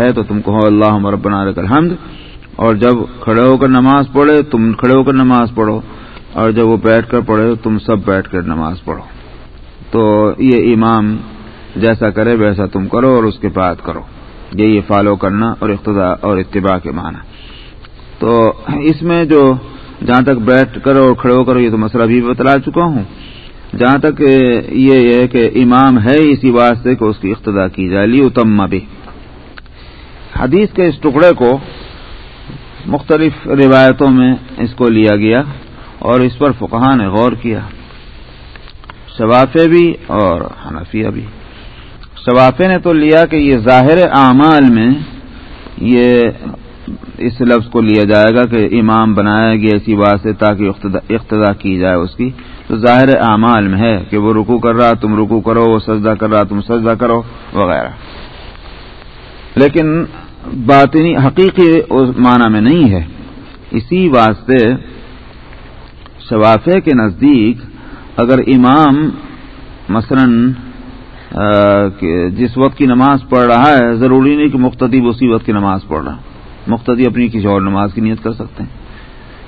ہے تو تم کہو اللہ مربنا الحمد، اور جب کھڑے ہو کر نماز پڑھے، تم کھڑے ہو کر نماز پڑھو، اور جب وہ بیٹھ کر پڑھے، تم سب بیٹھ کر نماز پڑھو۔ تو یہ امام جیسا کرے ویسا تم کرو اور اس کے بعد کرو۔ یہ یہ فالو کرنا اور اقتدا اور اتباع کے معنی۔ تو اس میں جو جہاں تک بیٹھ کرو اور کھڑے ہو کرو یہ تو مسئلہ بھی بتلا چکا ہوں۔ جہاں تک یہ ہے کہ امام ہے اسی واسطے کہ اس کی اقتدا کی جائے۔ لی اتم بھی حدیث کے اس ٹکڑے کو مختلف روایتوں میں اس کو لیا گیا اور اس پر فقہ نے غور کیا۔ شوافے بھی اور حنفیہ بھی۔ شوافے نے تو لیا کہ یہ ظاہر اعمال میں یہ اس لفظ کو لیا جائے گا کہ امام بنایا گیا اسی بات سے تاکہ اقتدا کی جائے اس کی۔ تو ظاہر اعمال میں ہے کہ وہ رکو کر رہا، تم رکو کرو، وہ سجدہ کر رہا، تم سجدہ کرو، وغیرہ۔ لیکن باطنی حقیقی معنی میں نہیں ہے۔ اسی واسطے شوافے کے نزدیک اگر امام مثلا جس وقت کی نماز پڑھ رہا ہے، ضروری نہیں کہ مختدب اسی وقت کی نماز پڑھ رہا۔ مختدی اپنی کسی اور نماز کی نیت کر سکتے ہیں۔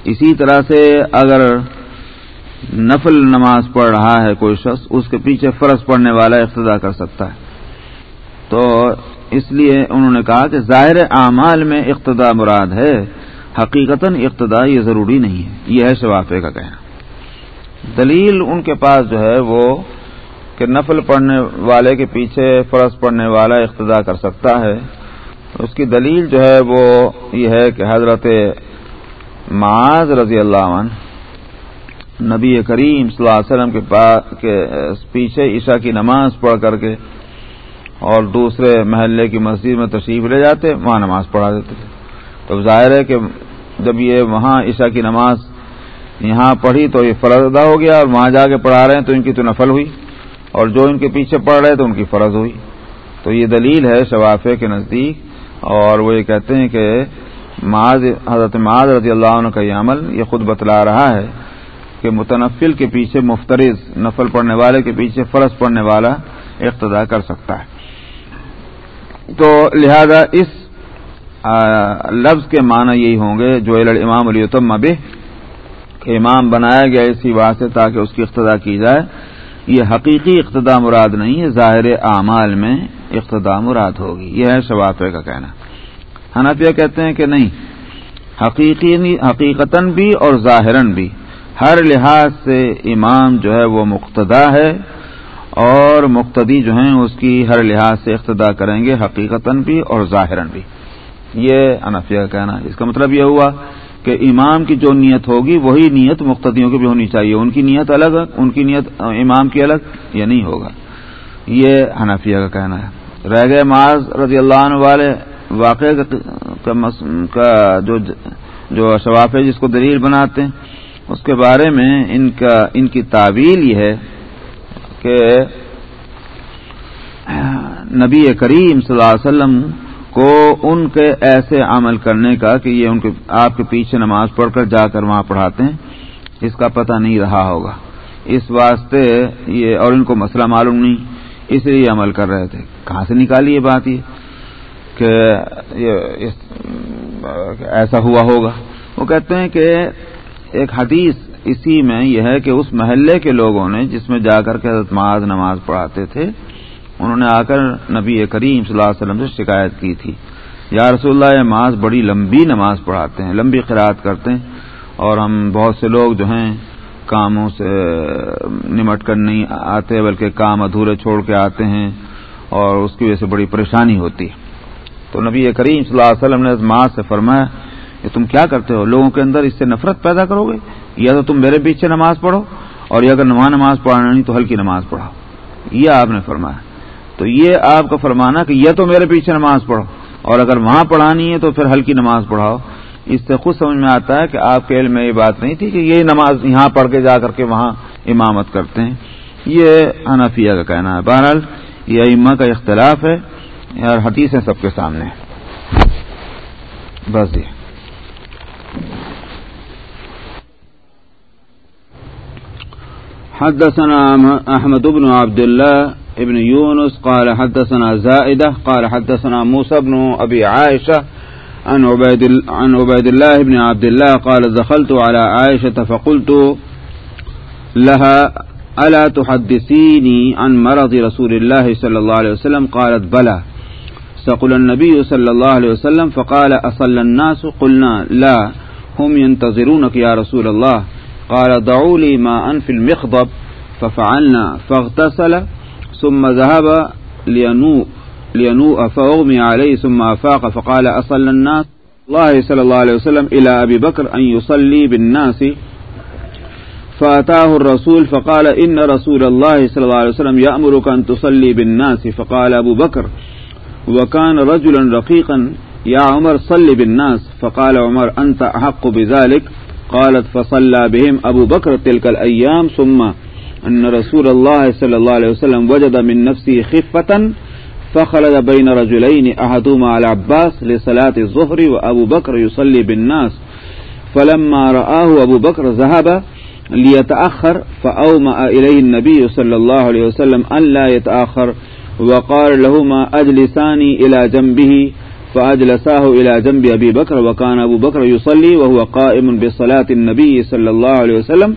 اسی طرح سے اگر نفل نماز پڑھ رہا ہے کوئی شخص، اس کے پیچھے فرض پڑھنے والا اقتدا کر سکتا ہے۔ تو اس لیے انہوں نے کہا کہ ظاہر اعمال میں اقتدا مراد ہے، حقیقتا اقتدا یہ ضروری نہیں ہے، یہ ہے شوافے کا کہنا۔ دلیل ان کے پاس جو ہے وہ کہ نفل پڑھنے والے کے پیچھے فرض پڑھنے والا اقتدا کر سکتا ہے۔ اس کی دلیل جو ہے وہ یہ ہے کہ حضرت معاذ رضی اللہ عنہ نبی کریم صلی اللہ علیہ وسلم کے کے پیچھے عشاء کی نماز پڑھ کر کے اور دوسرے محلے کی مسجد میں تشریف لے جاتے، وہاں نماز پڑھا دیتے تھے۔ تو ظاہر ہے کہ جب یہ وہاں عشاء کی نماز یہاں پڑھی تو یہ فرض ادا ہو گیا اور وہاں جا کے پڑھا رہے ہیں تو ان کی تو نفل ہوئی۔ اور جو ان کے پیچھے پڑھ رہے تو ان کی فرض ہوئی۔ تو یہ دلیل ہے شوافے کے نزدیک۔ اور وہ یہ کہتے ہیں کہ معاذ، حضرت معاذ رضی اللہ عنہ کا یہ عمل، یہ خود بتلا رہا ہے کہ متنفل کے پیچھے مفترض، نفل پڑھنے والے کے پیچھے فرض پڑھنے والا اقتدا کر سکتا ہے۔ تو لہذا اس لفظ کے معنی یہی ہوں گے جو امام علی ابے کہ امام بنایا گیا اسی بات سے تاکہ اس کی اقتدا کی جائے۔ یہ حقیقی اقتدا مراد نہیں ہے، ظاہر اعمال میں اقتدا مراد ہوگی۔ یہ ہے شوافے کا کہنا۔ حنفیہ کہتے ہیں کہ نہیں، حقیقی حقیقتاً بھی اور ظاہراً بھی۔ ہر لحاظ سے امام جو ہے وہ مقتدا ہے۔ اور مقتدی جو ہیں اس کی ہر لحاظ سے اقتدا کریں گے حقیقتاً بھی اور ظاہراً بھی۔ یہ انفیہ کا کہنا ہے۔ اس کا مطلب یہ ہوا کہ امام کی جو نیت ہوگی، وہی نیت مقتدیوں کی بھی ہونی چاہیے۔ ان کی نیت الگ، ان کی نیت امام کی الگ، یہ نہیں ہوگا۔ یہ حنفیہ کا کہنا ہے۔ رہ گئے معاذ رضی اللہ عنہ والے واقع کا جو جو شواف ہے، جس کو دلیل بناتے ہیں۔ اس کے بارے میں ان کا ان کی تعویل یہ ہے کہ نبی کریم صلی اللہ علیہ وسلم کو ان کے ایسے عمل کرنے کا کہ یہ ان کے آپ کے پیچھے نماز پڑھ کر جا کر وہاں پڑھاتے ہیں، اس کا پتہ نہیں رہا ہوگا۔ اس واسطے یہ اور ان کو مسئلہ معلوم نہیں، اس لیے یہ عمل کر رہے تھے۔ کہاں سے نکالی یہ بات یہ؟ کہ ایسا ہوا ہوگا۔ وہ کہتے ہیں کہ ایک حدیث اسی میں یہ ہے کہ اس محلے کے لوگوں نے جس میں جا کر کے حضرت معاذ نماز پڑھاتے تھے، انہوں نے آ کر نبی کریم صلی اللہ علیہ وسلم سے شکایت کی تھی۔ یا رسول اللہ، یہ نماز بڑی لمبی نماز پڑھاتے ہیں، لمبی قرآد کرتے ہیں اور ہم بہت سے لوگ جو ہیں کاموں سے نمٹ کر نہیں آتے، بلکہ کام ادھورے چھوڑ کے آتے ہیں اور اس کی وجہ سے بڑی پریشانی ہوتی ہے۔ تو نبی کریم صلی اللہ علیہ وسلم نے ماں سے فرمایا کہ تم کیا کرتے ہو؟ لوگوں کے اندر اس سے نفرت پیدا کرو گے؟ یا تو تم میرے پیچھے نماز پڑھو، اور یا اگر نماز نماز پڑھانا نہیں تو ہلکی نماز پڑھاؤ یہ آپ نے فرمایا۔ تو یہ آپ کا فرمانا کہ یہ تو میرے پیچھے نماز پڑھو، اور اگر وہاں پڑھانی ہے تو پھر ہلکی نماز پڑھاؤ۔ اس سے خود سمجھ میں آتا ہے کہ آپ کے علم میں یہ بات نہیں تھی کہ یہ نماز یہاں پڑھ کے جا کر کے وہاں امامت کرتے ہیں۔ یہ حنفیہ کا کہنا ہے۔ بہرحال یہ اما کا اختلاف ہے، اور حدیث سب کے سامنے بس یہ حدثنا احمد بن عبد الله ابن يونس قال حدثنا زائدة قال حدثنا موسى بن أبي عائشة عن عبيد, عن عبيد الله بن عبد الله قال دخلت على عائشة فقلت لها ألا تحدثيني عن مرض رسول الله صلى الله عليه وسلم؟ قالت بلى. سقل النبي صلى الله عليه وسلم، فقال، أصل الناس؟ قلنا، لا. هم ينتظرونك يا رسول الله. قال، دعوا لي ماء في المخضب. ففعلنا، فاغتسل، ثم ذهب لينوء لينوء فأغمي عليه، ثم أفاق، فقال، أصل الناس؟ الله صلى الله عليه وسلم إلى أبي بكر أن يصلي بالناس. فأتاه الرسول، فقال، إن رسول الله صلى الله عليه وسلم يأمرك أن تصلي بالناس. فقال أبو بكر وكان رجلا رقيقا يا عمر صل بالناس، فقال عمر أنت أحق بذلك قالت فصلى بهم أبو بكر تلك الأيام ثم أن رسول الله صلى الله عليه وسلم وجد من نفسه خفة فخلد بين رجلين أحدهما على عباس لصلاة الظهر وأبو بكر يصلي بالناس. فلما رآه أبو بكر ذهب ليتأخر فأومأ إليه النبي صلى الله عليه وسلم أن لا يتأخر وقال لهما أجلساني إلى جنبه فأجلساه إلى جنب أبي بكر وكان أبو بكر يصلي وهو قائم بصلاة النبي صلى الله عليه وسلم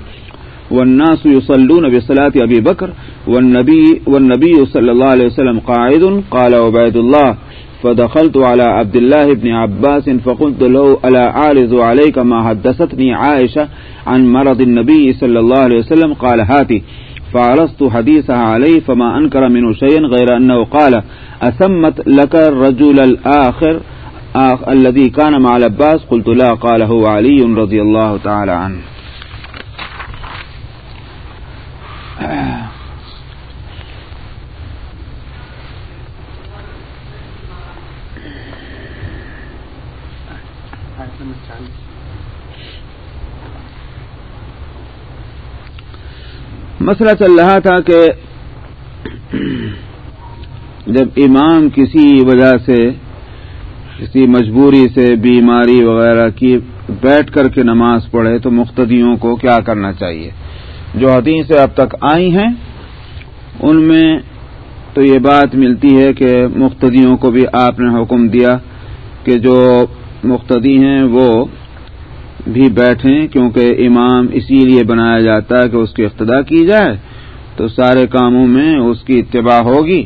والناس يصلون بصلاة أبي بكر والنبي, والنبي صلى الله عليه وسلم قاعد قال عبيد الله فدخلت على عبد الله بن عباس فقلت له ألا أعرض عليك ما حدثتني عائشة عن مرض النبي صلى الله عليه وسلم قال هاتي فعرضت حديثها عليه فما أنكر منه شيئا غير أنه قال أثمت لك الرجل الآخر، آخ الذي كان مع العباس؟ قلت لا قال هو علي رضي الله تعالى عنه. مسئلہ چل رہا تھا کہ جب امام کسی وجہ سے، کسی مجبوری سے، بیماری وغیرہ کی بیٹھ کر کے نماز پڑھے تو مختدیوں کو کیا کرنا چاہیے؟ جو حدیثیں اب تک آئی ہیں، ان میں تو یہ بات ملتی ہے کہ مختدیوں کو بھی آپ نے حکم دیا کہ جو مختدی ہیں وہ بھی بیٹھیں کیونکہ امام اسی لیے بنایا جاتا ہے کہ اس کی اقتدا کی جائے، تو سارے کاموں میں اس کی اتباع ہوگی۔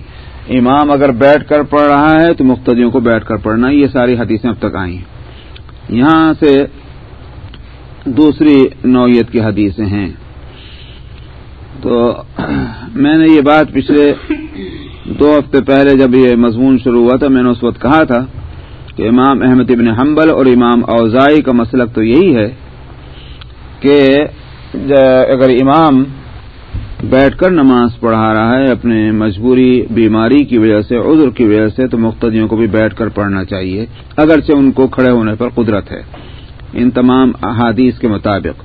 امام اگر بیٹھ کر پڑھ رہا ہے تو مختدیوں کو بیٹھ کر پڑھنا، یہ ساری حدیثیں اب تک آئی ہیں یہاں سے دوسری نوعیت کی حدیثیں ہیں۔ تو میں نے یہ بات پچھلے دو ہفتے پہلے جب یہ مضمون شروع ہوا تھا، میں نے اس وقت کہا تھا کہ امام احمد ابن حنبل اور امام اوزائی کا مسلک تو یہی ہے کہ اگر امام بیٹھ کر نماز پڑھا رہا ہے اپنے مجبوری بیماری کی وجہ سے، عذر کی وجہ سے، تو مختدیوں کو بھی بیٹھ کر پڑھنا چاہیے۔ اگرچہ ان کو کھڑے ہونے پر قدرت ہے۔ ان تمام احادیث کے مطابق۔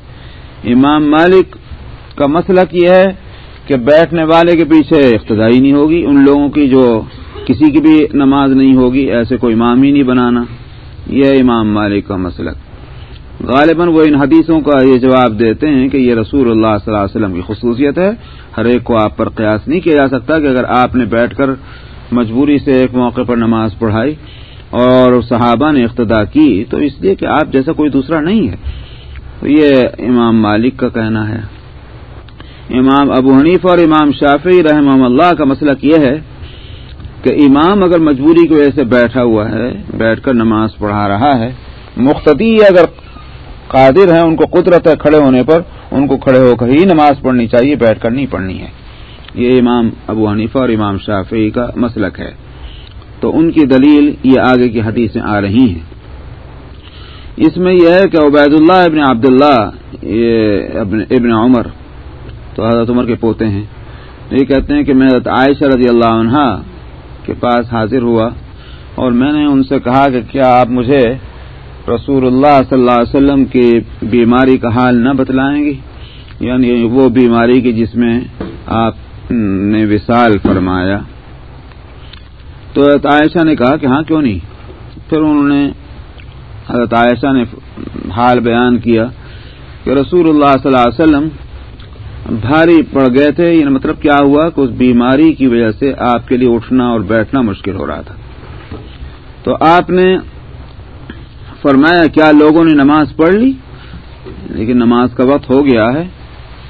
امام مالک کا مسلک یہ ہے کہ بیٹھنے والے کے پیچھے اقتدائی نہیں ہوگی۔ ان لوگوں کی جو کسی کی بھی نماز نہیں ہوگی، ایسے کوئی امام ہی نہیں بنانا۔ یہ امام مالک کا مسلک غالباً وہ ان حدیثوں کا یہ جواب دیتے ہیں کہ یہ رسول اللہ صلی اللہ علیہ وسلم کی خصوصیت ہے۔ ہر ایک کو آپ پر قیاس نہیں کیا جا سکتا کہ اگر آپ نے بیٹھ کر مجبوری سے ایک موقع پر نماز پڑھائی اور صحابہ نے اقتدا کی، تو اس لیے کہ آپ جیسا کوئی دوسرا نہیں ہے۔ تو یہ امام مالک کا کہنا ہے۔ امام ابو حنیف اور امام شافی رحمہ اللہ کا مسلک یہ ہے کہ امام اگر مجبوری کی وجہ سے بیٹھا ہوا ہے، بیٹھ کر نماز پڑھا رہا ہے مختدی اگر قادر ہیں، ان کو قدرت ہے کھڑے ہونے پر، ان کو کھڑے ہو کر ہی نماز پڑھنی چاہیے، بیٹھ کر نہیں پڑھنی ہے۔ یہ امام ابو حنیفہ اور امام شافی کا مسلک ہے۔ تو ان کی دلیل یہ آگے کی حدیثیں آ رہی ہیں۔ اس میں یہ ہے کہ عبید اللہ ابن عبداللہ، یہ ابن عمر، تو حضرت عمر کے پوتے ہیں یہ کہتے ہیں کہ میں حضرت عائشہ رضی اللہ عنہ کے پاس حاضر ہوا اور میں نے ان سے کہا کہ کیا آپ مجھے رسول اللہ صلی اللہ علیہ وسلم کی بیماری کا حال نہ بتلائیں گی یعنی وہ بیماری کی جس میں آپ نے وصال فرمایا۔ تو حضرت عائشہ نے کہا کہ ہاں کیوں نہیں؟ پھر انہوں نے حضرت عائشہ نے حال بیان کیا کہ رسول اللہ صلی اللہ علیہ وسلم بھاری پڑ گئے تھے یہ مطلب کیا ہوا کہ اس بیماری کی وجہ سے آپ کے لیے اٹھنا اور بیٹھنا مشکل ہو رہا تھا۔ تو آپ نے فرمایا، کیا لوگوں نے نماز پڑھ لی؟ لیکن نماز کا وقت ہو گیا ہے،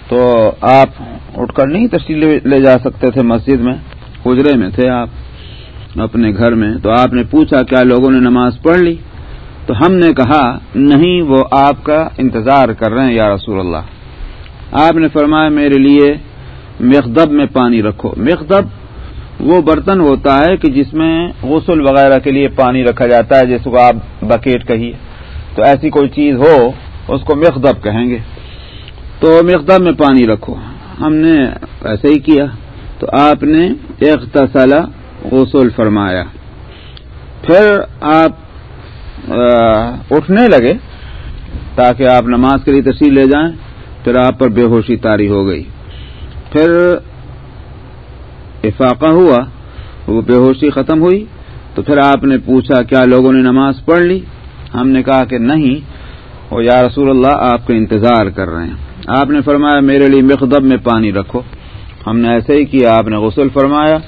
تو آپ اٹھ کر نہیں تشریح لے جا سکتے تھے مسجد میں حجرے میں تھے آپ اپنے گھر میں۔ تو آپ نے پوچھا، کیا لوگوں نے نماز پڑھ لی؟ تو ہم نے کہا، نہیں، وہ آپ کا انتظار کر رہے ہیں، یا رسول اللہ۔ آپ نے فرمایا میرے لیے مقدب میں پانی رکھو۔ مقدب وہ برتن ہوتا ہے کہ جس میں غسل وغیرہ کے لیے پانی رکھا جاتا ہے جس کو آپ بکیٹ کہیے۔ تو ایسی کوئی چیز ہو، اس کو مقدب کہیں گے۔ تو مقدب میں پانی رکھو۔ ہم نے ایسے ہی کیا۔ تو آپ نے اختصلا غسل فرمایا۔ پھر آپ اٹھنے لگے تاکہ آپ نماز کے لیے تشریح لے جائیں۔ پھر آپ پر بے ہوشی تاری ہو گئی۔ پھر افاقہ ہوا، وہ بے ہوشی ختم ہوئی۔ تو پھر آپ نے پوچھا، کیا لوگوں نے نماز پڑھ لی؟ ہم نے کہا کہ نہیں۔ وہ یا رسول اللہ، آپ کا انتظار کر رہے ہیں۔ آپ نے فرمایا، میرے لیے مقدب میں پانی رکھو۔ ہم نے ایسے ہی کیا، آپ نے غسل فرمایا۔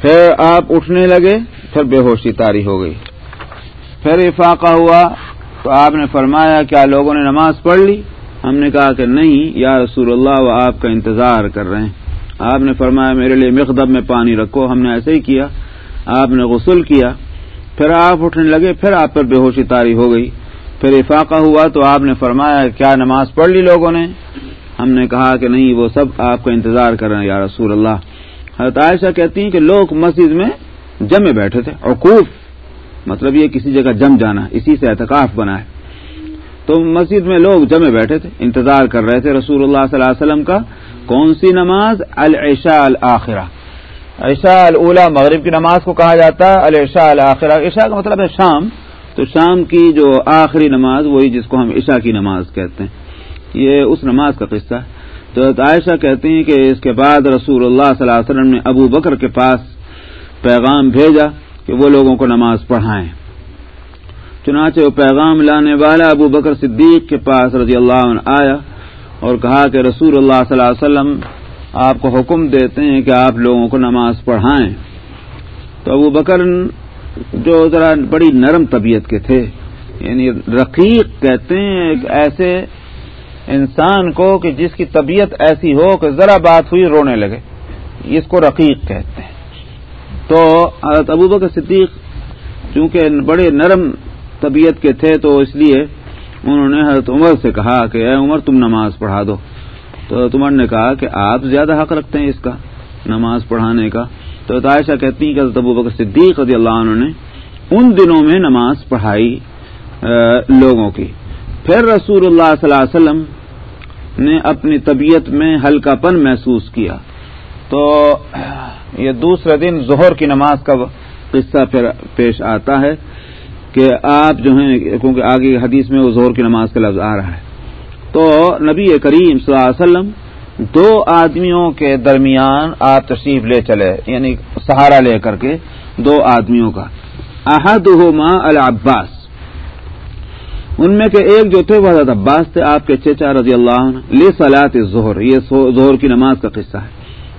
پھر آپ اٹھنے لگے، پھر بے ہوشی تاری ہو گئی۔ پھر افاقہ ہوا، تو آپ نے فرمایا، کیا لوگوں نے نماز پڑھ لی؟ ہم نے کہا کہ نہیں، یا رسول اللہ، وہ آپ کا انتظار کر رہے ہیں۔ آپ نے فرمایا، میرے لیے مقدب میں پانی رکھو۔ ہم نے ایسے ہی کیا۔ آپ نے غسل کیا۔ پھر آپ اٹھنے لگے۔ پھر آپ پر بے ہوشی تاری ہو گئی۔ پھر افاقہ ہوا تو آپ نے فرمایا، کیا نماز پڑھ لی لوگوں نے؟ ہم نے کہا کہ نہیں، وہ سب آپ کا انتظار کر رہے ہیں، یا رسول اللہ۔ حضرت عائشہ کہتی ہیں کہ لوگ مسجد میں جمے بیٹھے تھے اور خوب مطلب یہ کسی جگہ جم جانا، اسی سے اعتکاف بنا ہے۔ تو مسجد میں لوگ جمے بیٹھے تھے انتظار کر رہے تھے رسول اللہ صلی اللہ علیہ وسلم کا کون سی نماز؟ العشاء الآخرہ عشاء الا مغرب کی نماز کو کہا جاتا ہے العشاء الآخرہ عشاء کا مطلب ہے شام۔ تو شام کی جو آخری نماز وہی جس کو ہم عشاء کی نماز کہتے ہیں۔ یہ اس نماز کا قصہ ہے۔ تو عائشہ کہتے ہیں کہ اس کے بعد رسول اللہ صلی اللہ علیہ وسلم نے ابو بکر کے پاس پیغام بھیجا کہ وہ لوگوں کو نماز پڑھائیں۔ چنانچہ وہ پیغام لانے والا ابو بکر صدیق کے پاس رضی اللہ عنہ آیا اور کہا کہ رسول اللہ صلی اللہ علیہ وسلم آپ کو حکم دیتے ہیں کہ آپ لوگوں کو نماز پڑھائیں۔ تو ابو بکر جو ذرا بڑی نرم طبیعت کے تھے یعنی رقیق کہتے ہیں ایک ایسے انسان کو کہ جس کی طبیعت ایسی ہو کہ ذرا بات ہوئی رونے لگے۔ اس کو رقیق کہتے ہیں۔ تو حضرت ابو بکر صدیق چونکہ بڑے نرم طبیعت کے تھے تو اس لیے انہوں نے حضرت عمر سے کہا کہ اے عمر، تم نماز پڑھا دو۔ تو حضرت عمر نے کہا کہ آپ زیادہ حق رکھتے ہیں اس کا نماز پڑھانے کا۔ تو عائشہ کہتی ہیں کہ حضرت ابو بکر صدیق رضی اللہ عنہ نے ان دنوں میں نماز پڑھائی لوگوں کی۔ پھر رسول اللہ صلی اللہ علیہ وسلم نے اپنی طبیعت میں ہلکا پن محسوس کیا۔ تو یہ دوسرے دن ظہر کی نماز کا قصہ پھر پیش آتا ہے۔ کہ آپ جو ہیں، کیونکہ آگے حدیث میں وہ ظہر کی نماز کا لفظ آ رہا ہے۔ تو نبی کریم صلی اللہ علیہ وسلم دو آدمیوں کے درمیان آپ تشریف لے چلے یعنی سہارا لے کر کے دو آدمیوں کا۔ احد ماں العباس۔ ان میں کے ایک جو تھے وہ حضرت عباس تھے، آپ کے چچا رضی اللہ عنہ۔ لے سلاد ظہر یہ ظہر کی نماز کا قصہ ہے۔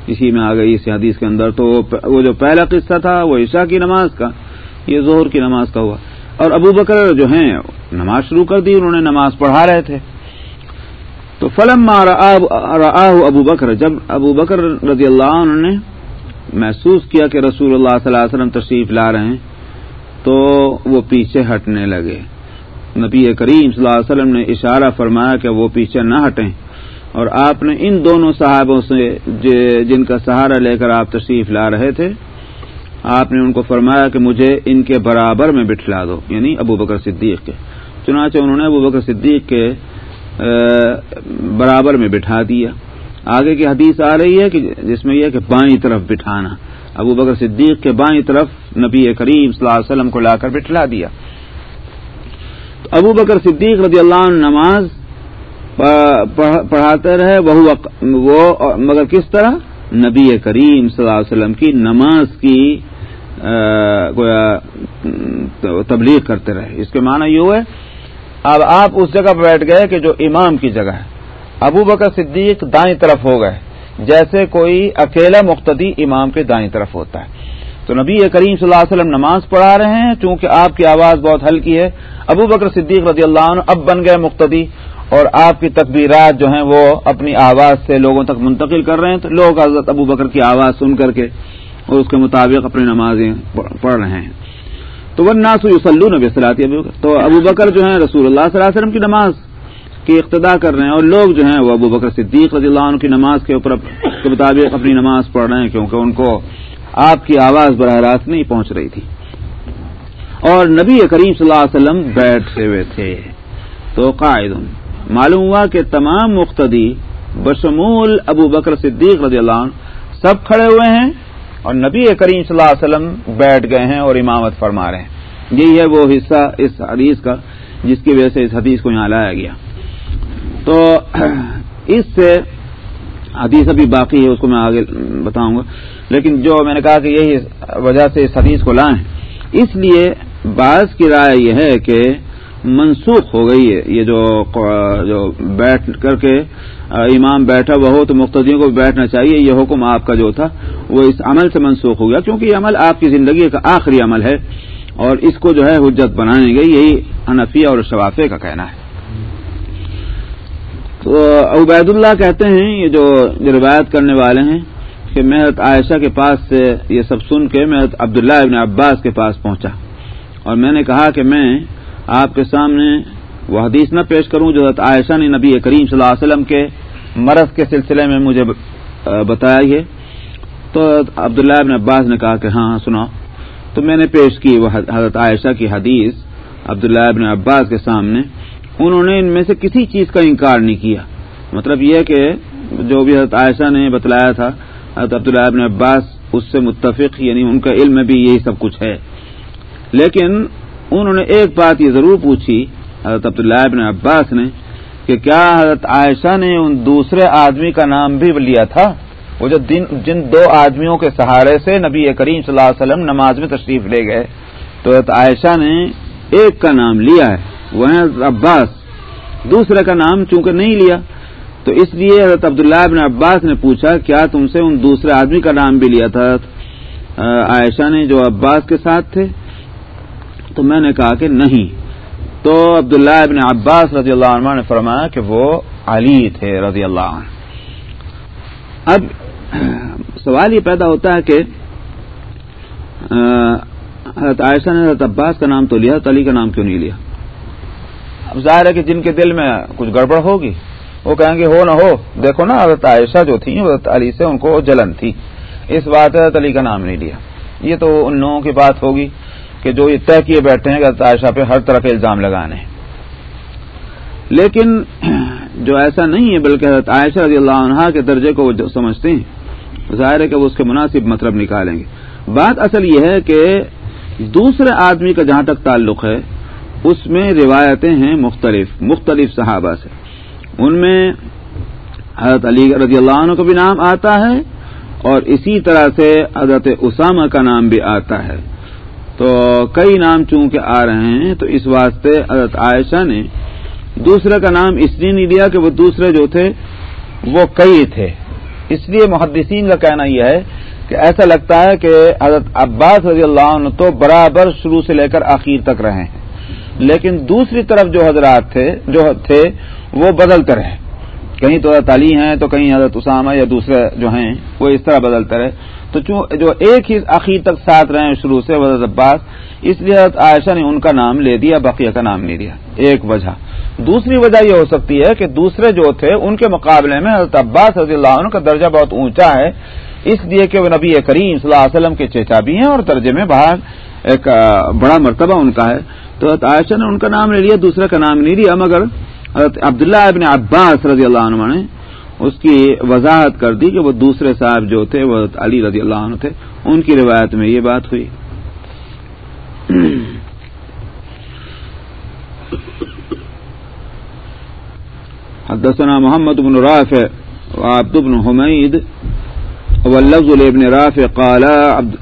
اسی میں آ گئی اس حدیث کے اندر تو وہ جو پہلا قصہ تھا، وہ عشاء کی نماز کا، یہ ظہر کی نماز کا ہوا۔ اور ابو بکر جو ہیں، نماز شروع کر دی، انہوں نے نماز پڑھا رہے تھے۔ تو فلم ابو بکر، جب ابو بکر رضی اللہ عنہ نے محسوس کیا کہ رسول اللہ صلی اللہ علیہ وسلم تشریف لا رہے ہیں، تو وہ پیچھے ہٹنے لگے۔ نبی کریم صلی اللہ علیہ وسلم نے اشارہ فرمایا کہ وہ پیچھے نہ ہٹیں۔ اور آپ نے ان دونوں صحابوں سے، جن کا سہارا لے کر آپ تشریف لا رہے تھے آپ نے ان کو فرمایا کہ مجھے ان کے برابر میں بٹھلا دو یعنی ابو بکر صدیق کے۔ چنانچہ انہوں نے ابو بکر صدیق کے برابر میں بٹھا دیا۔ آگے کی حدیث آ رہی ہے کہ جس میں یہ کہ بائیں طرف بٹھانا۔ ابو بکر صدیق کے بائیں طرف نبی کریم صلی اللہ علیہ وسلم کو لا کر بٹھلا دیا۔ تو ابو بکر صدیق رضی اللہ عنہ نماز پڑھاتے رہے وہ، مگر کس طرح؟ نبی کریم صلی اللہ علیہ وسلم کی نماز کی تبلیغ کرتے رہے۔ اس کے معنی یہ ہے، اب آپ اس جگہ پہ بیٹھ گئے کہ جو امام کی جگہ ہے۔ ابو بکر صدیق دائیں طرف ہو گئے، جیسے کوئی اکیلا مقتدی امام کے دائیں طرف ہوتا ہے۔ تو نبی کریم صلی اللہ علیہ وسلم نماز پڑھا رہے ہیں، چونکہ آپ کی آواز بہت ہلکی ہے۔ ابو بکر صدیق رضی اللہ عنہ اب بن گئے مقتدی، اور آپ کی تکبیرات جو ہیں وہ اپنی آواز سے لوگوں تک منتقل کر رہے ہیں۔ تو لوگ حضرت ابو بکر کی آواز سن کر کے اور اس کے مطابق اپنی نمازیں پڑھ رہے ہیں۔ تو وہ ناس وسلو نبی صلاحی ابو تو ابو بکر جو ہیں رسول اللہ صلی اللہ علیہ وسلم کی نماز کی اقتدا کر رہے ہیں اور لوگ جو ہیں وہ ابو بکر صدیق رضی اللہ عنہ کی نماز کے اوپر کے مطابق اپنی نماز پڑھ رہے ہیں کیونکہ ان کو آپ کی آواز براہ راست نہیں پہنچ رہی تھی۔ اور نبی کریم صلی اللہ علیہ وسلم بیٹھے ہوئے تھے۔ تو قائد۔ معلوم ہوا کہ تمام مقتدی بشمول ابو بکر صدیق رضی اللہ عنہ سب کھڑے ہوئے ہیں۔ اور نبی کریم صلی اللہ علیہ وسلم بیٹھ گئے ہیں اور امامت فرما رہے ہیں۔ یہی ہے وہ حصہ اس حدیث کا جس کی وجہ سے اس حدیث کو یہاں لایا گیا۔ تو اس سے حدیث ابھی باقی ہے، اس کو میں آگے بتاؤں گا۔ لیکن جو میں نے کہا کہ یہی وجہ سے اس حدیث کو لائیں۔ اس لیے بعض کی رائے یہ ہے کہ منسوخ ہو گئی ہے، یہ جو جو بیٹھ کر کے امام بیٹھا وہ ہو تو مقتدیوں کو بیٹھنا چاہیے، یہ حکم آپ کا جو تھا، وہ اس عمل سے منسوخ ہو گیا۔ کیونکہ یہ عمل آپ کی زندگی کا آخری عمل ہے اور اس کو جو ہے حجت بنانے گئی یہی حنفیہ اور شفافے کا کہنا ہے۔ تو عبید اللہ کہتے ہیں، یہ جو روایت کرنے والے ہیں، کہ میں عائشہ کے پاس سے یہ سب سن کے میں عبداللہ ابن عباس کے پاس پہنچا۔ اور میں نے کہا کہ میں آپ کے سامنے وہ حدیث نہ پیش کروں جو حضرت عائشہ نے نبی کریم صلی اللہ علیہ وسلم کے مرض کے سلسلے میں مجھے بتایا یہ۔ تو عبداللہ ابن عباس نے کہا کہ ہاں, ہاں، سنا تو میں نے پیش کی وہ حضرت عائشہ کی حدیث عبداللہ ابن عباس کے سامنے۔ انہوں نے ان میں سے کسی چیز کا انکار نہیں کیا۔ مطلب یہ کہ جو بھی حضرت عائشہ نے بتلایا تھا، حضرت عبداللہ ابن عباس اس سے متفق یعنی ان کا علم میں بھی یہی سب کچھ ہے۔ لیکن انہوں نے ایک بات یہ ضرور پوچھی حضرت عبداللہ ابن عباس نے کہ کیا حضرت عائشہ نے ان دوسرے آدمی کا نام بھی لیا تھا؟ وہ جو جن دو آدمیوں کے سہارے سے نبی کریم صلی اللہ علیہ وسلم نماز میں تشریف لے گئے، تو حضرت عائشہ نے ایک کا نام لیا ہے، وہ حضرت عباس۔ دوسرے کا نام چونکہ نہیں لیا، تو اس لیے حضرت عبداللہ ابن عباس نے پوچھا، کیا تم سے ان دوسرے آدمی کا نام بھی لیا تھا؟ عائشہ نے جو عباس کے ساتھ تھے، تو میں نے کہا کہ نہیں۔ تو عبداللہ ابن عباس رضی اللہ عنہ نے فرمایا کہ وہ علی تھے رضی اللہ عنہ۔ اب سوال یہ پیدا ہوتا ہے کہ حضرت عائشہ نے حضرت عباس کا نام تو لیا علی کا نام کیوں نہیں لیا؟ اب ظاہر ہے کہ جن کے دل میں کچھ گڑبڑ ہوگی، وہ کہیں گے ہو نہ ہو، دیکھو نا، حضرت عائشہ جو تھی حضرت علی سے ان کو جلن تھی۔ اس بات حضرت علی کا نام نہیں لیا۔ یہ تو ان لوگوں کی بات ہوگی۔ کہ جو یہ طے کیے بیٹھے ہیں کہ عائشہ پہ ہر طرح کے الزام لگانے ہیں۔ لیکن جو ایسا نہیں ہے، بلکہ حضرت عائشہ رضی اللہ عنہ کے درجے کو وہ سمجھتے ہیں، ظاہر ہے کہ وہ اس کے مناسب مطلب نکالیں گے۔ بات اصل یہ ہے کہ دوسرے آدمی کا جہاں تک تعلق ہے، اس میں روایتیں ہیں مختلف مختلف صحابہ سے۔ ان میں حضرت علی رضی اللہ عنہ کا بھی نام آتا ہے اور اسی طرح سے حضرت اسامہ کا نام بھی آتا ہے۔ تو کئی نام چونکہ آ رہے ہیں، تو اس واسطے حضرت عائشہ نے دوسرے کا نام اس لیے نہیں دیا کہ وہ دوسرے جو تھے، وہ کئی تھے۔ اس لیے محدثین کا کہنا یہ ہے کہ ایسا لگتا ہے کہ حضرت عباس رضی اللہ عنہ تو برابر شروع سے لے کر آخر تک رہے ہیں۔ لیکن دوسری طرف جو حضرات تھے، جو تھے، وہ بدلتے رہے کہیں تو حضرت علی ہیں، تو کہیں حضرت اسامہ یا دوسرے جو ہیں، وہ اس طرح بدلتے رہے۔ تو جو ایک ہی عقید تک ساتھ رہے ہیں شروع سے، حضرت عباس، اس لیے حضرت عائشہ نے ان کا نام لے دیا، بقیہ کا نام نہیں دیا ایک وجہ۔ دوسری وجہ یہ ہو سکتی ہے کہ دوسرے جو تھے، ان کے مقابلے میں حضرت عباس رضی اللہ عنہ کا درجہ بہت اونچا ہے، اس لیے کہ وہ نبی کریم صلی اللہ علیہ وسلم کے چیچا بھی ہیں اور درجے میں باہر ایک بڑا مرتبہ ان کا ہے۔ تو حضرت عائشہ نے ان کا نام لے لیا، دوسرے کا نام نہیں لیا، مگر حضرت عبداللہ ابن عباس رضی اللہ عنہ نے اس کی وضاحت کر دی کہ وہ دوسرے صاحب جو تھے، وہ علی رضی اللہ عنہ تھے، ان کی روایت میں یہ بات ہوئی۔ حدثنا محمد بن رافع وعبد بن حميد واللفظ لابن رافع قال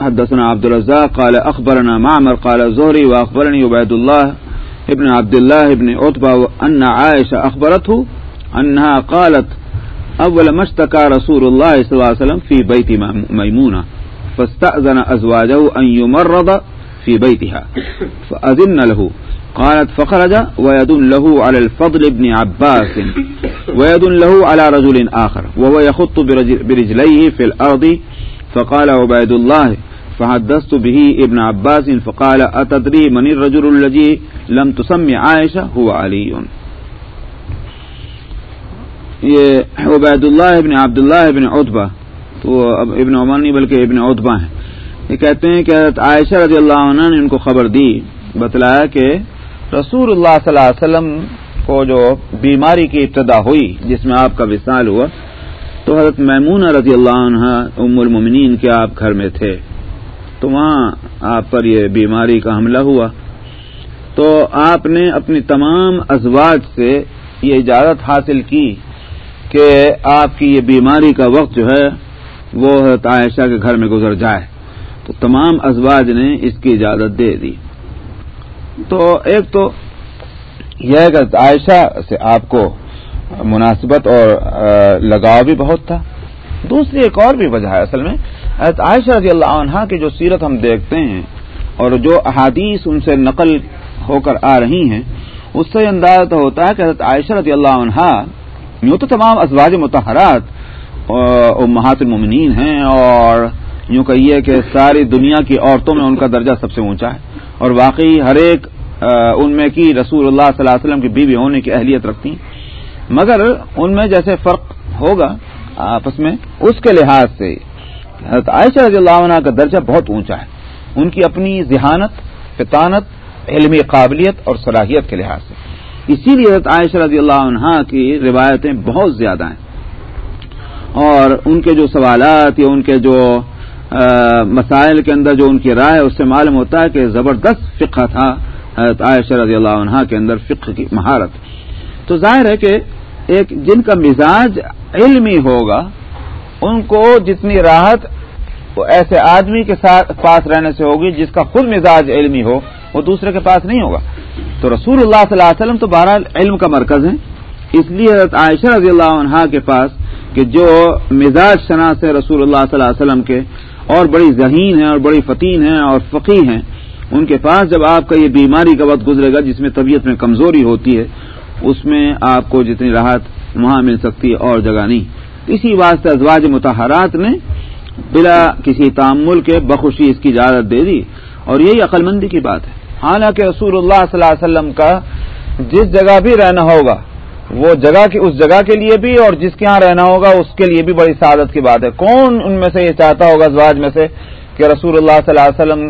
حدثنا عبد الرزاق قال أخبرنا معمر قال زهري وأخبرني عبيد الله ابن عبد الله ابن عتبة أن عائشة أخبرته انها قالت اول مشتكى رسول الله صلى الله عليه وسلم في بيت ميمونه فاستأذن ازواجه ان يمرض في بيتها فاذن له قالت فخرج ويد له على الفضل بن عباس. ويد له على رجل آخر. وهو يخط برجليه في الأرض فقال عبيد الله فحدثت به ابن عباس، فقال أتدري من الرجل الذي لم تسمي عائشة هو علي یہ عبید اللہ ابن عبداللہ ابن عطبہ تو ابن عمر نہیں بلکہ ابن عطبہ ہیں۔ یہ کہتے ہیں کہ حضرت عائشہ رضی اللہ عنہ نے ان کو خبر دی، بتلایا کہ رسول اللہ صلی اللہ علیہ وسلم کو جو بیماری کی ابتدا ہوئی، جس میں آپ کا وصال ہوا، تو حضرت میمون رضی اللہ عنہ ام المنین کے آپ گھر میں تھے۔ تو وہاں آپ پر یہ بیماری کا حملہ ہوا۔ تو آپ نے اپنی تمام ازواج سے یہ اجازت حاصل کی۔ کہ آپ کی یہ بیماری کا وقت جو ہے وہ حضرت عائشہ کے گھر میں گزر جائے۔ تو تمام ازواج نے اس کی اجازت دے دی۔ تو ایک تو یہ کہ عائشہ سے آپ کو مناسبت اور لگاؤ بھی بہت تھا۔ دوسری ایک اور بھی وجہ ہے اصل میں عائشہ رضی اللہ عنہ کی جو سیرت ہم دیکھتے ہیں اور جو احادیث ان سے نقل ہو کر آ رہی ہیں، اس سے اندازہ تو ہوتا ہے کہ حضرت عائشہ رضی اللہ عنہ یوں تو تمام ازواج متحرات محات المنین ہیں اور یوں کہیے کہ ساری دنیا کی عورتوں میں ان کا درجہ سب سے اونچا ہے۔ اور واقعی ہر ایک ان میں کی رسول اللہ صلی اللہ علیہ وسلم کی بیوی ہونے کی اہلیت رکھتی مگر ان میں جیسے فرق ہوگا آپس میں، اس کے لحاظ سے حضرت عائشہ رضی اللہ عنہ کا درجہ بہت اونچا ہے۔ ان کی اپنی ذہانت، فطانت، علمی قابلیت اور صلاحیت کے لحاظ سے۔ اسی لیے حضرت عائشہ رضی اللہ عنہ کی روایتیں بہت زیادہ ہیں۔ اور ان کے جو سوالات یا ان کے جو مسائل کے اندر جو ان کی رائے اس سے معلوم ہوتا ہے کہ زبردست فقہ تھا حضرت عائشہ رضی اللہ عنہ کے اندر فقہ کی مہارت۔ تو ظاہر ہے کہ ایک جن کا مزاج علمی ہوگا، ان کو جتنی راحت ایسے آدمی کے ساتھ پاس رہنے سے ہوگی جس کا خود مزاج علمی ہو۔ وہ دوسرے کے پاس نہیں ہوگا۔ تو رسول اللہ صلی اللہ علیہ وسلم تو بہرحال علم کا مرکز ہے اس لیے حضرت عائشہ رضی اللہ عنہ کے پاس کہ جو مزاج شناس ہے رسول اللہ صلی اللہ علیہ وسلم کے اور بڑی ذہین ہیں اور بڑی فتین ہیں اور فقی ہیں، ان کے پاس جب آپ کا یہ بیماری کا وقت گزرے گا جس میں طبیعت میں کمزوری ہوتی ہے، اس میں آپ کو جتنی راحت وہاں مل سکتی ہے، اور جگہ نہیں۔ اسی واسطے ازواج متحرات نے بلا کسی تعمل کے بخوشی اس کی اجازت دے دی۔ اور یہی عقلمندی کی بات ہے۔ حالانکہ رسول اللہ صلی اللہ علیہ وسلم کا جس جگہ بھی رہنا ہوگا، وہ جگہ کی اس جگہ کے لیے بھی اور جس کے ہاں رہنا ہوگا، اس کے لیے بھی بڑی سعادت کی بات ہے۔ کون ان میں سے یہ چاہتا ہوگا زواج میں سے کہ رسول اللہ صلی اللہ علیہ وسلم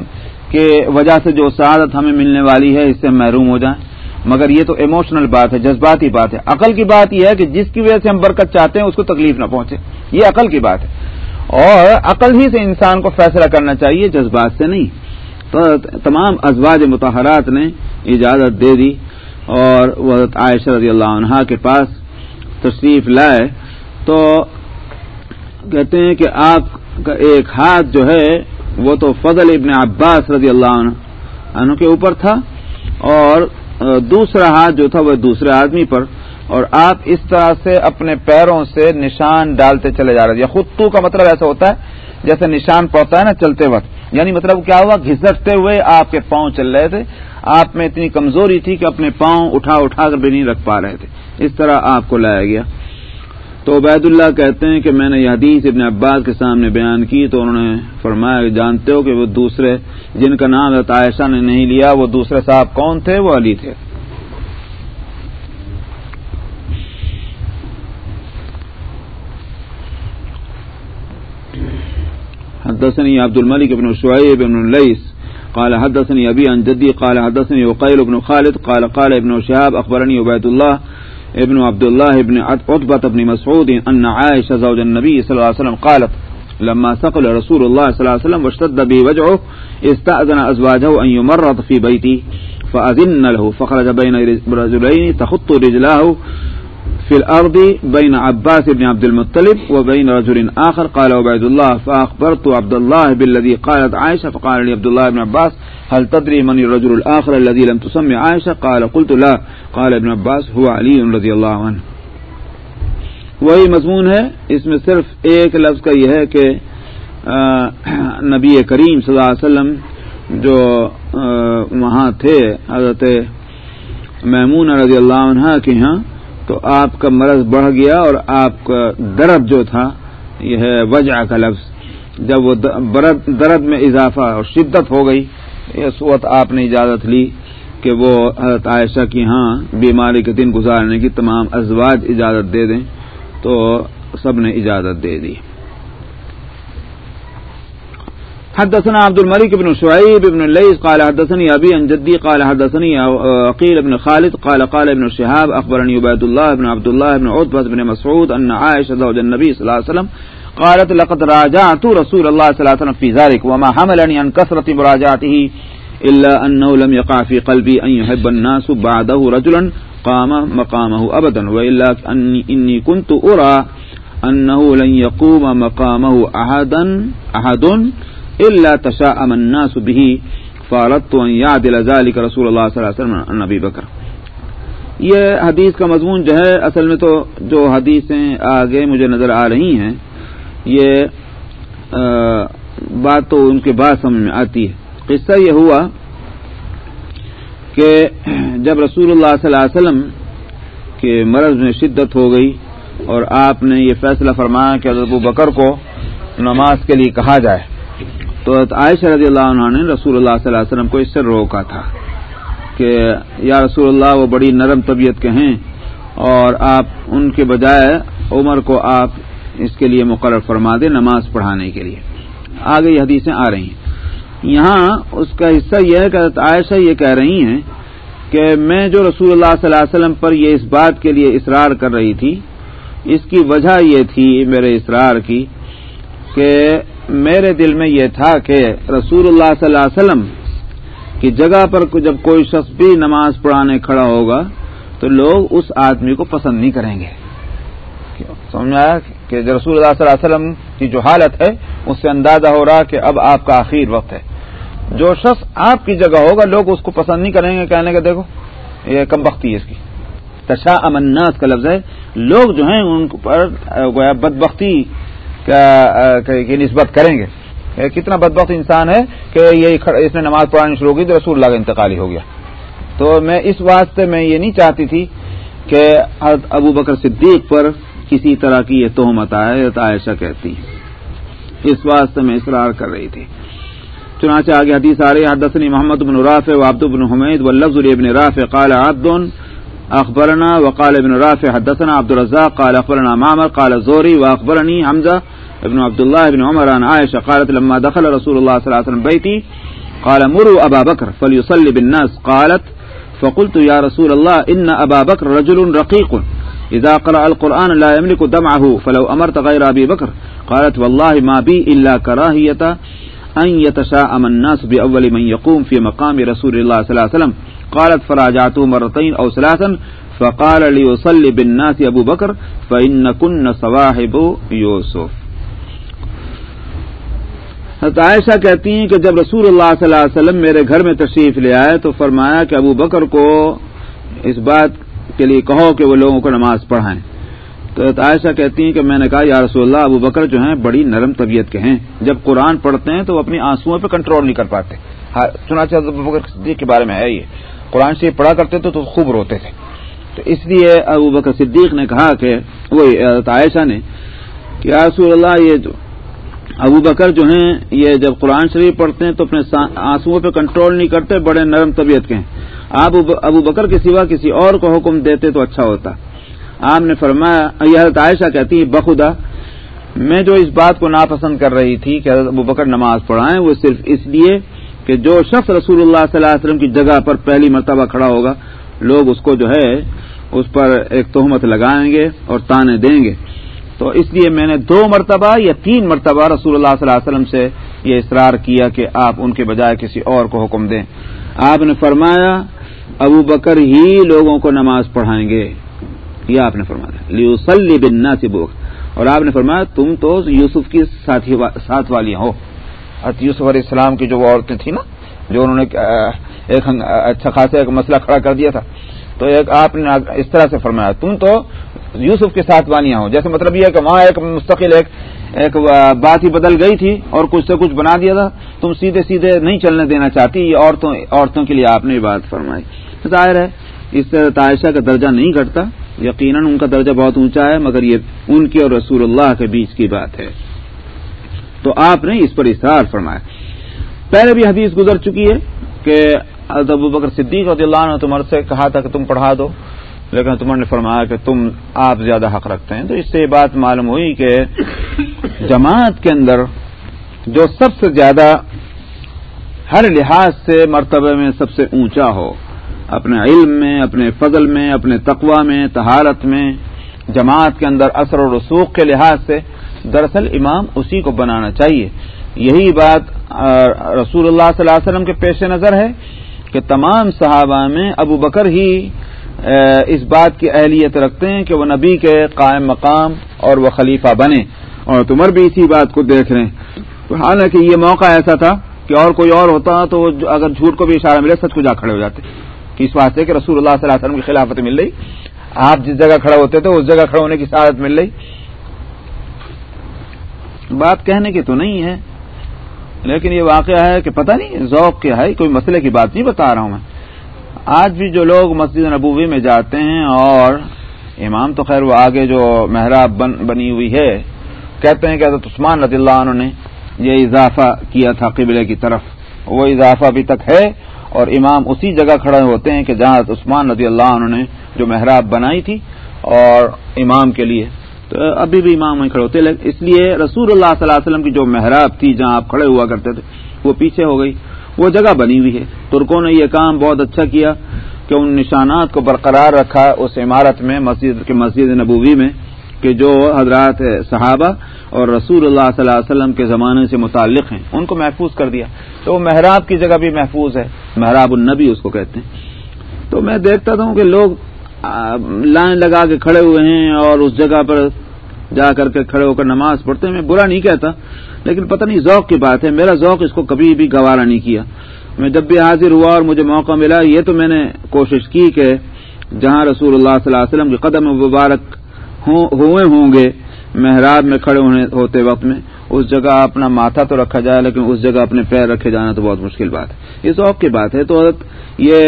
کی وجہ سے جو سعادت ہمیں ملنے والی ہے، اس سے محروم ہو جائیں؟ مگر یہ تو ایموشنل بات ہے، جذباتی بات ہے۔ عقل کی بات یہ ہے کہ جس کی وجہ سے ہم برکت چاہتے ہیں، اس کو تکلیف نہ پہنچے۔ یہ عقل کی بات ہے۔ اور عقل ہی سے انسان کو فیصلہ کرنا چاہیے، جذبات سے نہیں۔ تمام ازواج متحرات نے اجازت دے دی اور وہ عائشہ رضی اللہ عنہ کے پاس تشریف لائے۔ تو کہتے ہیں کہ آپ کا ایک ہاتھ جو ہے وہ تو فضل ابن عباس رضی اللہ عنہ کے اوپر تھا اور دوسرا ہاتھ جو تھا وہ دوسرے آدمی پر۔ اور آپ اس طرح سے اپنے پیروں سے نشان ڈالتے چلے جا رہے تھے خود تو کا مطلب ایسا ہوتا ہے جیسے نشان پڑتا ہے نا چلتے وقت۔ یعنی مطلب کیا ہوا؟ گھسٹتے ہوئے آپ کے پاؤں چل رہے تھے۔ آپ میں اتنی کمزوری تھی کہ اپنے پاؤں اٹھا اٹھا کر بھی نہیں رکھ پا رہے تھے۔ اس طرح آپ کو لایا گیا۔ تو عبید اللہ کہتے ہیں کہ میں نے یہ حدیث ابن عباس کے سامنے بیان کی تو انہوں نے فرمایا کہ جانتے ہو کہ وہ دوسرے، جن کا نام عائشہ نے نہیں لیا، وہ دوسرے صاحب کون تھے؟ وہ علی تھے۔ حدثني عبد الملك بن شعيب بن الليث قال حدثني أبي عن جدي، قال حدثني وقيل بن خالد، قال قال ابن شهاب أخبرني عبيد الله ابن عبد الله بن عطبة بن مسعود أن عائشة زوج النبي صلى الله عليه وسلم قالت لما سقل رسول الله صلى الله عليه وسلم واشتد به وجعه، استأذن أزواجه أن يمرض في بيتي فأذن له، فخرج بين رجلين تخط رجلاه في الأرض بين عباس بن عبد المطلب وبين رجل آخر. قال عبيد الله، فأخبرت عبد الله بالذي قالت عائشة، فقال لي عبد الله بن عباس، هل تدري من الرجل الآخر الذي لم تسمي عائشة؟ قال، قلت لا. قال ابن عباس، هو علي رضي الله عنه. وہی مضمون ہے، اس میں صرف ایک لفظ کا یہ ہے کہ نبی کریم صلی اللہ علیہ وسلم جو وہاں تھے، حضرت محمون رضی اللہ عنہ کے ہاں تو آپ کا مرض بڑھ گیا اور آپ کا درد جو تھا، یہ ہے وجہ کا لفظ، جب وہ درد میں اضافہ اور شدت ہو گئی، اس وقت آپ نے اجازت لی کہ وہ حضرت عائشہ کی ہاں بیماری کے دن گزارنے کی تمام ازواج اجازت دے دیں، تو سب نے اجازت دے دی۔ حدثنا عبد الملك بن شعيب بن الليث قال حدثني أبي عن جدي قال حدثني عقيل بن خالد قال قال ابن الشهاب أخبرني عباد الله بن عبد الله بن عتبة بن مسعود أن عائشة زوج النبي صلى الله عليه وسلم قالت لقد راجعت رسول الله صلى الله عليه وسلم في ذلك وما حملني عن كثرة مراجعته إلا أنه لم يقع في قلبي أن يحب الناس بعده رجلا قام مقامه أبدا وإلا أني, إني كنت أرى أنه لن يقوم مقامه أحدا أحد اللہ تشا امنا سبھی فارت یاد ذالک رسول اللہ صلی اللہ علیہ وسلم نبی بکر یہ حدیث کا مضمون جو ہے، اصل میں تو جو حدیثیں آگے مجھے نظر آ رہی ہیں، یہ بات تو ان کے بعد سمجھ میں آتی ہے۔ قصہ یہ ہوا کہ جب رسول اللہ صلی اللہ علیہ وسلم کے مرض میں شدت ہو گئی اور آپ نے یہ فیصلہ فرمایا کہ ابو بکر کو نماز کے لیے کہا جائے۔ تو عائشہ رضی اللہ عنہ نے رسول اللہ صلی اللہ علیہ وسلم کو اس سے روکا تھا کہ یا رسول اللہ وہ بڑی نرم طبیعت کے ہیں اور آپ ان کے بجائے عمر کو آپ اس کے لیے مقرر فرما دیں نماز پڑھانے کے لیے۔ آگے یہ حدیثیں آ رہی ہیں۔ یہاں اس کا حصہ یہ ہے کہ عائشہ یہ کہہ رہی ہیں کہ میں جو رسول اللہ صلی اللہ علیہ وسلم پر یہ اس بات کے لیے اصرار کر رہی تھی، اس کی وجہ یہ تھی میرے اصرار کی کہ میرے دل میں یہ تھا کہ رسول اللہ صلی اللہ علیہ وسلم کی جگہ پر جب کوئی شخص بھی نماز پڑھانے کھڑا ہوگا تو لوگ اس آدمی کو پسند نہیں کریں گے۔ سمجھ آیا کہ رسول اللہ صلی اللہ علیہ وسلم کی جو حالت ہے، اس سے اندازہ ہو رہا کہ اب آپ کا آخر وقت ہے۔ جو شخص آپ کی جگہ ہوگا، لوگ اس کو پسند نہیں کریں گے، کہنے کا دیکھو، یہ کم بختی ہے اس کی۔ تشا امنات کا لفظ ہے، لوگ جو ہیں، ان پر بد بختی کی نسبت کریں گے۔ کتنا بدبخت انسان ہے کہ یہ اس نے نماز پڑھانی شروع کی تو رسول اللہ کا انتقالی ہو گیا۔ تو میں اس واسطے میں یہ نہیں چاہتی تھی کہ ابو بکر صدیق پر کسی طرح کی یہ تہمت آئے عائشہ کہتی۔ اس واسطے میں اصرار کر رہی تھی۔ چنانچہ آگے حدیث آ رہی حدثنی محمد بن رافع و عبد بن حمید و لفظ ابن رافع، قال عبد اخبرنا وقال ابن رافع حدثنا عبد الرزاق قال اخبرنا معمر قال زوري واخبرني حمزه ابن عبد الله بن عمر عن عائشه قالت لما دخل رسول الله صلى الله عليه وسلم بيتي قال مروا ابا بكر فليصلي بالناس قالت فقلت يا رسول الله ان ابا بكر رجل رقيق اذا قرأ القرآن لا يملك دمعه فلو امرت غير ابي بكر قالت والله ما بي الا كراهيه ان يتشاءم الناس باول من يقوم في مقام رسول الله صلى الله عليه وسلم قالت فراجعته مرتين او ثلاثا، فقال ليصلي بالناس ابو بكر فان كن صواحب يوسف عائشہ کہتی ہیں کہ جب رسول اللہ صلی اللہ علیہ وسلم میرے گھر میں تشریف لے آئے تو فرمایا کہ ابو بکر کو اس بات کے لیے کہو کہ وہ لوگوں کو نماز پڑھائیں۔ تو عائشہ کہتی ہیں کہ میں نے کہا، یا رسول اللہ، ابو بکر جو ہیں بڑی نرم طبیعت کے ہیں۔ جب قرآن پڑھتے ہیں تو وہ اپنی آنسو پہ کنٹرول نہیں کر پاتے۔ ہاں، چنانچہ ابو بکر صدیق کے بارے میں ہے یہ۔ قرآن شریف پڑھا کرتے تھے تو خوب روتے تھے۔ تو اس لیے ابو بکر صدیق نے کہا کہ وہ عائشہ نے کہ یا رسول اللہ، یہ جو ابو بکر جو ہیں، یہ جب قرآن شریف پڑھتے ہیں تو اپنے آنسو پہ کنٹرول نہیں کرتے، بڑے نرم طبیعت کے ہیں۔ آپ ابو بکر کے سوا کسی اور کو حکم دیتے تو اچھا ہوتا۔ آپ نے فرمایا، یہ حضرت عائشہ کہتی ہے بخدا، میں جو اس بات کو ناپسند کر رہی تھی کہ حضرت ابو بکر نماز پڑھائیں، وہ صرف اس لیے کہ جو شخص رسول اللہ صلی اللہ علیہ وسلم کی جگہ پر پہلی مرتبہ کھڑا ہوگا، لوگ اس کو جو ہے، اس پر ایک تہمت لگائیں گے اور تانے دیں گے۔ تو اس لیے میں نے دو مرتبہ یا تین مرتبہ رسول اللہ صلی اللہ علیہ وسلم سے یہ اصرار کیا کہ آپ ان کے بجائے کسی اور کو حکم دیں۔ آپ نے فرمایا، ابو بکر ہی لوگوں کو نماز پڑھائیں گے۔ یہ آپ نے فرمایا۔ لیوسلی بن ناسبوک اور آپ نے فرمایا، تم تو یوسف کی ساتھ والی ہو۔ یوسف علیہ السلام کی جو وہ عورتیں تھیں نا، جو انہوں نے ایک اچھا خاصا ایک مسئلہ کھڑا کر دیا تھا۔ تو ایک آپ نے اس طرح سے فرمایا، تم تو یوسف کے ساتھ وانیاں ہوں جیسے مطلب یہ کہ وہاں ایک مستقل، ایک ایک بات ہی بدل گئی تھی اور کچھ سے کچھ بنا دیا تھا۔ تم سیدھے سیدھے نہیں چلنے دینا چاہتی، یہ عورتوں عورتوں کے لیے آپ نے بات فرمائی۔ ظاہر ہے، اس طرح تعائشہ کا درجہ نہیں گھٹتا۔ یقیناً ان کا درجہ بہت اونچا ہے، مگر یہ ان کی اور رسول اللہ کے بیچ کی بات ہے۔ تو آپ نے اس پر اصرار فرمایا۔ پہلے بھی حدیث گزر چکی ہے کہ ابو بکر صدیق رضی اللہ نے تمہر سے کہا تھا کہ تم پڑھا دو، لیکن تمہر نے فرمایا کہ تم آپ زیادہ حق رکھتے ہیں۔ تو اس سے یہ بات معلوم ہوئی کہ جماعت کے اندر جو سب سے زیادہ ہر لحاظ سے مرتبہ میں سب سے اونچا ہو، اپنے علم میں، اپنے فضل میں، اپنے تقوا میں تہارت میں، جماعت کے اندر اثر و رسوخ کے لحاظ سے دراصل امام اسی کو بنانا چاہیے۔ یہی بات رسول اللہ صلی اللہ علیہ وسلم کے پیش نظر ہے کہ تمام صحابہ میں ابو بکر ہی اس بات کی اہلیت رکھتے ہیں کہ وہ نبی کے قائم مقام اور وہ خلیفہ بنے۔ اور تمر بھی اسی بات کو دیکھ رہے ہیں۔ تو حالانکہ یہ موقع ایسا تھا کہ اور کوئی اور ہوتا تو اگر جھوٹ کو بھی اشارہ ملے سچ کو جا کھڑے ہو جاتے۔ اس واسطے کہ رسول اللہ صلی اللہ علیہ وسلم کی خلافت مل رہی۔ آپ جس جگہ کھڑے ہوتے تھے اس جگہ کھڑے ہونے کی سعادت مل رہی۔ بات کہنے کی تو نہیں ہے، لیکن یہ واقعہ ہے کہ پتہ نہیں ذوق کیا ہے، کوئی مسئلے کی بات نہیں بتا رہا ہوں میں۔ آج بھی جو لوگ مسجد نبوی میں جاتے ہیں اور امام تو خیر وہ آگے جو محراب بن، بنی ہوئی ہے، کہتے ہیں کہ حضرت عثمان رضی اللہ عنہ نے یہ اضافہ کیا تھا قبلے کی طرف۔ وہ اضافہ ابھی تک ہے اور امام اسی جگہ کھڑے ہوتے ہیں کہ جہاں عثمان رضی اللہ عنہ نے جو محراب بنائی تھی اور امام کے لیے۔ تو ابھی بھی امام وہیں کھڑے ہوتے اس لیے رسول اللہ صلی اللہ علیہ وسلم کی جو محراب تھی جہاں آپ کھڑے ہوا کرتے تھے، وہ پیچھے ہو گئی۔ وہ جگہ بنی ہوئی ہے۔ ترکوں نے یہ کام بہت اچھا کیا کہ ان نشانات کو برقرار رکھا اس عمارت میں، مسجد کے مسجد نبوی میں، کہ جو حضرات صحابہ اور رسول اللہ صلی اللہ علیہ وسلم کے زمانے سے متعلق ہیں، ان کو محفوظ کر دیا۔ تو وہ محراب کی جگہ بھی محفوظ ہے۔ محراب النبی اس کو کہتے ہیں۔ تو میں دیکھتا تھا کہ لوگ لائن لگا کے کھڑے ہوئے ہیں اور اس جگہ پر جا کر کے کھڑے ہو کر نماز پڑھتے ہیں، میں برا نہیں کہتا، لیکن پتہ نہیں ذوق کی بات ہے، میرا ذوق اس کو کبھی بھی گوارا نہیں کیا۔ میں جب بھی حاضر ہوا اور مجھے موقع ملا، یہ تو میں نے کوشش کی کہ جہاں رسول اللہ صلی اللہ علیہ وسلم کے قدم مبارک ہوئے ہوں گے، محراب میں کھڑے ہوتے وقت میں اس جگہ اپنا ماتھا تو رکھا جائے، لیکن اس جگہ اپنے پیر رکھے جانا تو بہت مشکل بات ہے۔ یہ ذوق کی بات ہے۔ تو حضرت، یہ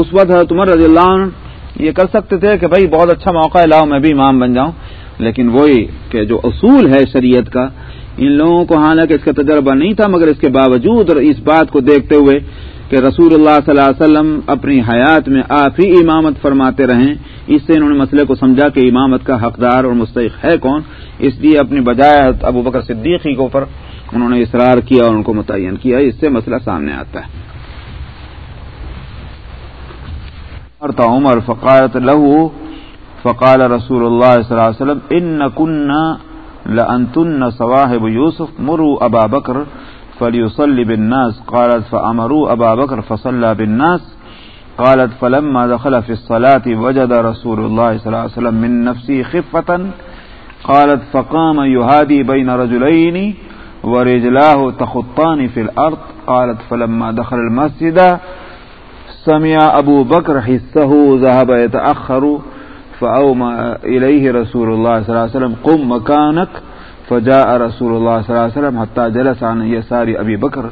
اس وقت حضرت عمر رضی اللہ عنہ یہ کر سکتے تھے کہ بھائی بہت اچھا موقع ہے، لاؤ، میں بھی امام بن جاؤں۔ لیکن وہی کہ جو اصول ہے شریعت کا، ان لوگوں کو حالانکہ اس کا تجربہ نہیں تھا، مگر اس کے باوجود اور اس بات کو دیکھتے ہوئے کہ رسول اللہ صلی اللہ علیہ وسلم اپنی حیات میں آپ ہی امامت فرماتے رہیں، اس سے انہوں نے مسئلے کو سمجھا کہ امامت کا حقدار اور مستحق ہے کون۔ اس لیے اپنی بجائے ابو بکر صدیقی کے اوپر انہوں نے اصرار کیا اور ان کو متعین کیا۔ اس سے مسئلہ سامنے آتا ہے۔ عمر فقالت له، فقال رسول الله صلى الله عليه وسلم، إن كنا لأنتن صواحب يوسف، مروا أبا بكر فليصلي بالناس. قالت، فأمروا أبا بكر فصلى بالناس. قالت، فلما دخل في الصلاة وجد رسول الله صلى الله عليه وسلم من نفسه خفة. قالت، فقام يهادي بين رجلين ورجلاه تخطان في الأرض. قالت، فلما دخل المسجد سمع أبو بكر حسه ذهب يتأخر فأوما إليه رسول الله صلى الله عليه وسلم، قم مكانك فجاء رسول الله صلى الله عليه وسلم حتى جلس عن يسار أبي بكر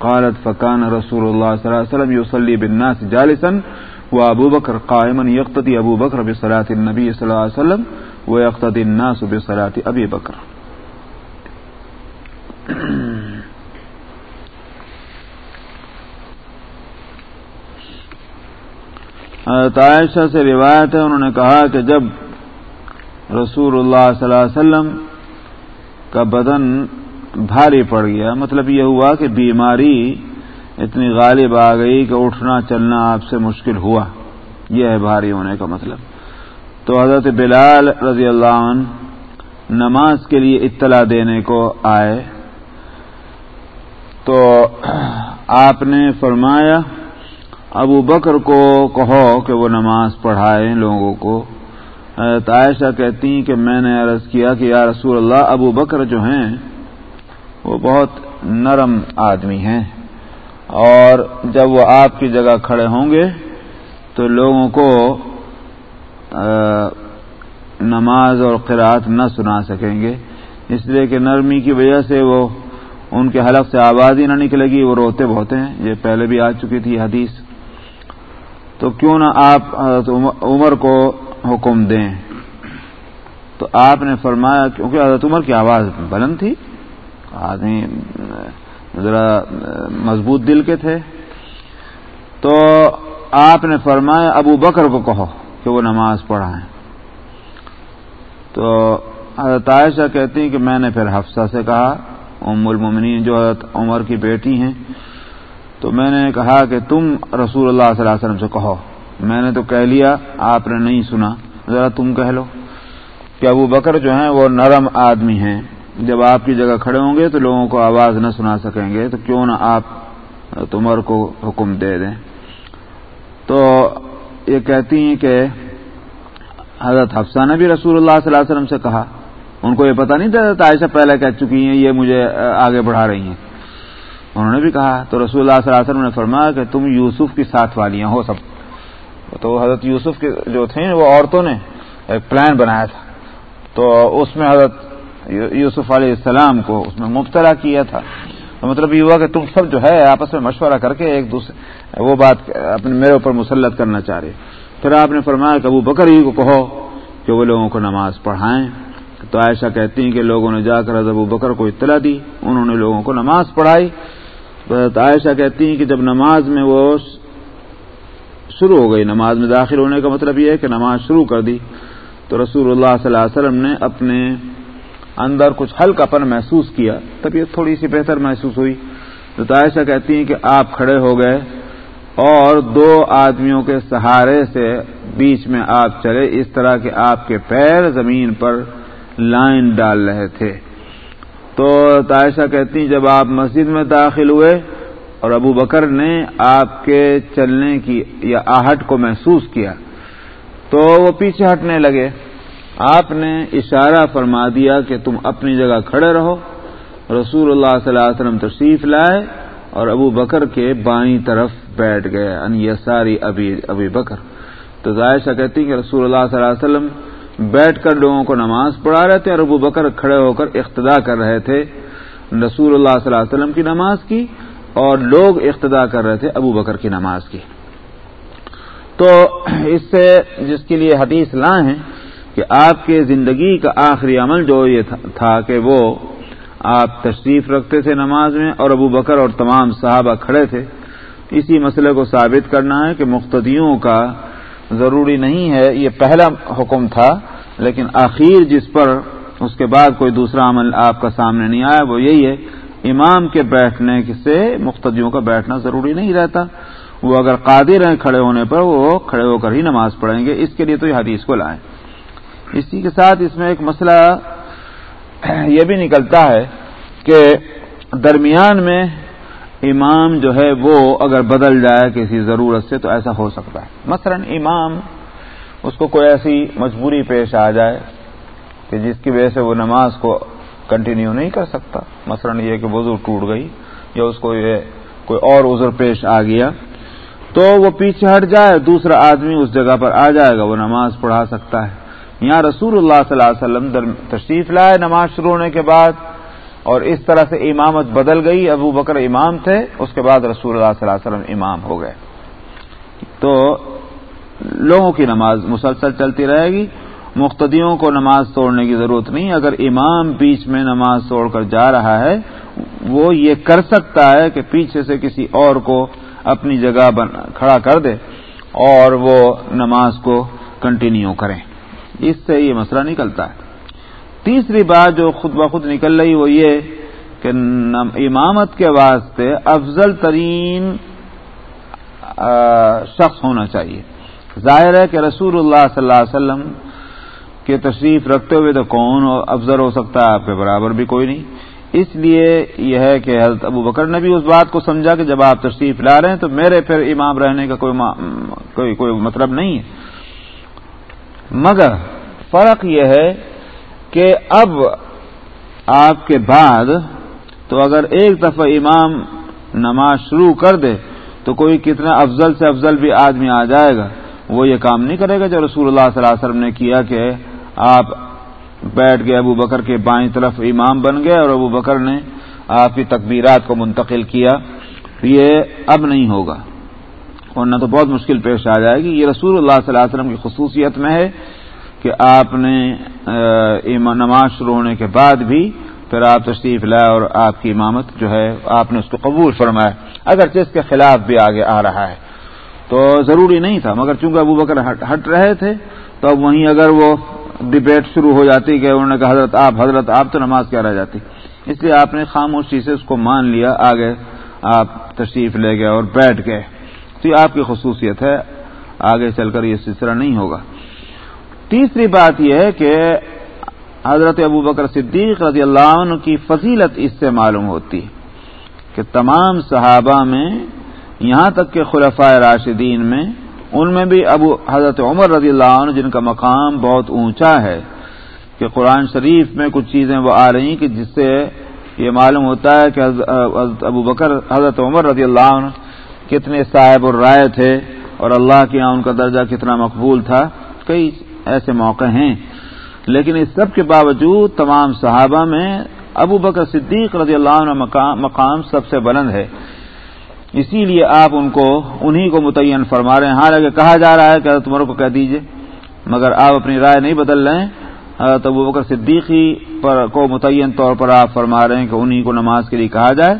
قالت فكان رسول الله صلى الله عليه وسلم يصلي بالناس جالسا وأبو بكر قائما يقتدي أبو بكر بصلاة النبي صلى الله عليه وسلم ويقتدي الناس بصلاة أبي بكر عائشہ سے روایت ہے، انہوں نے کہا کہ جب رسول اللہ صلی اللہ علیہ وسلم کا بدن بھاری پڑ گیا مطلب یہ ہوا کہ بیماری اتنی غالب آ گئی کہ اٹھنا چلنا آپ سے مشکل ہوا۔ یہ ہے بھاری ہونے کا مطلب۔ تو حضرت بلال رضی اللہ عنہ نماز کے لیے اطلاع دینے کو آئے۔ تو آپ نے فرمایا ابو بکر کو کہو کہ وہ نماز پڑھائے لوگوں کو۔ عائشہ کہتی ہیں کہ میں نے عرض کیا کہ یا رسول اللہ، ابو بکر جو ہیں، وہ بہت نرم آدمی ہیں۔ اور جب وہ آپ کی جگہ کھڑے ہوں گے، تو لوگوں کو نماز اور قرآت نہ سنا سکیں گے۔ اس لیے کہ نرمی کی وجہ سے وہ، ان کے حلق سے آواز ہی نہ نکلے گی، وہ روتے بہت ہیں۔ یہ پہلے بھی آ چکی تھی حدیث۔ تو کیوں نہ آپ حضرت عمر کو حکم دیں؟ تو آپ نے فرمایا، کیونکہ حضرت عمر کی آواز بلند تھی آدمی ذرا مضبوط دل کے تھے۔ تو آپ نے فرمایا، ابو بکر کو کہو کہ وہ نماز پڑھائیں۔ تو حضرت عائشہ کہتی ہیں کہ میں نے پھر حفصہ سے کہا، ام المنین جو حضرت عمر کی بیٹی ہیں تو میں نے کہا کہ تم رسول اللہ صلی اللہ علیہ وسلم سے کہو۔ میں نے تو کہہ لیا، آپ نے نہیں سنا۔ ذرا تم کہہ لو۔ کہ ابو بکر جو ہیں وہ نرم آدمی ہیں۔ جب آپ کی جگہ کھڑے ہوں گے تو لوگوں کو آواز نہ سنا سکیں گے۔ تو کیوں نہ آپ عمر کو حکم دے دیں۔ تو یہ کہتی ہیں کہ حضرت حفصہ نے بھی رسول اللہ صلی اللہ علیہ وسلم سے کہا۔ ان کو یہ پتا نہیں تھا عائشہ پہلے کہہ چکی ہیں، یہ مجھے آگے بڑھا رہی ہیں۔ انہوں نے بھی کہا، تو رسول اللہ صلی اللہ علیہ وسلم نے فرمایا کہ تم یوسف کی ساتھ والیاں ہو سب۔ تو حضرت یوسف کے جو تھے وہ عورتوں نے ایک پلان بنایا تھا۔ تو اس میں حضرت یوسف علیہ السلام کو اس میں مبتلا کیا تھا۔ تو مطلب یہ ہوا کہ تم سب جو ہے، آپس میں مشورہ کر کے ایک دوسرے، وہ بات اپنے میرے اوپر مسلط کرنا چاہ رہے۔ پھر آپ نے فرمایا کہ ابو بکر ہی کو کہو کہ وہ لوگوں کو نماز پڑھائیں۔ تو عائشہ کہتی ہیں کہ لوگوں نے جا کر ابو بکر کو اطلاع دی، انہوں نے لوگوں کو نماز پڑھائی۔ عائشہ کہتی ہیں کہ جب نماز میں وہ شروع ہو گئی، نماز میں داخل ہونے کا مطلب یہ ہے کہ نماز شروع کر دی۔ تو رسول اللہ صلی اللہ علیہ وسلم نے اپنے اندر کچھ ہلکا پن محسوس کیا۔ طبیعت تھوڑی سی بہتر محسوس ہوئی۔ تو عائشہ کہتی ہیں کہ آپ کھڑے ہو گئے اور دو آدمیوں کے سہارے سے بیچ میں آپ چلے۔ اس طرح کہ آپ کے پیر زمین پر لائن ڈال رہے تھے۔ تو تائشہ کہتی ہیں، جب آپ مسجد میں داخل ہوئے اور ابو بکر نے آپ کے چلنے کی یا آہٹ کو محسوس کیا تو وہ پیچھے ہٹنے لگے۔ آپ نے اشارہ فرما دیا کہ تم اپنی جگہ کھڑے رہو۔ رسول اللہ صلی اللہ علیہ وسلم تشریف لائے اور ابو بکر کے بائیں طرف بیٹھ گئے، ان یہ ساری ابھی ابھی بکر۔ تو عائشہ کہتی کہ رسول اللہ صلی اللہ علیہ وسلم بیٹھ کر لوگوں کو نماز پڑھا رہے تھے اور ابو بکر کھڑے ہو کر اقتدا کر رہے تھے، رسول اللہ صلی اللہ علیہ وسلم کی نماز کی اور لوگ اقتدا کر رہے تھے ابو بکر کی نماز کی۔ تو اس سے جس کے لیے حدیث لا ہیں کہ آپ کے زندگی کا آخری عمل جو یہ تھا کہ وہ آپ تشریف رکھتے تھے نماز میں اور ابو بکر اور تمام صحابہ کھڑے تھے۔ اسی مسئلے کو ثابت کرنا ہے کہ مقتدیوں کا ضروری نہیں ہے، یہ پہلا حکم تھا، لیکن آخر جس پر اس کے بعد کوئی دوسرا عمل آپ کا سامنے نہیں آیا، وہ یہی ہے، امام کے بیٹھنے سے مقتدیوں کا بیٹھنا ضروری نہیں رہتا۔ وہ اگر قادر ہیں کھڑے ہونے پر، وہ کھڑے ہو کر ہی نماز پڑھیں گے۔ اس کے لیے تو یہ حدیث کو لائیں۔ اسی کے ساتھ اس میں ایک مسئلہ یہ بھی نکلتا ہے کہ درمیان میں امام جو ہے وہ اگر بدل جائے کسی ضرورت سے تو ایسا ہو سکتا ہے۔ مثلا امام، اس کو کوئی ایسی مجبوری پیش آ جائے کہ جس کی وجہ سے وہ نماز کو کنٹینیو نہیں کر سکتا۔ مثلا یہ کہ وضو ٹوٹ گئی یا اس کو یہ کوئی اور عذر پیش آ گیا تو وہ پیچھے ہٹ جائے، دوسرا آدمی اس جگہ پر آ جائے گا، وہ نماز پڑھا سکتا ہے۔ یہاں رسول اللہ صلی اللہ علیہ وسلم تشریف لائے نماز شروع ہونے کے بعد اور اس طرح سے امامت بدل گئی، ابو بکر امام تھے، اس کے بعد رسول اللہ صلی اللہ علیہ وسلم امام ہو گئے۔ تو لوگوں کی نماز مسلسل چلتی رہے گی مختدیوں کو نماز توڑنے کی ضرورت نہیں، اگر امام بیچ میں نماز توڑ کر جا رہا ہے، وہ یہ کر سکتا ہے کہ پیچھے سے کسی اور کو اپنی جگہ کھڑا کر دے اور وہ نماز کو کنٹینیو کریں۔ اس سے یہ مسئلہ نکلتا ہے۔ تیسری بات جو خود بخود نکل رہی وہ یہ کہ امامت کے واسطے افضل ترین شخص ہونا چاہیے۔ ظاہر ہے کہ رسول اللہ صلی اللہ علیہ وسلم کے تشریف رکھتے ہوئے تو کون افضل ہو سکتا ہے؟ آپ کے برابر بھی کوئی نہیں۔ اس لیے یہ ہے کہ حضرت ابو بکر نے بھی اس بات کو سمجھا کہ جب آپ تشریف لا رہے ہیں تو میرے پھر امام رہنے کا کوئی کوئی کوئی مطلب نہیں ہے۔ مگر فرق یہ ہے کہ اب آپ کے بعد تو اگر ایک دفعہ امام نماز شروع کر دے تو کوئی کتنا افضل سے افضل بھی آدمی آ جائے گا۔ وہ یہ کام نہیں کرے گا جو رسول اللہ صلی اللہ علیہ وسلم نے کیا کہ آپ بیٹھ گئے ابو بکر کے بائیں طرف امام بن گئے اور ابو بکر نے آپ کی تکبیرات کو منتقل کیا۔ یہ اب نہیں ہوگا۔ ورنہ تو بہت مشکل پیش آ جائے گی۔ یہ رسول اللہ صلی اللہ علیہ وسلم کی خصوصیت میں ہے۔ کہ آپ نے نماز شروع ہونے کے بعد بھی پھر آپ تشریف لائے اور آپ کی امامت جو ہے، آپ نے اس کو قبول فرمایا۔ اگرچہ اس کے خلاف بھی آگے آ رہا ہے۔ تو ضروری نہیں تھا، مگر چونکہ ابو بکر ہٹ رہے تھے، تو اب وہیں اگر وہ ڈبیٹ شروع ہو جاتی کہ انہوں نے کہا، حضرت آپ حضرت آپ تو نماز کیا رہ جاتی۔ اس لیے آپ نے خاموشی سے اس کو مان لیا، آگے آپ تشریف لے گئے اور بیٹھ گئے۔ تو یہ آپ کی خصوصیت ہے، آگے چل کر یہ سلسلہ نہیں ہوگا۔ تیسری بات یہ ہے کہ حضرت ابو بکر صدیق رضی اللہ عنہ کی فضیلت اس سے معلوم ہوتی ہے کہ تمام صحابہ میں، یہاں تک کہ خلفۂ راشدین میں، ان میں بھی ابو حضرت عمر رضی اللہ عنہ جن کا مقام بہت اونچا ہے کہ قرآن شریف میں کچھ چیزیں وہ آ رہی کہ جس سے یہ معلوم ہوتا ہے کہ حضرت ابو بکر، حضرت عمر رضی اللہ عنہ کتنے صاحب الرائے تھے اور اللہ کے یہاں ان کا درجہ کتنا مقبول تھا، کئی ایسے موقع ہیں۔ لیکن اس سب کے باوجود تمام صحابہ میں ابو بکر صدیق رضی اللہ عنہ مقام سب سے بلند ہے۔ اسی لیے آپ ان کو، انہی کو متعین فرما رہے ہیں۔ حالانکہ کہا جا رہا ہے کہ حضرت عمر کو کہہ دیجیے، مگر آپ اپنی رائے نہیں بدل رہے ہیں۔ حضرت ابو بکر صدیقی پر کو متعین طور پر آپ فرما رہے ہیں کہ انہی کو نماز کے لیے کہا جائے۔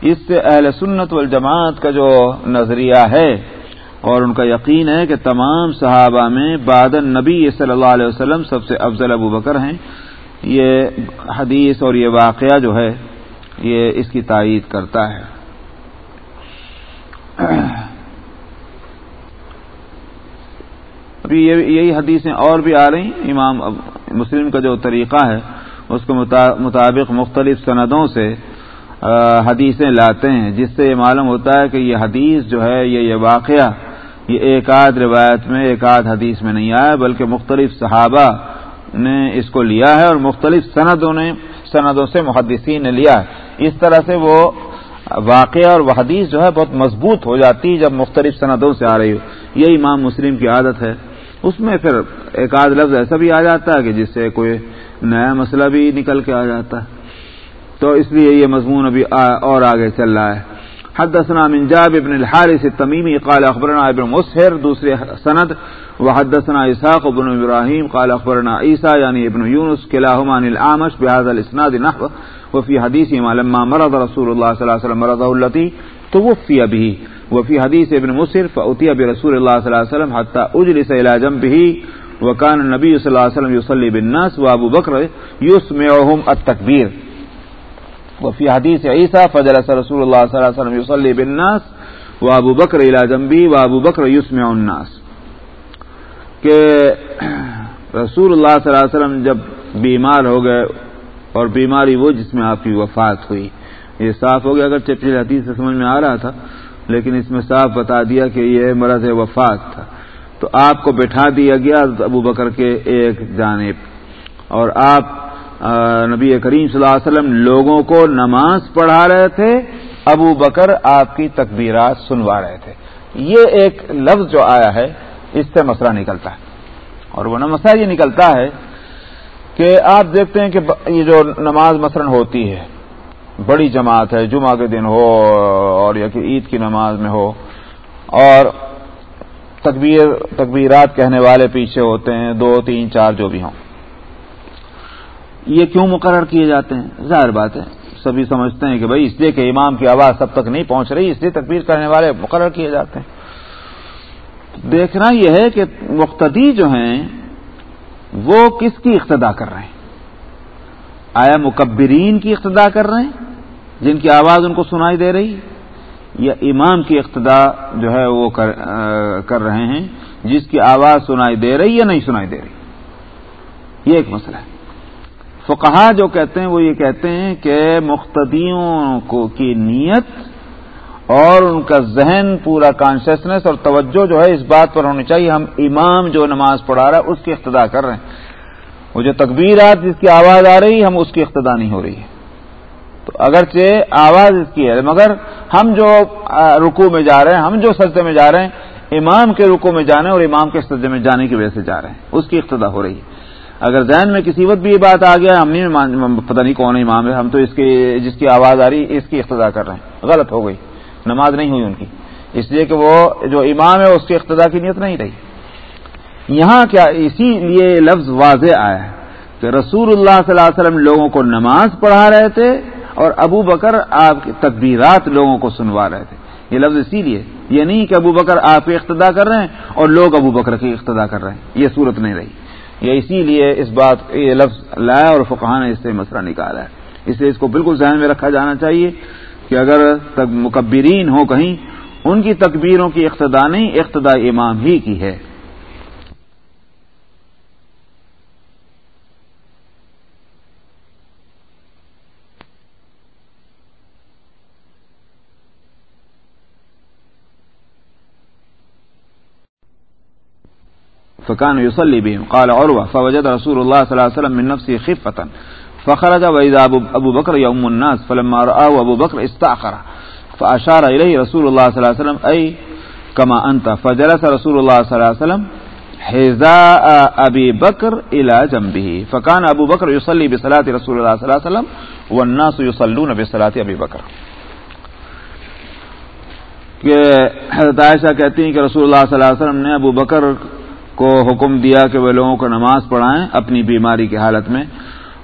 اس سے اہل سنت والجماعت کا جو نظریہ ہے اور ان کا یقین ہے کہ تمام صحابہ میں بعد نبی صلی اللہ علیہ وسلم سب سے افضل ابو بکر ہیں۔ یہ حدیث اور یہ واقعہ جو ہے، یہ اس کی تائید کرتا ہے۔ ابھی یہی حدیثیں اور بھی آ رہی امام مسلم کا جو طریقہ ہے، اس کے مطابق مختلف سندوں سے حدیثیں لاتے ہیں، جس سے یہ معلوم ہوتا ہے کہ یہ حدیث جو ہے، یہ یہ واقعہ یہ ایک آدھ روایت میں، ایک آدھ حدیث میں نہیں آیا، بلکہ مختلف صحابہ نے اس کو لیا ہے اور مختلف سندوں نے، سندوں سے محدثین نے لیا ہے۔ اس طرح سے وہ واقعہ اور وہ حدیث جو ہے بہت مضبوط ہو جاتی جب مختلف سندوں سے آ رہی ہو۔ یہ امام مسلم کی عادت ہے۔ اس میں پھر ایک آدھ لفظ ایسا بھی آ جاتا ہے کہ جس سے کوئی نیا مسئلہ بھی نکل کے آ جاتا ہے۔ تو اس لیے یہ مضمون ابھی اور آگے چل رہا ہے۔ حدثنا من جاب ابن الحارث التميمي قال اخبرنا ابن مسهر دوسرے سند، وحدثنا اسحاق بن ابراهيم قال اخبرنا عيسى، يعني ابن يونس، كلاهما عن الاعمش بهذا الاسناد نحو وفي حديثهما لما مرض رسول الله صلى الله عليه وسلم، مرضه التي توفي به. وفي حديث ابن مسهر، فأتي برسول الله صلى الله عليه وسلم حتى أجلس إلى جنبه، وكان النبي صلى الله عليه وسلم يصلي بالناس وابو بكر يسمعهم التكبير. وفي حديث عيسى فجلس رسول الله صلى الله عليه وسلم يصلي بالناس وابو بكر الى جنبي وابو بكر يسمع الناس. کہ رسول اللہ صلی اللہ علیہ وسلم جب بیمار ہو گئے اور بیماری وہ جس میں آپ کی وفات ہوئی. یہ صاف ہو گیا، اگر چپچل حدیث سے سمجھ میں آ رہا تھا، لیکن اس میں صاف بتا دیا کہ یہ مرض وفات تھا۔ تو آپ کو بٹھا دیا گیا ابو بکر کے ایک جانب اور آپ نبی کریم صلی اللہ علیہ وسلم لوگوں کو نماز پڑھا رہے تھے، ابو بکر آپ کی تکبیرات سنوا رہے تھے۔ یہ ایک لفظ جو آیا ہے، اس سے مسئلہ نکلتا ہے۔ اور وہ مسئلہ یہ نکلتا ہے کہ آپ دیکھتے ہیں کہ یہ جو نماز مثلا ہوتی ہے، بڑی جماعت ہے، جمعہ کے دن ہو اور یا کہ عید کی نماز میں ہو، اور تکبیر، تکبیرات کہنے والے پیچھے ہوتے ہیں، دو، تین، چار، جو بھی ہوں۔ یہ کیوں مقرر کیے جاتے ہیں؟ ظاہر بات ہے۔ سبھی سمجھتے ہیں کہ بھائی اس لیے کہ امام کی آواز سب تک نہیں پہنچ رہی، اس لیے تکبیر کرنے والے مقرر کیے جاتے ہیں۔ دیکھنا یہ ہے کہ مقتدی جو ہیں، وہ کس کی اقتدا کر رہے ہیں؟ آیا مکبرین کی اقتدا کر رہے ہیں؟ جن کی آواز ان کو سنائی دے رہی؟ یا امام کی اقتدا جو ہے وہ کر رہے ہیں، جس کی آواز سنائی دے رہی یا نہیں سنائی دے رہی؟ یہ ایک مسئلہ ہے۔ فقہا جو کہتے ہیں وہ یہ کہتے ہیں کہ مختدیوں کو کی نیت اور ان کا ذہن پورا کانشیسنیس اور توجہ جو ہے اس بات پر ہونی چاہیے۔ ہم امام جو نماز پڑھا رہا ہے، اس کی اقتدا کر رہے ہیں۔ وہ جو تکبیرات جس کی آواز آ رہی ہم اس کی اقتدا نہیں ہو رہی ہے۔ تو اگرچہ آواز اس کی ہے، مگر ہم جو رکو میں جا رہے ہیں، ہم جو سجدے میں جا رہے ہیں، امام کے رکو میں جانے اور امام کے سجدے میں جانے کی وجہ سے جا رہے ہیں۔ اس کی اقتدا ہو رہی ہے۔ اگر ذہن میں کسی وقت بھی یہ بات آ گیا، ہم نہیں پتہ نہیں کون امام ہے، ہم تو اس کی جس کی آواز آ رہی، اس کی اقتدا کر رہے ہیں۔ غلط ہو گئی۔ نماز نہیں ہوئی ان کی۔ اس لیے کہ وہ جو امام ہے، اس کی اقتدا کی نیت نہیں رہی۔ یہاں کیا اسی لیے لفظ واضح آیا ہے کہ رسول اللہ صلی اللہ علیہ وسلم لوگوں کو نماز پڑھا رہے تھے اور ابو بکر آپ کی تدبیرات لوگوں کو سنوا رہے تھے۔ یہ لفظ اسی لیے۔ یہ نہیں کہ ابو بکر آپ کی اقتدا کر رہے ہیں اور لوگ ابو بکر کی اقتدا کر رہے ہیں۔ یہ صورت نہیں رہی۔ یہ اسی لیے اس بات یہ لفظ لایا اور فقہ نے اس سے مسئلہ نکالا ہے۔ اس لیے اس کو بالکل ذہن میں رکھا جانا چاہیے کہ اگر مکبرین ہو کہیں، ان کی تکبیروں کی اقتدا نہیں، اقتدا امام ہی کی ہے۔ فكان يصلي بهم. قال عروة، فوجد رسول الله صلى الله عليه وسلم من نفسه خفة. فخرج وإذا أبو بكر يوم الناس، فلما رآه أبو بكر استأخر. فأشار إليه رسول الله صلى الله عليه وسلم، أي كما أنت. فجلس رسول الله صلى الله عليه وسلم حذاء أبي بكر إلى جنبه. فكان أبو بكر يصلي بصلاة رسول الله صلى الله عليه وسلم، والناس يصلون بصلاة أبي بكر. کہ حضرت عائشہ کہتی ہیں کہ رسول اللہ صلی اللہ علیہ وسلم نے ابو بکر کو حکم دیا کہ وہ لوگوں کو نماز پڑھائیں اپنی بیماری کی حالت میں۔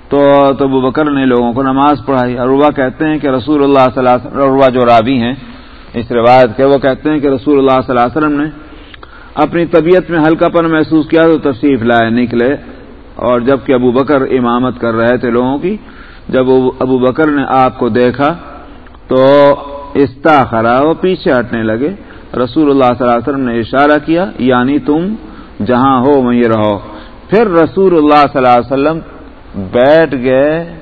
تو ابو بکر نے لوگوں کو نماز پڑھائی۔ عروبہ کہتے ہیں کہ رسول اللہ صلی اللہ علیہ عروبہ جو راوی ہیں، اس روایت کے وہ کہتے ہیں کہ رسول اللہ صلی اللہ علیہ وسلم نے اپنی طبیعت میں ہلکا پن محسوس کیا تو تشریف لائے، نکلے۔ اور جبکہ ابو بکر امامت کر رہے تھے لوگوں کی، جب ابو بکر نے آپ کو دیکھا تو استاخرا، وہ پیچھے ہٹنے لگے۔ رسول اللہ صلی اللہ علیہ وسلم نے اشارہ کیا یعنی تم جہاں ہو وہیں رہو۔ پھر رسول اللہ صلی اللہ علیہ وسلم بیٹھ گئے۔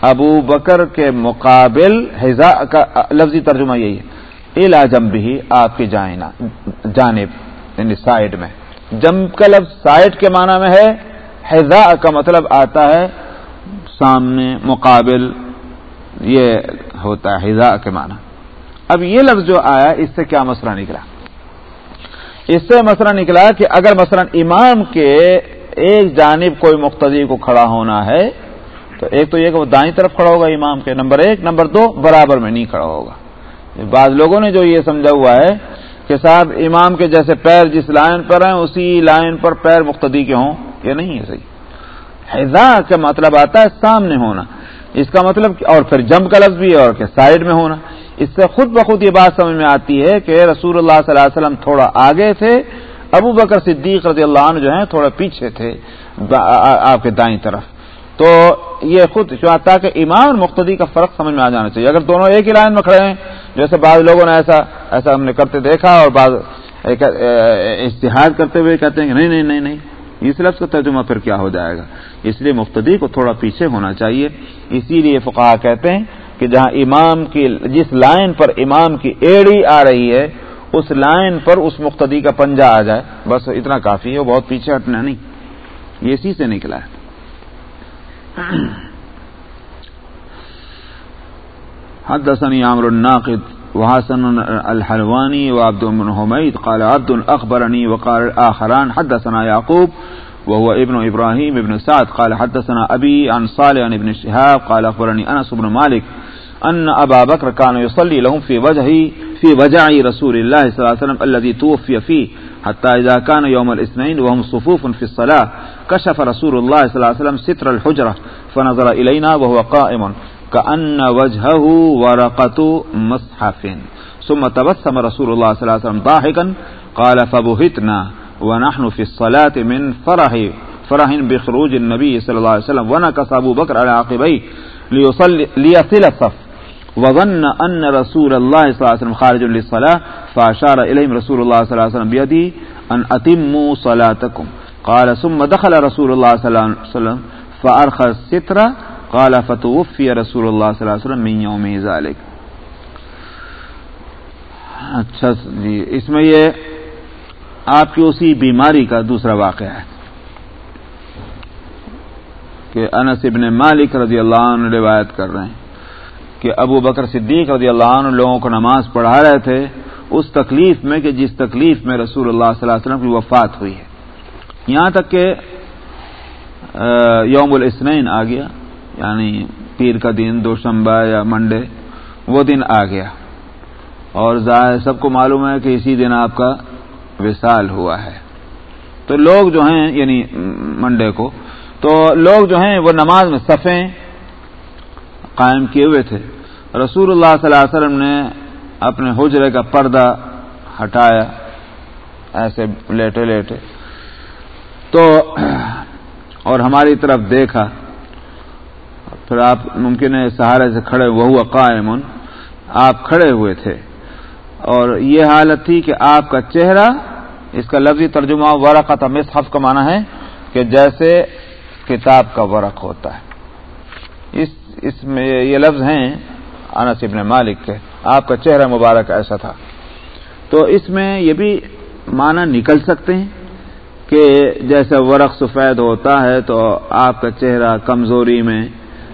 ابو بکر کے مقابل حضا کا لفظی ترجمہ یہی ہے۔ الا جمب بھی آپ کی جانب یعنی سائڈ میں۔ جمب کا لفظ سائڈ کے معنی میں ہے۔ حضا کا مطلب آتا ہے سامنے، مقابل، یہ ہوتا ہے حضا کے معنی۔ اب یہ لفظ جو آیا، اس سے کیا مسئلہ نکلا؟ اس سے مسئلہ نکلا کہ اگر مثلا امام کے ایک جانب کوئی مقتدی کو کھڑا ہونا ہے، تو ایک تو یہ کہ وہ دائیں طرف کھڑا ہوگا امام کے، نمبر ایک. نمبر دو، برابر میں نہیں کھڑا ہوگا۔ بعض لوگوں نے جو یہ سمجھا ہوا ہے کہ صاحب امام کے جیسے پیر جس لائن پر ہیں، اسی لائن پر پیر مقتدی کے ہوں، یہ نہیں ہے صحیح۔ حضا کا مطلب آتا ہے سامنے ہونا۔ اس کا مطلب اور پھر جمپ کا لفظ بھی ہے اور کہ سائڈ میں ہونا۔ اس سے خود بخود یہ بات سمجھ میں آتی ہے کہ رسول اللہ صلی اللہ علیہ وسلم تھوڑا آگے تھے، ابو بکر صدیق رضی اللہ عنہ جو ہیں تھوڑا پیچھے تھے آپ کے دائیں طرف۔ تو یہ خود جو آتا کہ ایمان اور مقتدی کا فرق سمجھ میں آ جانا چاہیے۔ اگر دونوں ایک ہی لائن میں کھڑے ہیں، جیسے بعض لوگوں نے ایسا ایسا ہم نے کرتے دیکھا اور بعض اشتہار کرتے ہوئے کہتے ہیں کہ نہیں نہیں نہیں نہیں، اس لفظ کا ترجمہ پھر کیا ہو جائے گا؟ اس لیے مقتدی کو تھوڑا پیچھے ہونا چاہیے۔ اسی لیے فقہ کہتے ہیں کہ جہاں امام کی جس لائن پر امام کی ایڑی آ رہی ہے، اس لائن پر اس مقتدی کا پنجہ آ جائے۔ بس اتنا کافی ہے، وہ بہت پیچھے ہٹنا نہیں۔ یہ اسی سے نکلا ہے۔ حدثني عمرو الناقد وحسن الحلواني وعبد بن حميد قال عبد اخبرني وقال الاخران حدثنا يعقوب وهو ابن ابراهيم ابن سعد قال حدثنا ابي عن صالح عن ابن شهاب قال اخبرني انس بن مالك ان ابا بکر کان يصلي لهم في وجهه، في وجع رسول الله صلى الله عليه وسلم الذي توفي فيه، حتى اذا كان يوم الاثنين وهم صفوف في الصلاه كشف رسول الله صلى الله عليه وسلم ستر الحجره فنظر الينا وهو قائم كان وجهه ورقه مصحف. ثم تبسم رسول الله صلى الله عليه وسلم ضاحكا، قال فبهتنا، ونحن في الصلاه من فرح فرح بخروج النبي صلى الله عليه وسلم، ونكس ابو بكر على عقبيه ليصل الصف. وظن ان رسول الله صلى الله عليه وسلم خارج للصلاه فاشار اليهم رسول الله صلى الله عليه وسلم بيده ان اتموا صلاتكم قال ثم دخل رسول الله صلى الله عليه وسلم فارخى الستر قال فتوفي رسول الله صلى الله عليه وسلم من يوم ذلك اچھا جی اس میں یہ آپ کی اسی بیماری کا دوسرا واقعہ ہے کہ انس ابن مالک رضی اللہ عنہ روایت کر رہے ہیں۔ کہ ابو بکر صدیق رضی اللہ عنہ لوگوں کو نماز پڑھا رہے تھے، اس تکلیف میں کہ جس تکلیف میں رسول اللہ صلی اللہ علیہ وسلم کی وفات ہوئی ہے۔ یہاں تک کہ یوم الاسنین آ گیا یعنی پیر کا دن دوشمبا یا منڈے، وہ دن آ گیا۔ اور ظاہر سب کو معلوم ہے کہ اسی دن آپ کا وصال ہوا ہے۔ تو لوگ جو ہیں یعنی منڈے کو، تو لوگ جو ہیں، وہ نماز میں صفیں قائم کیے ہوئے تھے۔ رسول اللہ صلی اللہ علیہ وسلم نے اپنے حجرے کا پردہ ہٹایا۔ ایسے لیٹے لیٹے۔ تو اور ہماری طرف دیکھا۔ پھر آپ ممکن ہے سہارے سے کھڑے وہ ہوا قائم۔ آپ کھڑے ہوئے تھے۔ اور یہ حالت تھی کہ آپ کا چہرہ، اس کا لفظی ترجمہ ورق کا مصحف کا معنی ہے کہ جیسے کتاب کا ورق ہوتا ہے۔ اس اس میں یہ لفظ ہیں، انس ابن مالک کے۔ آپ کا چہرہ مبارک ایسا تھا۔ تو اس میں یہ بھی معنی نکل سکتے ہیں کہ جیسا ورق سفید ہوتا ہے تو آپ کا چہرہ کمزوری میں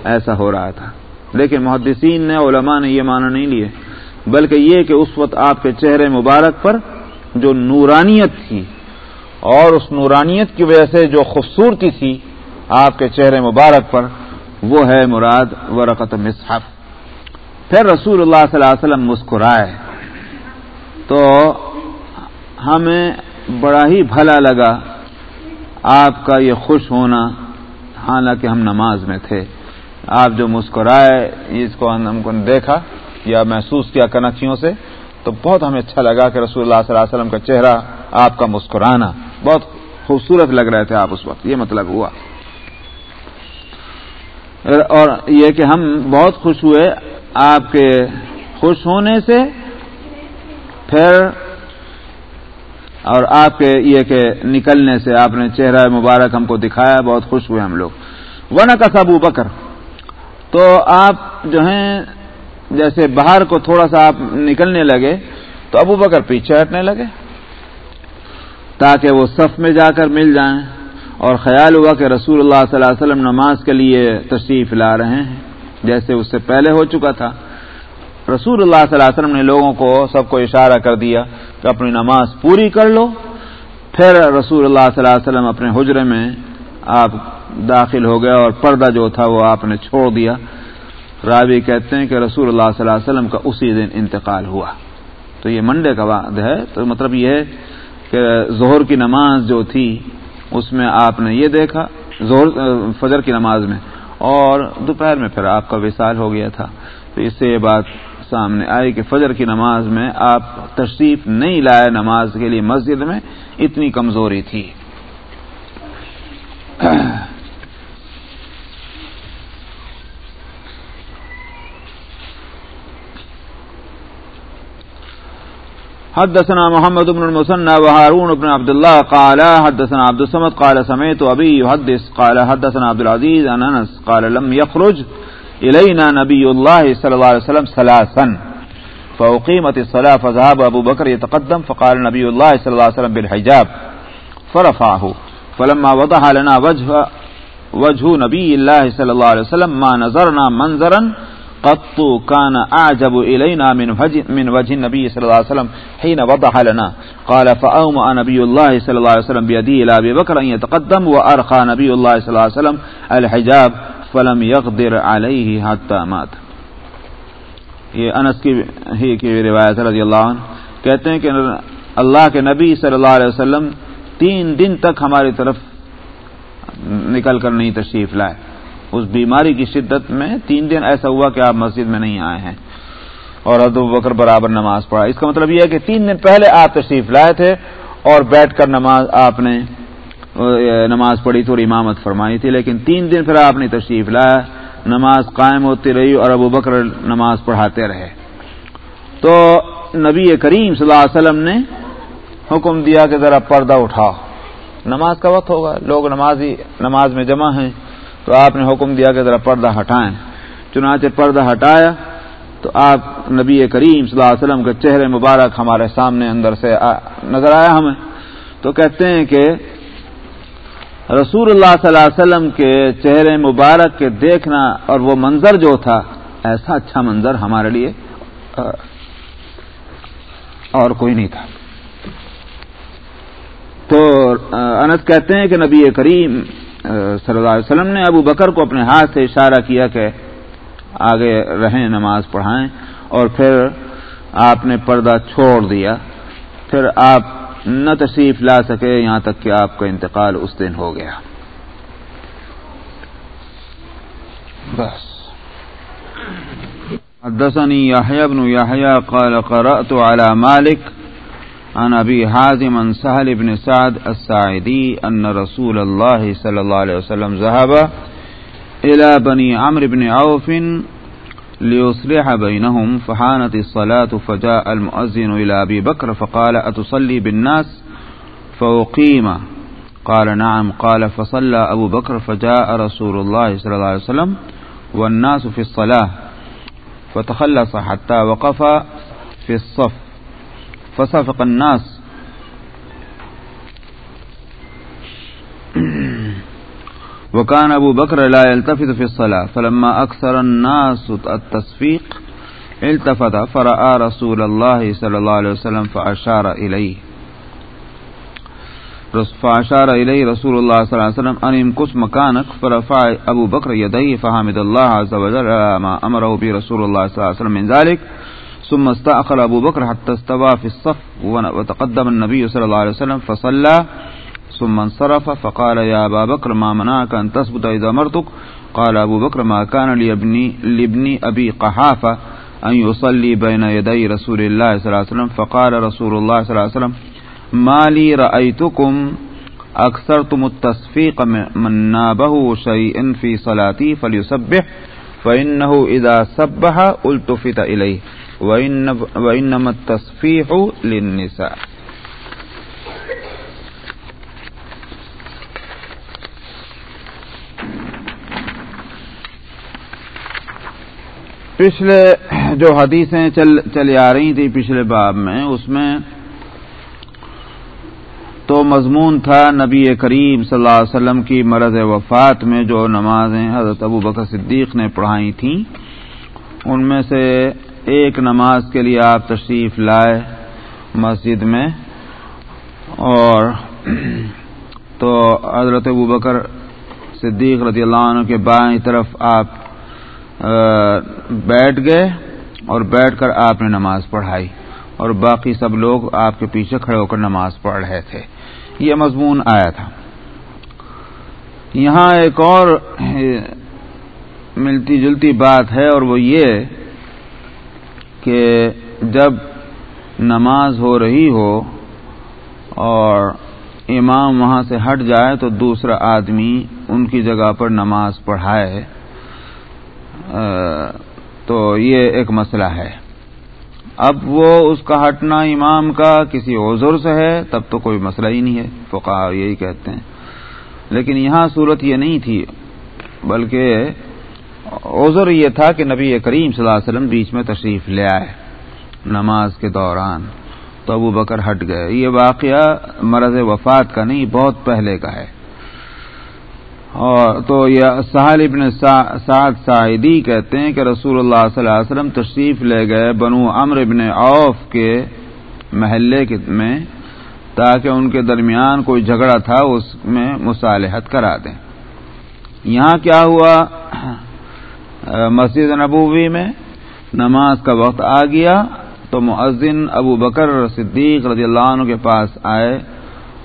ایسا ہو رہا تھا۔ لیکن محدثین نے، علماء نے یہ معنی نہیں لیے، بلکہ یہ کہ اس وقت آپ کے چہرے مبارک پر جو نورانیت تھی اور اس نورانیت کی وجہ سے جو خوبصورتی تھی، آپ کے چہرے مبارک پر وہ ہے مراد ورقت مصحف پھر رسول اللہ صلی اللہ علیہ وسلم مسکرائے۔ تو ہمیں بڑا ہی بھلا لگا۔ آپ کا یہ خوش ہونا، حالانکہ ہم نماز میں تھے۔ آپ جو مسکرائے، اس کو ہم کو دیکھا، یا محسوس کیا کنکھیوں سے۔ تو بہت ہمیں اچھا لگا کہ رسول اللہ صلی اللہ علیہ وسلم کا چہرہ آپ کا مسکرانا۔ بہت خوبصورت لگ رہے تھے آپ اس وقت، یہ مطلب ہوا۔ اور یہ کہ ہم بہت خوش ہوئے آپ کے خوش ہونے سے، پھر اور آپ کے یہ کہ نکلنے سے آپ نے چہرہ مبارک ہم کو دکھایا، بہت خوش ہوئے ہم لوگ۔ ورنہ کا سبو بکر تو آپ جو ہیں، جیسے باہر کو تھوڑا سا آپ نکلنے لگے، تو ابو بکر پیچھے ہٹنے لگے، تاکہ وہ صف میں جا کر مل جائیں۔ اور خیال ہوا کہ رسول اللہ صلی اللہ علیہ وسلم نماز کے لیے تشریف لا رہے ہیں، جیسے اس سے پہلے ہو چکا تھا۔ رسول اللہ صلی اللہ علیہ وسلم نے لوگوں کو سب کو اشارہ کر دیا کہ اپنی نماز پوری کر لو۔ پھر رسول اللہ صلی اللہ علیہ وسلم اپنے حجرے میں آپ داخل ہو گئے اور پردہ جو تھا وہ آپ نے چھوڑ دیا۔ راوی کہتے ہیں کہ رسول اللہ صلی اللہ علیہ وسلم کا اسی دن انتقال ہوا۔ تو یہ منڈے کا وعد ہے۔ تو مطلب یہ ہے کہ ظہر کی نماز جو تھی اس میں آپ نے یہ دیکھا زور فجر کی نماز میں۔ اور دوپہر میں پھر آپ کا وصال ہو گیا تھا۔ تو اس سے یہ بات سامنے آئی کہ فجر کی نماز میں آپ تشریف نہیں لائے نماز کے لیے مسجد میں، اتنی کمزوری تھی۔ حدثنا محمد بن المثنى وهارون بن عبد الله قال حدثنا عبد الصمد قال سمعت ابي يحدث قال حدثنا عبد العزيز عن انس قال لم يخرج الينا نبي الله صلى الله عليه وسلم ثلاثا. فاقيمت الصلاه فذهب ابو بكر يتقدم فقال نبي الله صلى الله عليه وسلم بالحجاب. فرفعه. فلما وضح لنا وجه وجه نبي الله صلى الله عليه وسلم ما نظرنا منظرا قط كان اعجب الينا من وجه من وجه النبي صلى الله عليه وسلم حين وضح لنا. قال فاوم نبي الله صلى الله عليه وسلم بيدي الى ابي بكر ان يتقدم وارخى نبي الله صلى الله عليه وسلم الحجاب فلم يقدر عليه حتى مات. یہ انس کی ہی کی روایت رضی اللہ عنہ۔ کہتے ہیں کہ اللہ کے نبی صلی اللہ علیہ وسلم تین دن تک ہماری طرف نکل کر نہیں تشریف لائے۔ اس بیماری کی شدت میں تین دن ایسا ہوا کہ آپ مسجد میں نہیں آئے ہیں اور حضرت بکر برابر نماز پڑھا۔ اس کا مطلب یہ ہے کہ تین دن پہلے آپ تشریف لائے تھے اور بیٹھ کر نماز آپ نے، نماز پڑھی تھی اور امامت فرمائی تھی، لیکن تین دن پھر آپ نے تشریف لایا، نماز قائم ہوتی رہی اور ابو بکر نماز پڑھاتے رہے۔ تو نبی کریم صلی اللہ علیہ وسلم نے حکم دیا کہ ذرا پردہ اٹھاؤ۔ نماز کا وقت ہوگا، لوگ نمازی، نماز میں جمع ہیں۔ تو آپ نے حکم دیا کہ ذرا پردہ ہٹائیں۔ چنانچہ پردہ ہٹایا تو آپ نبی کریم صلی اللہ علیہ وسلم کا چہرے مبارک ہمارے سامنے اندر سے نظر آیا ہمیں۔ تو کہتے ہیں کہ رسول اللہ صلی اللہ علیہ وسلم کے چہرے مبارک کے دیکھنا اور وہ منظر جو تھا، ایسا اچھا منظر ہمارے لیے اور کوئی نہیں تھا۔ تو انس کہتے ہیں کہ نبی کریم صلی اللہ علیہ وسلم نے ابو بکر کو اپنے ہاتھ سے اشارہ کیا کہ آگے رہیں، نماز پڑھائیں، اور پھر آپ نے پردہ چھوڑ دیا۔ پھر آپ نہ تشریف لا سکے، یہاں تک کہ آپ کا انتقال اس دن ہو گیا۔ بس۔ حدثني يحيى بن يحيى قال قرأت على مالك عن أبي حازم عن سهل بن سعد الساعدي أن رسول الله صلى الله عليه وسلم ذهب إلى بني عمر بن عوف ليصلح بينهم فحانت الصلاة فجاء المؤذن إلى أبي بكر فقال أتصلي بالناس؟ فوقيم قال نعم. قال فصلى أبو بكر فجاء رسول الله صلى الله عليه وسلم والناس في الصلاة. فتخلص حتى وقف في الصف. فصفق الناس. وكان أبو بكر لا يلتفت في الصلاة، فلما أكثر الناس التصفيق التفت، فرأى رسول الله صلى الله عليه وسلم فأشار إليه. فأشار إليه رسول الله صلى الله عليه وسلم، أن يمكس مكانك. فرفع أبو بكر يديه، فحمد الله عز وجل ما أمره به رسول الله صلى الله عليه وسلم من ذلك. ثم استأخر أبو بكر حتى استوى في الصف وتقدم النبي صلى الله عليه وسلم فصلى ثم انصرف فقال يا أبا بكر ما منعك أن تثبت إذا مرتك؟ قال أبو بكر ما كان لابني, لابني أبي قحافة أن يصلي بين يدي رسول الله صلى الله عليه وسلم. فقال رسول الله صلى الله عليه وسلم ما لي رأيتكم أكثرتم التصفيق من نابه شيء في صلاتي فليسبح فإنه إذا سبح التفت إليه. وإنما التصفيح للنساء پچھلے جو حدیثیں چل چلی آ رہی تھی پچھلے باب میں، اس میں تو مضمون تھا نبی کریم صلی اللہ علیہ وسلم کی مرض وفات میں جو نمازیں حضرت ابو بکر صدیق نے پڑھائی تھیں، ان میں سے ایک نماز کے لیے آپ تشریف لائے مسجد میں اور تو حضرت ابو بکر صدیق رضی اللہ عنہ کے بائیں طرف آپ بیٹھ گئے اور بیٹھ کر آپ نے نماز پڑھائی اور باقی سب لوگ آپ کے پیچھے کھڑے ہو کر نماز پڑھ رہے تھے۔ یہ مضمون آیا تھا۔ یہاں ایک اور ملتی جلتی بات ہے اور وہ یہ کہ جب نماز ہو رہی ہو اور امام وہاں سے ہٹ جائے تو دوسرا آدمی ان کی جگہ پر نماز پڑھائے تو یہ ایک مسئلہ ہے۔ اب وہ اس کا ہٹنا امام کا کسی عذر سے ہے، تب تو کوئی مسئلہ ہی نہیں ہے فقہ یہی کہتے ہیں۔ لیکن یہاں صورت یہ نہیں تھی، بلکہ عذر یہ تھا کہ نبی کریم صلی اللہ علیہ وسلم بیچ میں تشریف لے آئے نماز کے دوران تو ابو بکر ہٹ گئے۔ یہ واقعہ مرض وفات کا نہیں، بہت پہلے کا ہے۔ اور تو یہ سہل ابن سعد سعیدی کہتے ہیں کہ رسول اللہ صلی اللہ علیہ وسلم تشریف لے گئے بنو امر ابن اوف کے محلے میں تاکہ ان کے درمیان کوئی جھگڑا تھا، اس میں مصالحت کرا دیں۔ یہاں کیا ہوا؟ مسجد نبوی میں نماز کا وقت آ گیا تو معذن ابو بکر صدیق رضی اللہ عنہ کے پاس آئے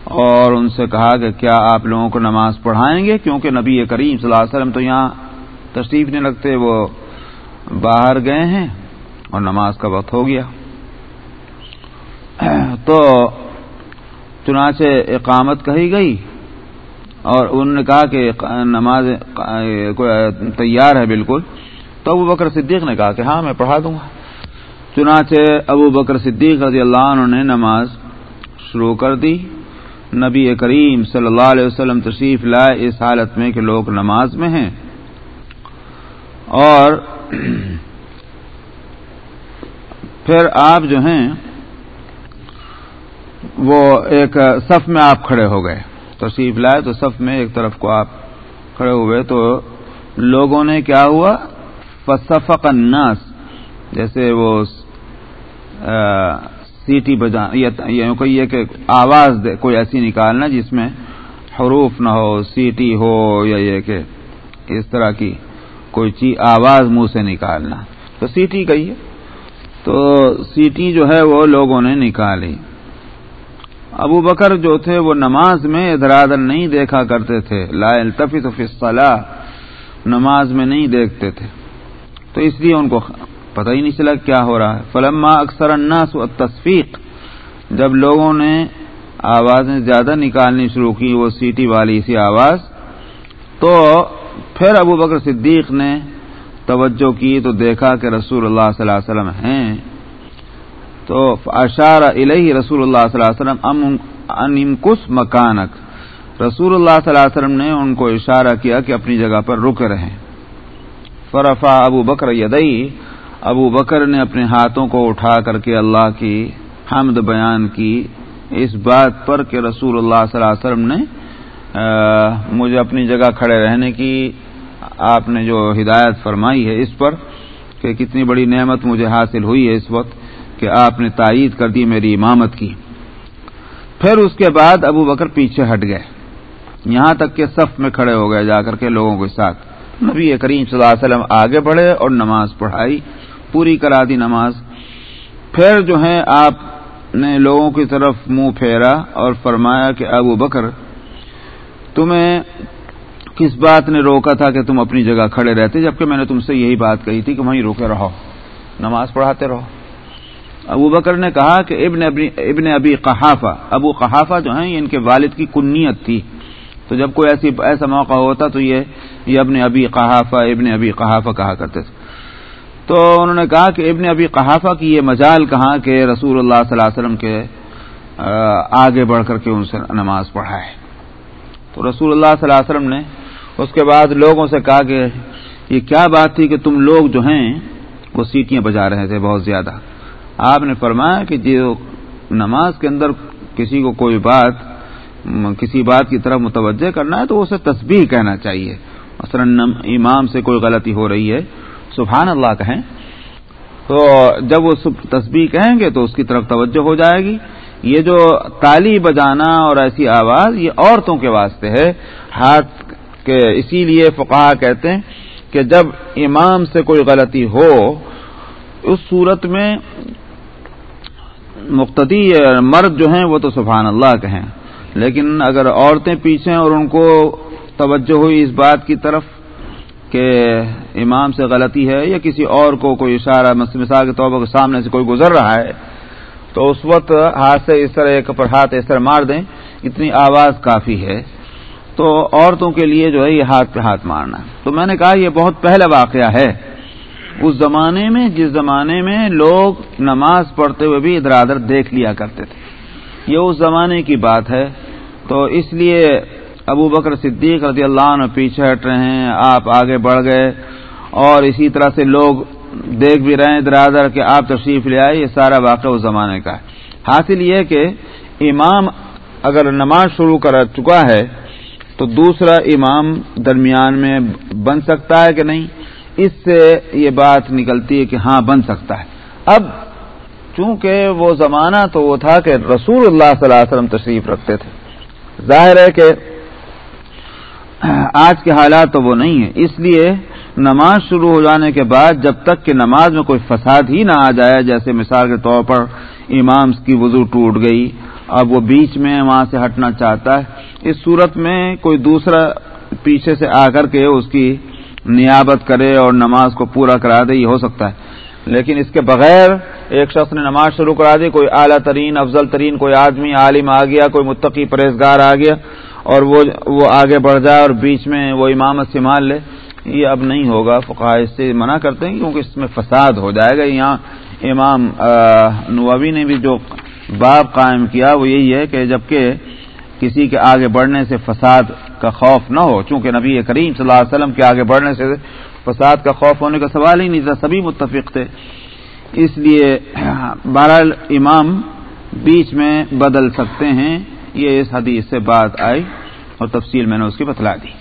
اور ان سے کہا کہ کیا آپ لوگوں کو نماز پڑھائیں گے؟ کیونکہ نبی کریم صلی اللہ علیہ وسلم تو یہاں تشریف نہیں رکھتے، وہ باہر گئے ہیں اور نماز کا وقت ہو گیا۔ تو چنانچہ اقامت کہی گئی۔ اور انہوں نے کہا کہ نماز تیار ہے بالکل، تو ابو بکر صدیق نے کہا کہ ہاں میں پڑھا دوں گا۔ چنانچہ ابو بکر صدیق رضی اللہ عنہ نے نماز شروع کر دی۔ نبی کریم صلی اللہ علیہ وسلم تشریف لائے، اس حالت میں کہ لوگ نماز میں ہیں۔ اور پھر آپ جو ہیں، وہ ایک صف میں آپ کھڑے ہو گئے۔ تشریف لائے تو صف میں ایک طرف کو آپ کھڑے ہوئے تو لوگوں نے کیا ہوا؟ فصفق الناس، جیسے وہ سیٹی بجا یہ کہ آواز دے، کوئی ایسی نکالنا جس میں حروف نہ ہو سیٹی ہو یا یہ کہ اس طرح کی کوئی چیز آواز منہ سے نکالنا تو سیٹی کہی ہے تو سیٹی جو ہے وہ لوگوں نے نکالی۔ ابو بکر جو تھے وہ نماز میں ادھر نہیں دیکھا کرتے تھے، لا التفت فی الصلاح نماز میں نہیں دیکھتے تھے۔ تو اس لیے ان کو پتہ ہی نہیں چلا کیا ہو رہا ہے۔ فلما اکثر الناس و تصفیق جب لوگوں نے آوازیں زیادہ نکالنی شروع کی، وہ سیٹی والی سی آواز، تو پھر ابو بکر صدیق نے توجہ کی تو دیکھا کہ رسول اللہ صلی اللہ علیہ وسلم ہیں۔ تو اشار الہی رسول اللہ صلی اللہ علیہ وسلم انمکس مکانک۔ رسول اللہ صلی اللہ علیہ وسلم نے ان کو اشارہ کیا کہ اپنی جگہ پر رک رہے فرفا ابو بکر یدئی ابو بکر نے اپنے ہاتھوں کو اٹھا کر کے اللہ کی حمد بیان کی۔ اس بات پر کہ رسول اللہ صلی اللہ علیہ وسلم نے مجھے اپنی جگہ کھڑے رہنے کی آپ نے جو ہدایت فرمائی ہے اس پر کہ کتنی بڑی نعمت مجھے حاصل ہوئی ہے اس وقت۔ کہ آپ نے تائید کر دی میری امامت کی۔ پھر اس کے بعد ابو بکر پیچھے ہٹ گئے۔ یہاں تک کہ صف میں کھڑے ہو گئے جا کر کے لوگوں کے ساتھ۔ نبی کریم صلی اللہ علیہ وسلم آگے بڑھے اور نماز پڑھائی، پوری کرا دی نماز۔ پھر جو ہے آپ نے لوگوں کی طرف منہ پھیرا اور فرمایا کہ ابو بکر، تمہیں کس بات نے روکا تھا کہ تم اپنی جگہ کھڑے رہتے جبکہ میں نے تم سے یہی بات کہی تھی کہ وہیں روکے رہو۔ نماز پڑھاتے رہو۔ ابو بکر نے کہا کہ ابن ابی ابن ابی قحافہ ابو قحافہ جو ہیں، یہ ان کے والد کی کنیت تھی۔ تو جب کوئی ایسی ایسا موقع ہوتا تو یہ یہ ابن ابی قحافہ ابن ابی قحافہ کہا کرتے تھے۔ تو انہوں نے کہا کہ ابن ابی قحافہ کی یہ مجال کہاں کہ رسول اللہ صلی اللہ علیہ وسلم کے آگے بڑھ کر کے ان سے نماز پڑھائے تو رسول اللہ صلی اللہ علیہ وسلم نے اس کے بعد لوگوں سے کہا کہ یہ کیا بات تھی کہ تم لوگ جو ہیں، وہ سیٹیاں بجا رہے تھے بہت زیادہ۔ آپ نے فرمایا کہ جو نماز کے اندر کسی کو کوئی بات، کسی بات کی طرف متوجہ کرنا ہے تو اسے تسبیح کہنا چاہیے۔ مثلا امام سے کوئی غلطی ہو رہی ہے، سبحان اللہ کہیں، تو جب وہ تسبیح کہیں گے تو اس کی طرف توجہ ہو جائے گی۔ یہ جو تالی بجانا اور ایسی آواز یہ عورتوں کے واسطے ہے۔ ہاتھ کے اسی لیے فقہ کہتے ہیں کہ جب امام سے کوئی غلطی ہو، اس صورت میں مقتدی مرد جو ہیں وہ تو سبحان اللہ کہیں لیکن اگر عورتیں پیچھے اور ان کو توجہ ہوئی اس بات کی طرف کہ امام سے غلطی ہے یا کسی اور کو کوئی اشارہ مثال کے طور پر سامنے سے کوئی گزر رہا ہے، تو اس وقت ہاتھ سے اس طرح ایک پر ہاتھ اس طرح مار دیں، اتنی آواز کافی ہے۔ تو عورتوں کے لیے جو ہے یہ ہاتھ پہ ہاتھ مارنا۔ تو میں نے کہا یہ بہت پہلا واقعہ ہے۔ اس زمانے میں جس زمانے میں لوگ نماز پڑھتے ہوئے بھی ادھر ادھر دیکھ لیا کرتے تھے۔ یہ اس زمانے کی بات ہے۔ تو اس لیے ابو بکر صدیق رضی اللہ عنہ پیچھے ہٹ رہے ہیں، آپ آگے بڑھ گئے۔ اور اسی طرح سے لوگ دیکھ بھی رہے ہیں ادھر ادھر کہ آپ تشریف لے آئے، یہ سارا واقعہ اس زمانے کا ہے۔ حاصل یہ کہ امام اگر نماز شروع کر چکا ہے تو دوسرا امام درمیان میں بن سکتا ہے کہ نہیں؟ اس سے یہ بات نکلتی ہے کہ ہاں بن سکتا ہے۔ اب چونکہ وہ زمانہ تو وہ تھا کہ رسول اللہ صلی اللہ علیہ وسلم تشریف رکھتے تھے۔ ظاہر ہے کہ آج کے حالات تو وہ نہیں ہیں۔ اس لیے نماز شروع ہو جانے کے بعد جب تک کہ نماز میں کوئی فساد ہی نہ آ جائے، جیسے مثال کے طور پر امام کی وضو ٹوٹ گئی، اب وہ بیچ میں وہاں سے ہٹنا چاہتا ہے۔ اس صورت میں کوئی دوسرا پیچھے سے آ کر کے اس کی نیابت کرے اور نماز کو پورا کرا دے، یہ ہو سکتا ہے۔ لیکن اس کے بغیر ایک شخص نے نماز شروع کرا دی، کوئی اعلیٰ ترین، افضل ترین، کوئی آدمی، عالم آ گیا، کوئی متقی پرہیزگار آ گیا اور وہ وہ آگے بڑھ جائے اور بیچ میں وہ امامت سنبھال لے۔ یہ اب نہیں ہوگا فقہ اس سے منع کرتے ہیں کیونکہ اس میں فساد ہو جائے گا۔ یہاں امام نووی نے بھی جو باب قائم کیا وہ یہی ہے کہ جبکہ کسی کے آگے بڑھنے سے فساد کا خوف نہ ہو، چونکہ نبی کریم صلی اللہ علیہ وسلم کے آگے بڑھنے سے فساد کا خوف ہونے کا سوال ہی نہیں تھا، سبھی متفق تھے۔ اس لیے بہرحال امام بیچ میں بدل سکتے ہیں، یہ اس حدیث سے بات آئی اور تفصیل میں نے اس کی بتلا دی۔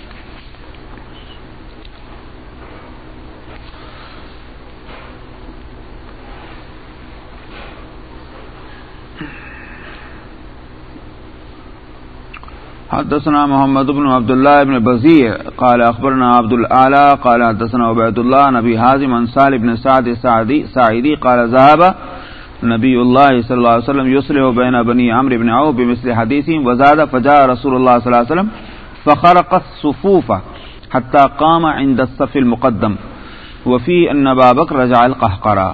حدثنا محمد بن عبد الله بن بزير قال أخبرنا عبد الأعلى قال حدثنا عبيد الله نبي حازم، عن سال بن سعد سعدي سعيدي قال ذهب نبي الله صلى الله عليه وسلم يصلح بين بني عمرو بن عوف بمثل حديثهم وزاد فجاء رسول الله صلى الله عليه وسلم، فخرق الصفوف حتى قام عند الصف المقدم وفي أن أبا بكر رجع القهقرة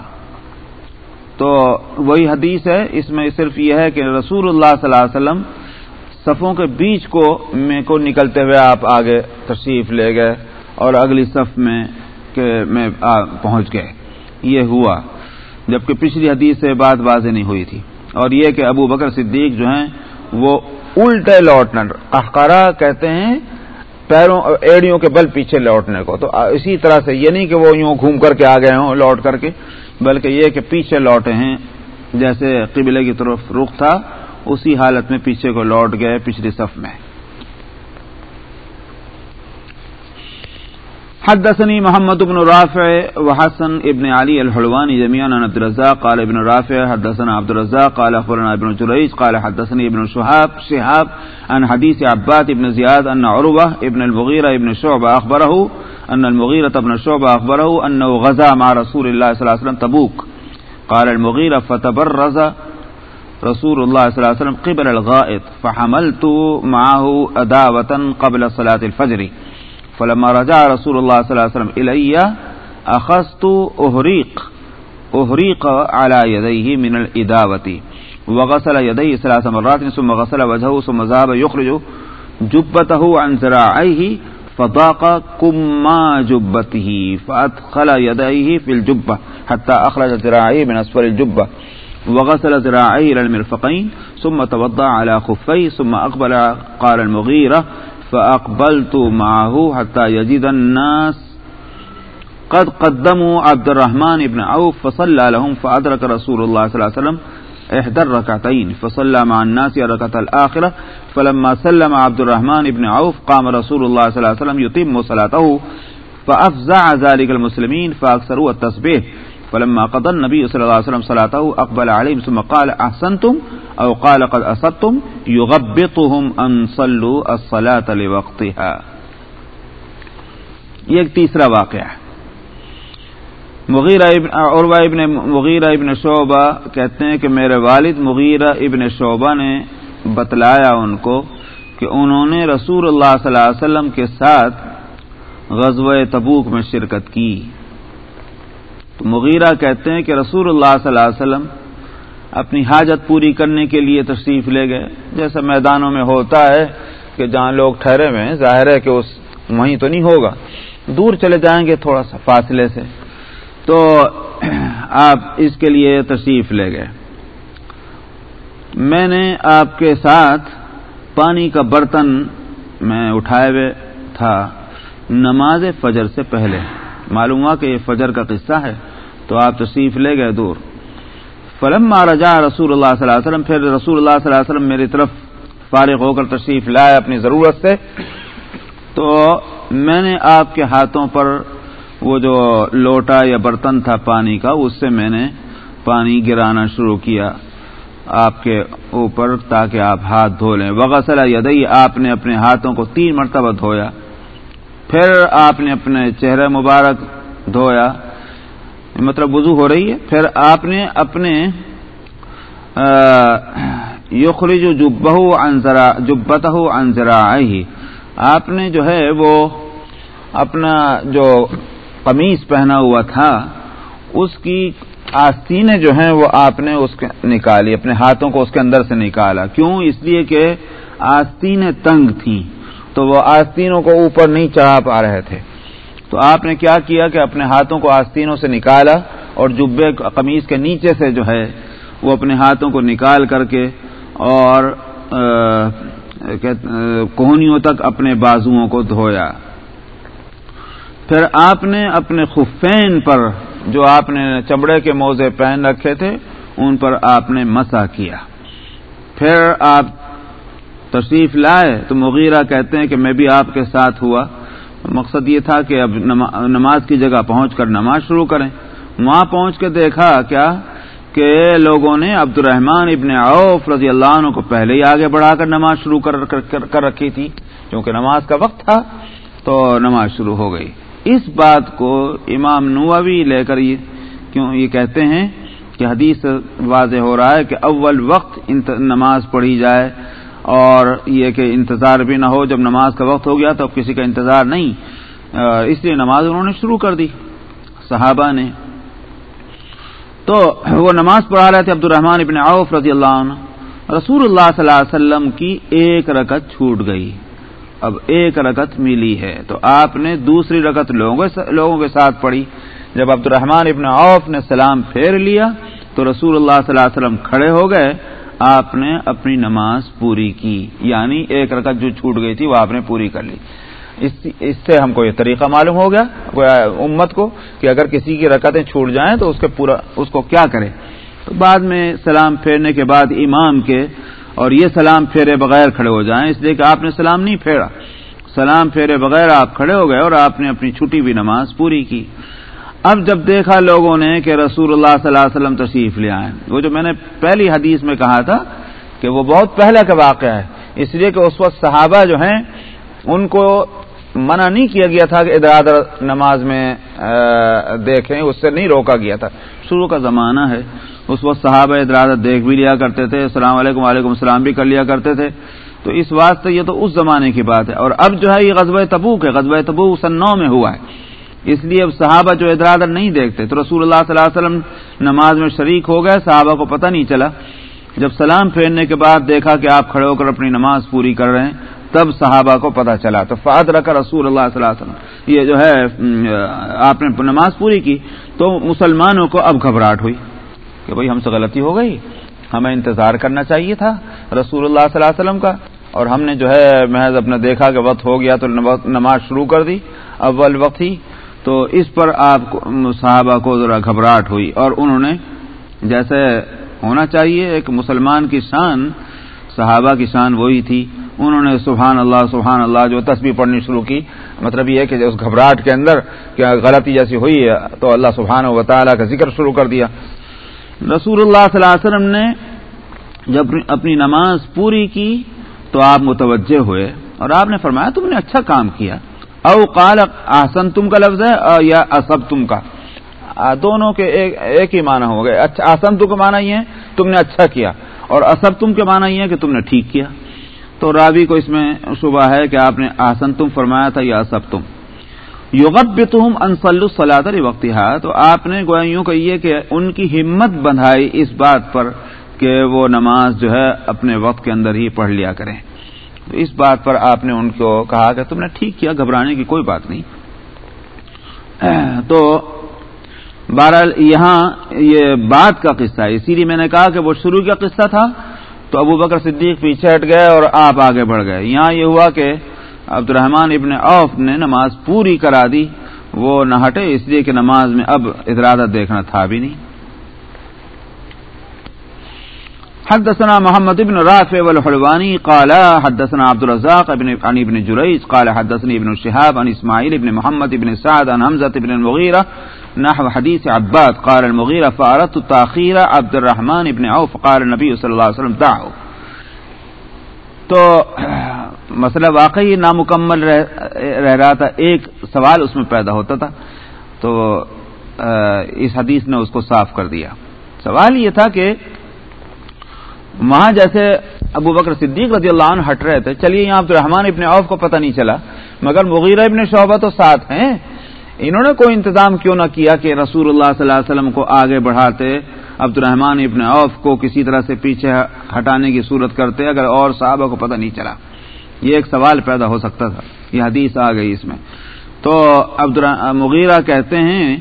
تو وہی حدیث ہے، اس میں صرف یہ ہے کہ رسول اللہ صلی اللہ علیہ وسلم صفوں کے بیچ کو میں کو نکلتے ہوئے آپ آگے تشریف لے گئے اور اگلی صف میں کہ میں پہنچ گئے۔ یہ ہوا۔ جبکہ پچھلی حدیث سے بات واضح نہیں ہوئی تھی۔ اور یہ کہ ابو بکر صدیق جو ہیں، وہ الٹے لوٹنا اخارا کہتے ہیں، پیروں ایڑیوں کے بل پیچھے لوٹنے کو۔ تو اسی طرح سے یہ نہیں کہ وہ یوں گھوم کر کے آ گئے ہوں، لوٹ کر کے، بلکہ یہ کہ پیچھے لوٹے ہیں، جیسے قبلے کی طرف رخ تھا۔ اسی حالت میں پیچھے کو لوٹ گئے پچھلی صف میں۔ حدثني محمد بن رافع وحسن ابن علي الحلواني جميعا عن عبد الرزاق قال ابن رافع، حدثنا عبد الرزاق قال اخبرنا ابن جريج قال حدثني ابن شهاب شهاب عن حديث عباد ابن زياد ان عروه ابن المغيرة ابن شعبة اخبره ان المغيرة ابن شعبة اخبره انه غزا مع رسول الله صلى الله عليه وسلم تبوك قال المغيرة فتبرز رسول الله صلى الله عليه وسلم قبل الغائط فحملت معه أداوة قبل صلاة الفجر فلما رجع رسول الله صلى الله عليه وسلم إلي أخذت أهريق أهريق على يديه من الإداوة وغسل يديه ثلاث مرات ثم غسل وجهه ثم ذهب يخرج جبته عن زراعيه فضاق كما جبته فأدخل يديه في الجبة حتى أخرج زراعيه من أسفل الجبة وغسل ذراعيه إلى المرفقين، ثم توضع على خفيه، ثم أقبل، قال المغيرة، فأقبلت معه حتى يزيد الناس. قد قدموا عبد الرحمن بن عوف فصلى لهم، فأدرك رسول الله صلى الله عليه وسلم إحدى الركعتين، فصلى مع الناس الركعة الآخرة. فلما سلم عبد الرحمن بن عوف، قام رسول الله صلى الله عليه وسلم يتم صلاته، فأفزع ذلك المسلمين، فأكثروا التسبيح. فلما قضى النبي صلى الله عليه وسلم صلاته، أقبل عليهم ثم قال، أحسنتم؟ أو قال، قد أصدتم يغبطهم أن صلوا الصلاة لوقتها. یہ ایک تیسرا واقعہ مغیرہ ابن، عروہ ابن، مغیرہ ابن شعبہ کہتے ہیں کہ میرے والد مغیرہ ابن شعبہ نے بتلایا ان کو کہ انہوں نے رسول اللہ صلی اللہ علیہ وسلم کے ساتھ غزوہ تبوک میں شرکت کی۔ تو مغیرہ کہتے ہیں کہ رسول اللہ صلی اللہ علیہ وسلم اپنی حاجت پوری کرنے کے لیے تشریف لے گئے۔ جیسا میدانوں میں ہوتا ہے کہ جہاں لوگ ٹھہرے ہوئے ہیں، ظاہر ہے کہ اس وہیں تو نہیں ہوگا۔ دور چلے جائیں گے تھوڑا سا فاصلے سے۔ تو آپ اس کے لیے تشریف لے گئے۔ میں نے آپ کے ساتھ پانی کا برتن میں اٹھائے ہوئے تھا۔ نماز فجر سے پہلے۔ معلوم ہوا کہ یہ فجر کا قصہ ہے، تو آپ تشریف لے گئے دور۔ فلم رجا رسول اللہ صلی اللہ علیہ وسلم، پھر رسول اللہ صلی اللہ علیہ وسلم میری طرف فارغ ہو کر تشریف لائے اپنی ضرورت سے۔ تو میں نے آپ کے ہاتھوں پر وہ جو لوٹا یا برتن تھا پانی کا، اس سے میں نے پانی گرانا شروع کیا آپ کے اوپر تاکہ آپ ہاتھ دھو لیں۔ وغسل یدئی آپ نے اپنے ہاتھوں کو تین مرتبہ دھویا۔ پھر آپ نے اپنے چہرے مبارک دھویا مطلب وضو ہو رہی ہے۔ پھر آپ نے اپنے یخری جو جبہ انضرا جبت انضرا آپ نے جو ہے وہ اپنا جو قمیص پہنا ہوا تھا، اس کی آستینیں جو ہیں وہ آپ نے اس کے نکالی، اپنے ہاتھوں کو اس کے اندر سے نکالا۔ کیوں؟ اس لیے کہ آستینیں تنگ تھیں۔ تو وہ آستینوں کو اوپر نہیں چڑھا پا رہے تھے۔ تو آپ نے کیا کیا کہ اپنے ہاتھوں کو آستینوں سے نکالا اور جبے قمیض کے نیچے سے جو ہے وہ اپنے ہاتھوں کو نکال کر کے اور کوہنیوں تک اپنے بازوؤں کو دھویا۔ پھر آپ نے اپنے خفین پر جو آپ نے چمڑے کے موزے پہن رکھے تھے، ان پر آپ نے مسا کیا۔ پھر آپ تشریف لائے تو مغیرہ کہتے ہیں کہ میں بھی آپ کے ساتھ ہوا۔ مقصد یہ تھا کہ اب نماز کی جگہ پہنچ کر نماز شروع کریں۔ وہاں پہنچ کے دیکھا کیا کہ لوگوں نے عبد الرحمان ابن عوف رضی اللہ عنہ کو پہلے ہی آگے بڑھا کر نماز شروع کر کر رکھی تھی۔ کیونکہ نماز کا وقت تھا تو نماز شروع ہو گئی۔ اس بات کو امام نووی لے کر یہ کیوں یہ کہتے ہیں کہ حدیث واضح ہو رہا ہے کہ اول وقت نماز پڑھی جائے۔ اور یہ کہ انتظار بھی نہ ہو، جب نماز کا وقت ہو گیا تو اب کسی کا انتظار نہیں۔ اس لیے نماز انہوں نے شروع کر دی، صحابہ نے۔ تو وہ نماز پڑھا رہے تھے عبد الرحمان ابن عوف رضی اللہ عنہ۔ رسول اللہ صلی اللہ علیہ وسلم کی ایک رکت چھوٹ گئی۔ اب ایک رکت ملی ہے۔ تو آپ نے دوسری رکت لوگوں کے ساتھ پڑھی۔ جب عبد الرحمان ابن عوف نے سلام پھیر لیا تو رسول اللہ صلی اللہ علیہ وسلم کھڑے ہو گئے۔ آپ نے اپنی نماز پوری کی یعنی ایک رکعت جو چھوٹ گئی تھی وہ آپ نے پوری کر لی۔ اس سے ہم کو یہ طریقہ معلوم ہو گیا امت کو کہ اگر کسی کی رکعتیں چھوٹ جائیں تو اس کے پورا، اس کو کیا کرے۔ تو بعد میں سلام پھیرنے کے بعد امام کے اور یہ سلام پھیرے بغیر کھڑے ہو جائیں، اس لیے کہ آپ نے سلام نہیں پھیرا۔ سلام پھیرے بغیر آپ کھڑے ہو گئے اور آپ نے اپنی چھٹی بھی نماز پوری کی۔ اب جب دیکھا لوگوں نے کہ رسول اللہ صلی اللہ علیہ وسلم تشریف لے آئے، وہ جو میں نے پہلی حدیث میں کہا تھا کہ وہ بہت پہلے کا واقعہ ہے، اس لیے کہ اس وقت صحابہ جو ہیں، ان کو منع نہیں کیا گیا تھا کہ ادرادر نماز میں دیکھیں، اس سے نہیں روکا گیا تھا۔ شروع کا زمانہ ہے، اس وقت صحابہ ادرادر دیکھ بھی لیا کرتے تھے، السلام علیکم، وعلیکم السلام بھی کر لیا کرتے تھے۔ تو اس واسطے یہ تو اس زمانے کی بات ہے۔ اور اب جو ہے، یہ غزب تبوک ہے غزب تبوک سن نو میں ہوا ہے۔ اس لیے اب صحابہ جو ادرادر نہیں دیکھتے تو رسول اللہ صلی اللہ علیہ وسلم نماز میں شریک ہو گئے، صحابہ کو پتہ نہیں چلا۔ جب سلام پھیرنے کے بعد دیکھا کہ آپ کھڑے ہو کر اپنی نماز پوری کر رہے ہیں، تب صحابہ کو پتہ چلا۔ تو فعد رکھا رسول اللہ صلی اللہ علیہ وسلم، یہ جو ہے آپ نے نماز پوری کی تو مسلمانوں کو اب گھبراہٹ ہوئی کہ بھائی ہم سے غلطی ہو گئی، ہمیں انتظار کرنا چاہیے تھا رسول اللہ صلی اللہ علیہ وسلم کا۔ اور ہم نے جو ہے، محض اپنے دیکھا کہ وقت ہو گیا تو نماز شروع کر دی۔ اول وقت ہی تو اس پر آپ صحابہ کو ذرا گھبراہٹ ہوئی اور انہوں نے جیسے ہونا چاہیے، ایک مسلمان کی شان، صحابہ کی شان وہی تھی۔ انہوں نے سبحان اللہ سبحان اللہ جو تصویر پڑھنی شروع کی۔ مطلب یہ کہ اس گھبراہٹ کے اندر کیا غلطی جیسی ہوئی ہے، تو اللہ سبحان و تعالیٰ کا ذکر شروع کر دیا۔ رسول اللہ صلی اللہ علیہ وسلم نے جب اپنی نماز پوری کی تو آپ متوجہ ہوئے اور آپ نے فرمایا، تم نے اچھا کام کیا۔ او قال احسن تم کا لفظ ہے یا اسب تم کا دونوں کے ایک ہی معنی ہو گئے۔ اچھا آسن تم کا معنی یہ ہے، تم نے اچھا کیا۔ اور اسب تم کے معنی یہ ہے کہ تم نے ٹھیک کیا۔ تو راوی کو اس میں شبہ ہے کہ آپ نے آسن تم فرمایا تھا یا اسب تم یوغب بھی تم انسل صلاح وقت تو آپ نے گویا یوں کہیے کہ ان کی ہمت بندھائی اس بات پر کہ وہ نماز جو ہے اپنے وقت کے اندر ہی پڑھ لیا کریں۔ تو اس بات پر آپ نے ان کو کہا کہ تم نے ٹھیک کیا، گھبرانے کی کوئی بات نہیں۔ تو بہرحال یہاں یہ بات کا قصہ ہے۔ اسی لیے میں نے کہا کہ وہ شروع کا قصہ تھا، تو ابو بکر صدیق پیچھے ہٹ گئے اور آپ آگے بڑھ گئے۔ یہاں یہ ہوا کہ عبد الرحمان ابن اوف نے نماز پوری کرا دی، وہ نہ ہٹے، اس لیے کہ نماز میں اب ادرادہ دیکھنا تھا بھی نہیں۔ حدثنا محمد بن رافع والحلواني قال حدثنا عبد الرزاق بن عن ابن جريج قال حدثني ابن الشهاب عن اسماعيل بن محمد بن سعد عن حمزة بن المغيرة نحو حديث عباد. قال المغيرة فأردت تاخير عبد الرحمن بن عوف. قال النبي صلى الله عليه وسلم دعه. تو مسئلہ واقعی نامکمل رہ رہا تھا۔ ایک سوال اس میں پیدا ہوتا تھا۔ تو اس حدیث نے اس کو صاف کر دیا۔ سوال یہ تھا کہ وہاں جیسے ابو بکر صدیق رضی اللہ عنہ ہٹ رہے تھے، چلیے یہاں عبد الرحمان ابن عوف کو پتہ نہیں چلا، مگر مغیرہ ابن شعبہ تو ساتھ ہیں۔ انہوں نے کوئی انتظام کیوں نہ کیا کہ رسول اللہ صلی اللہ علیہ وسلم کو آگے بڑھاتے، عبد الرحمان ابن عوف کو کسی طرح سے پیچھے ہٹانے کی صورت کرتے، اگر اور صحابہ کو پتہ نہیں چلا۔ یہ ایک سوال پیدا ہو سکتا تھا، یہ حدیث آ گئی اس میں۔ تو عبد مغیرہ کہتے ہیں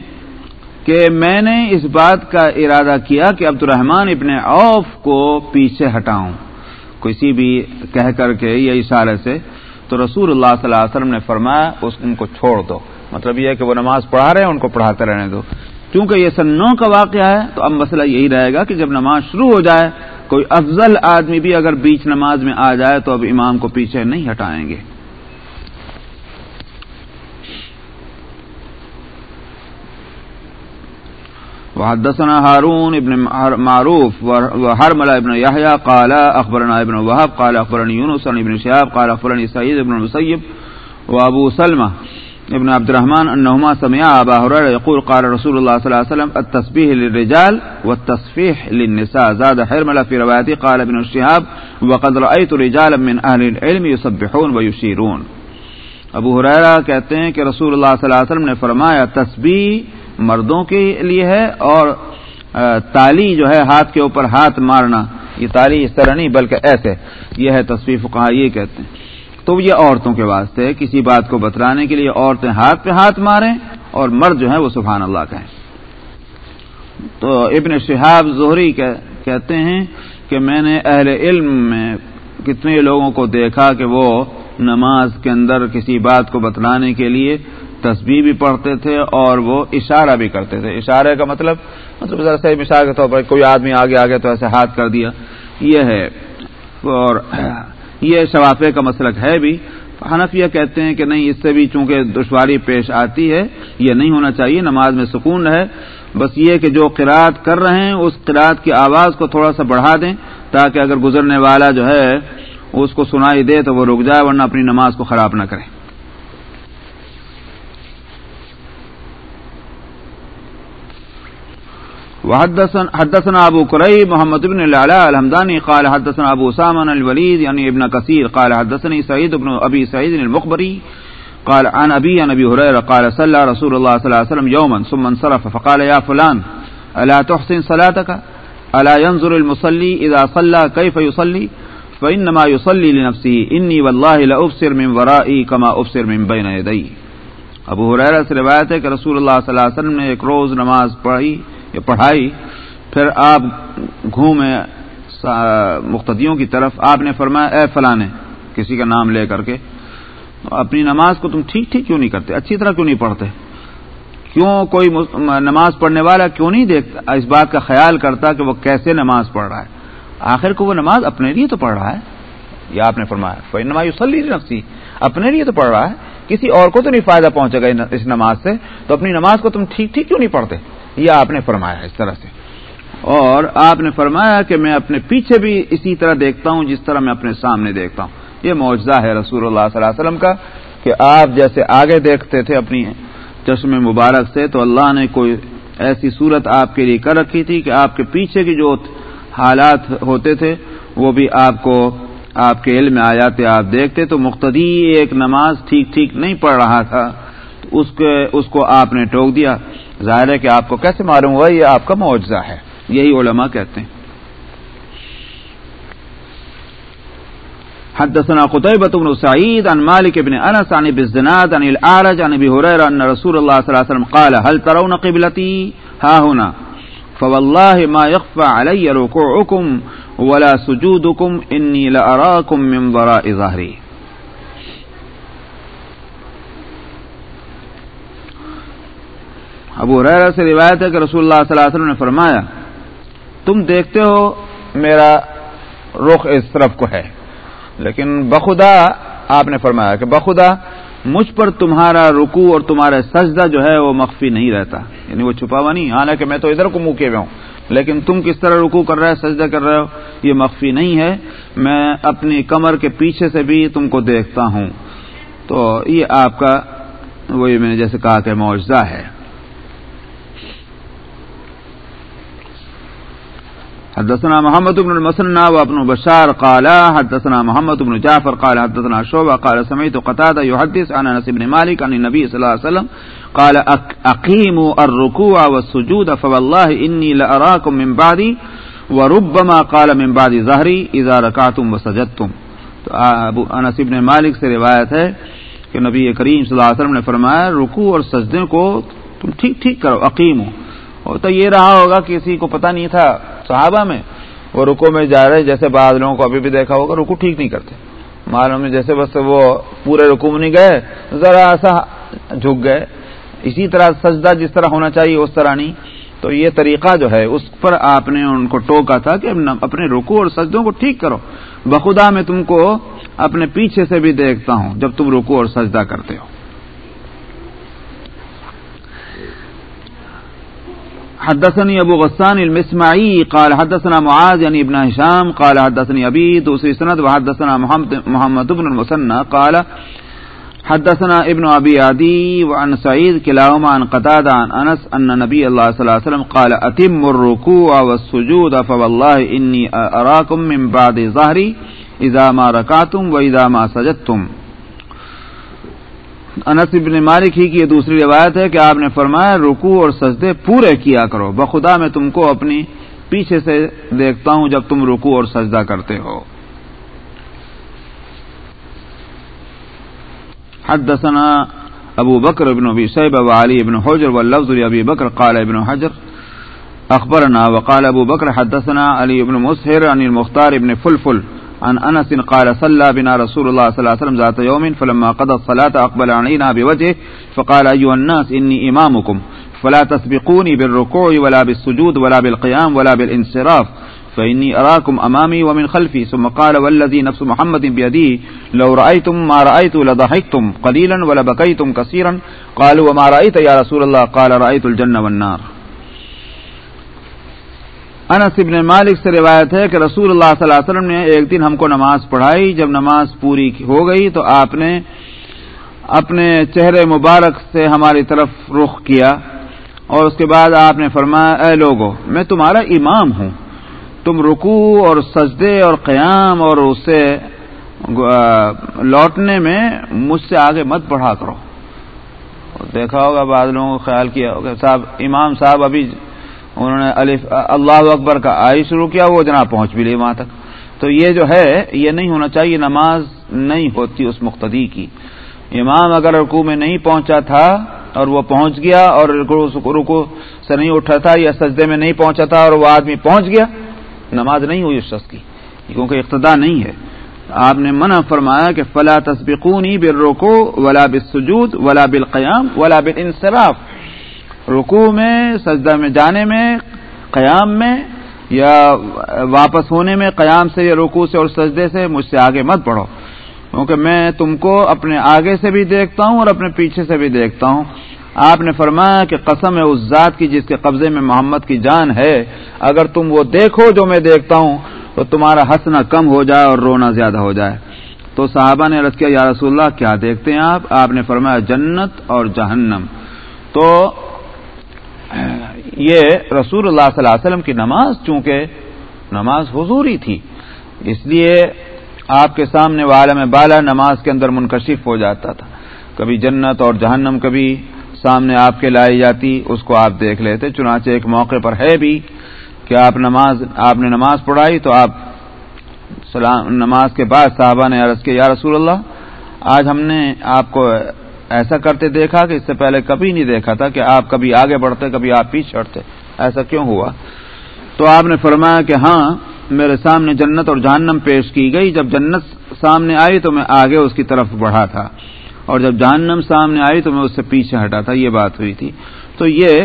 کہ میں نے اس بات کا ارادہ کیا کہ عبد الرحمان ابن عوف کو پیچھے ہٹاؤں۔ کسی بھی کہہ کر کے یا اشارے سے تو رسول اللہ صلی اللہ علیہ وسلم نے فرمایا، اس ان کو چھوڑ دو۔ مطلب یہ ہے کہ وہ نماز پڑھا رہے ہیں، ان کو پڑھاتے رہنے دو۔ کیونکہ یہ سنوں کا واقعہ ہے، تو اب مسئلہ یہی رہے گا کہ جب نماز شروع ہو جائے، کوئی افضل آدمی بھی اگر بیچ نماز میں آ جائے تو اب امام کو پیچھے نہیں ہٹائیں گے۔ وحدثنا هارون ابن معروف وحرمل ابن يحيى قال اخبرنا ابن وهب قال اخبرني يونس عن ابن شهاب قال اخبرني سعيد بن المسيب وابو سلمة ابن عبد الرحمن انهما سمعا ابا هريره يقول قال رسول الله صلى الله عليه وسلم التسبيح للرجال والتصفيح للنساء. زاد حرمل في روايته قال ابن شهاب وقد رايت رجالا من اهل العلم يسبحون ويشيرون. ابو حریرا کہتے ہیں کہ رسول اللہ صلی اللہ علیہ وسلم نے فرمایا تسبیح مردوں کے لیے ہے اور تالی جو ہے ہاتھ کے اوپر ہاتھ مارنا، یہ تالی اس طرح نہیں بلکہ ایسے، یہ ہے تصویر کہاں یہ کہتے ہیں۔ تو یہ عورتوں کے واسطے کسی بات کو بتلانے کے لیے عورتیں ہاتھ پہ ہاتھ ماریں اور مرد جو ہے وہ سبحان اللہ کہیں۔ تو ابن شہاب زہری کہتے ہیں کہ میں نے اہل علم میں کتنے لوگوں کو دیکھا کہ وہ نماز کے اندر کسی بات کو بتلانے کے لیے تصویر بھی پڑھتے تھے اور وہ اشارہ بھی کرتے تھے۔ اشارے کا مطلب مطلب ذرا صحیح مثال کے طور پر کوئی آدمی آگے آگے تو ایسے ہاتھ کر دیا۔ یہ ہے۔ اور یہ شوافے کا مسلک ہے بھی۔ حنفیہ کہتے ہیں کہ نہیں، اس سے بھی چونکہ دشواری پیش آتی ہے، یہ نہیں ہونا چاہیے، نماز میں سکون رہے بس یہ کہ جو قرآد کر رہے ہیں، اس قرآد کی آواز کو تھوڑا سا بڑھا دیں تاکہ اگر گزرنے والا جو ہے، اس کو سنائی دے تو وہ رک جائے، ورنہ اپنی نماز کو خراب نہ کریں کرے حدثنا ابو قرئی محمد بن العلاء الحمدانی قال حدثنا ابو سامن الولید یعنی ابن کثیر قال حدثني سعید ابن ابی سعید المخبری قال عن ابي عن ابي هريره قال صلى رسول الله صلى الله عليه وسلم يوما، ثم انصرف، فقال يا فلان الا تحسن صلاتك؟ الا ينظر المصلي اذا صلى كيف يصلي؟ فإنما يصلي لنفسه، إني والله لأبصر من ورائي كما أبصر من بين يدي. ابو حریرہ سے روایت ہے کہ رسول اللہ صلی اللہ علیہ وسلم نے ایک روز نماز پڑھی یا پڑھائی، پھر آپ گھومے مقتدیوں کی طرف آپ نے فرمایا، اے فلانے، کسی کا نام لے کر کے، اپنی نماز کو تم ٹھیک ٹھیک کیوں نہیں کرتے؟ اچھی طرح کیوں نہیں پڑھتے؟ کیوں کوئی نماز پڑھنے والا کیوں نہیں دیکھتا، اس بات کا خیال کرتا کہ وہ کیسے نماز پڑھ رہا ہے؟ آخر کو وہ نماز اپنے لیے تو پڑھ رہا ہے؟ یا آپ نے فرمایا فی نماز نفسی اپنے لیے تو پڑھ رہا ہے، کسی اور کو تو نہیں فائدہ پہنچے گا اس نماز سے، تو اپنی نماز کو تم ٹھیک ٹھیک کیوں نہیں پڑھتے؟ یہ آپ نے فرمایا اس طرح سے۔ اور آپ نے فرمایا کہ میں اپنے پیچھے بھی اسی طرح دیکھتا ہوں جس طرح میں اپنے سامنے دیکھتا ہوں۔ یہ معجزہ ہے رسول اللہ صلی اللہ علیہ وسلم کا کہ آپ جیسے آگے دیکھتے تھے اپنی چشم مبارک سے، تو اللہ نے کوئی ایسی صورت آپ کے لیے کر رکھی تھی کہ آپ کے پیچھے کی جو حالات ہوتے تھے، وہ بھی آپ کو، آپ کے علم میں آ جاتے آپ دیکھتے، تو مقتدی ایک نماز ٹھیک ٹھیک نہیں پڑھ رہا تھا اس کے، اس کو آپ نے ٹوک دیا۔ ظاہر ہے کہ آپ کو کیسے معلوم ہوا یہ آپ کا معاوضہ ہے؟ یہی علماء کہتے ہیں۔ حدثنا قتيبة بن سعيد عن مالك بن أنس عن بالزناد عن الأعرج عن أبي هريرة أن رسول الله صلى الله عليه وسلم قال، هل ترون قبلتي؟ ها هنا. فوالله ما يخفى علي ركوعكم ولا سجودكم إني لأراكم من ضراء ظهري. ابو ریرا سے روایت ہے کہ رسول اللہ صلی اللہ علیہ وسلم نے فرمایا، تم دیکھتے ہو میرا رخ اس طرف کو ہے۔ لیکن بخدا، آپ نے فرمایا کہ بخدا، مجھ پر تمہارا رکو اور تمہارا سجدہ جو ہے وہ مخفی نہیں رہتا۔ یعنی وہ چھپا ہوا نہیں، حالانکہ میں تو ادھر کو منہ کے ہوئے ہوں۔ لیکن تم کس طرح رکو کر رہے سجدہ کر رہے ہو، یہ مخفی نہیں ہے۔ میں اپنی کمر کے پیچھے سے بھی تم کو دیکھتا ہوں۔ تو یہ آپ کا، وہی میں نے جیسے کہا کہ معاوضہ ہے۔ حدثنا محمد بن المسنى وابن بشار قال، حدثنا محمد بن جعفر قال، حدثنا شعبة قال، سمعت قتادة يحدث عن انس بن مالك عن النبي صلى الله عليه وسلم قال اقيموا الركوع والسجود، فوالله اني لاراكم من بعدي، وربما قال من بعد ظهري اذا ركعتم وسجدتم. تو ابو انس بن مالک سے روایت ہے کہ نبی کریم صلی اللہ علیہ وسلم نے فرمایا، رکوع اور سجدے کو تم ٹھیک ٹھیک کرو اقیم تو یہ رہا ہوگا کسی کو پتہ نہیں تھا صحابہ میں، وہ رکو میں جا رہے جیسے بعض لوگوں کو ابھی بھی دیکھا ہوگا رکو ٹھیک نہیں کرتے۔ معلوم میں جیسے بس وہ پورے رکو میں نہیں گئے، ذرا سا جھک گئے۔ اسی طرح سجدہ جس طرح ہونا چاہیے اس طرح نہیں۔ تو یہ طریقہ جو ہے، اس پر آپ نے ان کو ٹوکا تھا کہ اپنے رکو اور سجدوں کو ٹھیک کرو۔ بخدا میں تم کو اپنے پیچھے سے بھی دیکھتا ہوں جب تم رکو اور سجدہ کرتے ہو۔ حدثني ابو غسان المسمعي، قال حدثنا معاذ يعني ابن هشام، قال حدثني ابي دوسری سند، وحدثنا محمد محمد بن المثنى، قال حدثنا ابن ابي عدي وعن سعيد كلاهما عن قتادة عن انس ان نبي الله صلى الله عليه وسلم قال اتم الركوع والسجود، فوالله اني اراكم من بعد ظهري اذا ما ركعتم واذا ما سجدتم. انس ابن مالک ہی کی یہ دوسری روایت ہے کہ آپ نے فرمایا رکو اور سجدے پورے کیا کرو، بخدا میں تم کو اپنی پیچھے سے دیکھتا ہوں جب تم رکو اور سجدہ کرتے ہو۔ حدثنا ابو بکر ابن ابی صیب و علی ابن حجر واللفظ ابی بکر قال ابن حجر اخبرنا، وقال ابو بکر حدثنا علی ابن مسحر عن المختار ابن فلفل عن انس قال صلى بنا رسول الله صلى الله عليه وسلم ذات يوم فلما قضى الصلاه اقبل علينا بوجهه فقال ايها الناس اني امامكم فلا تسبقوني بالركوع ولا بالسجود ولا بالقيام ولا بالانصراف فاني اراكم امامي ومن خلفي ثم قال والذي نفس محمد بيده لو رايتم ما رايت لضحكتم قليلا ولا بكيتم كثيرا قالوا وما رايت يا رسول الله قال رايت الجنه والنار انس ابن مالک سے روایت ہے کہ رسول اللہ صلی اللہ علیہ وسلم نے ایک دن ہم کو نماز پڑھائی، جب نماز پوری ہو گئی تو آپ نے اپنے چہرے مبارک سے ہماری طرف رخ کیا اور اس کے بعد آپ نے فرمایا، اے لوگو، میں تمہارا امام ہوں۔ تم رکو اور سجدے اور قیام اور اس سے لوٹنے میں مجھ سے آگے مت بڑھا کرو۔ دیکھا ہوگا، بعض لوگوں کو خیال کیا ہوگا، صاحب، امام صاحب ابھی انہوں نے الف، اللہ اکبر کا آئی شروع کیا، وہ جناب پہنچ بھی لی وہاں تک۔ تو یہ جو ہے، یہ نہیں ہونا چاہیے نماز نہیں ہوتی اس مقتدی کی۔ امام اگر رکو میں نہیں پہنچا تھا اور وہ پہنچ گیا اور رکو سے نہیں اٹھا تھا یا سجدے میں نہیں پہنچا تھا اور وہ آدمی پہنچ گیا، نماز نہیں ہوئی اس شخص کی۔ کیونکہ اقتدا نہیں ہے۔ آپ نے منع فرمایا کہ فلا تصبقونی بالرکو ولا بالسجود ولا بالقیام ولا بالانصراف۔ رکوع میں، سجدہ میں جانے میں، قیام میں، یا واپس ہونے میں قیام سے یا رکوع سے اور سجدے سے مجھ سے آگے مت پڑھو کیونکہ میں تم کو اپنے آگے سے بھی دیکھتا ہوں اور اپنے پیچھے سے بھی دیکھتا ہوں۔ آپ نے فرمایا کہ قسم ہے اس ذات کی جس کے قبضے میں محمد کی جان ہے۔ اگر تم وہ دیکھو جو میں دیکھتا ہوں، تو تمہارا ہنسنا کم ہو جائے اور رونا زیادہ ہو جائے۔ تو صحابہ نے رض کیا، یا رسول اللہ، کیا دیکھتے ہیں آپ؟ آپ نے فرمایا، جنت اور جہنم۔ تو یہ رسول اللہ صلی اللہ علیہ وسلم کی نماز چونکہ نماز حضوری تھی، اس لیے آپ کے سامنے عالم بالا نماز کے اندر منکشف ہو جاتا تھا۔ کبھی جنت اور جہنم کبھی سامنے آپ کے لائی جاتی، اس کو آپ دیکھ لیتے۔ چنانچہ ایک موقع پر ہے بھی کہ آپ نماز، آپ نے نماز پڑھائی تو آپ سلام، نماز کے بعد صحابہ نے عرض کیا، یا رسول اللہ، آج ہم نے آپ کو ایسا کرتے دیکھا کہ اس سے پہلے کبھی نہیں دیکھا تھا کہ آپ کبھی آگے بڑھتے، کبھی آپ پیچھے ہٹتے۔ ایسا کیوں ہوا؟ تو آپ نے فرمایا کہ ہاں میرے سامنے جنت اور جہنم پیش کی گئی۔ جب جنت سامنے آئی تو میں آگے اس کی طرف بڑھا تھا۔ اور جب جہنم سامنے آئی تو میں اس سے پیچھے ہٹا تھا۔ یہ بات ہوئی تھی۔ تو یہ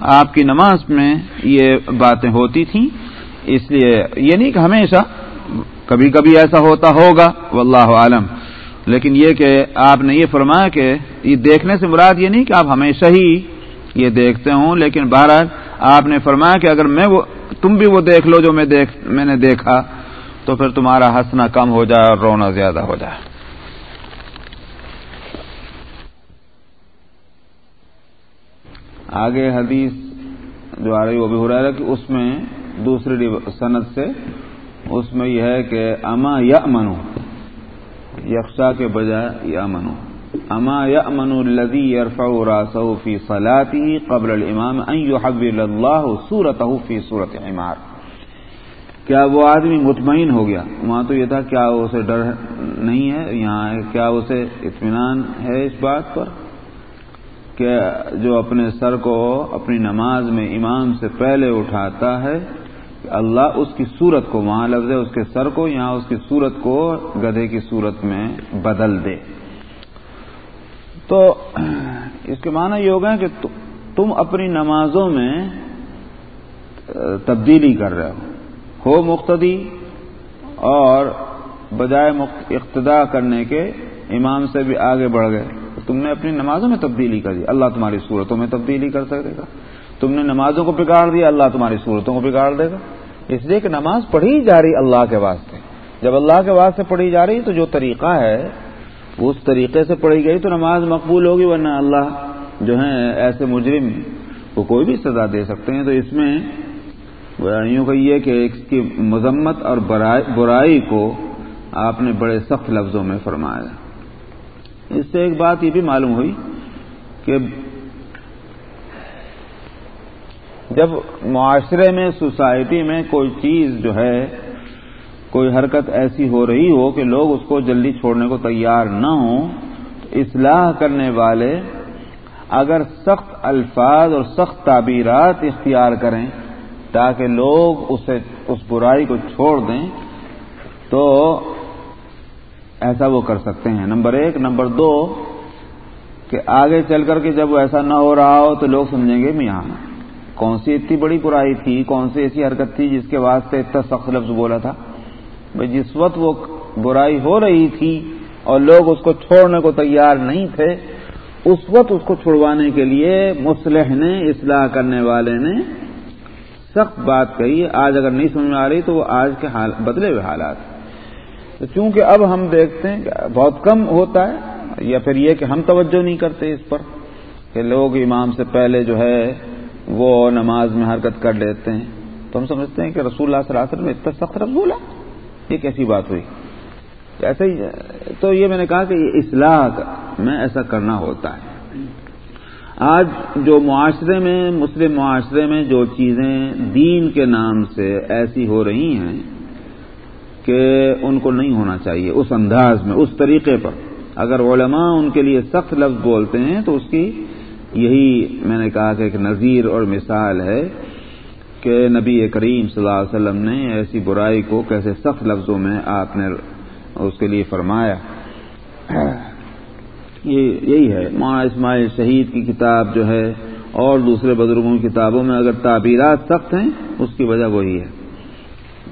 آپ کی نماز میں یہ باتیں ہوتی تھیں۔ اس لیے یہ نہیں کہ ہمیشہ، کبھی کبھی ایسا ہوتا ہوگا۔ واللہ عالم۔ لیکن یہ کہ آپ نے یہ فرمایا کہ یہ دیکھنے سے مراد یہ نہیں کہ آپ ہمیشہ ہی یہ دیکھتے ہوں، لیکن بہرحال آپ نے فرمایا کہ اگر میں وہ تم بھی وہ دیکھ لو جو میں دیکھ میں نے دیکھا، تو پھر تمہارا ہنسنا کم ہو جائے اور رونا زیادہ ہو جائے۔ آگے حدیث جو آ رہی وہ بھی ہو رہا ہے کہ اس میں دوسری صنعت سے، اس میں یہ ہے کہ اما یا منو یکشا کے بجائے یا منو اما یا امن الدی یرفا راسو فی صلاحی قبل الامام ان يحول اللہ صورت فی صورت عمار. کیا وہ آدمی مطمئن ہو گیا؟ وہاں تو یہ تھا کیا اسے ڈر نہیں ہے؟ یہاں کیا اسے اطمینان ہے اس بات پر؟ کہ جو اپنے سر کو، اپنی نماز میں امام سے پہلے اٹھاتا ہے اللہ اس کی صورت کو، وہاں لفظ ہے اس کے سر کو، یہاں اس کی صورت کو گدھے کی صورت میں بدل دے۔ تو اس کے معنی یہ ہوگا کہ تم اپنی نمازوں میں، تبدیلی کر رہے ہو۔ ہو مقتدی اور بجائے اقتدا کرنے کے امام سے بھی آگے بڑھ گئے۔ تم نے اپنی نمازوں میں تبدیلی کر دی۔ اللہ تمہاری صورتوں میں تبدیلی کر سکے گا۔ تم نے نمازوں کو بگاڑ دیا، اللہ تمہاری صورتوں کو بگاڑ دے گا۔ اس لیے کہ نماز پڑھی جا رہی اللہ کے واسطے۔ جب اللہ کے واسطے پڑھی جا رہی تو جو طریقہ ہے اس طریقے سے پڑھی گئی تو نماز مقبول ہوگی، ورنہ اللہ جو ہیں ایسے مجرم کو کوئی بھی سزا دے سکتے ہیں۔ تو اس میں یوں کہیے کہ اس کی مذمت اور برائی کو آپ نے بڑے سخت لفظوں میں فرمایا۔ اس سے ایک بات یہ بھی معلوم ہوئی کہ جب معاشرے میں، سوسائٹی میں کوئی چیز جو ہے، کوئی حرکت ایسی ہو رہی ہو کہ لوگ اس کو جلدی چھوڑنے کو تیار نہ ہوں، تو اصلاح کرنے والے اگر سخت الفاظ اور سخت تعبیرات اختیار کریں تاکہ لوگ اسے، اس برائی کو چھوڑ دیں، تو ایسا وہ کر سکتے ہیں۔ نمبر ایک. نمبر دو، کہ آگے چل کر کے جب ایسا نہ ہو رہا ہو تو لوگ سمجھیں گے میاں۔ کون سی اتنی بڑی برائی تھی، کون سی ایسی حرکت تھی جس کے واسطے اتنا سخت لفظ بولا تھا؟ بھائی، جس وقت وہ برائی ہو رہی تھی اور لوگ اس کو چھوڑنے کو تیار نہیں تھے، اس وقت اس کو چھڑوانے کے لیے مسلح نے، اصلاح کرنے والے نے سخت بات کہی۔ آج اگر نہیں سمجھ میں آ رہی تو وہ آج کے حال، بدلے ہوئے حالات۔ چونکہ اب ہم دیکھتے ہیں کہ بہت کم ہوتا ہے، یا پھر یہ کہ ہم توجہ نہیں کرتے اس پر کہ لوگ امام سے پہلے جو ہے وہ نماز میں حرکت کر لیتے ہیں، تو ہم سمجھتے ہیں کہ رسول اللہ صلی اللہ علیہ وسلم اتنا سخت رب بولا یہ کیسی بات ہوئی؟ ایسا ہی، تو یہ میں نے کہا کہ یہ اصلاح میں ایسا کرنا ہوتا ہے۔ آج جو معاشرے میں، مسلم معاشرے میں جو چیزیں دین کے نام سے ایسی ہو رہی ہیں کہ ان کو نہیں ہونا چاہیے، اس انداز میں، اس طریقے پر۔ اگر علماء ان کے لیے سخت لفظ بولتے ہیں تو اس کی یہی میں نے کہا کہ ایک نظیر اور مثال ہے کہ نبی کریم صلی اللہ علیہ وسلم نے ایسی برائی کو کیسے سخت لفظوں میں آپ نے اس کے لیے فرمایا۔ یہی ہے۔ ماں اسماعیل شہید کی کتاب جو ہے اور دوسرے بزرگوں کی کتابوں میں اگر تعبیرات سخت ہیں، اس کی وجہ وہی ہے۔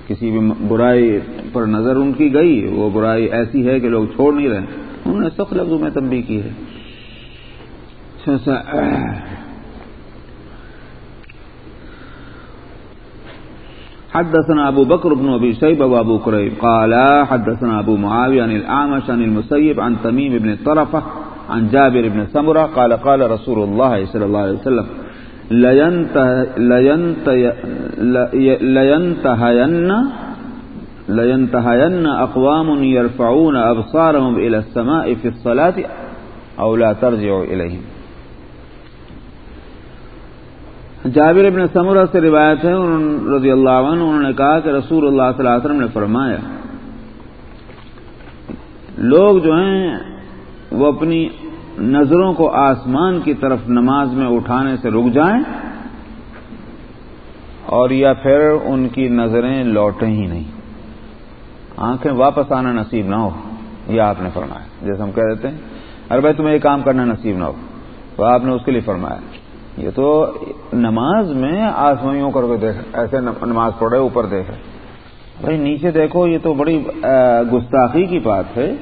کسی بھی برائی پر نظر ان کی گئی، وہ برائی ایسی ہے کہ لوگ چھوڑ نہیں رہے۔ انہوں نے سخت لفظوں میں تنبیہ کی ہے۔ حدثنا أبو بكر بن أبي شيبة وأبو كريب قال، حدثنا أبو معاوية عن الأعمش عن المسيب عن تميم بن الطرفة عن جابر بن سمرة قال قال رسول الله صلى الله عليه وسلم لينتهين لينتهين أقوام يرفعون أبصارهم إلى السماء في الصلاة أو لا ترجعوا إليهم جابر ابن سمرہ سے روایت ہے رضی اللہ عنہ، انہوں نے کہا کہ رسول اللہ صلی اللہ علیہ وسلم نے فرمایا، لوگ جو ہیں، وہ اپنی نظروں کو آسمان کی طرف نماز میں اٹھانے سے رک جائیں اور یا پھر ان کی نظریں لوٹیں ہی نہیں۔ آنکھیں واپس آنا نصیب نہ ہو، یہ آپ نے فرمایا۔ جیسے ہم کہہ دیتے ہیں ارے بھائی، تمہیں یہ کام کرنا نصیب نہ ہو تو آپ نے اس کے لیے فرمایا۔ یہ تو نماز میں آسمائیوں کر کے دیکھ، ایسے نماز پڑھے، اوپر دیکھے بھائی نیچے دیکھو، یہ تو بڑی گستاخی کی بات ہے۔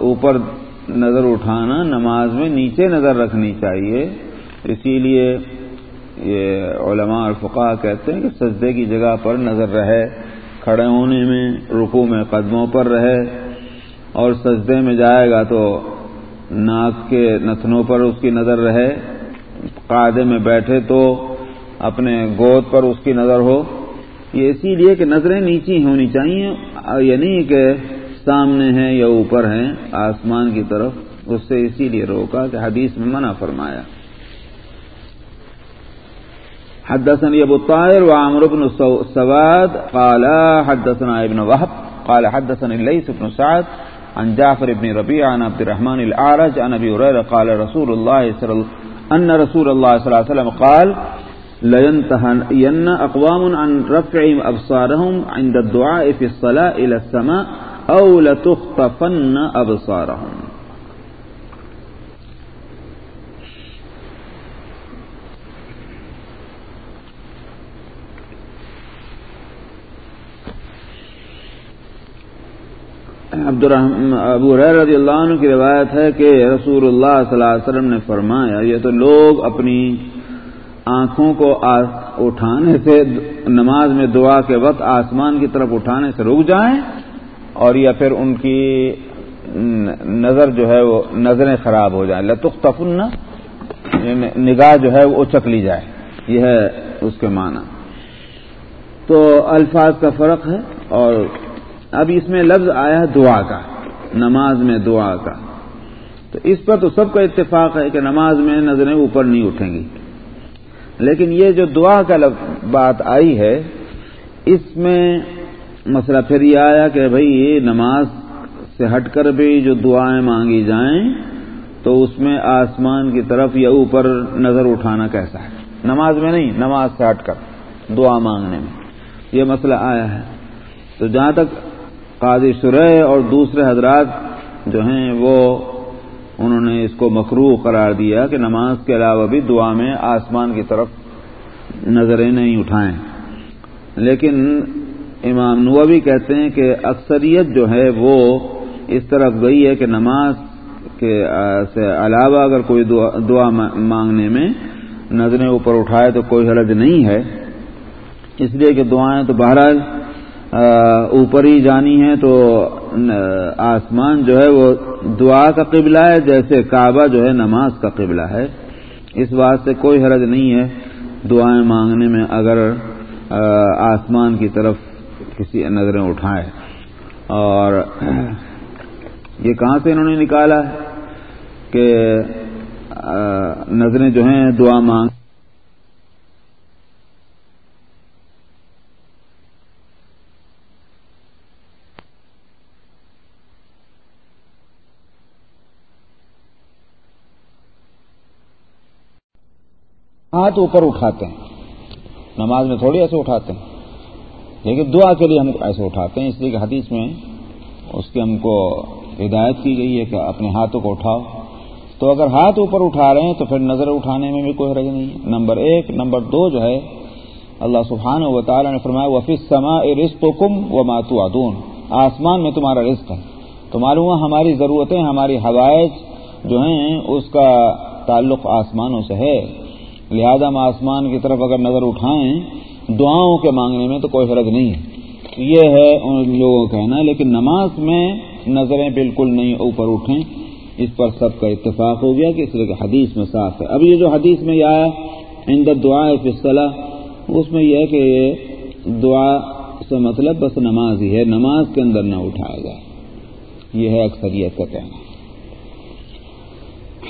اوپر نظر اٹھانا، نماز میں نیچے نظر رکھنی چاہیے۔ اسی لیے یہ علماء اور فقہ کہتے ہیں کہ سجدے کی جگہ پر نظر رہے، کھڑے ہونے میں رکو میں قدموں پر رہے۔ اور سجدے میں جائے گا تو ناک کے نتنوں پر اس کی نظر رہے۔ قاعدے میں بیٹھے تو اپنے گود پر اس کی نظر ہو۔ یہ اسی لیے کہ نظریں نیچی ہونی چاہیے، یہ نہیں کہ سامنے ہیں یا اوپر ہیں، آسمان کی طرف۔ اس سے اسی لیے روکا کہ حدیث میں منع فرمایا۔ حدثنا ابو الطاهر وعمر بن سواد قال، حدثنا ابن وهب قال حدثنا الليث بن سعد عن جعفر بن ربيع عن عبد الرحمن الأعرج عن أبي هريرة قال، رسول الله صلى الله ان رسول اللہ صلی اللہ علیہ وسلم قال لینتہن اقوام عن رفع ابصارهم عند الدعاء في الصلاة الى السماء او لتخطفن ابصارهم عبد ابو رضی اللہ عنہ کی روایت ہے کہ رسول اللہ صلی اللہ علیہ وسلم نے فرمایا، یہ تو لوگ اپنی آنکھوں کو اٹھانے سے نماز میں دعا کے وقت آسمان کی طرف اٹھانے سے رک جائیں اور یا پھر ان کی نظر جو ہے وہ نظریں خراب ہو جائیں۔ لطف تفن یعنی نگاہ جو ہے وہ اچک لی جائے۔ یہ ہے اس کے معنی۔ تو الفاظ کا فرق ہے اور اب اس میں لفظ آیا ہے دعا کا، نماز میں دعا کا۔ تو اس پر تو سب کا اتفاق ہے کہ نماز میں نظریں اوپر نہیں اٹھیں گی۔ لیکن یہ جو دعا کا بات آئی ہے، اس میں مسئلہ پھر یہ آیا کہ بھائی یہ نماز سے ہٹ کر بھی جو دعائیں مانگی جائیں، تو اس میں آسمان کی طرف یا اوپر نظر اٹھانا کیسا ہے؟ نماز میں نہیں، نماز سے ہٹ کر دعا مانگنے میں یہ مسئلہ آیا ہے۔ تو جہاں تک قاضی شرح اور دوسرے حضرات جو ہیں وہ انہوں نے اس کو مکرو قرار دیا کہ نماز کے علاوہ بھی دعا میں آسمان کی طرف نظریں نہیں اٹھائیں۔ لیکن امام نووی کہتے ہیں کہ اکثریت جو ہے وہ اس طرف گئی ہے کہ نماز کے سے علاوہ اگر کوئی دعا مانگنے میں نظریں اوپر اٹھائے تو کوئی حرج نہیں ہے۔ اس لیے کہ دعائیں تو بہرحال اوپر ہی جانی ہے تو آسمان جو ہے وہ دعا کا قبلہ ہے، جیسے کعبہ جو ہے نماز کا قبلہ ہے۔ اس بات سے کوئی حرج نہیں ہے دعائیں مانگنے میں، اگر آسمان کی طرف کسی نظریں اٹھائے اور یہ کہاں سے انہوں نے نکالا ہے کہ نظریں جو ہیں دعا مانگ ہاتھ اوپر اٹھاتے ہیں۔ نماز میں تھوڑی ایسے اٹھاتے ہیں۔ لیکن دعا کے لیے ہم ایسے اٹھاتے ہیں، اس لیے کہ حدیث میں اس کی ہم کو ہدایت کی گئی ہے کہ اپنے ہاتھوں کو اٹھاؤ۔ تو اگر ہاتھ اوپر اٹھا رہے ہیں تو پھر نظر اٹھانے میں بھی کوئی حرج نہیں ہے۔ نمبر ایک، نمبر دو جو ہے، اللہ سبحان و تعالیٰ نے فرمایا وفیس سما رسق و کم و ماتو ادون آسمان میں تمہارا رزق ہے۔ تو معلوم ہے ہماری ضرورتیں، ہماری حوائج جو ہیں، اس کا تعلق آسمانوں سے ہے۔ لہذا ہم آسمان کی طرف اگر نظر اٹھائیں دعاؤں کے مانگنے میں تو کوئی حرج نہیں ہے۔ یہ ہے ان لوگوں کا کہنا، لیکن نماز میں نظریں بالکل نہیں اوپر اٹھیں۔ اس پر سب کا اتفاق ہو گیا کہ اس لیے کہ حدیث میں صاف ہے۔ اب یہ جو حدیث میں یہ آیا اندر دعا فصلہ اس میں یہ ہے کہ یہ دعا سے مطلب بس نماز ہی ہے، نماز کے اندر نہ اٹھایا جائے۔ یہ ہے اکثریت کا کہنا۔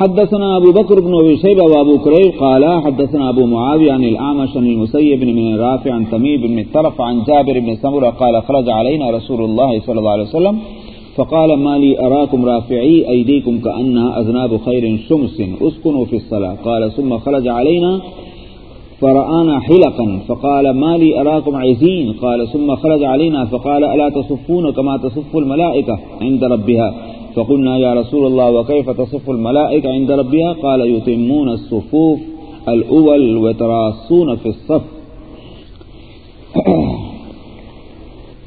حدثنا ابو بكر بن ابي شيبه وابو كريب قال حدثنا ابو معاويه عن الاعمش عن المسيب بن من رافع عن تميم بن الطرف عن جابر بن سمره قال خرج علينا رسول الله صلى الله عليه وسلم فقال ما لي اراكم رافعي ايديكم كانها اذناب خير شمس اسكنوا في الصلاه قال ثم خرج علينا فرآنا حلقا فقال ما لي أراكم عزين قال ثم خرج علينا فقال ألا تصفون كما تصف الملائكة عند ربها فقلنا يا رسول الله، وكيف تصف الملائكة عند ربها؟ قال، يتمون الصفوف الأول وتراصون في الصف.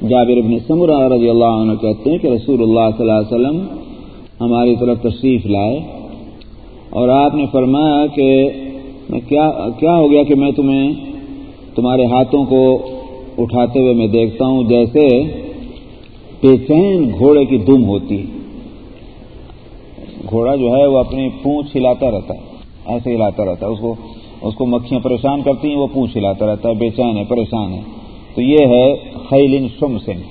جابر بن سمرہ رضی اللہ عنہ کہتے ہیں کہ رسول اللہ صلی اللہ علیہ وسلم ہماری طرف تشریف لائے اور آپ نے فرمایا کہ میں کیا کیا ہو گیا کہ میں تمہیں تمہارے ہاتھوں کو اٹھاتے ہوئے میں دیکھتا ہوں؟ جیسے بے چین گھوڑے کی دم ہوتی۔ ہے گھوڑا جو ہے وہ اپنی پونچھ ہلاتا رہتا ہے، ایسے ہلاتا رہتا ہے۔ اس کو اس کو مکھیاں پریشان کرتی ہیں، وہ پونچھ ہلاتا رہتا ہے۔ بے چین ہے، پریشان ہے۔ تو یہ ہے خیلن شم سن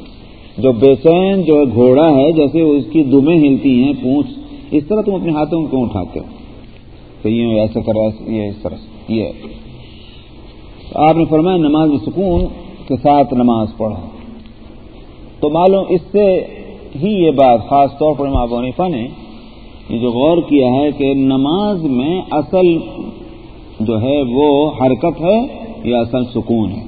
جو بے چین جو گھوڑا ہے، جیسے اس کی دمیں ہلتی ہیں، پونچھ، اس طرح تم اپنے ہاتھوں کو کیوں اٹھاتے ہو؟ تو یہ ایسے کر یہ اس طرح یہ۔ آپ نے فرمایا نماز سکون کے ساتھ نماز پڑھو۔ تو معلوم اس سے ہی یہ بات خاص طور پر امام ونیفا نے یہ جو غور کیا ہے کہ نماز میں اصل جو ہے وہ حرکت ہے یا اصل سکون ہے۔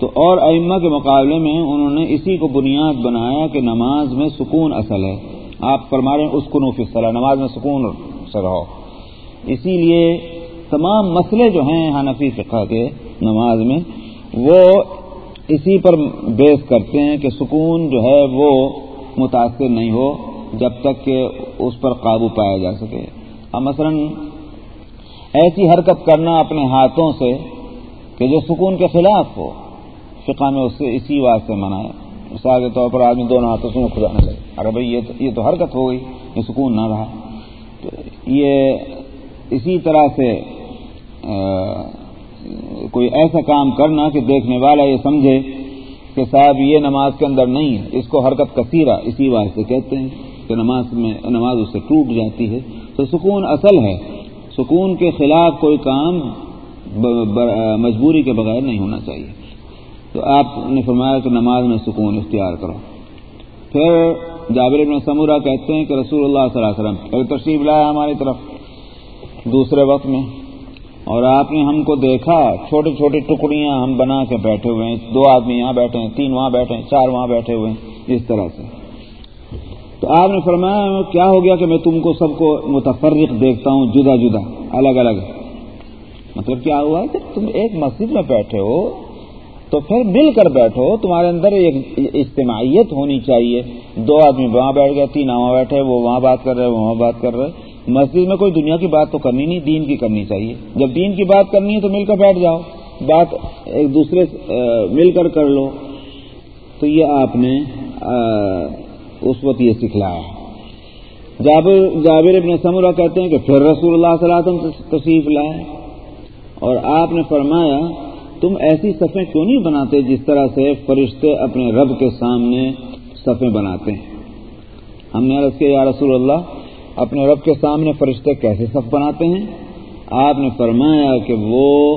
تو اور ائمہ کے مقابلے میں انہوں نے اسی کو بنیاد بنایا کہ نماز میں سکون اصل ہے۔ آپ فرما رہے ہیں اس کو فصلہ نماز میں سکون سے رہو اسی لیے تمام مسئلے جو ہیں حنفی فقہ کے نماز میں، وہ اسی پر بیس کرتے ہیں کہ سکون جو ہے وہ متاثر نہیں ہو۔ جب تک کہ اس پر قابو پایا جا سکے۔ اب مثلا ایسی حرکت کرنا اپنے ہاتھوں سے کہ جو سکون کے خلاف ہو، فقہ میں اس سے اسی واسطے منع ہے مثال کے طور پر آدمی دونوں ہاتھوں سے کھدانے لگے۔ ارے بھائی یہ تو یہ تو حرکت ہو گئی، یہ سکون نہ رہا۔ تو یہ اسی طرح سے کوئی ایسا کام کرنا کہ دیکھنے والا یہ سمجھے کہ صاحب یہ نماز کے اندر نہیں ہے۔ اس کو حرکت کثیرہ اسی واسطے کہتے ہیں کہ نماز میں نماز اس سے ٹوٹ جاتی ہے۔ تو سکون اصل ہے۔ سکون کے خلاف کوئی کام مجبوری کے بغیر نہیں ہونا چاہیے۔ تو آپ نے فرمایا کہ نماز میں سکون اختیار کرو۔ پھر جابر بن سمورہ کہتے ہیں کہ رسول اللہ صلی اللہ علیہ وسلم تشریف لایا ہماری طرف دوسرے وقت میں۔ اور آپ نے ہم کو دیکھا، چھوٹی چھوٹی ٹکڑیاں ہم بنا کے بیٹھے ہوئے ہیں۔ دو آدمی یہاں بیٹھے ہیں، تین وہاں بیٹھے ہیں، چار وہاں بیٹھے ہوئے ہیں، اس طرح سے۔ تو آپ نے فرمایا، کیا ہو گیا کہ میں تم کو سب کو متفرق دیکھتا ہوں، جدا جدا، الگ الگ۔ مطلب کیا ہوا کہ تم ایک مسجد میں بیٹھے ہو، تو پھر مل کر بیٹھو، تمہارے اندر ایک اجتماعیت ہونی چاہیے۔ دو آدمی وہاں بیٹھ گئے، تین وہاں بیٹھے، وہ وہاں بات کر رہے وہاں بات کر رہے۔ مسجد میں کوئی دنیا کی بات تو کرنی نہیں، دین کی کرنی چاہیے۔ جب دین کی بات کرنی ہے تو مل کر بیٹھ جاؤ۔ بات ایک دوسرے مل کر کر لو۔ تو یہ آپ نے اس وقت یہ سکھلایا۔ جابر جابر ابن سمرہ کہتے ہیں کہ پھر رسول اللہ صلی اللہ علیہ وسلم تشریف لائے۔ اور آپ نے فرمایا، تم ایسی صفیں کیوں نہیں بناتے جس طرح سے فرشتے اپنے رب کے سامنے صفیں بناتے ہیں؟ ہم نے عرض کیا، یا رسول اللہ اپنے رب کے سامنے فرشتے کیسے صف بناتے ہیں؟ آپ نے فرمایا کہ وہ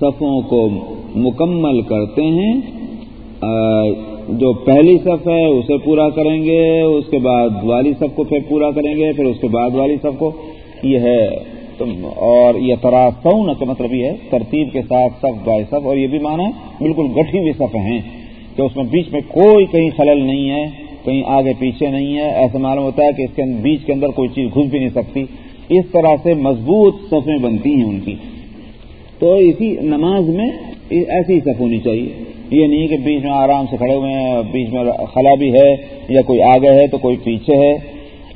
صفوں کو مکمل کرتے ہیں جو پہلی صف ہے اسے پورا کریں گے، اس کے بعد والی صف کو پھر پورا کریں گے، پھر اس کے بعد والی صف کو۔ یہ ہے اور یہ تراسون کا مطلب یہ ہے ترتیب کے ساتھ صف بائی صف، اور یہ بھی مانا ہے بالکل گٹھی ہوئی صف ہیں کہ اس میں بیچ میں کوئی کہیں خلل نہیں ہے۔ کہیں آگے پیچھے نہیں ہے، ایسا معلوم ہوتا ہے کہ اس کے بیچ کے اندر کوئی چیز گھس بھی نہیں سکتی۔ اس طرح سے مضبوط صفیں بنتی ہیں ان کی۔ تو اسی نماز میں ایسی ہی صف ہونی چاہیے۔ یہ نہیں کہ بیچ میں آرام سے کھڑے ہوئے ہیں، بیچ میں خلا بھی ہے یا کوئی آگے ہے تو کوئی پیچھے ہے۔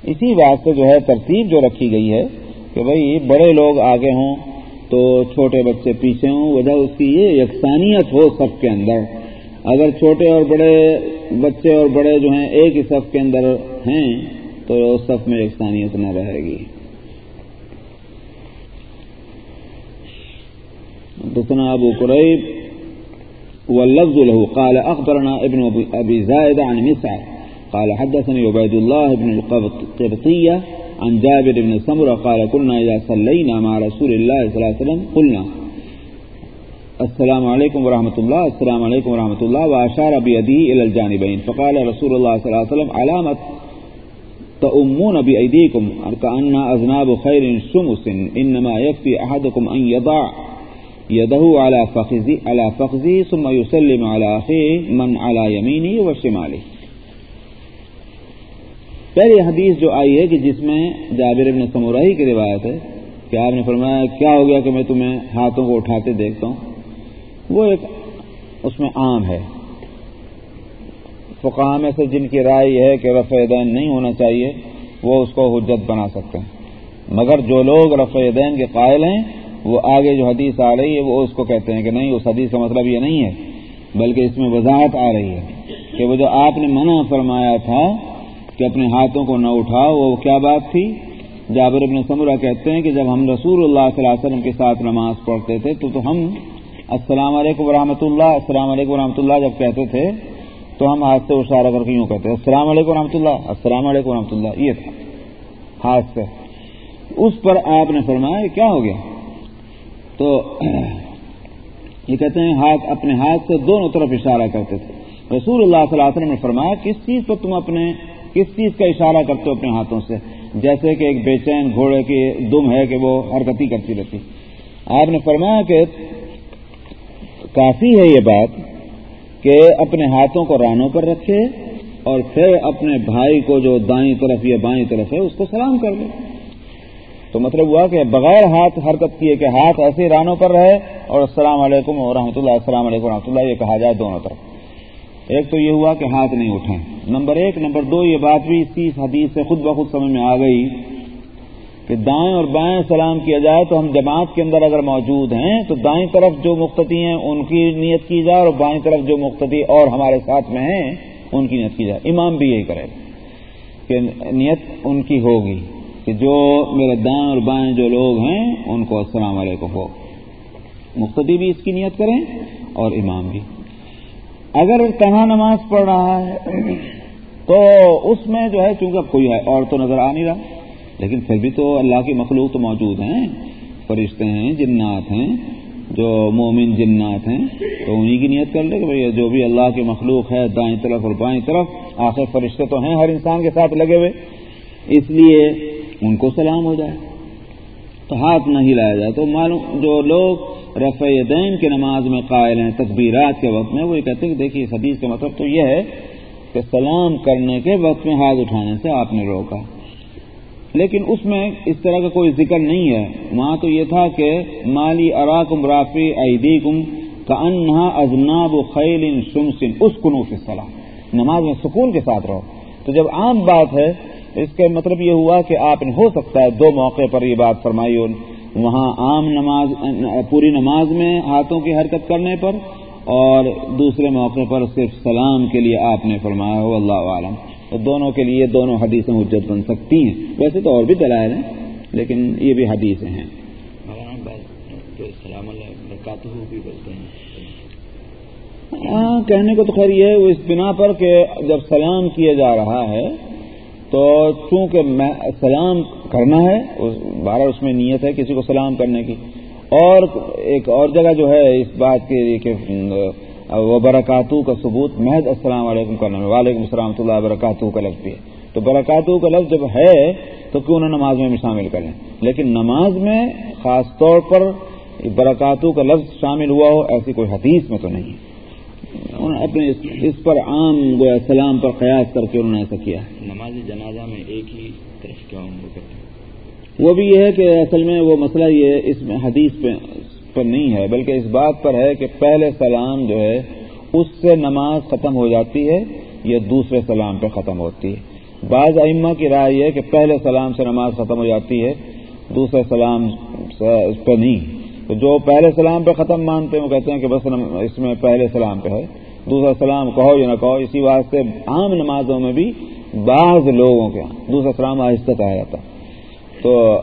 اسی واسطے جو ہے، ترتیب جو رکھی گئی ہے کہ بھائی بڑے لوگ آگے ہوں تو چھوٹے بچے پیچھے ہوں، وجہ اس کی یہ یکسانیت ہو سب کے اندر۔ اگر چھوٹے اور بڑے بچے اور بڑے جو ہیں ایک ہی صف کے اندر ہیں، تو اس صف میں یکسانیت نہ رہے گی۔ دسنا ابو قریب، واللفظ له، قال اخبرنا ابن ابي زائد عن مسعر قال حدثني عبيد الله بن القبطيه عن جابر بن سمرة، قال قلنا إذا صلينا مع رسول الله صلى الله عليه وسلم، قلنا السلام عليكم ورحمة الله السلام عليكم ورحمة الله وأشار بيده إلى الجانبين فقال رسول الله صلى الله عليه وسلم علامة تأمون بأيديكم كأن أذناب خير شمس إنما يكفي أحدكم أن يضع يده على فخذه على فخذه ثم يسلم على أخيه من على يمينه وشماله پہلی حدیث جو آئی ہے کہ جس میں جابر ابن سموراہی کی روایت ہے، کہ آپ نے فرمایا، کیا ہو گیا کہ میں تمہیں ہاتھوں کو اٹھاتے دیکھتا ہوں؟ وہ ایک اس میں عام ہے۔ فقہ میں سے جن کی رائے یہ ہے کہ رفع دین نہیں ہونا چاہیے وہ اس کو حجت بنا سکتے ہیں۔ مگر جو لوگ رفع دین کے قائل ہیں وہ آگے جو حدیث آ رہی ہے وہ اس کو کہتے ہیں کہ نہیں اس حدیث کا مطلب یہ نہیں ہے بلکہ اس میں وضاحت آ رہی ہے کہ وہ جو آپ نے منع فرمایا تھا کہ اپنے ہاتھوں کو نہ اٹھاؤ وہ کیا بات تھی؟ جابر ابن سمرہ کہتے ہیں کہ جب ہم رسول اللہ صلی اللہ علیہ وسلم کے ساتھ نماز پڑھتے تھے تو, تو ہم السلام علیکم ورحمۃ اللہ، السلام علیکم ورحمۃ اللہ جب کہتے تھے، تو ہم ہاتھ سے اشارہ کر کے یوں کہتے السلام علیکم ورحمۃ اللہ، السلام علیکم ورحمۃ اللہ، یہ تھا ہاتھ سے اس پر آپ نے فرمایا کیا ہو گیا؟ تو یہ کہتے ہیں، ہاتھ، اپنے ہاتھ سے دونوں طرف اشارہ کرتے تھے۔ رسول اللہ صلی اللہ علیہ وسلم نے فرمایا، کس چیز پر تم اپنے، کس چیز کا اشارہ کرتے ہو اپنے ہاتھوں سے؟ جیسے کہ ایک بے چین گھوڑے کی دم ہے کہ وہ حرکتی کرتی رہتی۔ آپ نے فرمایا کہ کافی ہے یہ بات کہ اپنے ہاتھوں کو رانوں پر رکھے اور پھر اپنے بھائی کو جو دائیں طرف یا بائیں طرف ہے اس کو سلام کر دے تو مطلب ہوا کہ بغیر ہاتھ حرکت کیے کہ ہاتھ ایسے رانوں پر رہے اور السلام علیکم و رحمۃ اللہ، السلام علیکم و رحمۃ اللہ، یہ کہا جائے دونوں طرف۔ ایک تو یہ ہوا کہ ہاتھ نہیں اٹھیں نمبر ایک، نمبر دو، یہ بات بھی اسی حدیث سے خود بخود سمجھ میں آ گئی کہ دائیں اور بائیں سلام کیا جائے تو ہم جماعت کے اندر اگر موجود ہیں تو دائیں طرف جو مقتدی ہیں ان کی نیت کی جائے اور بائیں طرف جو مقتدی اور ہمارے ساتھ میں ہیں ان کی نیت کی جائے۔ امام بھی یہی کرے کہ نیت ان کی ہوگی کہ جو میرے دائیں اور بائیں جو لوگ ہیں ان کو السلام علیکم ہو۔ مقتدی بھی اس کی نیت کریں اور امام بھی۔ اگر تنہا نماز پڑھ رہا ہے تو اس میں جو ہے چونکہ کوئی ہے اور تو نظر آ نہیں رہا۔ لیکن پھر بھی تو اللہ کی مخلوق تو موجود ہیں، فرشتے ہیں، جنات ہیں، جو مومن جنات ہیں، تو انہیں کی نیت کر لے کہ بھائی جو بھی اللہ کی مخلوق ہے دائیں طرف اور بائیں طرف، آخر فرشتے تو ہیں، ہر انسان کے ساتھ لگے ہوئے۔ اس لیے ان کو سلام ہو جائے۔ تو ہاتھ نہ ہلایا جائے۔ تو معلوم جو لوگ رفع دین کی نماز میں قائل ہیں، تکبیرات کے وقت میں، وہ یہ کہتے ہیں کہ دیکھیے، اس حدیث کا مطلب تو یہ ہے کہ سلام کرنے کے وقت میں ہاتھ اٹھانے سے آپ نے روکا۔ لیکن اس میں اس طرح کا کوئی ذکر نہیں ہے۔ وہاں تو یہ تھا کہ مالی اراکم رافی عیدی کم کا انہا ازناب خیل شمسن اس کنوف سلام نماز میں سکون کے ساتھ رہو۔ تو جب عام بات ہے، اس کا مطلب یہ ہوا کہ آپ نے ہو سکتا ہے دو موقع پر یہ بات فرمائی ہو۔ وہاں عام نماز، پوری نماز میں ہاتھوں کی حرکت کرنے پر اور دوسرے موقع پر صرف سلام کے لیے آپ نے فرمایا ہو۔ اللہ عالم۔ تو دونوں کے لیے دونوں حدیثیں حجت بن سکتی ہیں۔ ویسے تو اور بھی دلائل ہیں لیکن یہ بھی حدیثیں ہیں۔ ہاں کہنے کو تو خیر یہ ہے اس بنا پر کہ جب سلام کیا جا رہا ہے تو چونکہ سلام کرنا ہے بارہ اس میں نیت ہے کسی کو سلام کرنے کی۔ اور ایک اور جگہ جو ہے اس بات کے لیے کہ وہ برکاتو کا ثبوت محض السلام علیکم کا نام وعلیکم السلام اللہ برکاتو کا لفظ بھی ہے۔ تو برکاتو کا لفظ جب ہے تو کیوں نہ نماز میں بھی شامل کریں لیکن نماز میں خاص طور پر برکاتو کا لفظ شامل ہوا ہو ایسی کوئی حدیث میں تو نہیں۔ اپنے اس پر عام گویا سلام پر قیاس کر کے انہوں نے ایسا کیا۔ نماز جنازہ میں ایک ہی طرف کیا وہ بھی یہ ہے کہ اصل میں وہ مسئلہ یہ اس میں حدیث پہ پر نہیں ہے، بلکہ اس بات پر ہے کہ پہلے سلام جو ہے، اس سے نماز ختم ہو جاتی ہے یا دوسرے سلام پہ ختم ہوتی ہے۔ بعض ائمہ کی رائے یہ کہ پہلے سلام سے نماز ختم ہو جاتی ہے، دوسرے سلام اس پہ نہیں۔ تو جو پہلے سلام پہ ختم مانتے ہیں، وہ کہتے ہیں کہ بس اس میں پہلے سلام پہ ہے۔ دوسرا سلام کہو یا نہ کہو، اسی واسطے عام نمازوں میں بھی بعض لوگوں کے دوسرا سلام آہستہ کہا جاتا ہے۔ تو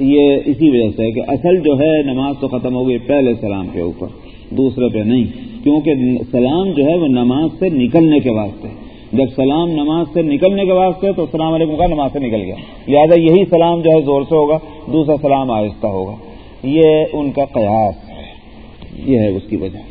یہ اسی وجہ سے کہ اصل جو ہے نماز تو ختم ہو گئی پہلے سلام کے اوپر، دوسرے پہ نہیں، کیونکہ سلام جو ہے وہ نماز سے نکلنے کے واسطے۔ جب سلام نماز سے نکلنے کے واسطے تو السلام علیکم کا نماز سے نکل گیا۔ لہٰذا یہی سلام جو ہے زور سے ہوگا، دوسرا سلام آہستہ ہوگا۔ یہ ان کا قیاس ہے۔ یہ ہے اس کی وجہ۔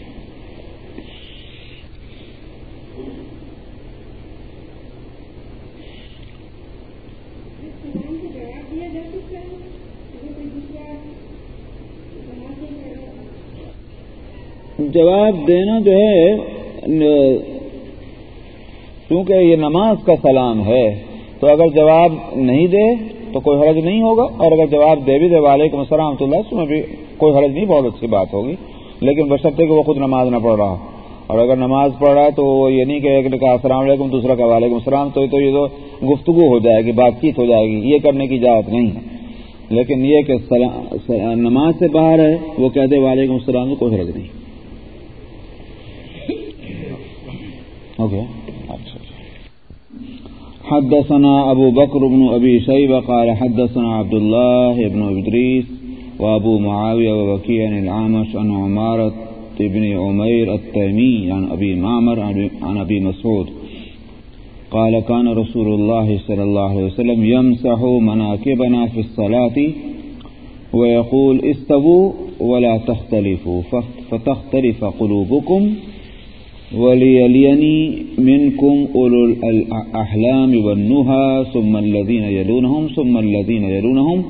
جواب دینا جو ہے کیونکہ یہ نماز کا سلام ہے، تو اگر جواب نہیں دے تو کوئی حرج نہیں ہوگا، اور اگر جواب دے بھی دے، وعلیکم السلام تو اللہ، اس میں بھی کوئی حرج نہیں، بہت اچھی بات ہوگی۔ لیکن بشرطے کہ وہ خود نماز نہ پڑھ رہا۔ اور اگر نماز پڑھ رہا ہے تو وہ یہ نہیں کہ ایک نے کہا، السلام علیکم، دوسرا کا وعلیکم السلام، تو یہ تو گفتگو ہو جائے گی، بات چیت ہو جائے گی، یہ کرنے کی اجازت نہیں ہے۔ لیکن یہ کہ نماز سے باہر ہے، وہ کہہ دے وعلیکم السلام، تو کوئی حرج نہیں۔ حدثنا أبو بكر بن أبي شيبة قال حدثنا عبد الله بن إدريس وأبو معاوية ووكيع العامش عن عمارة بن عمير التيمي عن أبي معمر عن أبي مسعود. قال كان رسول الله صلى الله عليه وسلم يمسح مناكبنا في الصلاة ويقول استووا ولا تختلفوا فتختلف قلوبكم وليليني منكم أولو الأحلام والنهى ثم الذين يلونهم، ثم الذين يلونهم.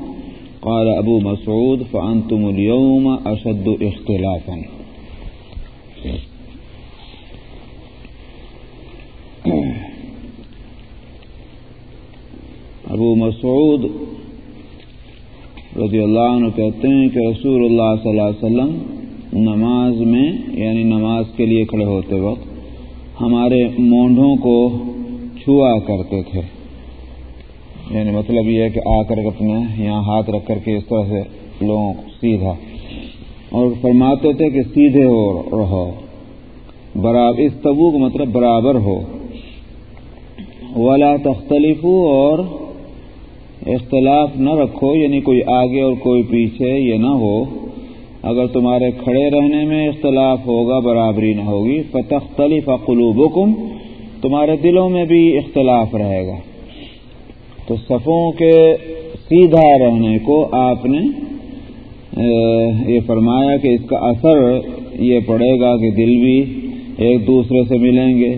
قال أبو مسعود، فأنتم اليوم أشد اختلافا. ابو مسعود رضی اللہ عنہ کہتے ہیں کہ رسول اللہ صلی اللہ علیہ وسلم نماز میں یعنی نماز کے لیے کھڑے ہوتے وقت، ہمارے مونڈوں کو چھوا کرتے تھے۔ یعنی مطلب یہ ہے کہ آ کر اپنے یہاں ہاتھ رکھ کر کے اس طرح سے لوگوں کو سیدھا۔ اور فرماتے تھے کہ سیدھے ہو رہو برابر اس تبو کا مطلب برابر ہو۔ ولا تختلف اور اختلاف نہ رکھو یعنی کوئی آگے اور کوئی پیچھے یہ نہ ہو۔ اگر تمہارے کھڑے رہنے میں اختلاف ہوگا، برابری نہ ہوگی، فتختلف قلوبکم، تمہارے دلوں میں بھی اختلاف رہے گا۔ تو صفوں کے سیدھا رہنے کو آپ نے یہ فرمایا کہ اس کا اثر یہ پڑے گا کہ دل بھی ایک دوسرے سے ملیں گے۔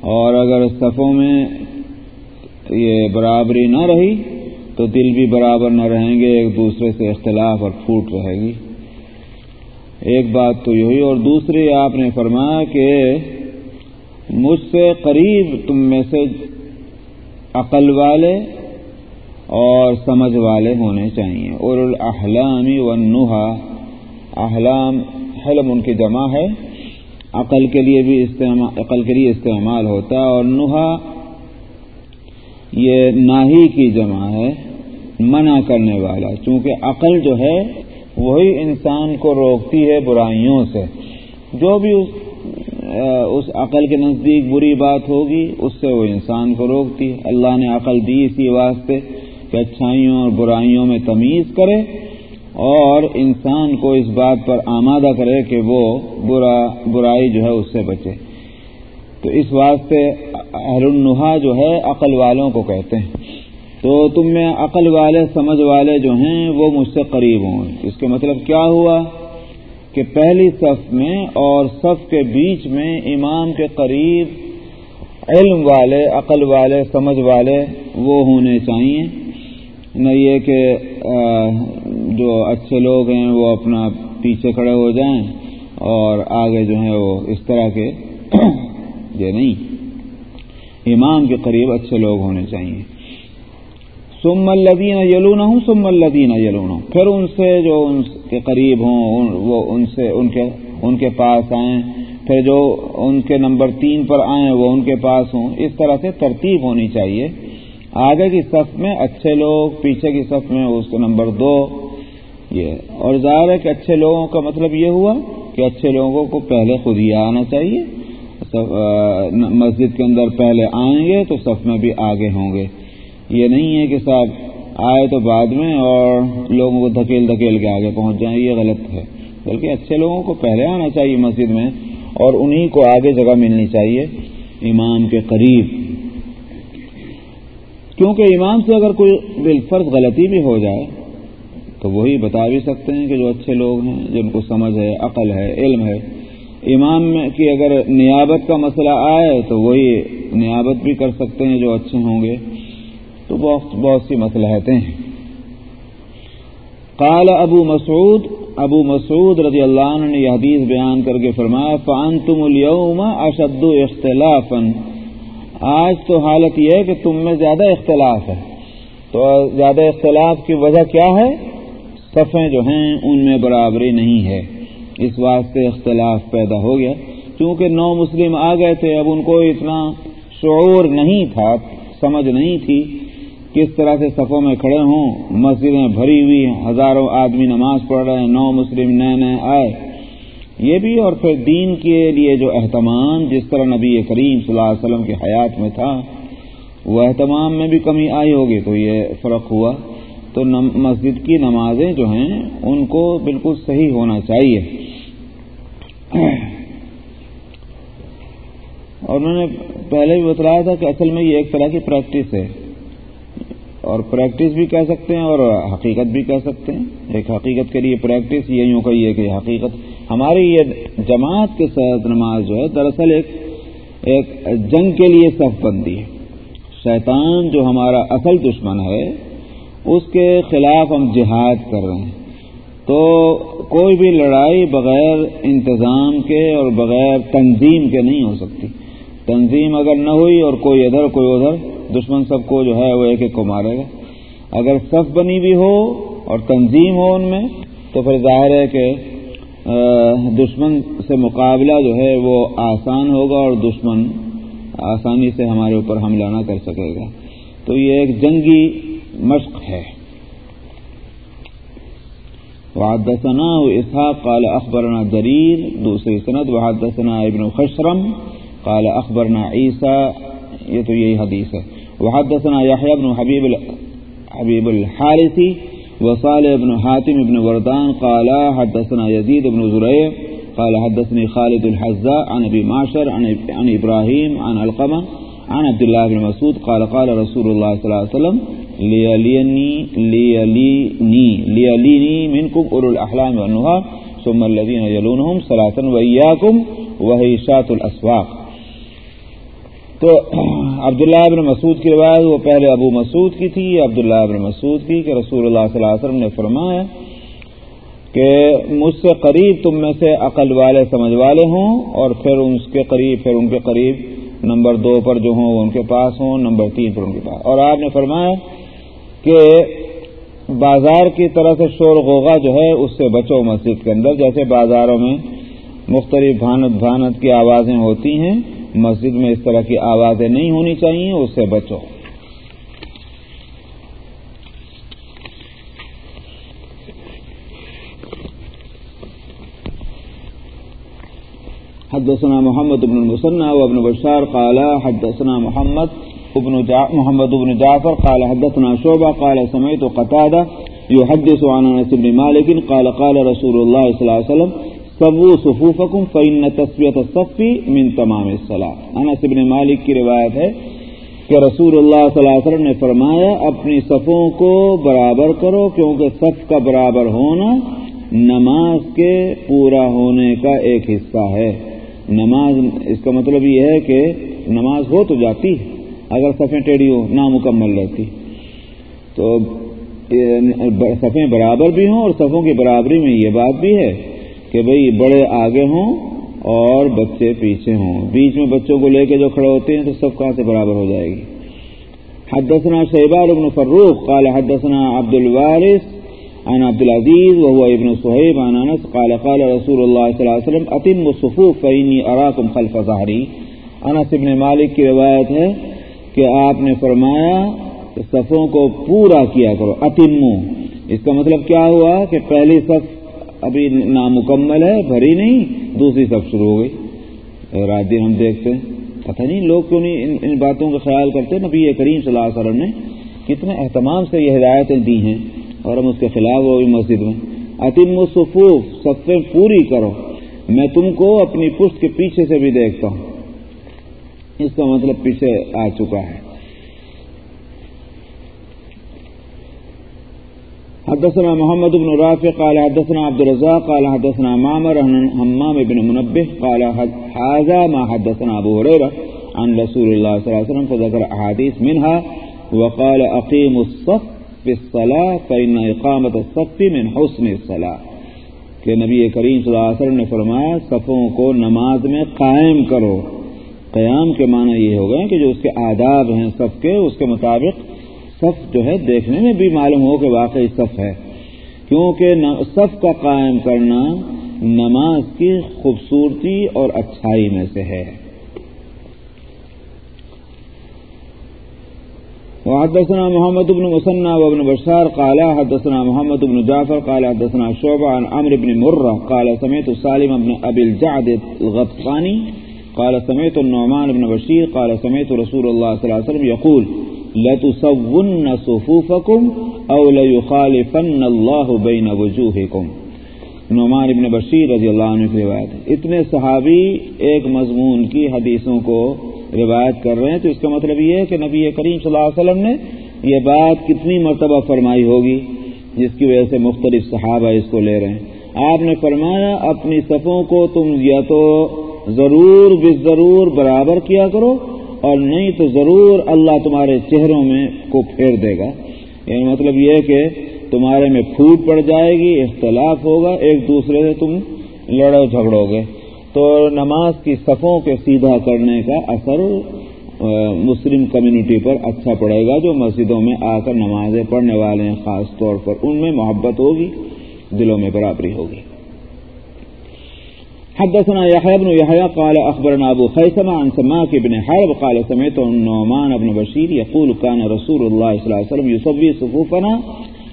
اور اگر صفوں میں یہ برابری نہ رہی، تو دل بھی برابر نہ رہیں گے، ایک دوسرے سے اختلاف اور پھوٹ رہے گی۔ ایک بات تو یہی اور دوسری آپ نے فرمایا کہ مجھ سے قریب تم میں سے عقل والے اور سمجھ والے ہونے چاہیے۔ اور الاحلامی و نوحا احلام حلم ان کی جمع ہے۔ عقل کے لیے بھی استعمال عقل کے لیے استعمال ہوتا ہے اور نوحا یہ ناہی کی جمع ہے، منع کرنے والا۔ چونکہ عقل جو ہے وہی انسان کو روکتی ہے برائیوں سے۔ جو بھی اس عقل کے نزدیک بری بات ہوگی، اس سے وہ انسان کو روکتی ہے۔ اللہ نے عقل دی اسی واسطے کہ اچھائیوں اور برائیوں میں تمیز کرے اور انسان کو اس بات پر آمادہ کرے کہ وہ برا، برائی جو ہے اس سے بچے۔ تو اس واسطے اہل النحا جو ہے، عقل والوں کو کہتے ہیں۔ تو تم میں عقل والے، سمجھ والے جو ہیں، وہ مجھ سے قریب ہوں۔ اس کے مطلب کیا ہوا؟ کہ پہلی صف میں اور صف کے بیچ میں امام کے قریب علم والے، عقل والے، سمجھ والے وہ ہونے چاہیے۔ نہ یہ کہ جو اچھے لوگ ہیں، وہ اپنا پیچھے کھڑے ہو جائیں اور آگے جو ہیں وہ اس طرح کے یہ نہیں۔ امام کے قریب اچھے لوگ ہونے چاہیے۔ سم الدین یلون ہوں سم الدین یلون پھر ان سے جو ان کے قریب ہوں وہ ان سے ان کے ان کے پاس آئیں۔ پھر جو ان کے نمبر تین پر آئیں، وہ ان کے پاس ہوں۔ اس طرح سے ترتیب ہونی چاہیے۔ آگے کی صف میں اچھے لوگ، پیچھے کی صف میں اس کے نمبر دو۔ یہ۔ اور ظاہر ہے کہ اچھے لوگوں کا مطلب یہ ہوا کہ اچھے لوگوں کو پہلے خود ہی آنا چاہیے۔ مسجد کے اندر پہلے آئیں گے تو صف میں بھی آگے ہوں گے۔ یہ نہیں ہے کہ صاحب آئے تو بعد میں اور لوگوں کو دھکیل دھکیل کے آگے پہنچ جائیں، یہ غلط ہے۔ بلکہ اچھے لوگوں کو پہلے آنا چاہیے مسجد میں اور انہی کو آگے جگہ ملنی چاہیے امام کے قریب۔ کیونکہ امام سے اگر کوئی بالفرض غلطی بھی ہو جائے، تو وہی بتا بھی سکتے ہیں کہ جو اچھے لوگ ہیں، جن کو سمجھ ہے، عقل ہے، علم ہے امام کی اگر نیابت کا مسئلہ آئے، تو وہی نیابت بھی کر سکتے ہیں جو اچھے ہوں گے۔ تو بہت بہت سی مسلحتیں ہیں۔ قال ابو مسعود ابو مسعود رضی اللہ عنہ نے یہ حدیث بیان کر کے فرمایا فان تم اليوم اشد اختلاف آج تو حالت یہ ہے کہ تم میں زیادہ اختلاف ہے۔ تو زیادہ اختلاف کی وجہ کیا ہے؟ صفیں جو ہیں ان میں برابری نہیں ہے۔ اس واسطے اختلاف پیدا ہو گیا۔ کیونکہ نو مسلم آ گئے تھے، اب ان کو اتنا شعور نہیں تھا، سمجھ نہیں تھی۔ کس طرح سے صفوں میں کھڑے ہوں؟ مسجدیں بھری ہوئی ہیں، ہزاروں آدمی نماز پڑھ رہے ہیں، نو مسلم، نئے نئے آئے۔ یہ بھی اور پھر دین کے لیے جو اہتمام جس طرح نبی کریم صلی اللہ علیہ وسلم کی حیات میں تھا، وہ اہتمام میں بھی کمی آئی ہوگی۔ تو یہ فرق ہوا۔ تو مسجد کی نمازیں جو ہیں، ان کو بالکل صحیح ہونا چاہیے۔ اور میں نے پہلے بھی بتلایا تھا کہ اصل میں یہ ایک طرح کی پریکٹس ہے۔ اور پریکٹس بھی کہہ سکتے ہیں اور حقیقت بھی کہہ سکتے ہیں۔ ایک حقیقت کے لیے پریکٹس یہ یوں کہیے کہ حقیقت ہماری یہ جماعت کے سہت نماز جو ہے دراصل ایک ایک جنگ کے لیے صف بندی ہے۔ شیطان جو ہمارا اصل دشمن ہے، اس کے خلاف ہم جہاد کر رہے ہیں۔ تو کوئی بھی لڑائی بغیر انتظام کے اور بغیر تنظیم کے نہیں ہو سکتی۔ تنظیم اگر نہ ہوئی اور کوئی ادھر کوئی ادھر دشمن سب کو جو ہے وہ ایک ایک کو مارے گا۔ اگر صف بنی بھی ہو اور تنظیم ہو ان میں، تو پھر ظاہر ہے کہ دشمن سے مقابلہ جو ہے وہ آسان ہوگا اور دشمن آسانی سے ہمارے اوپر حملہ نہ کر سکے گا۔ تو یہ ایک جنگی مشق ہے۔ وحدثنا اسحاق، قال اخبرنا جریر، دوسری سند، وحدثنا ابن خشرم، قال اخبرنا عیسیٰ، یہ تو یہی حدیث ہے۔ وحدثنا يحيى بن حبيب حبيب الحارثي وصالح بن حاتم بن وردان قال حدثنا يزيد بن زريع قال حدثني خالد الحزاء عن ابي معشر عن ابراهيم عن القمه عن عبد الله بن مسعود قال قال رسول الله صلى الله عليه وسلم، ليليني ليليني ليليني منكم اولو الاحلام والنهى، ثم الذين يلونهم صلاه واياكم وهي شات الاسواق تو عبداللہ ابن مسعود کی روایت وہ پہلے ابو مسعود کی تھی، عبداللہ ابن مسعود کی کہ رسول اللہ صلی اللہ علیہ وسلم نے فرمایا کہ مجھ سے قریب تم میں سے عقل والے، سمجھ والے ہوں اور پھر اس کے قریب، پھر ان کے قریب نمبر دو پر جو ہوں وہ ان کے پاس ہوں، نمبر تین پر ان کے پاس۔ اور آپ نے فرمایا کہ بازار کی طرح سے شور غوغا جو ہے، اس سے بچو مسجد کے اندر، جیسے بازاروں میں مختلف بھانت بھانت کی آوازیں ہوتی ہیں۔ مسجد میں اس طرح کی آوازیں نہیں ہونی چاہیے، اس سے بچو۔ حدثنا محمد بن المسنى وابن بشار قال حدثنا محمد ابن جع... محمد بن جعفر قال حدثنا شعبة قال سمعت قتادة يحدث عن انس بن مالك قال قال رسول الله صلى الله عليه وسلم سبو صفوفكم فإن تسوية الصف من تمام الصلاة۔ انس بن مالك کی روایت ہے کہ رسول اللہ صلی اللہ علیہ وسلم نے فرمایا، اپنی صفوں کو برابر کرو، کیونکہ صف کا برابر ہونا نماز کے پورا ہونے کا ایک حصہ ہے۔ نماز، اس کا مطلب یہ ہے کہ نماز ہو تو جاتی اگر صفیں ٹیڑھی ہو نامکمل رہتی۔ تو صفیں برابر بھی ہوں اور صفوں کی برابری میں یہ بات بھی ہے کہ بھئی بڑے آگے ہوں اور بچے پیچھے ہوں۔ بیچ میں بچوں کو لے کے جو کھڑے ہوتے ہیں تو سب کہاں سے برابر ہو جائے گی؟ حدثنا شیبال ابن فروخ، قال حدثنا عبد الوارث عن عبد العزيز وهو ابن صهيب عن انس، قال قال رسول الله صلى الله عليه وسلم اتم الصفوف فاني اراكم خلف ظهري انس ابن مالک کی روایت ہے کہ آپ نے فرمایا صفوں کو پورا کیا کرو اتمو اس کا مطلب کیا ہوا کہ پہلی صف ابھی نامکمل ہے بھری نہیں دوسری صف شروع ہو گئی۔ رات دن ہم دیکھتے ہیں۔ پتہ نہیں لوگ کیوں نہیں ان, ان باتوں کا خیال کرتے؟ نبی کریم صلی اللہ علیہ وسلم نے کتنے اہتمام سے یہ ہدایتیں دی ہیں اور ہم اس کے خلاف ہو مسجد میں۔ عتیم صفوف سب پوری کرو۔ میں تم کو اپنی پشت کے پیچھے سے بھی دیکھتا ہوں۔ اس کا مطلب پیچھے آ چکا ہے۔ حدثنا محمد بن رافع قال حدثنا عبد الرزاق قال حدثنا معمر عن حمام بن منبه قال هذا ما حدثنا ابو هريره عن رسول الله صلى الله عليه وسلم، فذكر احاديث منها، وقال اقيموا الصف صلاح فإن اقامت الصف من حسن الصلاح کہ نبی کریم صلی اللہ علیہ وسلم نے فرمایا، صفوں کو نماز میں قائم کرو۔ قیام کے معنی یہ ہو گئے کہ جو اس کے آداب ہیں، صف کے، اس کے مطابق صف جو ہے دیکھنے میں بھی معلوم ہو کہ واقعی صف ہے۔ کیونکہ صف کا قائم کرنا نماز کی خوبصورتی اور اچھائی میں سے ہے۔ وحدثنا محمد بن مسنى وابن بشار قال حدثنا محمد بن جعفر قال حدثنا شعبة عن عمرو بن مرة قال سمعت سالم بن أبي الجعد الغطفاني قال سمعت النعمان بن بشير قال سمعت رسول الله صلى الله عليه وسلم يقول لتصون صفوفكم أو ليخالفن الله بين وجوهكم نعمان ابن بشیر رضی اللہ عنہ کی روایت ہے۔ اتنے صحابی ایک مضمون کی حدیثوں کو روایت کر رہے ہیں تو اس کا مطلب یہ ہے کہ نبی کریم صلی اللہ علیہ وسلم نے یہ بات کتنی مرتبہ فرمائی ہوگی جس کی وجہ سے مختلف صحابہ اس کو لے رہے ہیں۔ آپ نے فرمایا، اپنی صفوں کو تم یا تو ضرور بس ضرور برابر کیا کرو اور نہیں تو ضرور اللہ تمہارے چہروں میں کو پھیر دے گا۔ یعنی مطلب یہ کہ تمہارے میں پھوٹ پڑ جائے گی، اختلاف ہوگا، ایک دوسرے سے تم لڑو جھگڑو گے۔ تو نماز کی صفوں کے سیدھا کرنے کا اثر مسلم کمیونٹی پر اچھا پڑے گا، جو مسجدوں میں آ کر نمازیں پڑھنے والے ہیں، خاص طور پر ان میں محبت ہوگی، دلوں میں برابری ہوگی۔ حدثنا يحيى بن يحيى قال أخبرنا أبو خيثمة عن سماك بن حرب قال سمعت النعمان بن بشير يقول كان رسول الله صلى الله عليه وسلم يصوي صفوفنا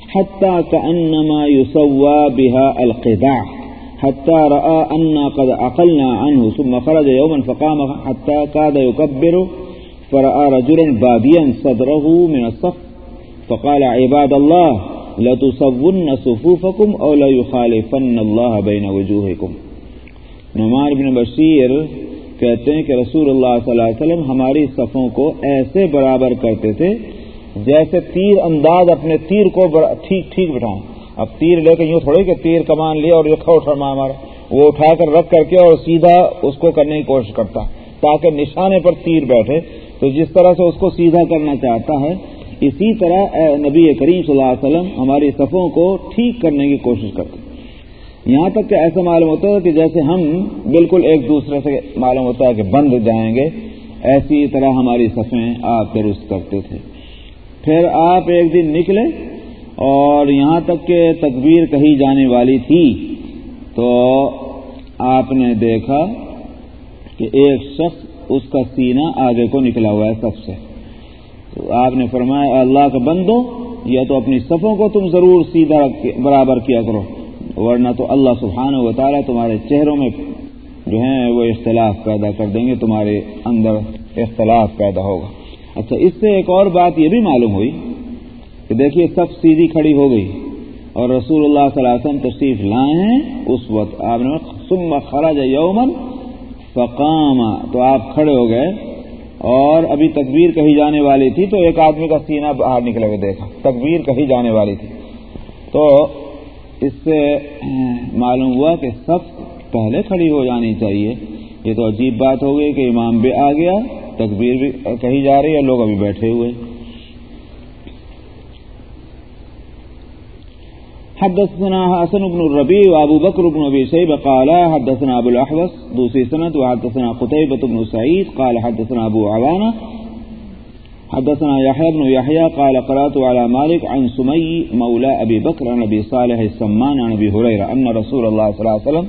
حتى كأنما يسوى بها القداع حتى رأى أن قد أقلنا عنه ثم خرج يوما فقام حتى كاد يكبر، فرأى رجلا باديا صدره من الصف، فقال عباد الله، لتصون صفوفكم أو لا يخالفن الله بين وجوهكم؟ نعمان بن بشیر کہتے ہیں کہ رسول اللہ صلی اللہ علیہ وسلم ہماری صفوں کو ایسے برابر کرتے تھے جیسے تیر انداز اپنے تیر کو ٹھیک ٹھیک بٹھائیں۔ اب تیر لے کے یوں تھوڑے کہ تیر کمان لیا اور یہ اٹھا ہمارا وہ اٹھا کر رکھ کر کے اور سیدھا اس کو کرنے کی کوشش کرتا تاکہ نشانے پر تیر بیٹھے۔ تو جس طرح سے اس کو سیدھا کرنا چاہتا ہے، اسی طرح نبی کریم صلی اللہ علیہ وسلم ہماری صفوں کو ٹھیک کرنے کی کوشش کرتے۔ یہاں تک کہ ایسا معلوم ہوتا ہے کہ جیسے ہم بالکل ایک دوسرے سے معلوم ہوتا ہے کہ بند جائیں گے، ایسی طرح ہماری صفیں آپ درست کرتے تھے۔ پھر آپ ایک دن نکلے اور یہاں تک کہ تکبیر کہی جانے والی تھی، تو آپ نے دیکھا کہ ایک شخص اس کا سینہ آگے کو نکلا ہوا ہے سب سے۔ تو آپ نے فرمایا، اللہ کا بندو یا تو اپنی صفوں کو تم ضرور سیدھا برابر کیا کرو۔ ورنہ تو اللہ سبحانہ و تعالیٰ تمہارے چہروں میں جو ہیں وہ اختلاف پیدا کر دیں گے، تمہارے اندر اختلاف پیدا ہوگا۔ اچھا اس سے ایک اور بات یہ بھی معلوم ہوئی کہ دیکھیے، سب سیدھی کھڑی ہو گئی اور رسول اللہ صلی اللہ علیہ وسلم تشریف لائے ہیں۔ اس وقت آپ نے سم خراج یومن فقام۔ تو آپ کھڑے ہو گئے اور ابھی تکبیر کہی جانے والی تھی تو ایک آدمی کا سینہ باہر نکلے ہوئے دیکھا، تکبیر کہی جانے والی تھی۔ تو اس سے معلوم ہوا کہ سب پہلے کھڑی ہو جانی چاہیے۔ یہ تو عجیب بات ہو گئی کہ امام بھی آ گیا، تکبیر بھی کہی جا رہی ہے، لوگ ابھی بیٹھے ہوئے۔ حدثنا حسن بن الربيع وابو بكر بن ابي شيبه قال حدثنا ابو الاحوص دوسری سند وحدثنا قتيبة بن سعيد قال حدثنا ابو عوانه حدثنا يحيى بن يحيى قال قرات على مالك عن سمي مولى ابي بكر عن ابي صالح السمان عن ابي هريره ان رسول الله صلى الله عليه وسلم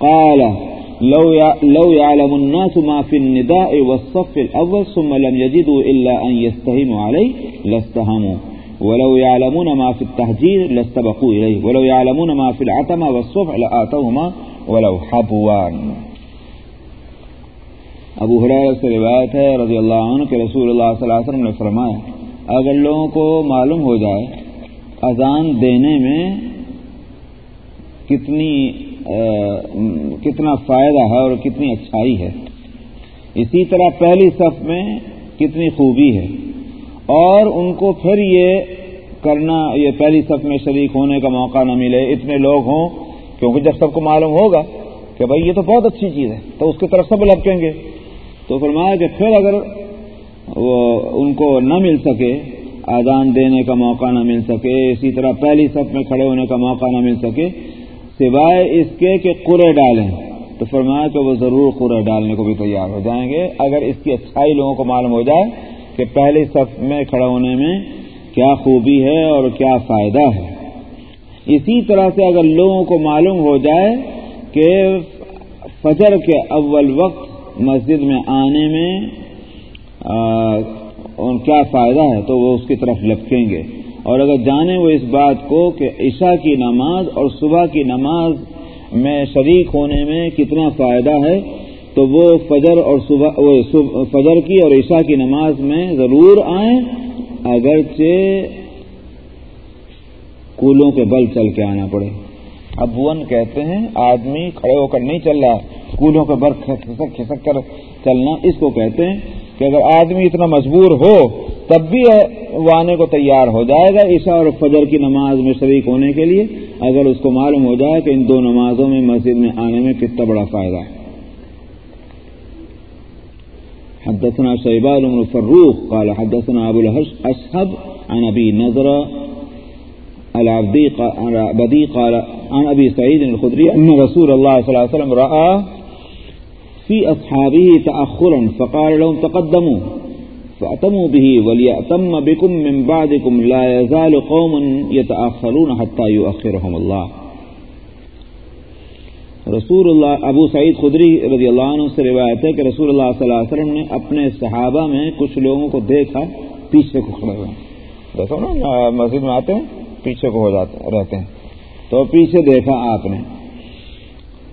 قال، لو لو يعلم الناس ما في النداء والصف الاول ثم لم يجدوا الا ان يستهموا عليه لاستهموا، ولو يعلمون ما في التهجير لاستبقوا اليه ولو يعلمون ما في العتمه والصفع لاتوهما ولو حبوان ابو حریر سے روایت ہے، رضی اللہ عنہ کہ رسول اللہ صلی اللہ علیہ وسلم نے فرمایا، اگر لوگوں کو معلوم ہو جائے اذان دینے میں کتنی کتنا فائدہ ہے اور کتنی اچھائی ہے۔ اسی طرح پہلی صف میں کتنی خوبی ہے۔ اور ان کو پھر یہ کرنا، یہ پہلی صف میں شریک ہونے کا موقع نہ ملے، اتنے لوگ ہوں، کیونکہ جب سب کو معلوم ہوگا کہ بھائی یہ تو بہت اچھی چیز ہے، تو اس کی طرف سب لپکیں گے۔ تو فرمایا کہ پھر اگر وہ ان کو نہ مل سکے آزان دینے کا موقع نہ مل سکے، اسی طرح پہلی صف میں کھڑے ہونے کا موقع نہ مل سکے، سوائے اس کے کہ قرے ڈالیں۔ تو فرمایا کہ وہ ضرور قرے ڈالنے کو بھی تیار ہو جائیں گے۔ اگر اس کی اچھائی لوگوں کو معلوم ہو جائے کہ پہلی صف میں کھڑا ہونے میں کیا خوبی ہے اور کیا فائدہ ہے۔ اسی طرح سے اگر لوگوں کو معلوم ہو جائے کہ فجر کے اول وقت مسجد میں آنے میں ان کیا فائدہ ہے؟ تو وہ اس کی طرف لپکیں گے۔ اور اگر جانے وہ اس بات کو کہ عشاء کی نماز اور صبح کی نماز میں شریک ہونے میں کتنا فائدہ ہے، تو وہ فجر اور صبح، فجر کی اور عشاء کی نماز میں ضرور آئیں، اگرچہ کولوں کے بل چل کے آنا پڑے۔ ابون کہتے ہیں، آدمی کھڑے ہو کر نہیں چل رہا، کولوں کے بر کھسک کھسک کر چلنا، اس کو کہتے ہیں کہ اگر آدمی اتنا مجبور ہو، تب بھی وہ آنے کو تیار ہو جائے گا عشاء اور فجر کی نماز میں شریک ہونے کے لیے۔ اگر اس کو معلوم ہو جائے کہ ان دو نمازوں میں مسجد میں آنے میں کتنا بڑا فائدہ ہے۔ حدثنا شيبان بن فروخ، قال حدثنا ابو الاشهب عن ابي نضر العبدي قال عن ابي سعيد الخدري ان رسول الله صلى الله عليه وسلم راى في أصحابه تأخرا فقال لهم تقدموا فأتموا به وليأتم بكم من بعدكم لا يزال قوم يتأخرون حتى يؤخرهم الله رسول اللہ ابو سعید خدری رضی اللہ عنہ سے روایت ہے کہ رسول اللہ صلی اللہ علیہ وسلم نے اپنے صحابہ میں کچھ لوگوں کو دیکھا، پیچھے کو کھڑے ہوئے دیکھو نا مسجد میں آتے ہیں۔ پیچھے کو ہو جاتے رہتے ہیں۔ تو پیچھے دیکھا آپ نے۔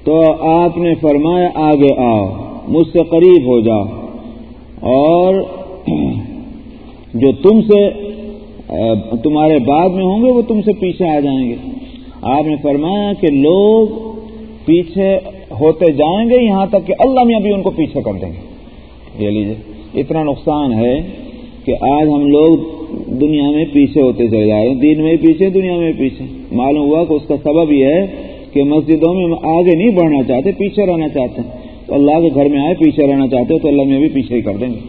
تو آپ نے فرمایا، آگے آؤ، مجھ سے قریب ہو جاؤ۔ اور جو تم سے تمہارے بعد میں ہوں گے، وہ تم سے پیچھے آ جائیں گے۔ آپ نے فرمایا کہ لوگ پیچھے ہوتے جائیں گے، یہاں تک کہ اللہ میں ابھی ان کو پیچھے کر دیں گے۔ یہ لیجیے اتنا نقصان ہے کہ آج ہم لوگ دنیا میں پیچھے ہوتے چلے جا رہے ہیں۔ دین میں پیچھے دنیا میں پیچھے معلوم ہوا کہ اس کا سبب یہ ہے کہ مسجدوں میں آگے نہیں بڑھنا چاہتے، پیچھے رہنا چاہتے ہیں۔ تو اللہ کے گھر میں آئے، پیچھے رہنا چاہتے تو اللہ میں بھی پیچھے ہی کر دیں گے۔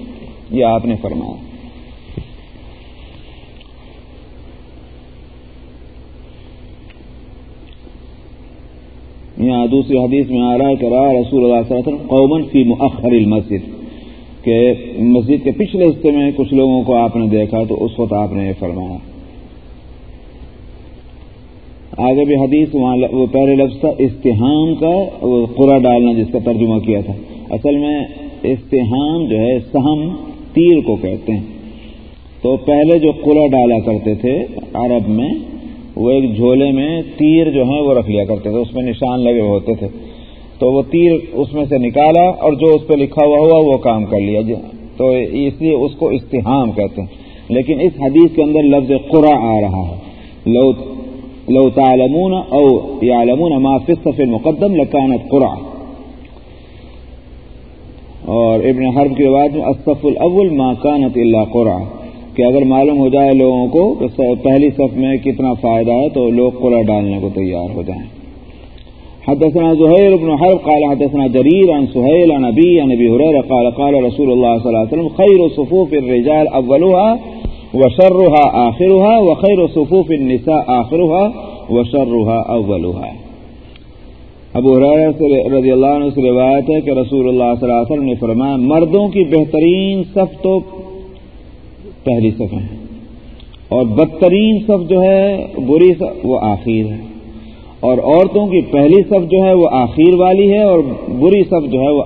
یہ آپ نے فرمایا۔ یہاں دوسری حدیث میں آ رہا ہے کہ رسول اللہ صلی اللہ علیہ وسلم قومن فی مؤخر المسجد۔ کہ مسجد کے پچھلے حصے میں کچھ لوگوں کو آپ نے دیکھا تو اس وقت آپ نے یہ فرمایا۔ آگے بھی حدیث، وہاں وہ پہلے لفظ تھا استحام کا، وہ قرا ڈالنا جس کا ترجمہ کیا تھا۔ اصل میں استحام جو ہے، سہم، تیر کو کہتے ہیں۔ تو پہلے جو قرا ڈالا کرتے تھے عرب میں، وہ ایک جھولے میں تیر جو ہیں وہ رکھ لیا کرتے تھے، اس میں نشان لگے ہوتے تھے۔ تو وہ تیر اس میں سے نکالا اور جو اس پہ لکھا ہوا ہوا وہ کام کر لیا جی، تو اس لیے اس کو استحام کہتے ہیں۔ لیکن اس حدیث کے اندر لفظ قرا آ رہا ہے۔ لو لو تعلمون او یعلمون ما فی الصف المقدم لکانت قرا اور ابن حرب کی روایت میں الصف الاول ما كانت الا قرا کہ اگر معلوم ہو جائے لوگوں کو کہ پہلی صف میں کتنا فائدہ ہے تو لوگ قرا ڈالنے کو تیار ہو جائیں۔ حدثنا زهير بن حرب قال حدثنا جرير عن سهيل عن ابي عن ابي هريره قال قال رسول الله صلى الله عليه وسلم خير صفوف الرجال اولها وشرها آخرها وخير صفوف النساء آخرها وشرها اولها ابو رضی اللہ عنہ سے روایت ہے کہ رسول اللہ صلی اللہ علیہ وسلم نے فرمایا، مردوں کی بہترین صف تو پہلی صف ہے اور بدترین صف جو ہے، بری صف، وہ آخر ہے۔ اور عورتوں کی پہلی صف جو ہے وہ آخر والی ہے اور بری صف جو ہے وہ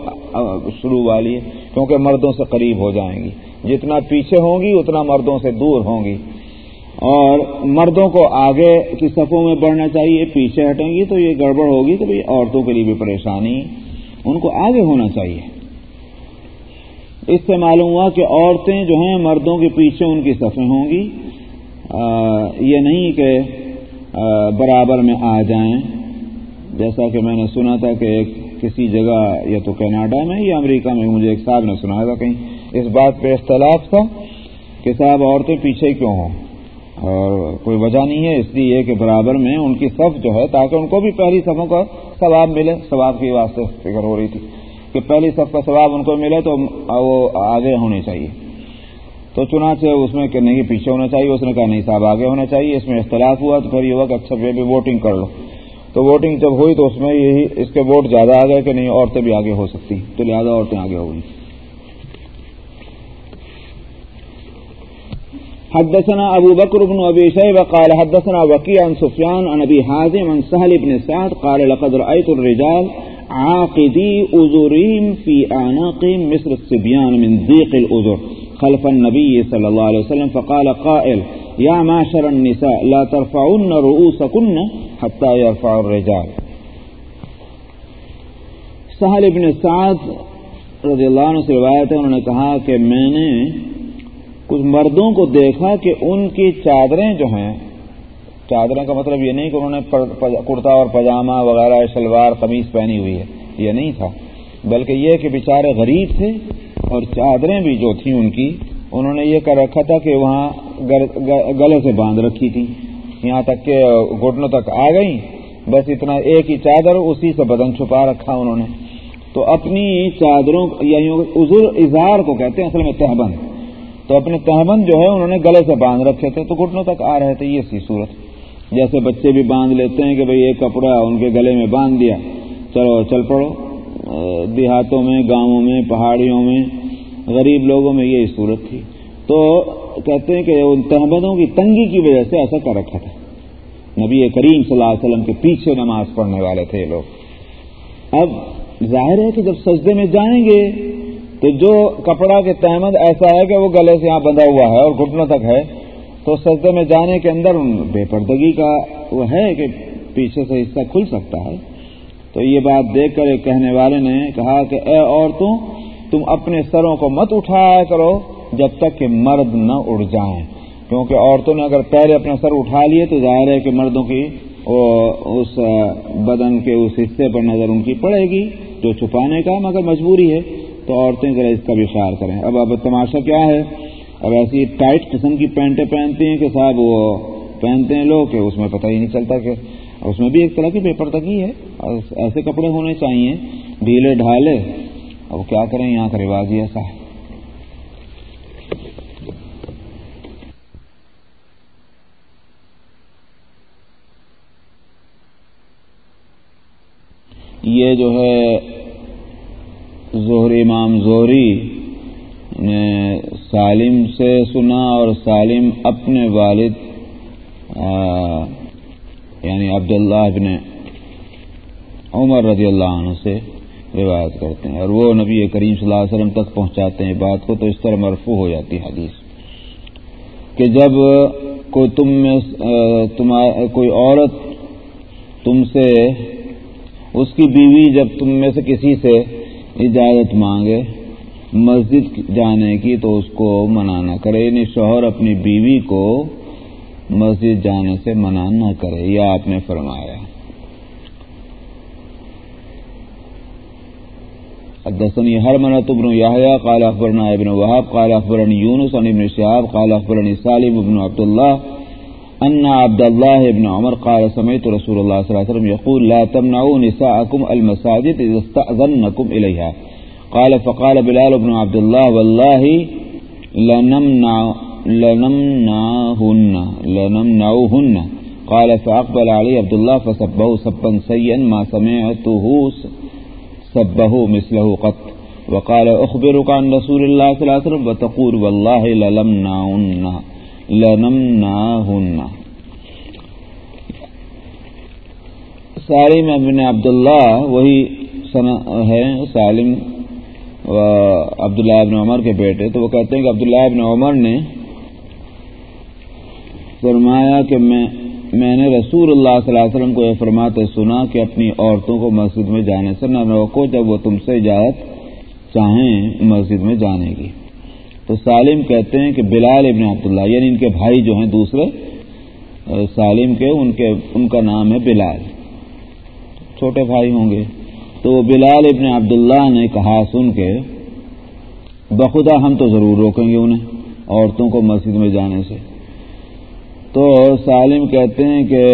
شروع والی ہے، کیونکہ مردوں سے قریب ہو جائیں گی۔ جتنا پیچھے ہوں گی، اتنا مردوں سے دور ہوں گی۔ اور مردوں کو آگے کی صفوں میں بڑھنا چاہیے، پیچھے ہٹیں گی تو یہ گڑبڑ ہوگی تو عورتوں کے لیے بھی پریشانی۔ ان کو آگے ہونا چاہیے۔ اس سے معلوم ہوا کہ عورتیں جو ہیں، مردوں کے پیچھے ان کی صفیں ہوں گی۔ یہ نہیں کہ برابر میں آ جائیں۔ جیسا کہ میں نے سنا تھا کہ ایک کسی جگہ یا تو کینیڈا میں یا امریکہ میں، مجھے ایک صاحب نے سنایا تھا کہیں۔ اس بات پہ اختلاف تھا کہ صاحب عورتیں پیچھے کیوں ہوں۔ اور کوئی وجہ نہیں ہے، اس لیے کہ برابر میں ان کی صف جو ہے، تاکہ ان کو بھی پہلی صفوں کا ثواب ملے۔ ثواب کی واسطے فکر ہو رہی تھی کہ پہلی صف کا ثواب ان کو ملے تو وہ آگے ہونے چاہیے۔ تو چنانچہ اس میں کہ نہیں، پیچھے ہونا چاہیے، اس نے کہا نہیں صاحب، آگے ہونا چاہیے، اس میں اختلاف ہوا تو پھر یہ ہوا کہ اچھا بھی ووٹنگ کر لو۔ تو ووٹنگ جب ہوئی تو اس میں یہی اس کے ووٹ زیادہ آ گئے کہ نہیں، عورتیں بھی آگے ہو سکتی تو لہٰذا عورتیں آگے ہو گئی حدثنا ابو بكر بن ابي شيبه قال حدثنا وكيع عن سفيان عن ابي حازم عن سهل بن سعد قال لقد رايت الرجال عاقدي أذرهم في أعناقهم مثل الصبيان من ضيق الأذر خلف النبي صلى الله عليه وسلم فقال قائل يا معشر النساء، لا ترفعن رؤوسكن حتى يرفع الرجال. سہل ابن سعد رضی اللہ عنہ سے روایت ہے، انہوں نے کہا کہ میں نے کچھ مردوں کو دیکھا کہ ان کی چادریں جو ہیں، چادریں کا مطلب یہ نہیں کہ انہوں نے کرتا اور پاجامہ وغیرہ، شلوار قمیض پہنی ہوئی ہے، یہ نہیں تھا، بلکہ یہ کہ بیچارے غریب تھے اور چادریں بھی جو تھیں ان کی، انہوں نے یہ کر رکھا تھا کہ وہاں گلے سے باندھ رکھی تھی یہاں تک کہ گھٹنوں تک آ گئی بس اتنا ایک ہی چادر اسی سے بدن چھپا رکھا انہوں نے۔ تو اپنی چادروں یعنی عذر، اظہار کو کہتے ہیں، اصل میں تہبند۔ تو اپنے تہبند جو ہے انہوں نے گلے سے باندھ رکھے تھے، تو گھٹنوں تک آ رہے تھے۔ یہ سی صورت۔ جیسے بچے بھی باندھ لیتے ہیں کہ بھئی ایک کپڑا ان کے گلے میں باندھ دیا۔ چلو، چل پڑو۔ دیہاتوں میں، گاؤں میں، پہاڑیوں میں، غریب لوگوں میں یہی صورت تھی۔ تو کہتے ہیں کہ ان تحمدوں کی تنگی کی وجہ سے ایسا کر رکھا تھا۔ نبی کریم صلی اللہ علیہ وسلم کے پیچھے نماز پڑھنے والے تھے یہ لوگ۔ اب ظاہر ہے کہ جب سجدے میں جائیں گے، تو جو کپڑا کے تحمد ایسا ہے کہ وہ گلے سے یہاں بندھا ہوا ہے اور گھٹنوں تک ہے، تو سجدے میں جانے کے اندر بے پردگی کا وہ ہے کہ پیچھے سے حصہ کھل سکتا ہے۔ تو یہ بات دیکھ کر ایک کہنے والے نے کہا کہ اے عورتوں، تم اپنے سروں کو مت اٹھایا کرو جب تک کہ مرد نہ اڑ جائیں۔ کیونکہ عورتوں نے اگر پہلے اپنا سر اٹھا لیے تو ظاہر ہے کہ مردوں کی اس بدن کے اس حصے پر نظر ان کی پڑے گی جو چھپانے کا مگر مجبوری ہے۔ تو عورتیں ذرا اس کا بھی خیال کریں۔ اب اب تماشا کیا ہے؟ اب ایسی ٹائٹ قسم کی پینٹیں پہنتی ہیں کہ صاحب وہ پہنتے ہیں لوگ کہ اس میں پتہ ہی نہیں چلتا کہ اس میں بھی ایک طرح کی بے پردگی ہے ایسے کپڑے ہونے چاہیے، ڈھیلے ڈھالے۔ اب کیا کریں؟ یہاں کا رواج ہی ایسا ہے۔ یہ جو ہے ظہر امام زہری نے سالم سے سنا اور سالم اپنے والد یعنی عبداللہ ابن عمر رضی اللہ عنہ سے روایت کرتے ہیں اور وہ نبی کریم صلی اللہ علیہ وسلم تک پہنچاتے ہیں بات کو تو اس طرح مرفو ہو جاتی حدیث کہ جب کوئی تم میں کوئی عورت تم سے، اس کی بیوی جب تم میں سے کسی سے اجازت مانگے مسجد جانے کی تو اس کو منع نہ کرے یعنی شوہر اپنی بیوی کو مسجد جانے سے منع نہ کرے، یہ آپ نے فرمایا۔ حدثني هرملة بن يحيى قال أخبرنا ابن وهاب قال أخبرني يونس عن ابن شهاب قال أخبرني سالم بن عبد الله أن عبد الله بن عمر قال سمعت رسول الله صلى الله عليه وسلم يقول لا تمنعوا نساءكم المساجد إذا استأذنكم إليها قال، فقال بلال بن عبد الله والله لنمنع لنمنعهن لنمنعوهن. قال، فأقبل علي عبد الله فسبه سبا سيئا ما سمعته سبه مثله قط. وقال، أخبرك عن رسول الله صلى الله عليه وسلم وتقول، والله للمنعهن لنمنعهن سالم ابن عبداللہ وہی ہے، سالم عبداللہ ابن عمر کے بیٹے. تو وہ کہتے ہیں کہ عبداللہ ابن عمر نے فرمایا کہ میں میں نے رسول اللہ صلی اللہ علیہ وسلم کو یہ فرماتے سنا کہ اپنی عورتوں کو مسجد میں جانے سے نہ روکو جب وہ تم سے اجازت چاہیں مسجد میں جانے کی۔ تو سالم کہتے ہیں کہ بلال ابن عبداللہ یعنی ان کے بھائی جو ہیں دوسرے سالم کے، ان کے، ان کا نام ہے بلال۔ چھوٹے بھائی ہوں گے۔ تو بلال ابن عبداللہ نے کہا سن کے، بخدا ہم تو ضرور روکیں گے انہیں، عورتوں کو مسجد میں جانے سے۔ تو سالم کہتے ہیں کہ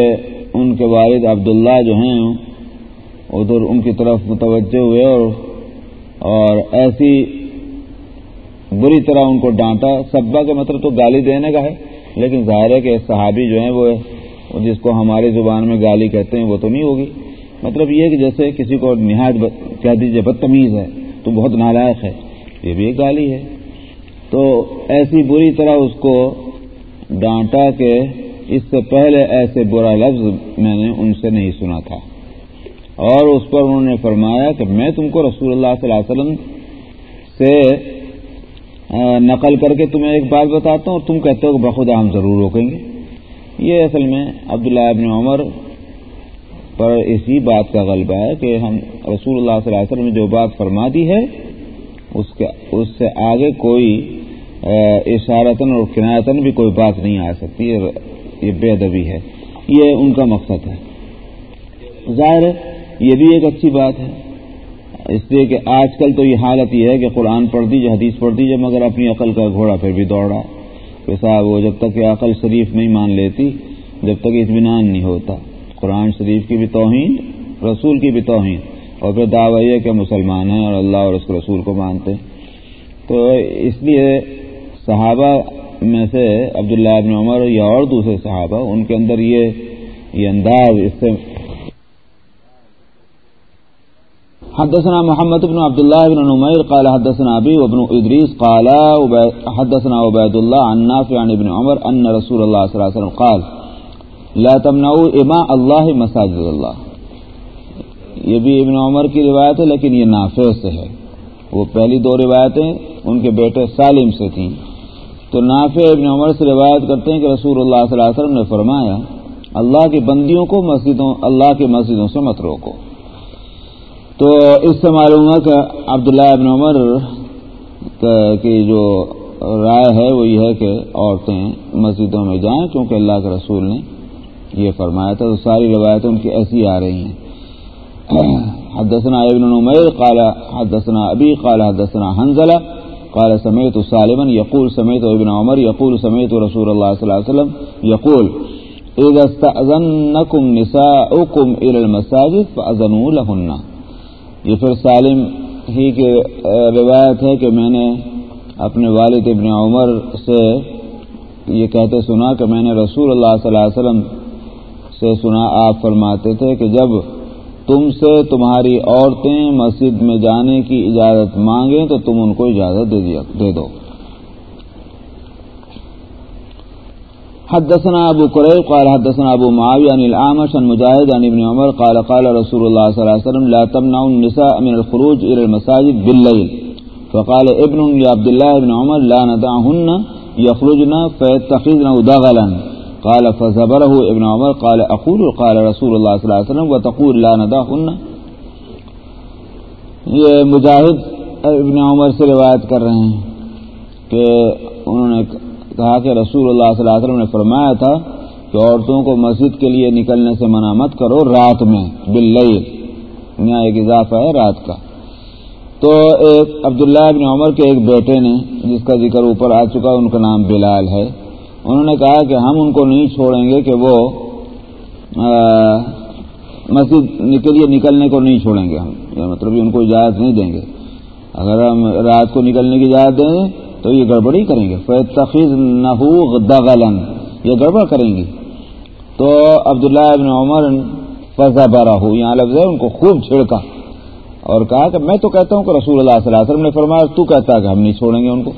ان کے والد عبداللہ جو ہیں، ادھر ان کی طرف متوجہ ہوئے اور اور ایسی بری طرح ان کو ڈانٹا۔ سبا کا مطلب تو گالی دینے کا ہے، لیکن ظاہر ہے کہ صحابی جو ہیں وہ جس کو ہماری زبان میں گالی کہتے ہیں، وہ تو نہیں ہوگی۔ مطلب یہ کہ جیسے کسی کو نہایت کہہ دیجیے بدتمیز ہے، تو بہت نالائق ہے، یہ بھی ایک گالی ہے۔ تو ایسی بری طرح اس کو ڈانٹا کہ اس سے پہلے ایسے برا لفظ میں نے ان سے نہیں سنا تھا۔ اور اس پر انہوں نے فرمایا کہ میں تم کو رسول اللہ صلی اللہ علیہ وسلم سے نقل کر کے تمہیں ایک بات بتاتا ہوں اور تم کہتے ہو کہ بخدا ہم ضرور روکیں گے۔ یہ اصل میں عبداللہ ابن عمر پر اسی بات کا غلبہ ہے کہ ہم رسول اللہ صلی اللہ علیہ وسلم نے جو بات فرما دی ہے، اس کے، اس سے آگے کوئی اشارتن اور کنایتن بھی کوئی بات نہیں آ سکتی، یہ بے ادبی ہے۔ یہ ان کا مقصد ہے۔ ظاہر ہے، یہ بھی ایک اچھی بات ہے۔ اس لیے کہ آج کل تو یہ حالت یہ ہے کہ قرآن پڑھ دیجیے حدیث پڑھ دیجیے مگر اپنی عقل کا گھوڑا پھر بھی دوڑا۔ کہ صاحب، وہ جب تک کہ عقل شریف نہیں مان لیتی، جب تک اطمینان نہیں ہوتا۔ قرآن شریف کی بھی توہین، رسول کی بھی توہین۔ اور پھر دعوی یہ کہ مسلمان ہیں اور اللہ اور اس کے رسول کو مانتے ہیں۔ تو اس لیے صحابہ میں سے عبداللہ ابن عمر یا اور دوسرے صحابہ، ان کے اندر یہ یہ انداز اس سے حدثنا محمد بن عبد الله بن نمير قال حدثنا ابي وابن ادريس قال حدثنا عبيد الله عن نافع عن ابن عمر ان رسول الله صلى الله عليه وسلم قال، لا تمنعوا اماء الله مساجد الله یہ بھی ابن عمر کی روایت ہے، لیکن یہ نافع سے ہے۔ وہ پہلی دو روایتیں ان کے بیٹے سالم سے تھیں۔ تو نافع ابن عمر سے روایت کرتے ہیں کہ رسول اللہ صلی اللہ علیہ وسلم نے فرمایا، اللہ کی بندیوں کو مسجدوں، اللہ کی مسجدوں سے مت روکو۔ تو اس سے معلوم ہے کہ عبداللہ ابن عمر کی جو رائے ہے وہ یہ ہے کہ عورتیں مسجدوں میں جائیں کیونکہ اللہ کے رسول نے یہ فرمایا تھا۔ تو ساری روایتیں ان کی ایسی آ رہی ہیں۔ حدثنا ابن نمیر قال حدثنا ابی قال حدثنا حنزلہ قال سمیت سالما یقول سمیت ابن عمر یقول سمیت رسول اللہ صلی اللہ علیہ وسلم یقول اذا استأذنكم نساؤكم الى المساجد فأذنوا لهن. یہ پھر سالم ہی کی روایت ہے کہ میں نے اپنے والد ابن عمر سے یہ کہتے سنا کہ میں نے رسول اللہ صلی اللہ علیہ وسلم سے سنا، آپ فرماتے تھے کہ جب تم سے تمہاری عورتیں مسجد میں جانے کی اجازت مانگیں تو تم ان کو اجازت دے دیا دے دو۔ حدثنا ابو قریب قال حدثنا ابو معاویہ عن العامش عن مجاہد عن ابن عمر قال قال رسول الله صلى الله عليه وسلم، لا تمنعوا النساء من الخروج الى المساجد بالليل. فقال ابن يا عبد الله بن عمر، لا ندعهن، يخرجن، فيتخذن دغلا. قال فزبره ابن عمر قال اقول قال رسول الله صلى الله عليه وسلم وتقول لا ندعهن یہ مجاہد ابن عمر سے روایت کر رہے ہیں کہ انہوں نے کہا کہ رسول اللہ صلی اللہ علیہ وسلم نے فرمایا تھا کہ عورتوں کو مسجد کے لیے نکلنے سے منع مت کرو رات میں بل یہاں یعنی ایک اضافہ ہے رات کا۔ تو ایک عبداللہ ابن عمر کے ایک بیٹے نے، جس کا ذکر اوپر آ چکا ان کا نام بلال ہے۔ انہوں نے کہا کہ ہم ان کو نہیں چھوڑیں گے کہ وہ مسجد کے لیے نکلنے کو نہیں چھوڑیں گے ہم۔ مطلب ان کو اجازت نہیں دیں گے۔ اگر ہم رات کو نکلنے کی اجازت دیں گے تو یہ گڑبڑی کریں گے۔ فیض تخیذ نہ یہ گڑبڑ کریں گی تو عبداللہ ابن عمر فضا بارہ ہو یہاں لفظ ہے، ان کو خوب چھڑکا۔ اور کہا کہ میں تو کہتا ہوں کہ رسول اللہ صلی اللہ علیہ وسلم نے فرمایا، تو کہتا کہ ہم نہیں چھوڑیں گے ان کو۔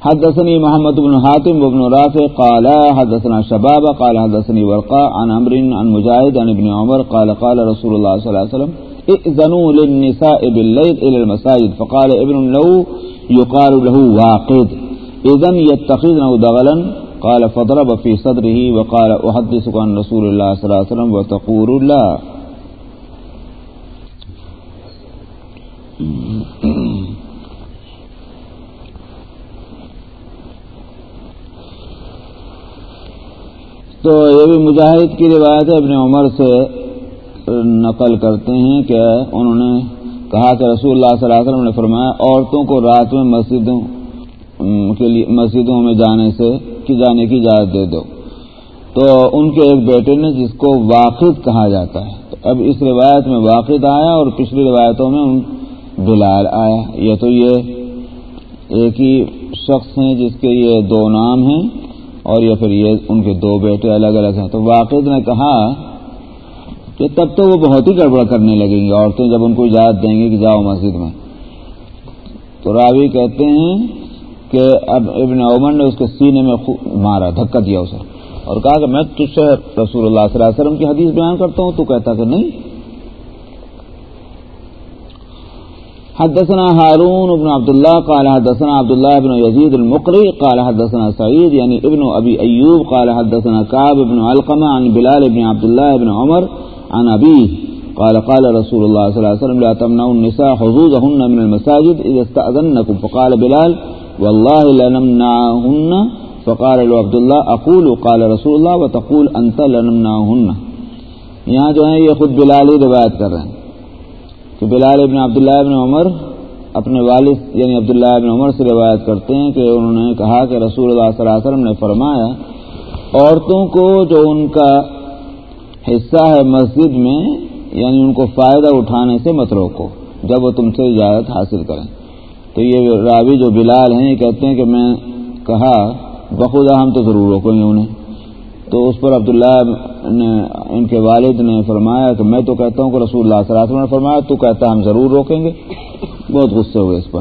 حدثني محمد بن حاتم وابن رافع قال، حدثنا شباب قال، حدثني ورقاء عن عمر عن مجاهد عن ابن عمر قال قال رسول الله صلى الله عليه وسلم، ائذنوا للنساء بالليل الى المساجد. فقال ابن له يقال له واقد. اذن يتخذنه دغلا؟ قال، فضرب في صدره. وقال احدثك عن رسول الله صلى الله عليه وسلم وتقول لا. تو یہ بھی مجاہد کی روایت ہے، ابن عمر سے نقل کرتے ہیں کہ انہوں نے کہا کہ رسول اللہ صلی اللہ علیہ وسلم نے فرمایا، عورتوں کو رات میں مسجدوں کے لیے مسجدوں میں جانے سے، کی جانے کی اجازت دے دو۔ تو ان کے ایک بیٹے نے جس کو واقف کہا جاتا ہے۔ تو اب اس روایت میں واقف آیا اور پچھلی روایتوں میں ان بلال آیا۔ یہ تو یہ ایک ہی شخص ہیں جس کے یہ دو نام ہیں۔ اور یا پھر یہ ان کے دو بیٹے الگ الگ ہیں۔ تو واقع نے کہا کہ تب تو وہ بہت ہی گڑبڑ کرنے لگیں گی، عورتیں جب ان کو اجازت دیں گے کہ جاؤ مسجد میں۔ تو راوی کہتے ہیں کہ اب ابن عمر نے اس کے سینے میں مارا، دھکا دیا اسے۔ اور کہا کہ میں تجھ سے رسول اللہ صلی اللہ علیہ وسلم کی حدیث بیان کرتا ہوں، تو کہتا کہ نہیں حدثنا هارون بن عبد الله قال حدثنا عبد الله بن يزيد المقري قال حدثنا سعيد يعني ابن ابي ايوب قال حدثنا كعب بن علقمه عن بلال بن عبد الله بن عمر عن أبيه قال قال رسول الله صلى الله عليه وسلم لا تمنعوا النساء حظوظهن من المساجد إذا استأذنكم. فقال بلال والله لنمنعهن. فقال له عبد الله أقول قال رسول الله وتقول أنت لنمنعهن. یہاں جو ہے یہ خود بلال ہی روایت کر رہے ہیں۔ کہ بلال ابن عبداللہ ابن عمر اپنے والد یعنی عبداللہ ابن عمر سے روایت کرتے ہیں کہ انہوں نے کہا کہ رسول اللہ صلی اللہ علیہ وسلم نے فرمایا، عورتوں کو جو ان کا حصہ ہے مسجد میں یعنی ان کو فائدہ اٹھانے سے مت روکو، جب وہ تم سے اجازت حاصل کریں۔ تو یہ راوی جو بلال ہیں، یہ کہتے ہیں کہ میں کہا بخدا ہم تو ضرور روکیں گے انہیں۔ تو اس پر عبداللہ نے ان کے والد نے فرمایا کہ میں تو کہتا ہوں کہ رسول اللہ صلی اللہ علیہ وسلم نے فرمایا، تو کہتا ہم ضرور روکیں گے۔ بہت غصے ہوئے اس پر۔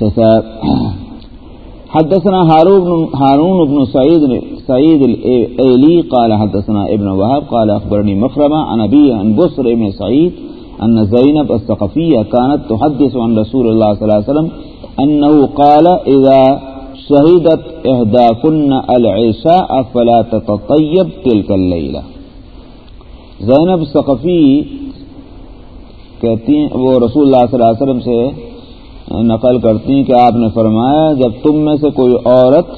جیسا حدثنا هارون هارون بن سعيد سعيد الايلي قال حدثنا ابن وهب قال اخبرني مخرمه عن ابي عن بصر ابن سعيد ان زينب الثقفيه كانت تحدث عن رسول الله صلى الله عليه وسلم انه قال اذا شہیدت شهدت احداكن العشاء فلا تتطيب تلك الليله زینب ثقفی کہتی ہیں، وہ رسول اللہ صلی اللہ علیہ وسلم سے نقل کرتی ہیں کہ آپ نے فرمایا، جب تم میں سے کوئی عورت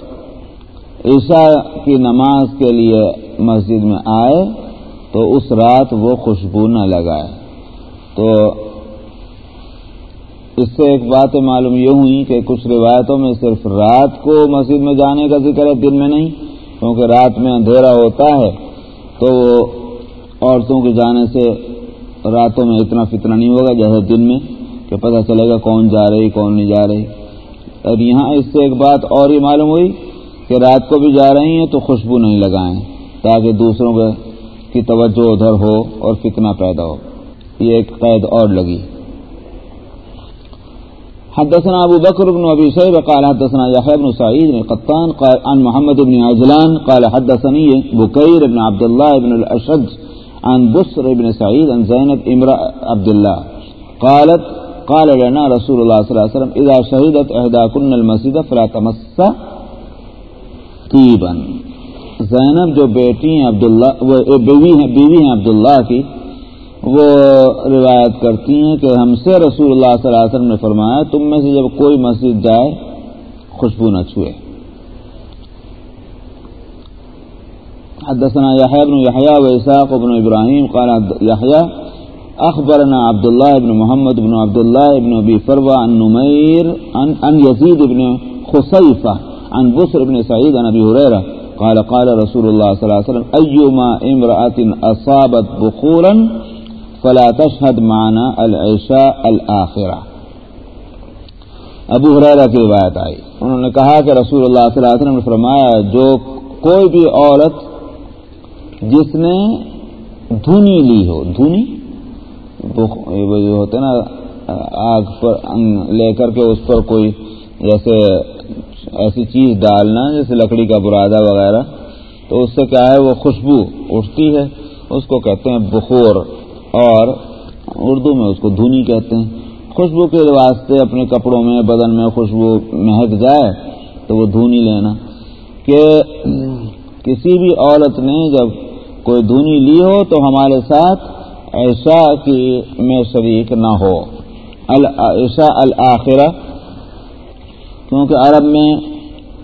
عشاء کی نماز کے لیے مسجد میں آئے تو اس رات وہ خوشبو نہ لگائے۔ تو اس سے ایک بات معلوم یہ ہوئی کہ کچھ روایتوں میں صرف رات کو مسجد میں جانے کا ذکر ہے، دن میں نہیں، کیونکہ رات میں اندھیرا ہوتا ہے، تو عورتوں کے جانے سے راتوں میں اتنا فتنہ نہیں ہوگا جیسے دن میں، کہ پتہ چلے گا کون جا رہی، کون نہیں جا رہی۔ اب یہاں اس سے ایک بات اور ہی معلوم ہوئی کہ رات کو بھی جا رہی ہیں تو خوشبو نہیں لگائیں، تاکہ دوسروں کی توجہ ادھر ہو اور فتنہ پیدا ہو۔ یہ ایک قید اور لگی۔ حدثنا ابو بكر بن ابي شيبه قال حدثنا يحيى بن سعيد بن قطان قال عن محمد بن عجلان قال حدثني بكير بن عبد الله بن الاشد عن بصر بن سعيد عن زينب امرأة عبد الله قالت قال لنا رسول الله صلى الله عليه وسلم اذا شهدت احداكن المسجد فلا تمس طيبا زینب جو بیٹی ہیں عبداللہ بیوی ہیں بیوی ہیں عبداللہ کی وہ روایت کرتی ہیں کہ ہم سے رسول اللہ صلی اللہ علیہ وسلم نے فرمایا تم میں سے جب کوئی مسجد جائے خوشبو نہ چھوئے۔ حدثنا يحيى بن يحيى وإساق بن إبراهيم قال يحيى أخبرنا عبد الله بن محمد بن عبد الله بن أبي فروة عن نمير عن, عن يزيد بن خصيفة عن بصر بن سعيد عن أبي هريرة قال قال رسول الله صلى الله عليه وسلم أيما امرأة أصابت بخورا فلا تشهد معنا العشاء الآخرة. ابو حریرہ کی روایت آئی۔ انہوں نے کہا کہ رسول اللہ صلی اللہ علیہ وسلم نے فرمایا، جو کوئی بھی عورت جس نے دھنی لی ہو، دھنی؟ جو ہوتے نا، آگ پر لے کر کے اس پر کوئی جیسے ایسی چیز ڈالنا، جیسے لکڑی کا برادہ وغیرہ، تو اس سے کیا ہے، وہ خوشبو اٹھتی ہے۔ اس کو کہتے ہیں بخور۔ اور اردو میں اس کو دھنی کہتے ہیں۔ خوشبو کے واسطے اپنے کپڑوں میں، بدن میں خوشبو مہک جائے تو وہ دھونی لینا۔ کہ کسی بھی عورت نے جب کوئی دھونی لی ہو تو ہمارے ساتھ ایسا کی میں شریک نہ ہو۔ ایسا الآخرہ کیونکہ عرب میں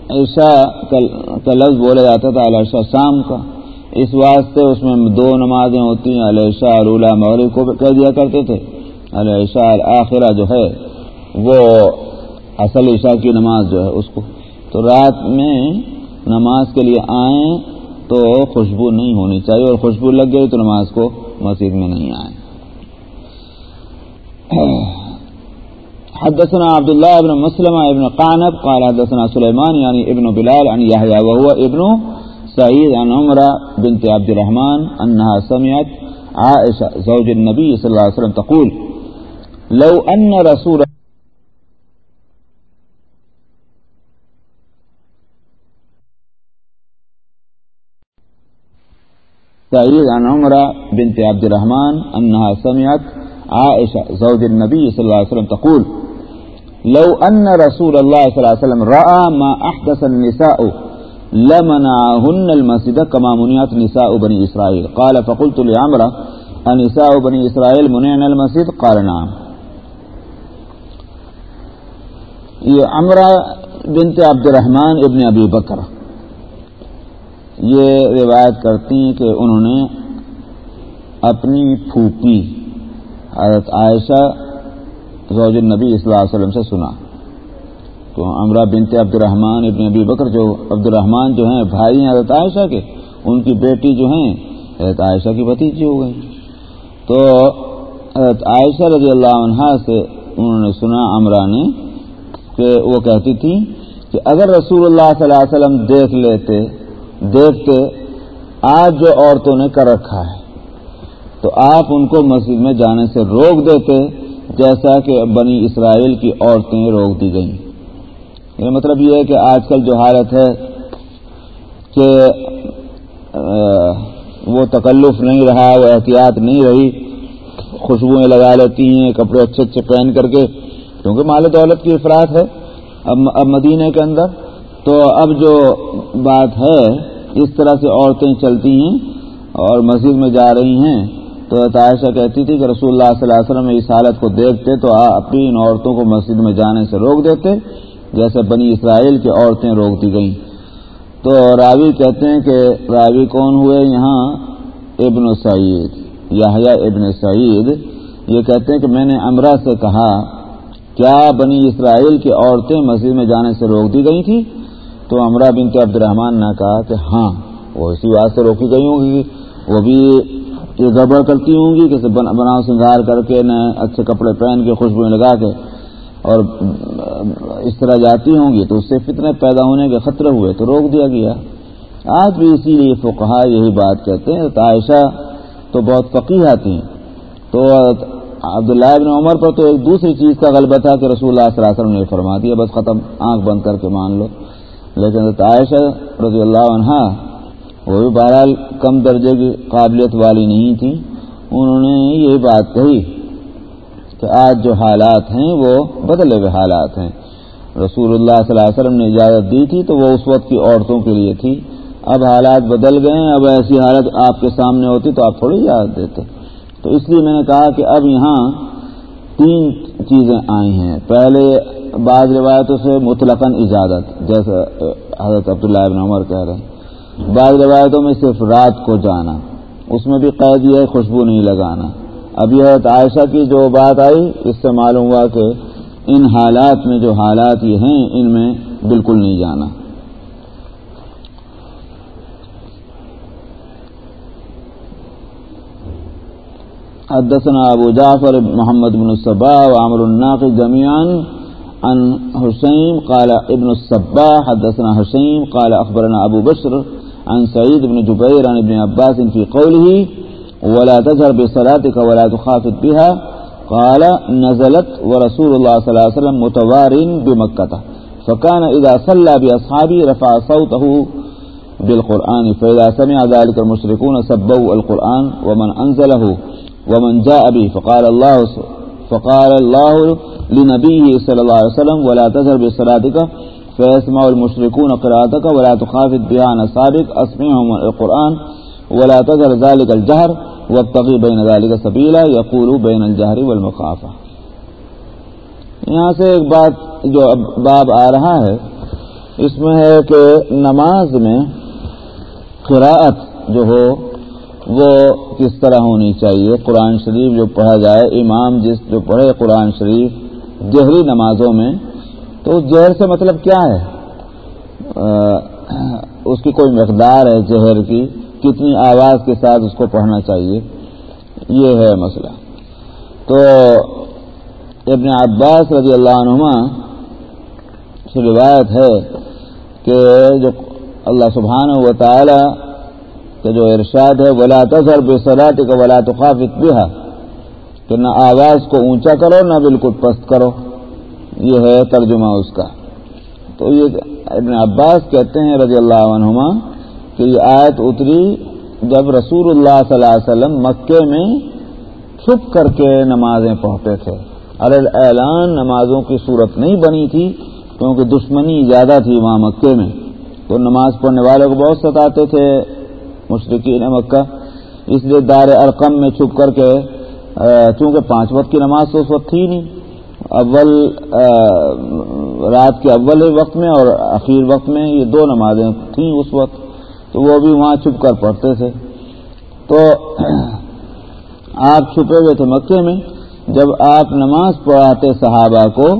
ایسا کا لفظ بولا جاتا تھا علیشہ شام کا۔ اس واسطے اس میں دو نمازیں ہوتی ہیں علیشہ اللہ مغرب کو کہہ دیا کرتے تھے۔ علیشہ الآخرہ جو ہے، وہ اصل عشاء کی نماز جو ہے، اس کو۔ تو رات میں نماز کے لیے آئیں تو خوشبو نہیں ہونی چاہیے، اور خوشبو لگ گئی تو نماز کو مسجد میں نہیں آئیں۔ حدثنا عبد الله بن مسلم ابن قعنب قال حدثنا سليمان يعني ابن بلال، عن يحيى وهو ابن سعيد عن عمرة بنت عبد الرحمن أنها سمعت عائشة زوج النبي صلى الله عليه وسلم تقول، لو أن رسول سعيد عن عمرة بنت عبد الرحمن أنها سمعت عائشة زوج النبي صلى الله عليه وسلم تقول، لو أن رسول الله صلى الله عليه وسلم رأى ما أحدث النساء لمنعهن المسجد كما منعت نساء بني إسرائيل. قال، فقلت لعمرة النساء بني إسرائيل منعن المسجد؟ قال، نعم. یہ عمرہ بنت عبد الرحمن ابن ابی بکر، یہ روایت کرتی ہیں کہ انہوں نے اپنی پھوپھی حضرت عائشہ زوج النبی صلی اللہ علیہ وسلم سے سنا۔ تو امرا بنت عبد الرحمن ابن ابی بکر جو عبد الرحمن جو ہیں، بھائی ہیں حضرت عائشہ کے، ان کی بیٹی جو ہیں، حضرت عائشہ کی بھتیجی ہو گئی۔ تو حضرت عائشہ رضی اللہ عنہ سے انہوں نے سنا امرا نے، کہ وہ کہتی تھی کہ اگر رسول اللہ صلی اللہ علیہ وسلم دیکھ لیتے، دیکھتے، آج جو عورتوں نے کر رکھا ہے، تو آپ ان کو مسجد میں جانے سے روک دیتے، جیسا کہ بنی اسرائیل کی عورتیں روک دی گئیں۔ یہ مطلب یہ ہے کہ آج کل جو حالت ہے کہ وہ تکلف نہیں رہا، وہ احتیاط نہیں رہی، خوشبوئیں لگا لیتی ہیں، کپڑے اچھے اچھے پہن کر کے، کیونکہ مال دولت کی افراد ہے، اب اب مدینے کے اندر۔ تو اب جو بات ہے، اس طرح سے عورتیں چلتی ہیں اور مسجد میں جا رہی ہیں۔ تو عائشہ کہتی تھی کہ رسول اللہ صلی اللہ علیہ وسلم اس حالت کو دیکھتے تو اپنی ان عورتوں کو مسجد میں جانے سے روک دیتے۔ جیسے بنی اسرائیل کی عورتیں روک دی گئیں۔ تو راوی کہتے ہیں کہ راوی کون ہوئے؟ یہاں ابن سعید یاہیا ابن سعید۔ یہ کہتے ہیں کہ میں نے امرا سے کہا، کیا بنی اسرائیل کی عورتیں مسجد میں جانے سے روک دی گئی تھی تو امرا بن کے عبد الرحمان نے کہا کہ ہاں وہ اسی بات سے روکی گئی ہوں گی۔ وہ بھی یہ گڑبڑ کرتی ہوں گی کہ بناؤ سنگار کر کے، نئے اچھے کپڑے پہن کے خوشبو لگا کے اور اس طرح جاتی ہوں گی تو اس سے فتنے پیدا ہونے کے خطرے ہوئے تو روک دیا گیا۔ آج بھی اسی لیے فقہا یہی بات کہتے ہیں۔ عائشہ تو بہت فقیہ تھیں۔ تو عبداللہ ابن عمر پر تو ایک دوسری چیز کا غلبہ تھا کہ رسول اللہ صلی اللہ علیہ وسلم نے فرما دیا، بس ختم، آنکھ بند کر کے مان لو۔ لیکن عائشہ رضی اللہ عنہ وہ بھی بہرحال کم درجے کی قابلیت والی نہیں تھی انہوں نے یہ بات کہی کہ آج جو حالات ہیں وہ بدلے ہوئے حالات ہیں۔ رسول اللہ صلی اللہ علیہ وسلم نے اجازت دی تھی تو وہ اس وقت کی عورتوں کے لیے تھی۔ اب حالات بدل گئے ہیں، اب ایسی حالت آپ کے سامنے ہوتی تو آپ تھوڑی اجازت دیتے۔ تو اس لیے میں نے کہا کہ اب یہاں تین چیزیں آئی ہیں۔ پہلے بعض روایتوں سے مطلق اجازت، جیسے حضرت عبداللہ ابن عمر کہہ رہے ہیں۔ بعض روایتوں میں صرف رات کو جانا، اس میں بھی قید یہ ہے، خوشبو نہیں لگانا۔ اب یہ حضرت عائشہ کی جو بات آئی، اس سے معلوم ہوا کہ ان حالات میں جو حالات یہ ہیں، ان میں بالکل نہیں جانا۔ حدثنا ابو جعفر محمد بن الصباح وعمر الناقي جميعا عن حسين قال ابن الصباح حدثنا حسين قال أخبرنا أبو بشر عن سعيد بن جبير عن ابن عباس في قوله ولا تجهر بصلاتك ولا تخافت بها. قال، نزلت ورسول الله صلى الله عليه وسلم متوار بمكة. فكان إذا صلى بأصحابه رفع صوته بالقرآن، فإذا سمع ذلك المشركون سبوا القرآن ومن أنزله ومن جاء به. فقال الله فقال الله لنبيه صلى الله عليه وسلم، ولا تذهب بصلاتك فيسمع المشركون قراءتك ولا تخافت بها عن أصحابك. أسمعهم القرآن ولا تذهب ذلك الجهر. وابتغي بين ذلك سبيلا يقول بين الجهر والمخافة یہاں سے ایک بات جو اب باب آ رہا ہے، اس میں ہے کہ نماز میں قراءت جو ہو، وہ کس طرح ہونی چاہیے؟ قرآن شریف جو پڑھا جائے، امام جس جو پڑھے قرآن شریف، جہری نمازوں میں، تو جہر سے مطلب کیا ہے؟ اس کی کوئی مقدار ہے جہر کی؟ کتنی آواز کے ساتھ اس کو پڑھنا چاہیے یہ ہے مسئلہ۔ تو ابن عباس رضی اللہ عنہما سے روایت ہے کہ جو اللہ سبحانہ و تعالی کہ جو ارشاد ہے، ولا تذر بے سرات کا ولا تو خافت بھی کہ نہ آواز کو اونچا کرو، نہ بالکل پست کرو۔ یہ ہے ترجمہ اس کا۔ تو یہ ابن عباس کہتے ہیں رضی اللہ عنہما کہ یہ آیت اتری جب رسول اللہ صلی اللہ علیہ وسلم مکے میں چھپ کر کے نمازیں پڑھتے تھے۔ اعلان نمازوں کی صورت نہیں بنی تھی کیونکہ دشمنی زیادہ تھی وہاں مکے میں۔ تو نماز پڑھنے والوں کو بہت ستاتے تھے مشرقین مکہ۔ اس لیے دار ارقم میں چھپ کر کے چونکہ پانچ وقت کی نماز تو اس وقت تھی نہیں۔ اول رات کے اول وقت میں اور اخیر وقت میں یہ دو نمازیں تھیں اس وقت۔ تو وہ بھی وہاں چھپ کر پڑھتے تھے۔ تو آپ چھپے ہوئے تھے مکے میں۔ جب آپ نماز پڑھاتے صحابہ کو،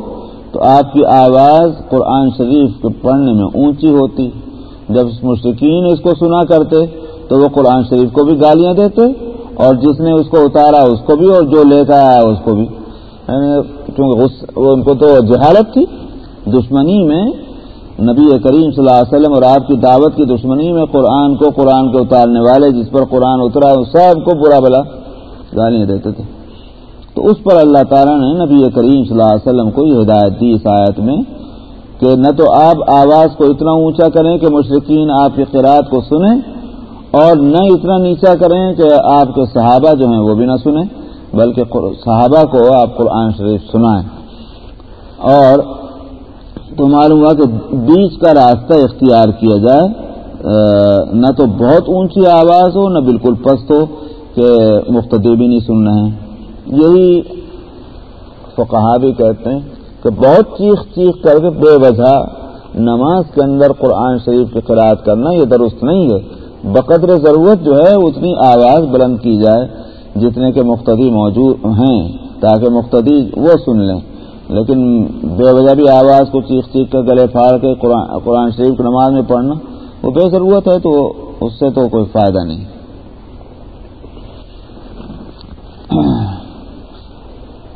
تو آپ کی آواز قرآن شریف کے پڑھنے میں اونچی ہوتی۔ جب مشرقین اس کو سنا کرتے، تو وہ قرآن شریف کو بھی گالیاں دیتے اور جس نے اس کو اتارا، اس کو بھی اور جو لے کر آیا، اس کو بھی۔ یعنی چونکہ ان کو تو جہالت تھی۔ دشمنی میں نبی کریم صلی اللہ علیہ وسلم اور آپ کی دعوت کی دشمنی میں قرآن کو قرآن کے اتارنے والے، جس پر قرآن اترا ہے سب کو برا بلا گالیاں دیتے تھے۔ تو اس پر اللہ تعالیٰ نے نبی کریم صلی اللہ علیہ وسلم کو یہ ہدایت دی اس آیت میں کہ نہ تو آپ آواز کو اتنا اونچا کریں کہ مشرقین آپ کی قرآت کو سنیں اور نہ اتنا نیچا کریں کہ آپ کے صحابہ جو ہیں وہ بھی نہ سنیں، بلکہ صحابہ کو آپ قرآن شریف سنائیں۔ اور تو معلوم ہوا کہ بیچ کا راستہ اختیار کیا جائے نہ تو بہت اونچی آواز ہو، نہ بالکل پست ہو، کہ مختدی بھی نہیں سن رہے ہیں۔ یہی فقہا بھی کہتے ہیں کہ بہت چیخ چیخ کر کے بے وجہ نماز کے اندر قرآن شریف کی قرآد کرنا یہ درست نہیں ہے۔ بقدر ضرورت جو ہے، اتنی آواز بلند کی جائے جتنے کے مختدی موجود ہیں، تاکہ مختدی وہ سن لیں۔ لیکن بے وجہ بھی آواز کو چیخ چیخ کر گلے پھاڑ کے قرآن قرآن شریف کی نماز میں پڑھنا، وہ بے ضرورت ہے تو اس سے تو کوئی فائدہ نہیں۔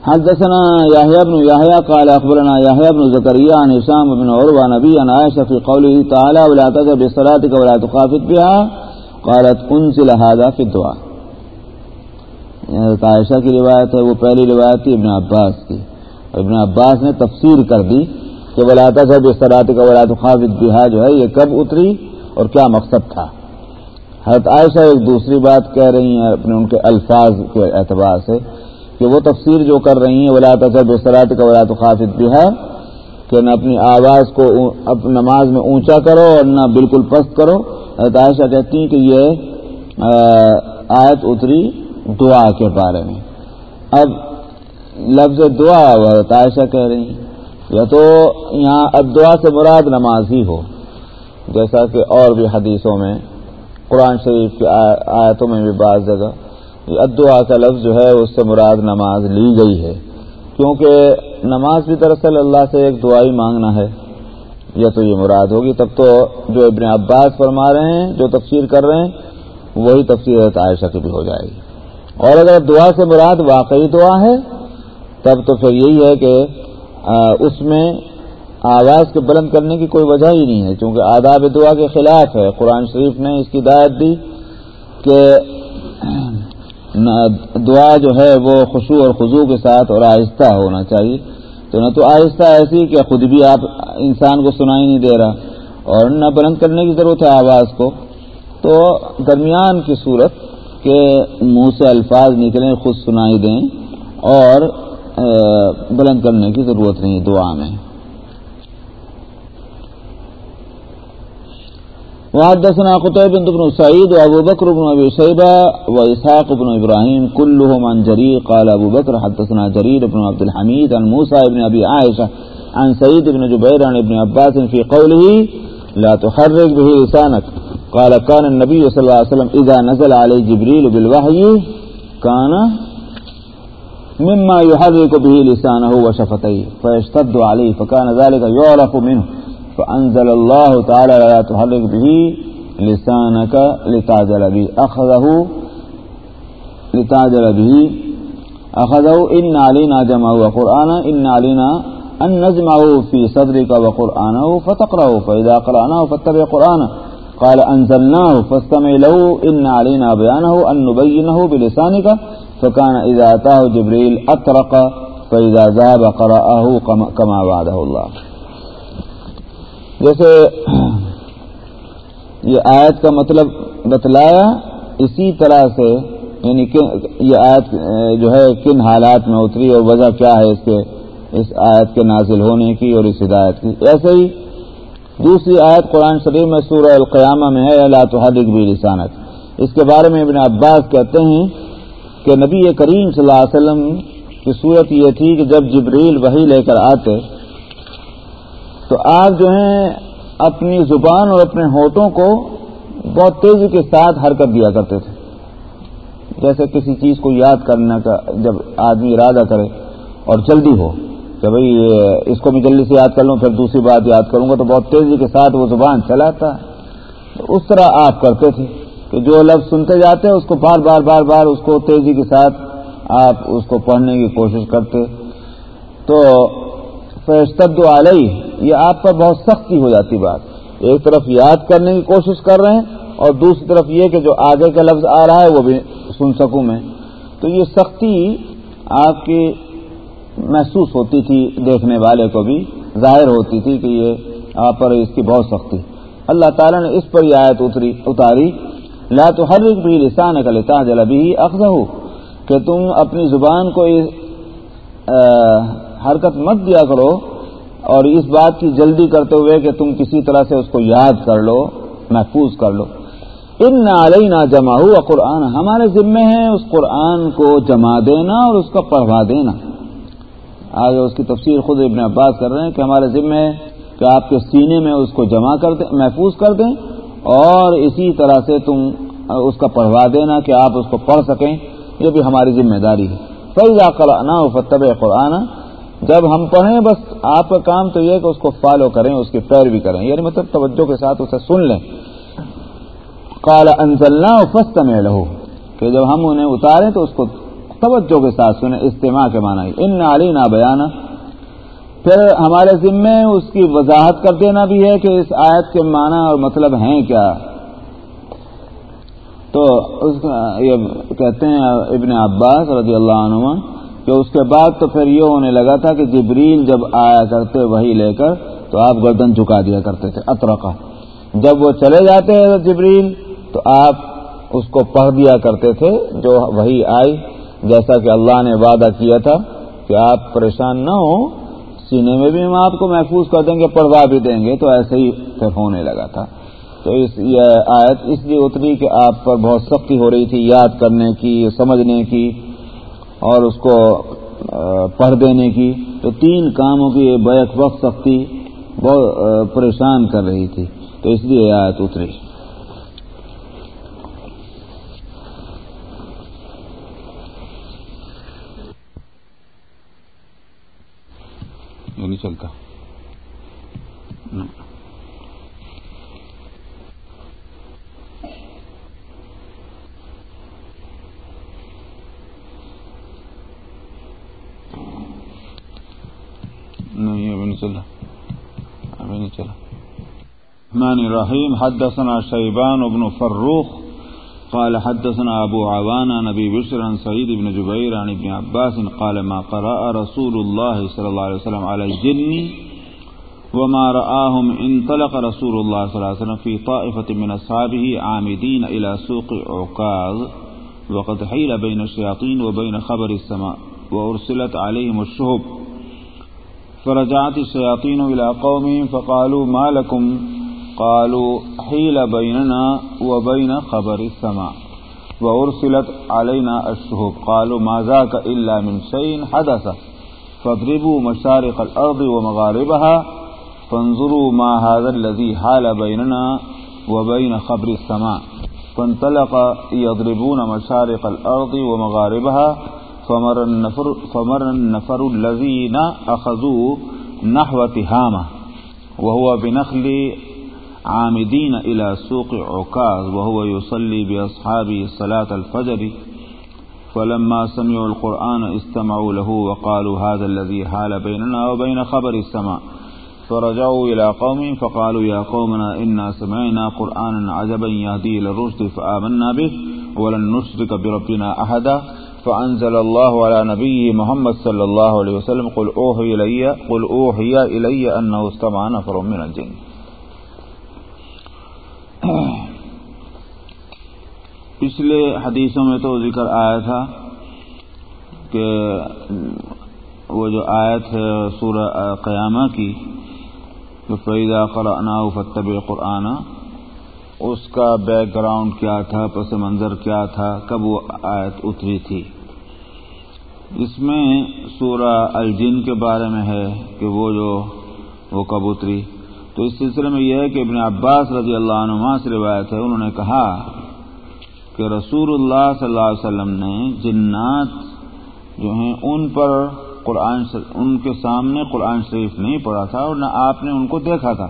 حدثنا يحيى بن يحيى قال اخبرنا يحيى بن زكريا عن هشام بن عروه نبي عن عائشه في قوله تعالى ولا تذهب بصلاتك ولا تخافت بها قالت، انزل هذا في الدعاء. یعنی عائشہ کی روایت ہے، وہ پہلی روایت تھی ابن عباس کی۔ ابن عباس نے تفسیر کر دی کہ ولاتا صاحب اس طرح کا ولاد خافد بہا جو ہے، یہ کب اتری اور کیا مقصد تھا؟ حضرت عائشہ ایک دوسری بات کہہ رہی ہیں اپنے ان کے الفاظ کے اعتبار سے کہ وہ تفسیر جو کر رہی ہیں، ولاتا صاحب اس طرح کا ولاد خافد بہا کہ نہ اپنی آواز کو نماز میں اونچا کرو اور نہ بالکل پست کرو۔ حضرت عائشہ کہتی ہیں کہ یہ آیت اتری دعا کے بارے میں۔ اب لفظ دعا عائشہ کہہ رہی ہیں۔ یا تو یہاں اب دعا سے مراد نماز ہی ہو۔ جیسا کہ اور بھی حدیثوں میں، قرآن شریف کی آیتوں میں بھی بعض جگہ ادعا کا لفظ جو ہے، اس سے مراد نماز لی گئی ہے۔ کیونکہ نماز بھی دراصل اللہ سے ایک دعائی مانگنا ہے، یا تو یہ مراد ہوگی۔ تب تو جو ابن عباس فرما رہے ہیں، جو تفسیر کر رہے ہیں، وہی تفسیر عائشہ کی بھی ہو جائے گی۔ اور اگر دعا سے مراد واقعی دعا ہے تب تو پھر یہی ہے کہ اس میں آواز کے بلند کرنے کی کوئی وجہ ہی نہیں ہے کیونکہ آداب دعا کے خلاف ہے۔ قرآن شریف نے اس کی ہدایت دی کہ دعا جو ہے وہ خوشو اور خضو کے ساتھ اور آہستہ ہونا چاہیے۔ تو نہ تو آہستہ ایسی کہ خود بھی آپ انسان کو سنائی نہیں دے رہا اور نہ بلند کرنے کی ضرورت ہے آواز کو۔ تو درمیان کی صورت کہ منہ سے الفاظ نکلیں، خود سنائی دیں اور بلند کرنے کی ضرورت نہیں، دعا میں۔ وحدثنا قتيبة بن سعيد وابو بكر بن ابي شيبه واسحاق بن ابراهيم كلهم عن جرير، قال ابو بكر حدثنا جرير بن عبد الحميد عن موسى بن ابي عائشه عن سعيد بن جبير عن ابن عباس في قوله لا تحرك به لسانك قال كان النبي صلى الله عليه وسلم اذا نزل عليه جبريل بالوحي، كان مما يحرك به لسانه وشفتيه، فيشتد عليه، فكان ذلك يعرف منه. فأنزل الله تعالى لا تحرك به لسانك لتعجل به. أخذه، لتعجل به. أخذه، إن علينا جمعه وقرآنا إن علينا أن نجمعه في صدرك وقرآنه فتقرأه، فإذا قرأناه فاتبع قرآنه. قال أنزلناه، فاستمع له، إن علينا بيانه، أن نبينه بلسانك فكان إذا أتاه جبريل أطرق فإذا ذهب قرأه كما وعده الله جیسے یہ آیت کا مطلب بتلایا، اسی طرح سے یعنی یہ آیت جو ہے، کن حالات میں اتری اور وجہ کیا ہے اس کے، اس آیت کے نازل ہونے کی اور اس ہدایت کی۔ ایسے ہی دوسری آیت قرآن شریف میں سورہ القیامہ میں ہے اللہ تحرک بھی لسانت اس کے بارے میں ابن عباس کہتے ہیں کہ نبی کریم صلی اللہ علیہ وسلم کی صورت یہ تھی کہ جب جبریل وہی لے کر آتے تو آپ جو ہیں اپنی زبان اور اپنے ہونٹوں کو بہت تیزی کے ساتھ حرکت دیا کرتے تھے۔ جیسے کسی چیز کو یاد کرنے کا جب آدمی ارادہ کرے اور جلدی ہو کہ بھائی اس کو میں جلدی سے یاد کر لوں، پھر دوسری بات یاد کروں گا، تو بہت تیزی کے ساتھ وہ زبان چلاتا۔ اس طرح آپ کرتے تھے۔ کہ جو لفظ سنتے جاتے ہیں، اس کو بار بار بار بار اس کو تیزی کے ساتھ آپ اس کو پڑھنے کی کوشش کرتے۔ تو فیشتد علیہ یہ آپ پر بہت سختی ہو جاتی بات۔ ایک طرف یاد کرنے کی کوشش کر رہے ہیں اور دوسری طرف یہ کہ جو آگے کا لفظ آ رہا ہے، وہ بھی سن سکوں میں۔ تو یہ سختی آپ کی محسوس ہوتی تھی دیکھنے والے کو بھی، ظاہر ہوتی تھی کہ یہ آپ پر اس کی بہت سختی۔ اللہ تعالیٰ نے اس پر یہ آیت اتری، اتاری۔ لا تو ہر ایک بھی لسان کا لتا جل ابھی اخذ ہو کہ تم اپنی زبان کو حرکت مت دیا کرو اور اس بات کی جلدی کرتے ہوئے کہ تم کسی طرح سے اس کو یاد کر لو، محفوظ کر لو۔ ان نہ علیہ نہ جمع ہوا قرآن، ہمارے ذمے ہیں اس قرآن کو جمع دینا اور اس کو پڑھوا دینا۔ آگے اس کی تفسیر خود ابن عباس کر رہے ہیں کہ ہمارے ذمے ہے کہ آپ کے سینے میں اس کو جمع کر دیں، محفوظ کر دیں۔ اور اسی طرح سے تم اس کا پڑھوا دینا کہ آپ اس کو پڑھ سکیں، یہ بھی ہماری ذمہ داری ہے۔ فیضا قرآن فتب قرآن جب ہم پڑھیں بس آپ کا کام تو یہ کہ اس کو فالو کریں، اس کی پیروی کریں۔ یعنی مطلب توجہ کے ساتھ اسے سن لیں۔ کالا انزلنا فسٹ میں لہو کہ جب ہم انہیں اتاریں تو اس کو توجہ کے ساتھ سنیں، استماع کے معنی ان علی نہ بیانہ پھر ہمارے ذمے اس کی وضاحت کر دینا بھی ہے کہ اس آیت کے معنی اور مطلب ہیں کیا۔ تو اس یہ کہتے ہیں ابن عباس رضی اللہ عنہ کہ اس کے بعد تو پھر یہ ہونے لگا تھا کہ جبریل جب آیا کرتے وہی لے کر تو آپ گردن چکا دیا کرتے تھے، اطرقہ۔ جب وہ چلے جاتے ہیں جبریل تو آپ اس کو پڑھ دیا کرتے تھے جو وہی آئی، جیسا کہ اللہ نے وعدہ کیا تھا کہ آپ پریشان نہ ہوں۔ سینے میں بھی ہم آپ کو محفوظ کر دیں گے پڑھوا بھی دیں گے، تو ایسے ہی پھر ہونے لگا تھا۔ تو اس یہ آیت اس لیے اتری کہ آپ پر بہت سختی ہو رہی تھی یاد کرنے کی، سمجھنے کی اور اس کو پڑھ دینے کی۔ تو تین کاموں کی بیک وقت سختی بہت پریشان کر رہی تھی۔ تو اس لیے آیت اتری۔ نہیں چلتا۔ نہیں ابھی نہیں چلا۔ ابھی نہیں چلا۔ مان رحیم حدثنا شیبان ابن فروخ۔ قال حدثنا أبو عوان عن أبي بشر، عن سعيد بن جبير، عن ابن عباس، قال ما قرأ رسول الله صلى الله عليه وسلم على الجن وما رآهم انطلق رسول الله صلى الله عليه وسلم في طائفة من أصحابه عامدين إلى سوق عكاظ وقد حيل بين الشياطين وبين خبر السماء، وأرسلت عليهم الشهب، فرجعت الشياطين إلى قومهم فقالوا ما لكم؟ قالوا حيل بيننا وبين خبر السماء وأرسلت علينا الشهب. قالوا ما ذاك إلا من شيء حدث. فاضربوا مشارق الأرض ومغاربها. فانظروا ما هذا الذي حال بيننا وبين خبر السماء. فانطلق يضربون مشارق الأرض ومغاربها. فمر النفر, فمر النفر الذين أخذوا نحو تهامة. وهو بنخل عامدين إلى سوق عكاظ وهو يصلي بأصحابه صلاة الفجر فلما سمعوا القرآن استمعوا له وقالوا هذا الذي حال بيننا وبين خبر السماء فرجعوا إلى قوم فقالوا يا قومنا إنا سمعنا قرآنا عجبا يهدي للرشد فآمنا به ولن نشرك بربنا أحدا فأنزل الله على نبيه محمد صلى الله عليه وسلم قل أوحي إلي, قل أوحي إلي أنه استمع نفر من الجن پچھلے حدیثوں میں تو ذکر آیا تھا کہ وہ جو آیت ہے سورہ قیامہ کی جو فیضا قرآن فتب قرآن اس کا بیک گراؤنڈ کیا تھا، پس منظر کیا تھا، کب وہ آیت اتری تھی۔ اس میں سورہ الجن کے بارے میں ہے کہ وہ جو، وہ کب اتری۔ تو اس سلسلے میں یہ ہے کہ ابن عباس رضی اللہ عنہ سے روایت ہے، انہوں نے کہا کہ رسول اللہ صلی اللہ علیہ وسلم نے جنات جو ہیں ان پر قرآن ان کے سامنے قرآن شریف نہیں پڑھا تھا اور نہ آپ نے ان کو دیکھا تھا۔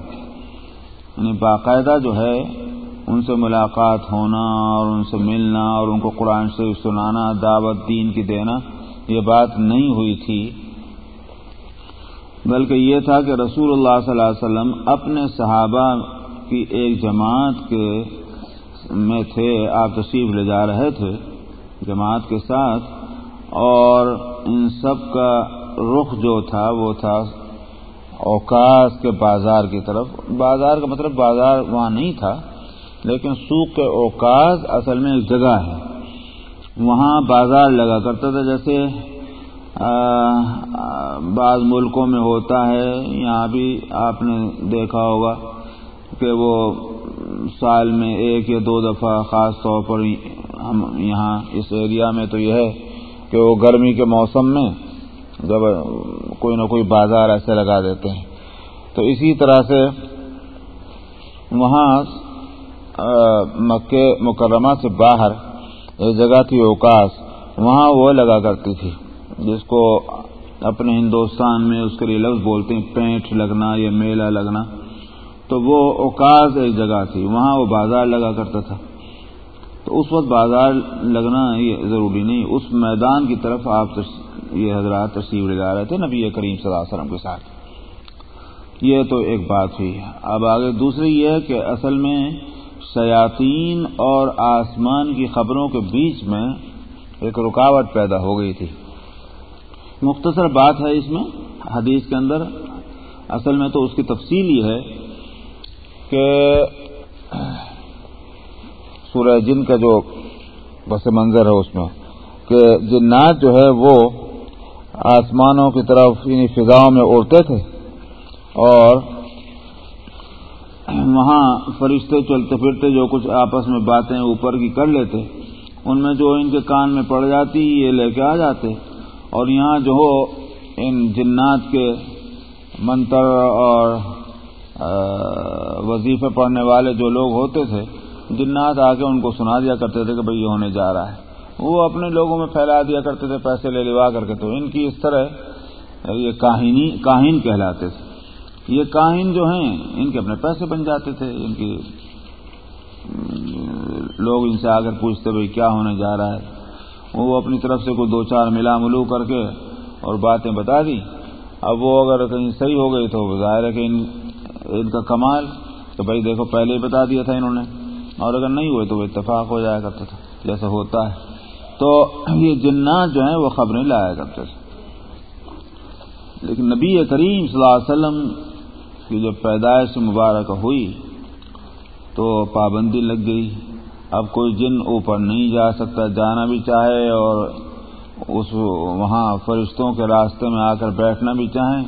یعنی باقاعدہ جو ہے، ان سے ملاقات ہونا اور ان سے ملنا اور ان کو قرآن شریف سنانا، دعوت دین کی دینا، یہ بات نہیں ہوئی تھی۔ بلکہ یہ تھا کہ رسول اللہ صلی اللہ علیہ وسلم اپنے صحابہ کی ایک جماعت کے میں تھے، آپ تشریف لے جا رہے تھے جماعت کے ساتھ، اور ان سب کا رخ جو تھا وہ تھا اوکاس کے بازار کی طرف۔ بازار کا مطلب بازار وہاں نہیں تھا، لیکن سوق کے اوکاس اصل میں ایک جگہ ہے۔ وہاں بازار لگا کرتا تھا، جیسے بعض ملکوں میں ہوتا ہے، یہاں بھی آپ نے دیکھا ہوگا کہ وہ سال میں ایک یا دو دفعہ خاص طور پر ہم یہاں اس ایریا میں تو یہ ہے کہ وہ گرمی کے موسم میں جب کوئی نہ کوئی بازار ایسے لگا دیتے ہیں۔ تو اسی طرح سے وہاں مکے مکرمہ سے باہر، ایک جگہ تھی اوکاس، وہاں وہ لگا کرتی تھی۔ جس کو اپنے ہندوستان میں اس کے لیے لفظ بولتے ہیں، پینٹ لگنا یا میلہ لگنا، تو وہ اوکاس ایک جگہ تھی، وہاں وہ بازار لگا کرتا تھا۔ تو اس وقت بازار لگنا یہ ضروری نہیں، اس میدان کی طرف آپ یہ حضرات تشریف لے جا رہے تھے نبی کریم صلی اللہ علیہ وسلم کے ساتھ۔ یہ تو ایک بات ہوئی۔ اب آگے دوسری یہ ہے کہ اصل میں شیاطین اور آسمان کی خبروں کے بیچ میں ایک رکاوٹ پیدا ہو گئی تھی۔ مختصر بات ہے اس میں، حدیث کے اندر۔ اصل میں تو اس کی تفصیل یہ ہے کہ سورہ جن کا جو بس منظر ہے اس میں، کہ جنات جو ہے وہ آسمانوں کی طرف یعنی فضاؤں میں اڑتے تھے اور وہاں فرشتے چلتے پھرتے جو کچھ آپس میں باتیں اوپر کی کر لیتے، ان میں جو ان کے کان میں پڑ جاتی، یہ لے کے آ جاتے۔ اور یہاں جو ہو، ان جنات کے منتر اور وظیفے پڑھنے والے جو لوگ ہوتے تھے، جنات آ کے ان کو سنا دیا کرتے تھے کہ بھئی یہ ہونے جا رہا ہے۔ وہ اپنے لوگوں میں پھیلا دیا کرتے تھے، پیسے لے لوا کر کے تو ان کی اس طرح، یہ کاہنی کاہن کہلاتے تھے۔ یہ کاہن جو ہیں، ان کے اپنے پیسے بن جاتے تھے۔ ان کی لوگ ان سے آ کر پوچھتے بھائی کیا ہونے جا رہا ہے۔ وہ اپنی طرف سے کوئی دو چار ملا ملو کر کے اور باتیں بتا دی۔ اب وہ اگر کہیں صحیح ہو گئی تو ظاہر ہے کہ ان ان کا کمال تو بھائی دیکھو پہلے ہی بتا دیا تھا انہوں نے۔ اور اگر نہیں ہوئے تو وہ اتفاق ہو جایا کرتا تھا، جیسا ہوتا ہے۔ تو یہ جنات جو ہیں وہ خبریں لایا کرتے تھے۔ لیکن نبی کریم صلی اللہ علیہ وسلم کی جب پیدائش مبارک ہوئی تو پابندی لگ گئی۔ اب کوئی جن اوپر نہیں جا سکتا، جانا بھی چاہے اور اس وہاں فرشتوں کے راستے میں آ کر بیٹھنا بھی چاہیں،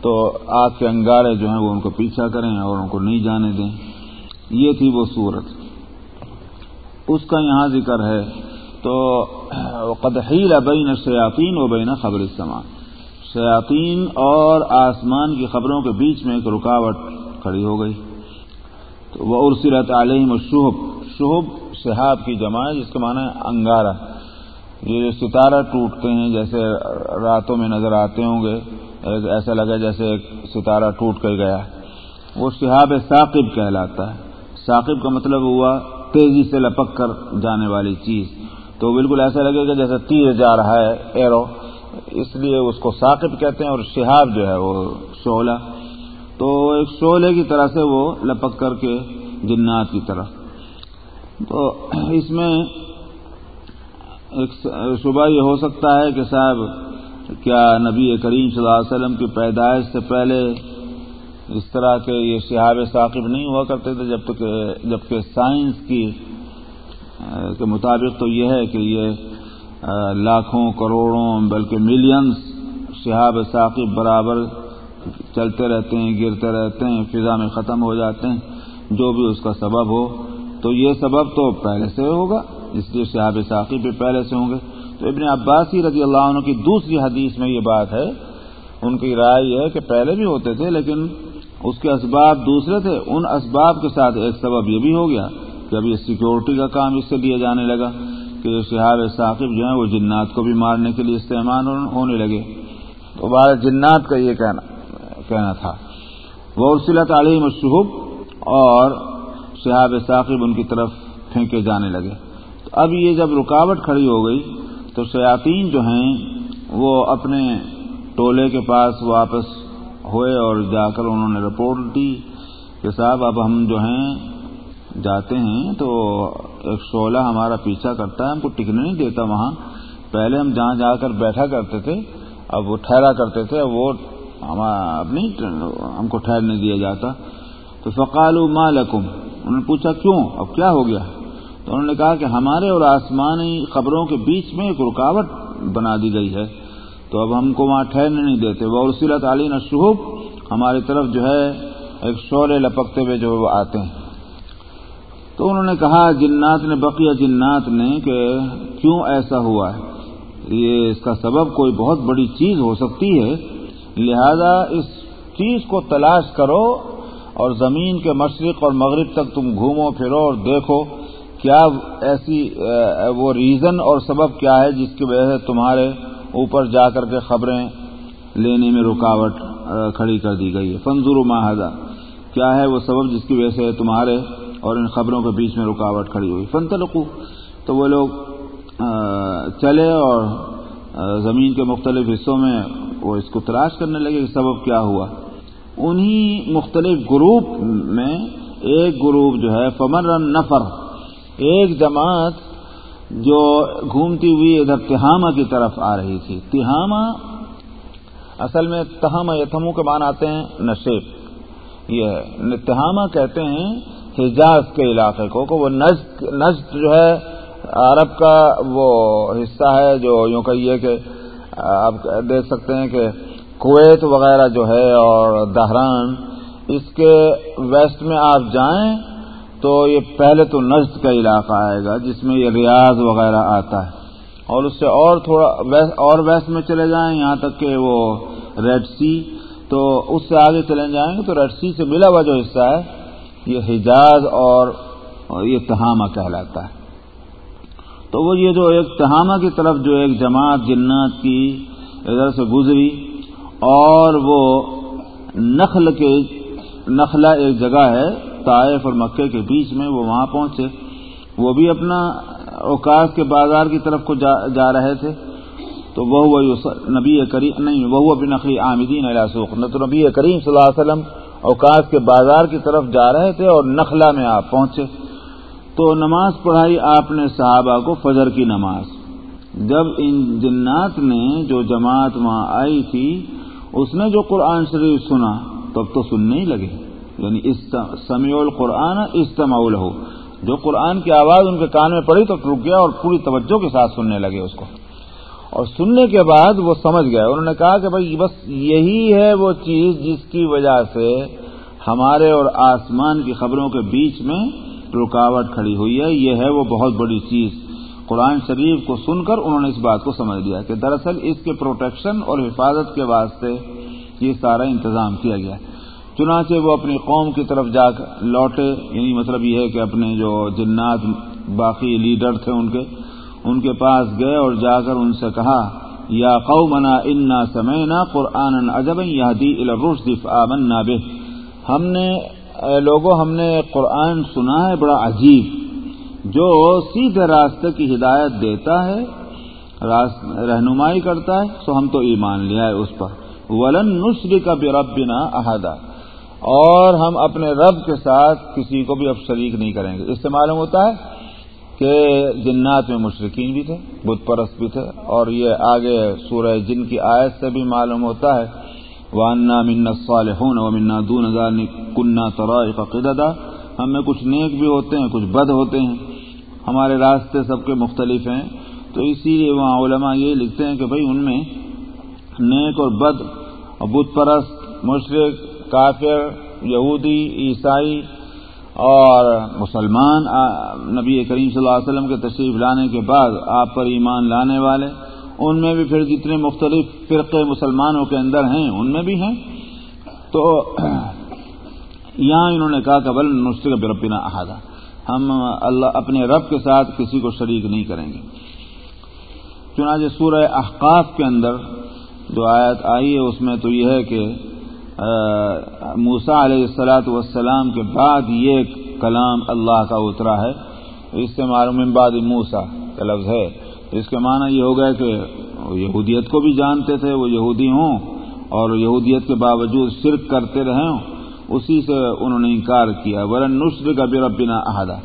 تو آگ کے انگارے جو ہیں وہ ان کو پیچھا کریں اور ان کو نہیں جانے دیں۔ یہ تھی وہ صورت۔ اس کا یہاں ذکر ہے۔ تو قدحیل بین شیاطین و بین خبر السمان شیاطین اور آسمان کی خبروں کے بیچ میں ایک رکاوٹ کھڑی ہو گئی۔ تو وہ ارسلت علیہم الشہب شہب شہاب کی جمع ہے جس کے معنی ہے انگارہ۔ یہ جو ستارہ ٹوٹتے ہیں، جیسے راتوں میں نظر آتے ہوں گے، ایسا لگا جیسے ایک ستارہ ٹوٹ کر گیا۔ وہ شہاب ثاقب کہلاتا ہے۔ ثاقب کا مطلب ہوا تیزی سے لپک کر جانے والی چیز۔ تو بالکل ایسا لگے گا جیسے تیر جا رہا ہے، ایرو۔ اس لیے اس کو ثاقب کہتے ہیں اور شہاب جو ہے وہ شعلہ۔ تو ایک شعلے کی طرح سے وہ لپک کر کے جنات کی طرف۔ تو اس میں ایک صبح یہ ہو سکتا ہے کہ صاحب، کیا نبی کریم صلی اللہ علیہ وسلم کی پیدائش سے پہلے اس طرح کے یہ شہاب ثاقب نہیں ہوا کرتے تھے؟ جب تک جبکہ سائنس کی، کے مطابق تو یہ ہے کہ یہ لاکھوں کروڑوں بلکہ ملینس شہاب ثاقب برابر چلتے رہتے ہیں، گرتے رہتے ہیں، فضا میں ختم ہو جاتے ہیں، جو بھی اس کا سبب ہو۔ تو یہ سبب تو پہلے سے ہوگا، اس لیے شہاب ثاقب بھی پہلے سے ہوں گے۔ تو ابن عباسی رضی اللہ عنہ کی دوسری حدیث میں یہ بات ہے، ان کی رائے یہ ہے کہ پہلے بھی ہوتے تھے، لیکن اس کے اسباب دوسرے تھے۔ ان اسباب کے ساتھ ایک سبب یہ بھی ہو گیا کہ اب یہ سیکورٹی کا کام اس سے دیا جانے لگا کہ یہ شہاب ثاقب جو ہیں وہ جنات کو بھی مارنے کے لیے استعمال ہونے لگے۔ تو بارہ جنات کا یہ کہنا کہنا تھا۔ وہ ارسلت علیہ مشہب اور شہاب ثاقب ان کی طرف پھینکے جانے لگے۔ تو اب یہ جب رکاوٹ کھڑی ہو گئی، تو شیاطین جو ہیں، وہ اپنے ٹولے کے پاس واپس ہوئے اور جا کر انہوں نے رپورٹ دی کہ صاحب اب ہم جو ہیں، جاتے ہیں تو ایک شعلہ ہمارا پیچھا کرتا ہے، ہم کو ٹکنے نہیں دیتا وہاں۔ پہلے ہم جہاں جا کر بیٹھا کرتے تھے، اب وہ ٹھہرا کرتے تھے، اب وہ ہم کو ٹھہرنے دیا جاتا۔ تو فقال مالکم انہوں نے پوچھا کیوں؟ اب کیا ہو گیا؟ تو انہوں نے کہا کہ ہمارے اور آسمانی خبروں کے بیچ میں ایک رکاوٹ بنا دی گئی ہے۔ تو اب ہم کو وہاں ٹھہرنے نہیں دیتے۔ وہ رسیلت علی نشہب ہماری طرف جو ہے ایک شورے لپکتے ہوئے جو وہ آتے ہیں۔ تو انہوں نے کہا، جنات نے، بقیہ جنات نے کہ کیوں ایسا ہوا ہے؟ یہ اس کا سبب کوئی بہت بڑی چیز ہو سکتی ہے۔ لہذا اس چیز کو تلاش کرو۔ اور زمین کے مشرق اور مغرب تک تم گھومو، پھرو اور دیکھو کیا ایسی وہ ریزن اور سبب کیا ہے جس کی وجہ سے تمہارے اوپر جا کر کے خبریں لینے میں رکاوٹ کھڑی کر دی گئی ہے۔ فنزور ماہدہ کیا ہے وہ سبب جس کی وجہ سے تمہارے اور ان خبروں کے بیچ میں رکاوٹ کھڑی ہوئی۔ فن تلقو تو وہ لوگ چلے اور زمین کے مختلف حصوں میں وہ اس کو تلاش کرنے لگے کہ سبب کیا ہوا۔ انہی مختلف گروپ میں ایک گروپ جو ہے، فمر نفر ایک جماعت جو گھومتی ہوئی ادھر تہامہ کی طرف آ رہی تھی۔ تہامہ اصل میں تہم یتھمو کے مان آتے ہیں نشیب یہ تہامہ کہتے ہیں حجاز کے علاقے کو، کہ وہ نجد نجد جو ہے، عرب کا وہ حصہ ہے جو یوں کہیے کہ آپ دیکھ سکتے ہیں کہ کویت وغیرہ جو ہے اور دہران، اس کے ویسٹ میں آپ جائیں تو یہ پہلے تو نجد کا علاقہ آئے گا، جس میں یہ ریاض وغیرہ آتا ہے۔ اور اس سے اور تھوڑا اور ویسٹ میں چلے جائیں، یہاں تک کہ وہ ریڈ سی تو اس سے آگے چلے جائیں گے تو ریڈ سی سے ملا ہوا جو حصہ ہے، یہ حجاز اور یہ تہامہ کہلاتا ہے۔ تو وہ یہ جو ایک تہامہ کی طرف جو ایک جماعت جنات کی ادھر سے گزری اور وہ نخل کے نخلا ایک جگہ ہے، طائف اور مکے کے بیچ میں، وہ وہاں پہنچے۔ وہ بھی اپنا اوکاس کے بازار کی طرف کو جا جا رہے تھے۔ تو وہ نبی کریم، نہیں، وہ بھی نقلی عامدین سوخ نہ تو نبی کریم صلی اللہ علیہ وسلم اوکاس کے بازار کی طرف جا رہے تھے اور نخلا میں آپ پہنچے۔ تو نماز پڑھائی آپ نے صحابہ کو فجر کی نماز۔ جب ان جنات نے جو جماعت وہاں آئی تھی اس نے جو قرآن شریف سنا، تب تو سننے ہی لگے۔ یعنی سمیع القرآن استماع ہو جو قرآن کی آواز ان کے کان میں پڑی تو رک گیا اور پوری توجہ کے ساتھ سننے لگے اس کو۔ اور سننے کے بعد وہ سمجھ گئے انہوں نے کہا کہ بھائی، بس یہی ہے وہ چیز جس کی وجہ سے ہمارے اور آسمان کی خبروں کے بیچ میں رکاوٹ کھڑی ہوئی ہے۔ یہ ہے وہ بہت بڑی چیز۔ قرآن شریف کو سن کر انہوں نے اس بات کو سمجھ لیا کہ دراصل اس کے پروٹیکشن اور حفاظت کے واسطے یہ سارا انتظام کیا گیا۔ چنانچہ وہ اپنی قوم کی طرف جا کر لوٹے یعنی مطلب یہ ہے کہ اپنے جو جنات باقی لیڈر تھے ان کے ان کے پاس گئے اور جا کر ان سے کہا، یا قومنا انا سمینا قرآن اجب یادی الرشد آمنا بے ہم نے لوگوں ہم نے قرآن سنا ہے، بڑا عجیب۔ جو سیدھے راستے کی ہدایت دیتا ہے رہنمائی کرتا ہے، سو ہم تو ایمان لیا ہے اس پر۔ ولن نسری کا بے احدہ اور ہم اپنے رب کے ساتھ کسی کو بھی اب شریک نہیں کریں گے۔ اس سے معلوم ہوتا ہے کہ جنات میں مشرقین بھی تھے، بت پرست بھی تھے۔ اور یہ آگے سورہ جن کی آیت سے بھی معلوم ہوتا ہے وانا منا صالحون و منا دون کنہ طرائق قددا۔ ہم میں کچھ نیک بھی ہوتے ہیں، کچھ بد ہوتے ہیں۔ ہمارے راستے سب کے مختلف ہیں۔ تو اسی لیے وہاں علماء یہ لکھتے ہیں کہ بھائی ان میں نیک اور بد، اور بت پرست، مشرق، کافر، یہودی، عیسائی اور مسلمان نبی کریم صلی اللہ علیہ وسلم کے تشریف لانے کے بعد آپ پر ایمان لانے والے۔ ان میں بھی پھر جتنے مختلف فرقے مسلمانوں کے اندر ہیں، ان میں بھی ہیں۔ تو یہاں انہوں نے کہا کہ بل نسخے کا بربنا احادہ ہم اللہ اپنے رب کے ساتھ کسی کو شریک نہیں کریں گے۔ چنانچہ سورہ احقاف کے اندر جو آیت آئی ہے، اس میں تو یہ ہے کہ موسا علیہ السلاۃ والسلام کے بعد یہ کلام اللہ کا اترا ہے۔ اس سے معلوم بعد موسا کا لفظ ہے۔ اس کے معنی یہ ہو گیا کہ یہودیت کو بھی جانتے تھے، وہ یہودی ہوں اور یہودیت کے باوجود شرک کرتے رہے ہوں۔ اسی سے انہوں نے انکار کیا ورن نسر کا بے ربنا احدہ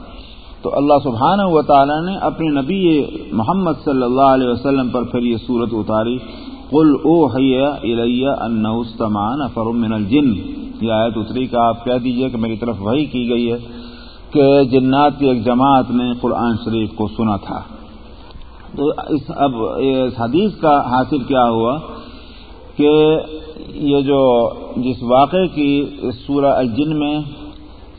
تو اللہ سبحانہ و تعالی نے اپنے نبی محمد صلی اللہ علیہ وسلم پر پھر یہ صورت اتاری۔ قل او حیا انستمان فرمن الجن۔ یہ آیت اتری کا آپ کہہ دیجیے کہ میری طرف وہی کی گئی ہے کہ جنات کی ایک جماعت نے قرآن شریف کو سنا تھا۔ تو اس اب اس حدیث کا حاصل کیا ہوا کہ یہ جو جس واقعے کی سورہ الجن میں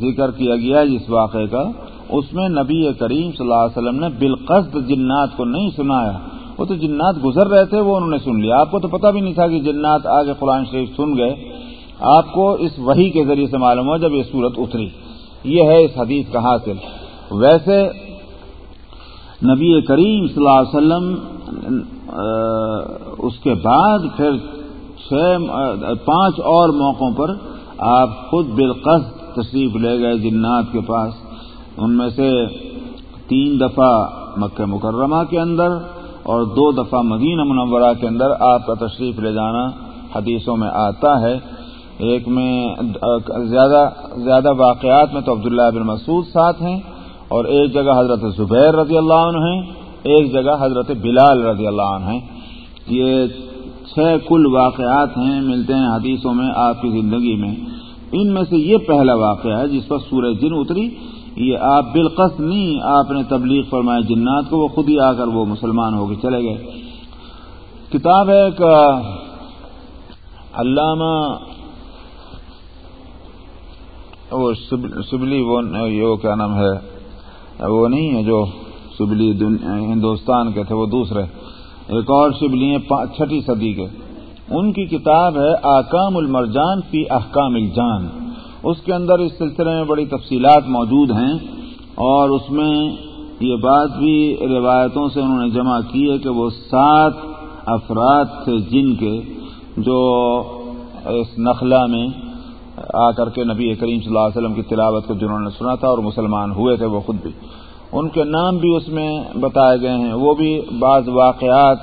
ذکر کیا گیا جس واقعے کا، اس میں نبی کریم صلی اللہ علیہ وسلم نے بالقصد جنات کو نہیں سنایا۔ وہ تو جنات گزر رہے تھے، وہ انہوں نے سن لیا۔ آپ کو تو پتہ بھی نہیں تھا کہ جنات آگے قرآن شریف سن گئے۔ آپ کو اس وحی کے ذریعے سے معلوم ہوا جب یہ صورت اتری۔ یہ ہے اس حدیث کا حاصل۔ ویسے نبی کریم صلی اللہ علیہ وسلم اس کے بعد پھر چھ پانچ اور موقعوں پر آپ خود بالقصد تشریف لے گئے جنات کے پاس۔ ان میں سے تین دفعہ مکہ مکرمہ کے اندر اور دو دفعہ مدینہ منورہ کے اندر آپ کا تشریف لے جانا حدیثوں میں آتا ہے۔ ایک میں زیادہ زیادہ واقعات میں تو عبداللہ بن مسعود ساتھ ہیں اور ایک جگہ حضرت زبیر رضی اللہ عنہ ہیں، ایک جگہ حضرت بلال رضی اللہ عنہ ہیں۔ یہ چھ کل واقعات ہیں، ملتے ہیں حدیثوں میں، آپ کی زندگی میں۔ ان میں سے یہ پہلا واقعہ ہے جس پر سورہ جن اتری۔ یہ آپ بالقص نہیں، آپ نے تبلیغ فرمایا جنات کو، وہ خود ہی آ کر وہ مسلمان ہو کے چلے گئے۔ کتاب ہے ایک، علامہ، وہ سبلی، وہ کیا نام ہے، وہ نہیں ہے جو سبلی ہندوستان کے تھے، وہ دوسرے۔ ایک اور شبلی ہیں چھٹی صدی کے۔ ان کی کتاب ہے آکام المرجان فی احکام الجان۔ اس کے اندر اس سلسلے میں بڑی تفصیلات موجود ہیں اور اس میں یہ بات بھی روایتوں سے انہوں نے جمع کی ہے کہ وہ سات افراد تھے جن کے جو اس نخلا میں آ کر کے نبی کریم صلی اللہ علیہ وسلم کی تلاوت کو جنہوں نے سنا تھا اور مسلمان ہوئے تھے وہ خود بھی۔ ان کے نام بھی اس میں بتائے گئے ہیں۔ وہ بھی بعض واقعات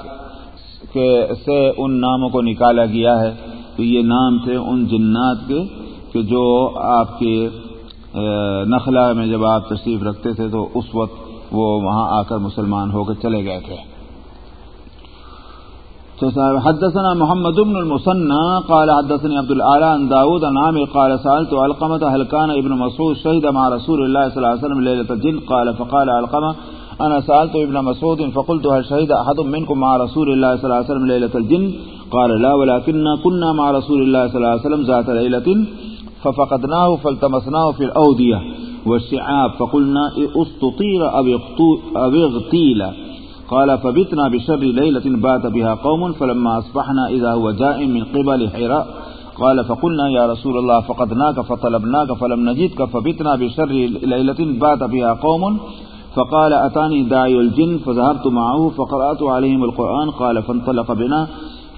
کے سے ان ناموں کو نکالا گیا ہے۔ تو یہ نام تھے ان جنات کے کہ جو آپ کے نخلا میں جب آپ تشریف رکھتے تھے تو اس وقت وہ وہاں آ کر مسلمان ہو کر چلے گئے تھے۔ صاحب حدثنا محمد بن المثنى قال حدثني عبد الاعلى عن داود عن عامر قال سالت علقمه هل كان ابن مسعود شهد مع رسول الله صلى الله عليه وسلم ليله الجن؟ قال، فقال علقمه انا سالت ابن مسعود فقلت هل شهد احد منكم مع رسول الله صلى الله عليه وسلم ليله الجن؟ قال، لا ولكننا كنا مع رسول الله صلى الله عليه وسلم ذات ليله ففقدناه فالتمسناه في الاوديه والشعاب فقلنا استطير او اغتيل قال، فبتنا بشر ليلة بات بها قوم فلما أصبحنا إذا هو جاء من قبل حراء. قال، فقلنا يا رسول الله، فقدناك، فطلبناك، فلم نجدك، فبتنا بشر ليلة بات بها قوم. فقال، أتاني داعي الجن، فذهبت معه، فقرأت عليهم القرآن. قال، فانطلق بنا،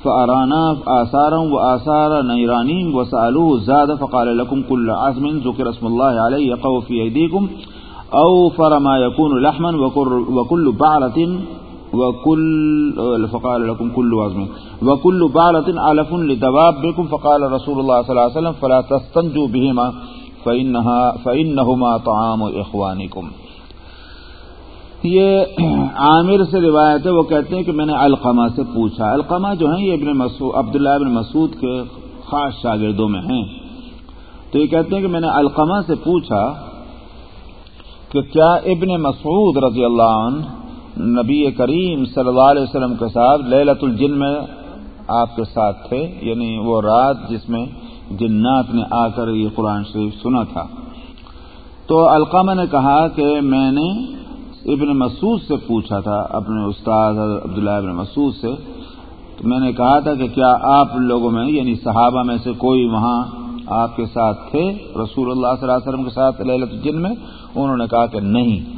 فأرانا آثارا وآثار نيرانين، وسألوه الزاد فقال لكم كل عزم ذكر اسم الله عليه يقو في أيديكم. أو فرما يكون لحما وكل بعرة وكل فقال لكم كل وزن. وكل بالة علف لدوابكم فقال رسول الله صلى الله عليه وسلم فلا تستنجوا بهما فإنها فإنهما طعام إخوانكم یہ عامر سے روایت ہے، وہ کہتے ہیں کہ میں نے القمہ سے پوچھا۔ القمہ جو ہیں، یہ ابن مسعود عبداللہ ابن مسعود کے خاص شاگردوں میں ہیں۔ تو یہ کہتے ہیں کہ میں نے القمہ سے پوچھا کہ کیا ابن مسعود رضی اللہ عنہ نبی کریم صلی اللہ علیہ وسلم کے ساتھ للت الجن میں آپ کے ساتھ تھے یعنی وہ رات جس میں جنات نے آ کر یہ قرآن شریف سنا تھا۔ تو القامہ نے کہا کہ میں نے ابن مسعود سے پوچھا تھا، اپنے استاد عبداللہ ابن مسعود سے۔ تو میں نے کہا تھا کہ کیا آپ لوگوں میں یعنی صحابہ میں سے کوئی وہاں آپ کے ساتھ تھے، رسول اللہ صلی اللہ علیہ وسلم کے ساتھ للت الجن میں؟ انہوں نے کہا کہ نہیں۔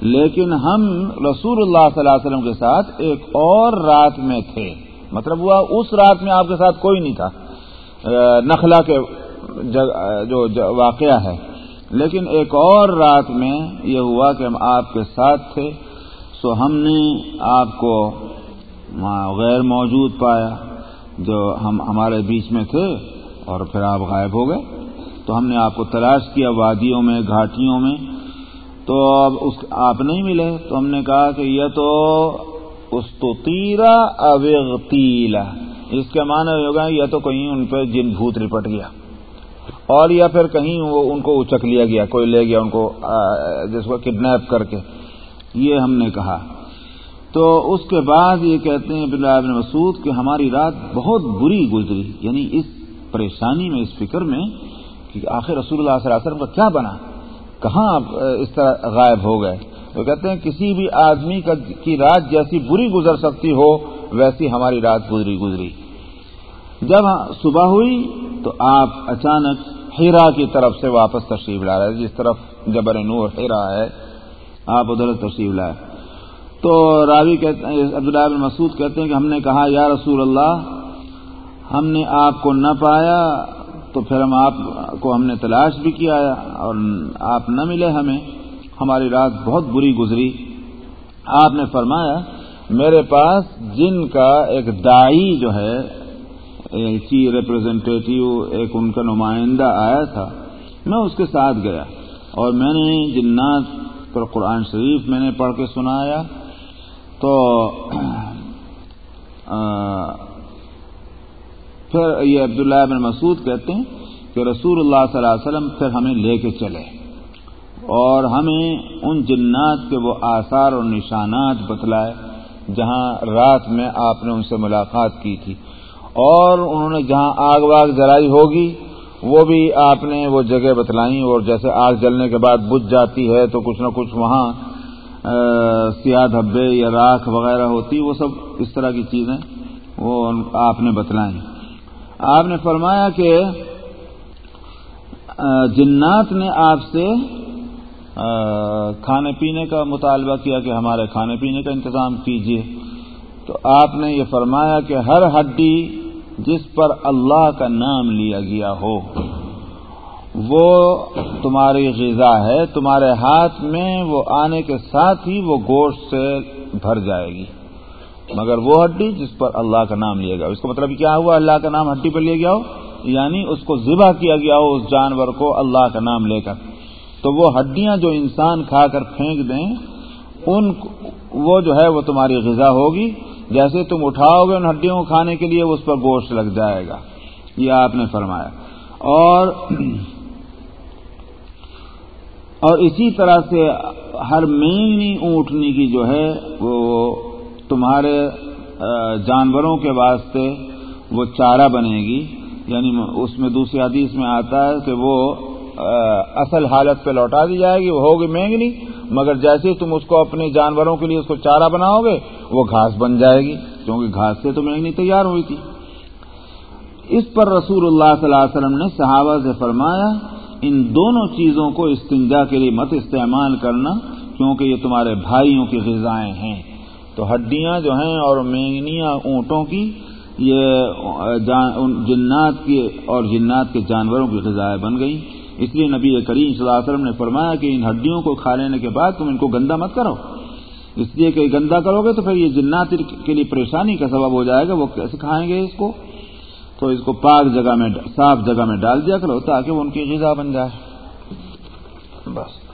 لیکن ہم رسول اللہ صلی اللہ علیہ وسلم کے ساتھ ایک اور رات میں تھے۔ مطلب ہوا اس رات میں آپ کے ساتھ کوئی نہیں تھا۔ نخلا کے جو واقعہ ہے۔ لیکن ایک اور رات میں یہ ہوا کہ ہم آپ کے ساتھ تھے۔ سو ہم نے آپ کو غیر موجود پایا، جو ہم ہمارے بیچ میں تھے اور پھر آپ غائب ہو گئے۔ تو ہم نے آپ کو تلاش کیا وادیوں میں، گھاٹیوں میں۔ تو اب اس آپ نہیں ملے۔ تو ہم نے کہا کہ یہ تو اس تو تیرا اوغتیلا اس کے معنی ہوگا یا تو کہیں ان پہ جن بھوت لپٹ گیا۔ اور یا پھر کہیں وہ ان کو اچک لیا گیا، کوئی لے گیا ان کو جس کو کڈنیپ کر کے۔ یہ ہم نے کہا۔ تو اس کے بعد یہ کہتے ہیں بن مسعود کہ ہماری رات بہت بری گزری۔ یعنی اس پریشانی میں، اس فکر میں کہ آخر رسول اللہ صلی اللہ علیہ وسلم کا کیا بنا؟ کہاں اس طرح غائب ہو گئے؟ تو کہتے ہیں کسی بھی آدمی کی رات جیسی بری گزر سکتی ہو، ویسی ہماری رات گزری گزری۔ جب صبح ہوئی تو آپ اچانک ہیرا کی طرف سے واپس تشریف لا رہے، جس طرف جبر نور ہیرا ہے، آپ ادھر تشریف لائے۔ تو راوی عبداللہ بن مسعود کہتے ہیں کہ ہم نے کہا، یا رسول اللہ، ہم نے آپ کو نہ پایا تو پھر ہم آپ کو ہم نے تلاش بھی کیا اور آپ نہ ملے ہمیں۔ ہماری رات بہت بری گزری۔ آپ نے فرمایا، میرے پاس جن کا ایک دائی جو ہے چیف ریپرزینٹیٹو ایک ان کا نمائندہ آیا تھا، میں اس کے ساتھ گیا۔ اور میں نے جنات پر قرآن شریف میں نے پڑھ کے سنایا۔ تو پھر یہ عبداللہ بن مسعود کہتے ہیں کہ رسول اللہ صلی اللہ علیہ وسلم پھر ہمیں لے کے چلے اور ہمیں ان جنات کے وہ آثار اور نشانات بتلائے جہاں رات میں آپ نے ان سے ملاقات کی تھی اور انہوں نے جہاں آگ واگ جلائی ہوگی وہ بھی آپ نے وہ جگہ بتلائیں اور جیسے آگ جلنے کے بعد بجھ جاتی ہے تو کچھ نہ کچھ وہاں سیاہ دھبے یا راکھ وغیرہ ہوتی، وہ سب اس طرح کی چیزیں وہ آپ نے بتلائیں۔ آپ نے فرمایا کہ جنات نے آپ سے کھانے پینے کا مطالبہ کیا کہ ہمارے کھانے پینے کا انتظام کیجیے تو آپ نے یہ فرمایا کہ ہر ہڈی جس پر اللہ کا نام لیا گیا ہو، وہ تمہاری غذا ہے، تمہارے ہاتھ میں وہ آنے کے ساتھ ہی وہ گوشت سے بھر جائے گی۔ مگر وہ ہڈی جس پر اللہ کا نام لیا گیا اس کا مطلب کیا ہوا؟ اللہ کا نام ہڈی پر لیا گیا ہو؟ یعنی اس کو ذبح کیا گیا ہو اس جانور کو اللہ کا نام لے کر۔ تو وہ ہڈیاں جو انسان کھا کر پھینک دیں، ان وہ جو ہے وہ تمہاری غذا ہوگی۔ جیسے تم اٹھاؤ گے ان ہڈیوں کو کھانے کے لیے اس پر گوشت لگ جائے گا۔ یہ آپ نے فرمایا۔ اور اور اسی طرح سے ہر مینگنی اونٹنی کی جو ہے وہ تمہارے جانوروں کے واسطے وہ چارہ بنے گی۔ یعنی اس میں دوسری حدیث میں آتا ہے کہ وہ اصل حالت پہ لوٹا دی جائے گی، وہ ہوگی مہنگنی مگر جیسے ہی تم اس کو اپنے جانوروں کے لیے اس کو چارہ بناؤ گے، وہ گھاس بن جائے گی۔ کیونکہ گھاس سے تو مہنگنی تیار ہوئی تھی۔ اس پر رسول اللہ صلی اللہ علیہ وسلم نے صحابہ سے فرمایا، ان دونوں چیزوں کو استنجا کے لیے مت استعمال کرنا، کیونکہ یہ تمہارے بھائیوں کی غذائیں ہیں۔ تو ہڈیاں جو ہیں اور مینگنیاں اونٹوں کی، یہ جنات کی اور جنات کے جانوروں کی غذائیں بن گئیں اس لیے نبی کریم صلی اللہ علیہ وسلم نے فرمایا کہ ان ہڈیوں کو کھا لینے کے بعد تم ان کو گندا مت کرو۔ اس لیے کہ گندا کرو گے تو پھر یہ جنات کے لیے پریشانی کا سبب ہو جائے گا، وہ کیسے کھائیں گے اس کو؟ تو اس کو پاک جگہ میں، صاف جگہ میں ڈال دیا کرو تاکہ وہ ان کی غذا بن جائے۔ بس۔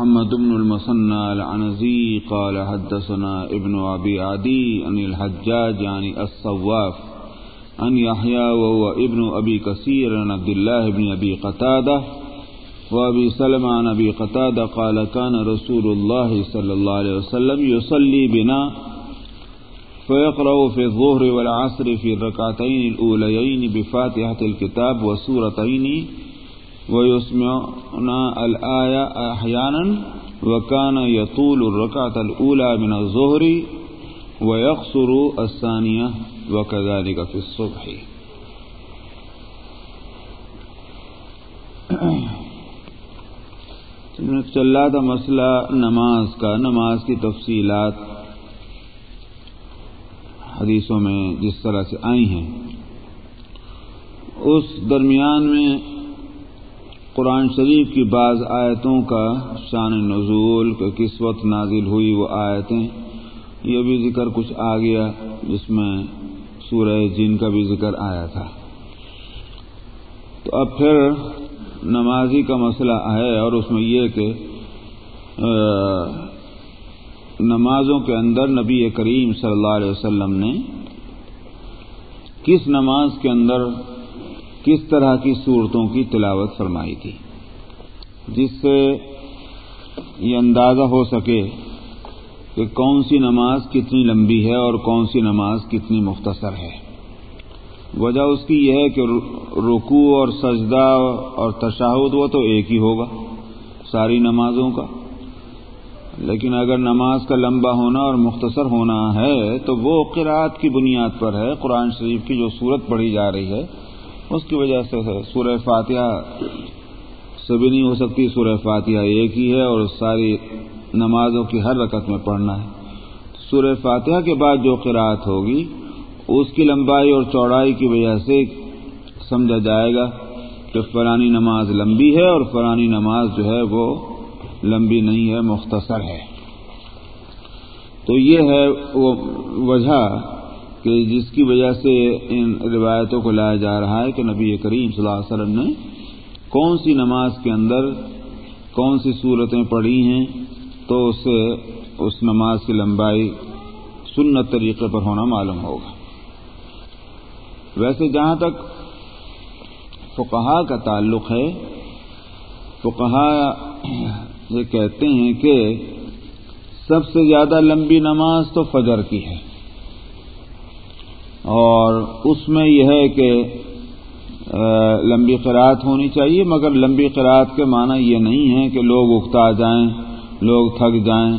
محمد بن المسنى العنزي قال حدثنا ابن أبي عدي عن الحجاج يعني الصواف عن يحيى وهو ابن أبي كثير عن عبد الله بن أبي قتادة وأبي سلم عن أبي قتادة قال كان رسول الله صلى الله عليه وسلم يصلي بنا فيقرأ في الظهر والعصر في الركعتين الأوليين بفاتحة الكتاب وسورتين ويسمعنا الآية أحيانا وكان يطول الركعة الأولى من الظهر ويقصر الثانية وكذلك في الصبح. چل رہا تھا مسئلہ نماز کا، نماز کی تفصیلات حدیثوں میں جس طرح سے آئی ہیں۔ اس درمیان میں قرآن شریف کی بعض آیتوں کا شان نزول کہ کس وقت نازل ہوئی وہ آیتیں، یہ بھی ذکر کچھ آ گیا جس میں سورہ جن کا بھی ذکر آیا تھا۔ تو اب پھر نمازی کا مسئلہ ہے اور اس میں یہ کہ نمازوں کے اندر نبی کریم صلی اللہ علیہ وسلم نے کس نماز کے اندر کس طرح کی صورتوں کی تلاوت فرمائی تھی جس سے یہ اندازہ ہو سکے کہ کون سی نماز کتنی لمبی ہے اور کون سی نماز کتنی مختصر ہے۔ وجہ اس کی یہ ہے کہ رکوع اور سجدہ اور تشاہد وہ تو ایک ہی ہوگا ساری نمازوں کا۔ لیکن اگر نماز کا لمبا ہونا اور مختصر ہونا ہے تو وہ قرآت کی بنیاد پر ہے، قرآن شریف کی جو صورت پڑھی جا رہی ہے اس کی وجہ سے سورہ فاتحہ سے بھی نہیں ہو سکتی، سورہ فاتحہ ایک ہی ہے اور ساری نمازوں کی ہر رکعت میں پڑھنا ہے۔ سورہ فاتحہ کے بعد جو قرآت ہوگی، اس کی لمبائی اور چوڑائی کی وجہ سے سمجھا جائے گا کہ فلانی نماز لمبی ہے اور فلانی نماز جو ہے وہ لمبی نہیں ہے، مختصر ہے۔ تو یہ ہے وہ وجہ کہ جس کی وجہ سے ان روایتوں کو لایا جا رہا ہے کہ نبی کریم صلی اللہ علیہ وسلم نے کون سی نماز کے اندر کون سی صورتیں پڑھی ہیں تو اس سے اس نماز کی لمبائی سنت طریقے پر ہونا معلوم ہوگا۔ ویسے جہاں تک فقہا کا تعلق ہے، فقہا یہ کہتے ہیں کہ سب سے زیادہ لمبی نماز تو فجر کی ہے۔ اور اس میں یہ ہے کہ لمبی قرآت ہونی چاہیے، مگر لمبی قرآت کے معنی یہ نہیں ہے کہ لوگ اکتا جائیں، لوگ تھک جائیں،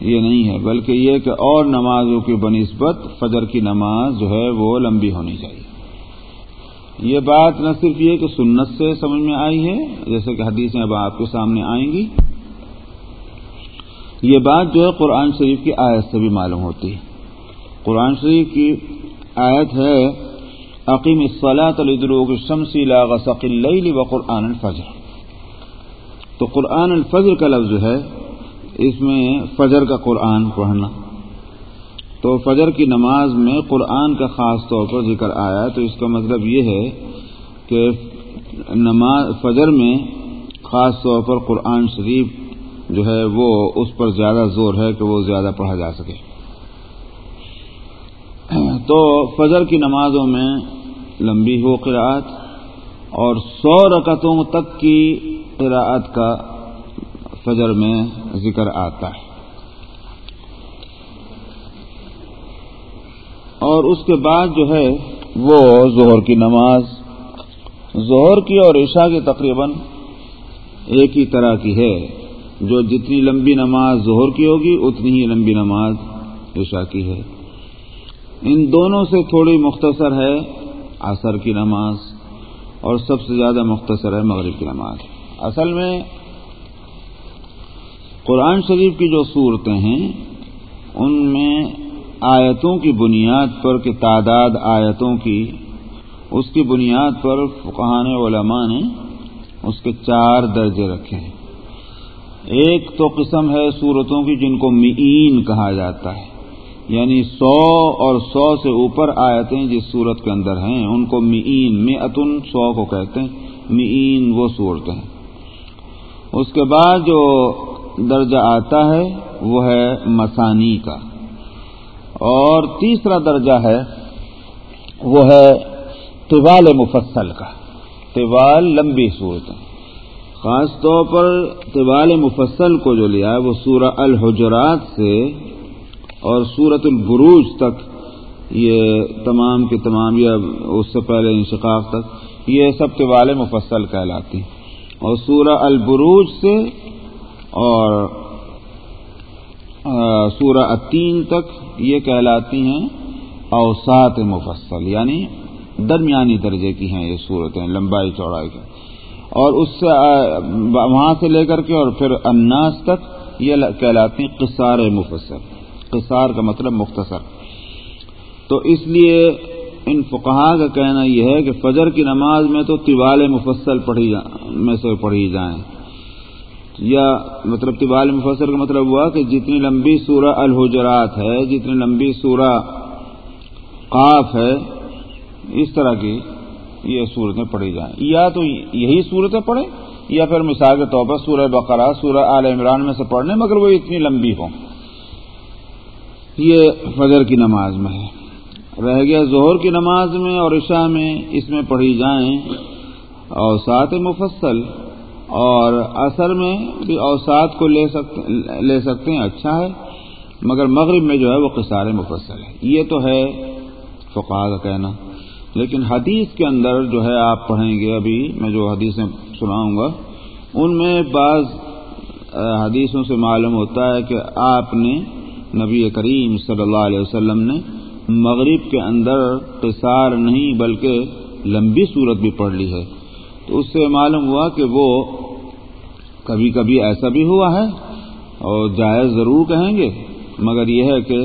یہ نہیں ہے، بلکہ یہ کہ اور نمازوں کی بنسبت فجر کی نماز جو ہے وہ لمبی ہونی چاہیے۔ یہ بات نہ صرف یہ کہ سنت سے سمجھ میں آئی ہے، جیسے کہ حدیثیں اب آپ کے سامنے آئیں گی۔ یہ بات جو ہے قرآن شریف کی آیت سے بھی معلوم ہوتی۔ ہے قرآن شریف کی آیت ہے عقیم اصلاۃ الدروغ شمسی اللیل و قرآن الفجر۔ تو قرآن الفجر کا لفظ ہے، اس میں فجر کا قرآن پڑھنا۔ تو فجر کی نماز میں قرآن کا خاص طور پر ذکر آیا تو اس کا مطلب یہ ہے کہ نماز، فجر میں خاص طور پر قرآن شریف جو ہے، وہ اس پر زیادہ زور ہے کہ وہ زیادہ پڑھا جا سکے۔ تو فجر کی نمازوں میں لمبی ہو قراعت اور سو رکعتوں تک کی قراعت کا فجر میں ذکر آتا ہے۔ اور اس کے بعد جو ہے وہ ظہر کی نماز، ظہر کی اور عشاء کی تقریباً ایک ہی طرح کی ہے۔ جو جتنی لمبی نماز ظہر کی ہوگی، اتنی ہی لمبی نماز عشاء کی ہے۔ ان دونوں سے تھوڑی مختصر ہے عصر کی نماز اور سب سے زیادہ مختصر ہے مغرب کی نماز۔ اصل میں قرآن شریف کی جو صورتیں ہیں، ان میں آیتوں کی بنیاد پر کہ تعداد آیتوں کی، اس کی بنیاد پر فقہان علماء نے اس کے چار درجے رکھے ہیں۔ ایک تو قسم ہے صورتوں کی جن کو معین کہا جاتا ہے۔ یعنی سو اور سو سے اوپر آیتیں جس صورت کے اندر ہیں، ان کو معین میں سو کو کہتے ہیں۔ معین وہ صورتیں اس کے بعد جو درجہ آتا ہے، وہ ہے مسانی کا۔ اور تیسرا درجہ ہے، وہ ہے طوال مفصل کا۔ طوال لمبی صورت خاص طور پر طوال مفصل کو جو لیا ہے، وہ سورہ الحجرات سے اور سورت البروج تک، یہ تمام کے تمام، یا اس سے پہلے انشقاق تک، یہ سب طوال مفصل کہلاتی ہیں۔ اور سورہ البروج سے اور سورہ التین تک یہ کہلاتی ہیں اوسات مفصل یعنی درمیانی درجے کی ہیں یہ صورتیں لمبائی چوڑائی کی۔ اور اس سے وہاں سے لے کر کے اور پھر اناس تک یہ کہلاتی ہیں قصار مفصل۔ قصار کا مطلب مختصر۔ تو اس لیے ان فقہا کا کہنا یہ ہے کہ فجر کی نماز میں تو طوال مفصل پڑھی جا میں سے پڑھی جائیں۔ یا مطلب طبال مفسر کا مطلب ہوا کہ جتنی لمبی سورہ الحجرات ہے، جتنی لمبی سورہ قاف ہے، اس طرح کی یہ صورتیں پڑھی جائیں۔ یا تو یہی صورتیں پڑھیں یا پھر مثال کے طور پر سورہ بقرہ، سورہ عال عمران میں سے پڑھنے، مگر وہ اتنی لمبی ہوں۔ یہ فجر کی نماز میں ہے۔ رہ گیا ظہر کی نماز میں اور عشاء میں اس میں پڑھی جائیں اوسات مفصل اور اثر میں بھی اوسات کو لے سکتے لے سکتے ہیں اچھا ہے۔ مگر مغرب میں جو ہے وہ قصار مفصل ہے۔ یہ تو ہے فقہ کا کہنا۔ لیکن حدیث کے اندر جو ہے آپ پڑھیں گے ابھی، میں جو حدیثیں سناؤں گا، ان میں بعض حدیثوں سے معلوم ہوتا ہے کہ آپ نے نبی کریم صلی اللہ علیہ وسلم نے مغرب کے اندر قصار نہیں بلکہ لمبی صورت بھی پڑھ لی ہے۔ تو اس سے معلوم ہوا کہ وہ کبھی کبھی ایسا بھی ہوا ہے اور جائز ضرور کہیں گے۔ مگر یہ ہے کہ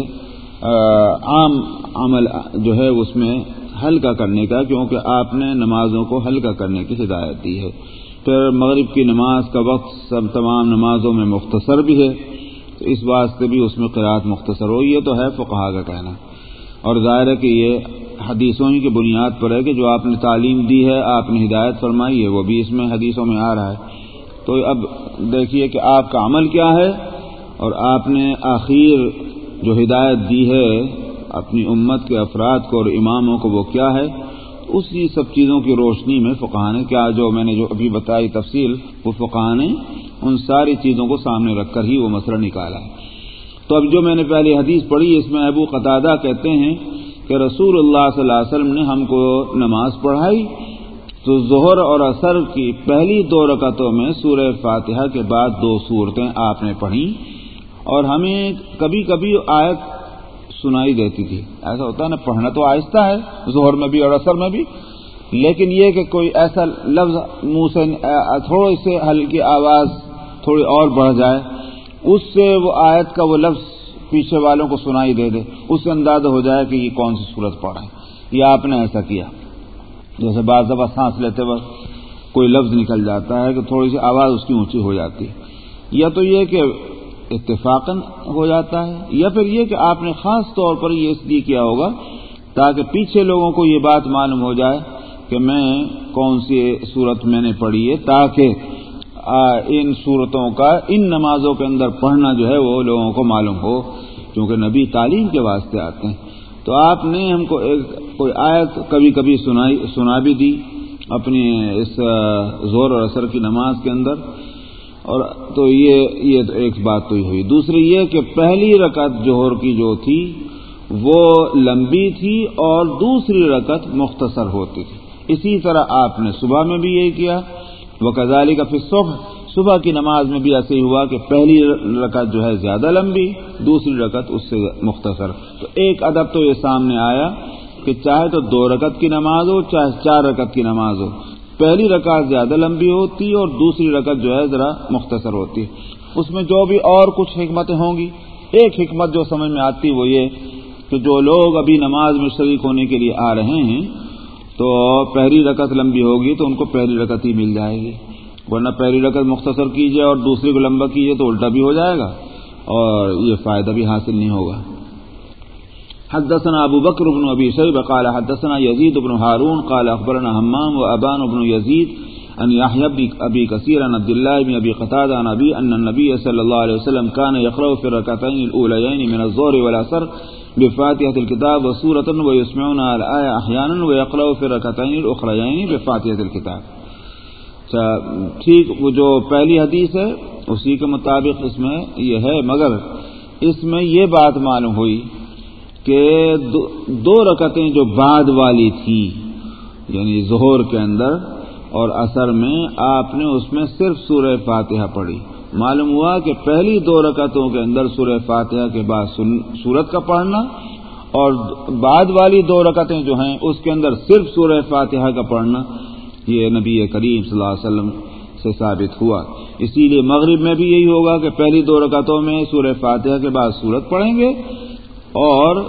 عام عمل جو ہے اس میں ہلکا کرنے کا، کیونکہ آپ نے نمازوں کو ہلکا کرنے کی ہدایت دی ہے۔ پھر مغرب کی نماز کا وقت سب تمام نمازوں میں مختصر بھی ہے۔ تو اس واسطے بھی اس میں قرآت مختصر ہو، یہ تو ہے فقہا کا کہنا۔ اور ظاہر ہے کہ یہ حدیثوں ہی کی بنیاد پر ہے کہ جو آپ نے تعلیم دی ہے، آپ نے ہدایت فرمائی ہے، وہ بھی اس میں حدیثوں میں آ رہا ہے۔ تو اب دیکھیے کہ آپ کا عمل کیا ہے، اور آپ نے آخر جو ہدایت دی ہے اپنی امت کے افراد کو اور اماموں کو، وہ کیا ہے؟ اسی سب چیزوں کی روشنی میں فقہ نے کیا، جو میں نے جو ابھی بتائی تفصیل، وہ فقہ نے ان ساری چیزوں کو سامنے رکھ کر ہی وہ مسئلہ نکالا۔ ہے تو اب جو میں نے پہلی حدیث پڑھی، اس میں ابو قطادہ کہتے ہیں کہ رسول اللہ صلی اللہ علیہ وسلم نے ہم کو نماز پڑھائی۔ تو ظہر اور اثر کی پہلی دو رکعتوں میں سورہ فاتحہ کے بعد دو صورتیں آپ نے پڑھی۔ اور ہمیں کبھی کبھی آیت سنائی دیتی تھی۔ ایسا ہوتا ہے نا، پڑھنا تو آہستہ ہے، ظہر میں بھی اور اثر میں بھی۔ لیکن یہ کہ کوئی ایسا لفظ منہ سے تھوڑی سے ہلکی آواز تھوڑی اور بڑھ جائے، اس سے وہ آیت کا وہ لفظ پیچھے والوں کو سنائی دے دے، اس سے اندازہ ہو جائے کہ یہ کون سی صورت پڑھا ہے یہ آپ نے ایسا کیا؟ جیسے بعض دفعہ سانس لیتے وقت کوئی لفظ نکل جاتا ہے کہ تھوڑی سی آواز اس کی اونچی ہو جاتی ہے۔ یا تو یہ کہ اتفاقاً ہو جاتا ہے، یا پھر یہ کہ آپ نے خاص طور پر یہ اس لیے کیا ہوگا تاکہ پیچھے لوگوں کو یہ بات معلوم ہو جائے کہ میں کون سی صورت میں نے پڑھی ہے، تاکہ ان صورتوں کا، ان نمازوں کے اندر پڑھنا جو ہے وہ لوگوں کو معلوم ہو، کیونکہ نبی تعلیم کے واسطے آتے ہیں۔ تو آپ نے ہم کو ایک، کوئی آیت کبھی کبھی سنائی، سنا بھی دی اپنی اس زور اور اثر کی نماز کے اندر۔ اور تو یہ یہ تو ایک بات تو ہوئی۔ دوسری یہ کہ پہلی رکعت جوہر کی جو تھی، وہ لمبی تھی اور دوسری رکعت مختصر ہوتی تھی۔ اسی طرح آپ نے صبح میں بھی یہی کیا۔ وہ کزالی کا پھر صبح صبح کی نماز میں بھی ایسے ہی ہوا کہ پہلی رکعت جو ہے زیادہ لمبی، دوسری رکعت اس سے مختصر۔ تو ایک ادب تو یہ سامنے آیا کہ چاہے تو دو رکعت کی نماز ہو، چاہے چار رکعت کی نماز ہو۔ پہلی رکعت زیادہ لمبی ہوتی اور دوسری رکعت جو ہے ذرا مختصر ہوتی اس میں جو بھی اور کچھ حکمتیں ہوں گی۔ ایک حکمت جو سمجھ میں آتی وہ یہ کہ جو لوگ ابھی نماز میں شریک ہونے کے لیے آ رہے ہیں تو پہلی رکعت لمبی ہوگی تو ان کو پہلی رکعت ہی مل جائے گی۔ ورنہ پہلی رکعت مختصر کیجیے اور دوسری کو لمبا کیجیے تو الٹا بھی ہو جائے گا اور یہ فائدہ بھی حاصل نہیں ہوگا۔ حدثنا ابو بکر بن ابی شیب قال حدثنا يزيد بن هارون قال اخبرنا همام وابان بن يزيد ان يحيى ابي كثير عن عبد الله بن ابي قتاده عن ابي ان النبي صلى الله عليه وسلم كان يقرأ في الركعتين الاوليين من الظهر والعصر بفاتحة الكتاب وسورة ويسمعون الآية أحيانا ويقرأ في الركعتين الأخريين بفاتحة الكتاب. اچھا، ٹھیک، وہ جو پہلی حدیث ہے، اسی کے مطابق اس میں یہ ہے، مگر اس میں یہ بات معلوم ہوئی کہ دو رکعتیں جو بعد والی تھی یعنی ظہور کے اندر اور اثر میں، آپ نے اس میں صرف سورہ فاتحہ پڑھی۔ معلوم ہوا کہ پہلی دو رکعتوں کے اندر سورہ فاتحہ کے بعد سورت کا پڑھنا اور بعد والی دو رکعتیں جو ہیں اس کے اندر صرف سورہ فاتحہ کا پڑھنا، یہ نبی کریم صلی اللہ علیہ وسلم سے ثابت ہوا۔ اسی لیے مغرب میں بھی یہی ہوگا کہ پہلی دو رکعتوں میں سورہ فاتحہ کے بعد سورت پڑھیں گے اور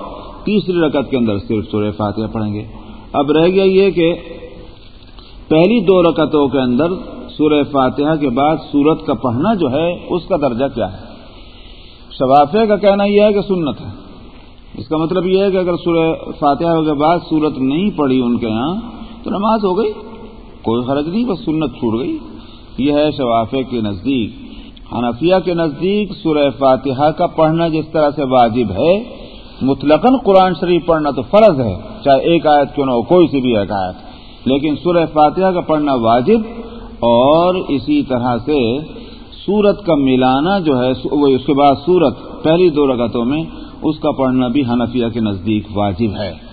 تیسری رکعت کے اندر صرف سورہ فاتحہ پڑھیں گے۔ اب رہ گیا یہ کہ پہلی دو رکعتوں کے اندر سورہ فاتحہ کے بعد سورت کا پڑھنا جو ہے، اس کا درجہ کیا ہے؟ شفافے کا کہنا یہ ہے کہ سنت ہے۔ اس کا مطلب یہ ہے کہ اگر سورہ فاتحہ کے بعد سورت نہیں پڑھی ان کے یہاں تو نماز ہو گئی۔ کوئی حرج نہیں، بس سنت چھوٹ گئی۔ یہ ہے شفافے کے نزدیک۔ حنفیہ کے نزدیک سورہ فاتحہ کا پڑھنا جس طرح سے واجب ہے، مطلقاً قرآن شریف پڑھنا تو فرض ہے، چاہے ایک آیت کیوں نہ ہو، کوئی سی بھی ایک آیت۔ لیکن سورہ فاتحہ کا پڑھنا واجب اور اسی طرح سے سورت کا ملانا جو ہے اس کے بعد سورت پہلی دو رگتوں میں، اس کا پڑھنا بھی حنفیہ کے نزدیک واجب ہے۔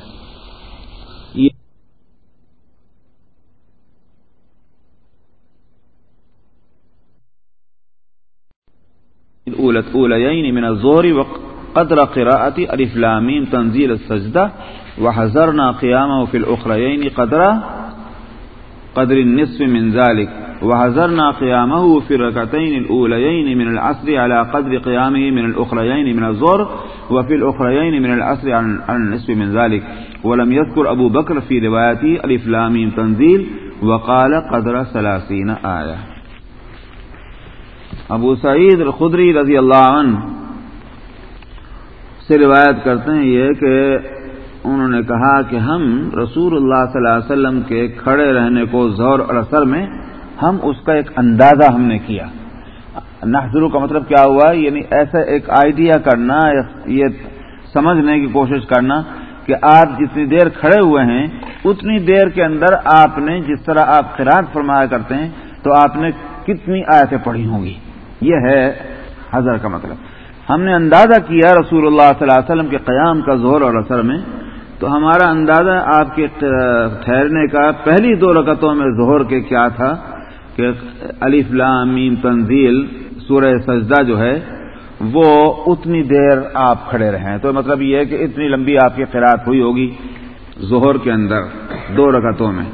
من الظهر وقدر قراءة الف لام تنزيل السجدة وحذرنا قيامه في الأخريين قدر قدر النصف من ذلك، وحذرنا قيامه في الركعتين الأوليين من العصر على قدر قيامه من الأخريين من الظهر، وفي الأخريين من العصر عن النصف من ذلك. ولم يذكر أبو بكر في روايته الف لام تنزيل، وقال قدر ثلاثين آية. ابو سعید الخدری رضی اللہ عنہ سے روایت کرتے ہیں یہ کہ انہوں نے کہا کہ ہم رسول اللہ صلی اللہ علیہ وسلم کے کھڑے رہنے کو زور اور اثر میں ہم اس کا ایک اندازہ ہم نے کیا۔ نحضرو کا مطلب کیا ہوا؟ یعنی ایسا ایک آئیڈیا کرنا، یہ سمجھنے کی کوشش کرنا کہ آپ جتنی دیر کھڑے ہوئے ہیں، اتنی دیر کے اندر آپ نے جس طرح آپ خراج فرمایا کرتے ہیں، تو آپ نے کتنی آیتیں پڑھی ہوں گی۔ یہ ہے حضر کا مطلب۔ ہم نے اندازہ کیا رسول اللہ صلی اللہ علیہ وسلم کے قیام کا زور اور اثر میں تو ہمارا اندازہ آپ کے ٹھہرنے کا پہلی دو رکعتوں میں زہر کے کیا تھا کہ علی میم تنزیل سورہ سجدہ جو ہے وہ اتنی دیر آپ کھڑے رہے تو مطلب یہ ہے کہ اتنی لمبی آپ کی قرآت ہوئی ہوگی زہر کے اندر دو رکعتوں میں۔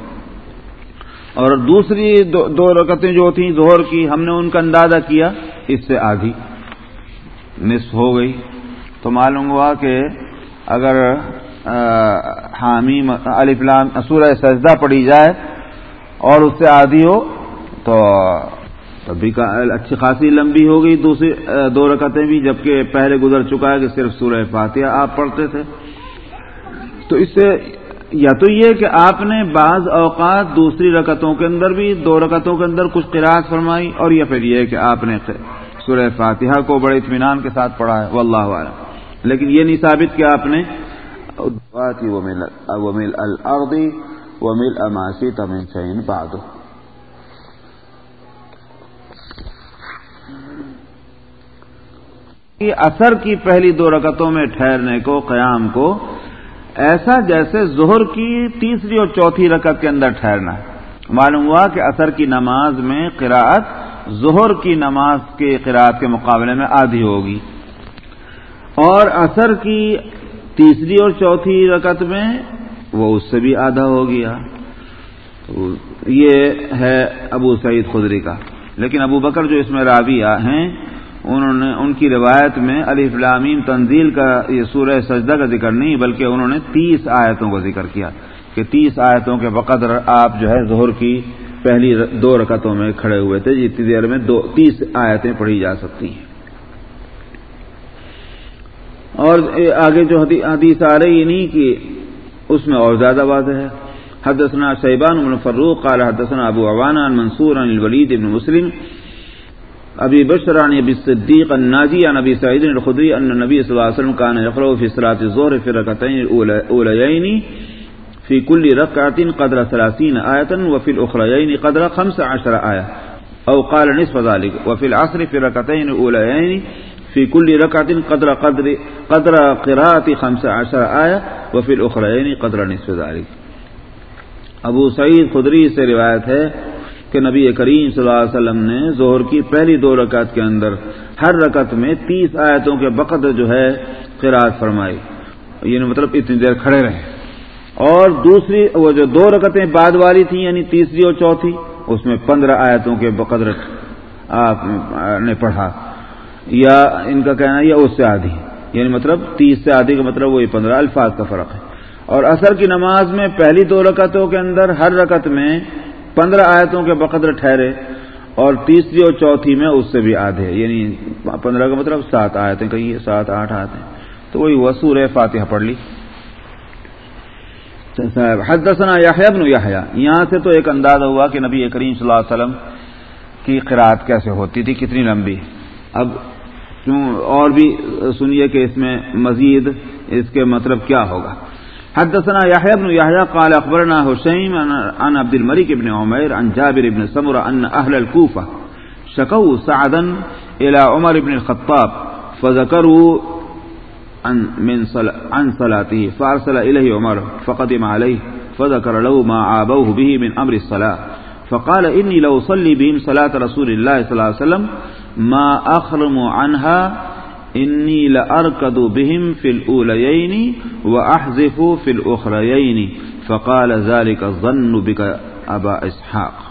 اور دوسری دو رکتیں جو تھیں زہر کی ہم نے ان کا اندازہ کیا، اس سے آدھی نصف ہو گئی۔ تو معلوم ہوا کہ اگر حامی علی فلام سورہ سجدہ پڑی جائے اور اس سے آدھی ہو تو تب بھی اچھی خاصی لمبی ہو گئی دوسری دو رکعتیں بھی جبکہ پہلے گزر چکا ہے کہ صرف سورہ فاتحہ آپ پڑھتے تھے۔ تو اس سے یا تو یہ کہ آپ نے بعض اوقات دوسری رکتوں کے اندر بھی دو رکتوں کے اندر کچھ قرآد فرمائی اور یا پھر یہ کہ آپ نے سورہ فاتحہ کو بڑے اطمینان کے ساتھ پڑھا ہے، واللہ عالم لیکن یہ نہیں ثابت کہ آپ نے اماسی تمین شعین باد اثر کی پہلی دو رکتوں میں ٹھہرنے کو، قیام کو، ایسا جیسے ظہر کی تیسری اور چوتھی رکعت کے اندر ٹھہرنا۔ معلوم ہوا کہ اثر کی نماز میں قراءت ظہر کی نماز کے قراءت کے مقابلے میں آدھی ہوگی۔ اور اثر کی تیسری اور چوتھی رکعت میں وہ اس سے بھی آدھا ہو گیا۔ یہ ہے ابو سعید خدری کا۔ لیکن ابو بکر جو اس میں راویہ ہیں، انہوں نے ان کی روایت میں علی فلامیم تنزیل کا یہ سورہ سجدہ کا ذکر نہیں، بلکہ انہوں نے تیس آیتوں کا ذکر کیا کہ تیس آیتوں کے بقدر آپ جو ہے ظہر کی پہلی دو رکعتوں میں کھڑے ہوئے تھے، جتنی دیر میں دو تیس آیتیں پڑھی جا سکتی ہیں۔ اور آگے جو حدیث آ رہی نہیں کہ اس میں اور زیادہ واضح ہے۔ حدثنا شیبان بن فروق قال حدثنا ابو عوانہ منصور عن الولید بن مسلم، ابی بشران ابی صدیق الناجی عن ابی سعید الخدری ان نبی صلی اللہ علیہ وسلم کان یقرأ فی صلاة الظہر فی رکعتین الاولیین فی کل رکعت قدر ثلاثین آیتا وفی الاخریین قدر خمس عشر آیہ۔ او قال نصف ذلك وفي العصر في ركعتين الاوليين في كل ركعه قدر قدر قدر قراءه 15 ايه وفي الاخرين قدر نصف ذلك ابو سعید خدری سے روایت ہے کہ نبی کریم صلی اللہ علیہ وسلم نے زہر کی پہلی دو رکعت کے اندر ہر رکعت میں تیس آیتوں کے بقد جو ہے قرآد فرمائی۔ یعنی مطلب اتنی دیر کھڑے رہے۔ اور دوسری وہ جو دو رکعتیں بعد والی تھیں یعنی تیسری اور چوتھی، اس میں پندرہ آیتوں کے بقدر آپ نے پڑھا۔ یا ان کا کہنا یا اس سے آدھی یعنی مطلب تیس سے آدھی کا مطلب وہی پندرہ الفاظ کا فرق ہے۔ اور اثر کی نماز میں پہلی دو رکعتوں کے اندر ہر رکعت میں پندرہ آیتوں کے بقدر ٹھہرے اور تیسری اور چوتھی میں اس سے بھی آدھے یعنی پندرہ کا مطلب سات آیتیں کہیے سات آٹھ آیتیں۔ تو وہی وسور فاتحہ پڑھ لی۔ حدثنا یحییٰ بن یحییٰ یہاں سے تو ایک اندازہ ہوا کہ نبی کریم صلی اللہ علیہ وسلم کی قرآت کیسے ہوتی تھی، کتنی لمبی۔ اب اور بھی سنیے کہ اس میں مزید اس کے مطلب کیا ہوگا۔ حدثنا يحيى بن يحيى قال اخبرنا حسين عن عبد الملك بن عمير عن جابر بن سمره ان اهل الكوفه شكوا سعدا الى عمر بن الخطاب فذكروا عن من صل... عن صلاته فارسل اليه عمر فقدم عليه فذكر له ما عابوه به من امر الصلاه فقال اني لو صلي بهم صلاه رسول الله صلى الله عليه وسلم، ما اخرم عنها انی لارکد بهم فی الاولیین و احذف فی الاخریین فقال ذلك الظن بك ابا اسحاق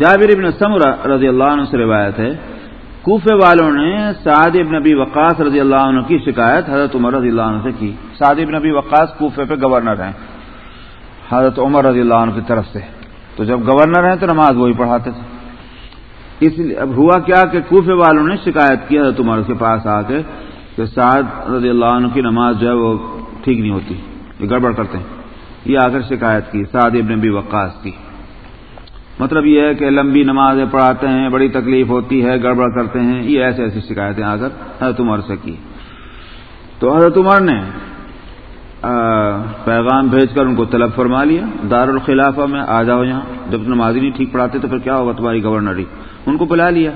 جابر ابن سمرہ رضی اللہ عنہ سے روایت ہے کوفے والوں نے سعد ابن نبی وقاص رضی اللہ عنہ کی شکایت حضرت عمر رضی اللہ عنہ سے کی۔ سعد ابن نبی وقاص کوفے پہ گورنر ہیں۔ حضرت عمر رضی اللہ عنہ کی طرف سے۔ تو جب گورنر ہیں تو نماز وہی پڑھاتے تھے۔ اس لیے اب ہوا کیا کہ کوفے والوں نے شکایت کی حضرت عمر کے پاس آ کے کہ سعد رضی اللہ عنہ کی نماز جو ہے وہ ٹھیک نہیں ہوتی، یہ گڑبڑ کرتے ہیں۔ یہ آ کر شکایت کی، سعد ابن بھی وقاص کی۔ مطلب یہ ہے کہ لمبی نمازیں پڑھاتے ہیں، بڑی تکلیف ہوتی ہے، گڑبڑ کرتے ہیں، یہ ایسے ایسی شکایتیں آ کر حضرت عمر سے کی۔ تو حضرت عمر نے پیغام بھیج کر ان کو طلب فرما لیا۔ دار الخلافہ میں آ جاؤ یہاں۔ جب نمازی نہیں ٹھیک پڑھاتے تو پھر کیا ہوگا تمہاری گورنری؟ ان کو بلا لیا۔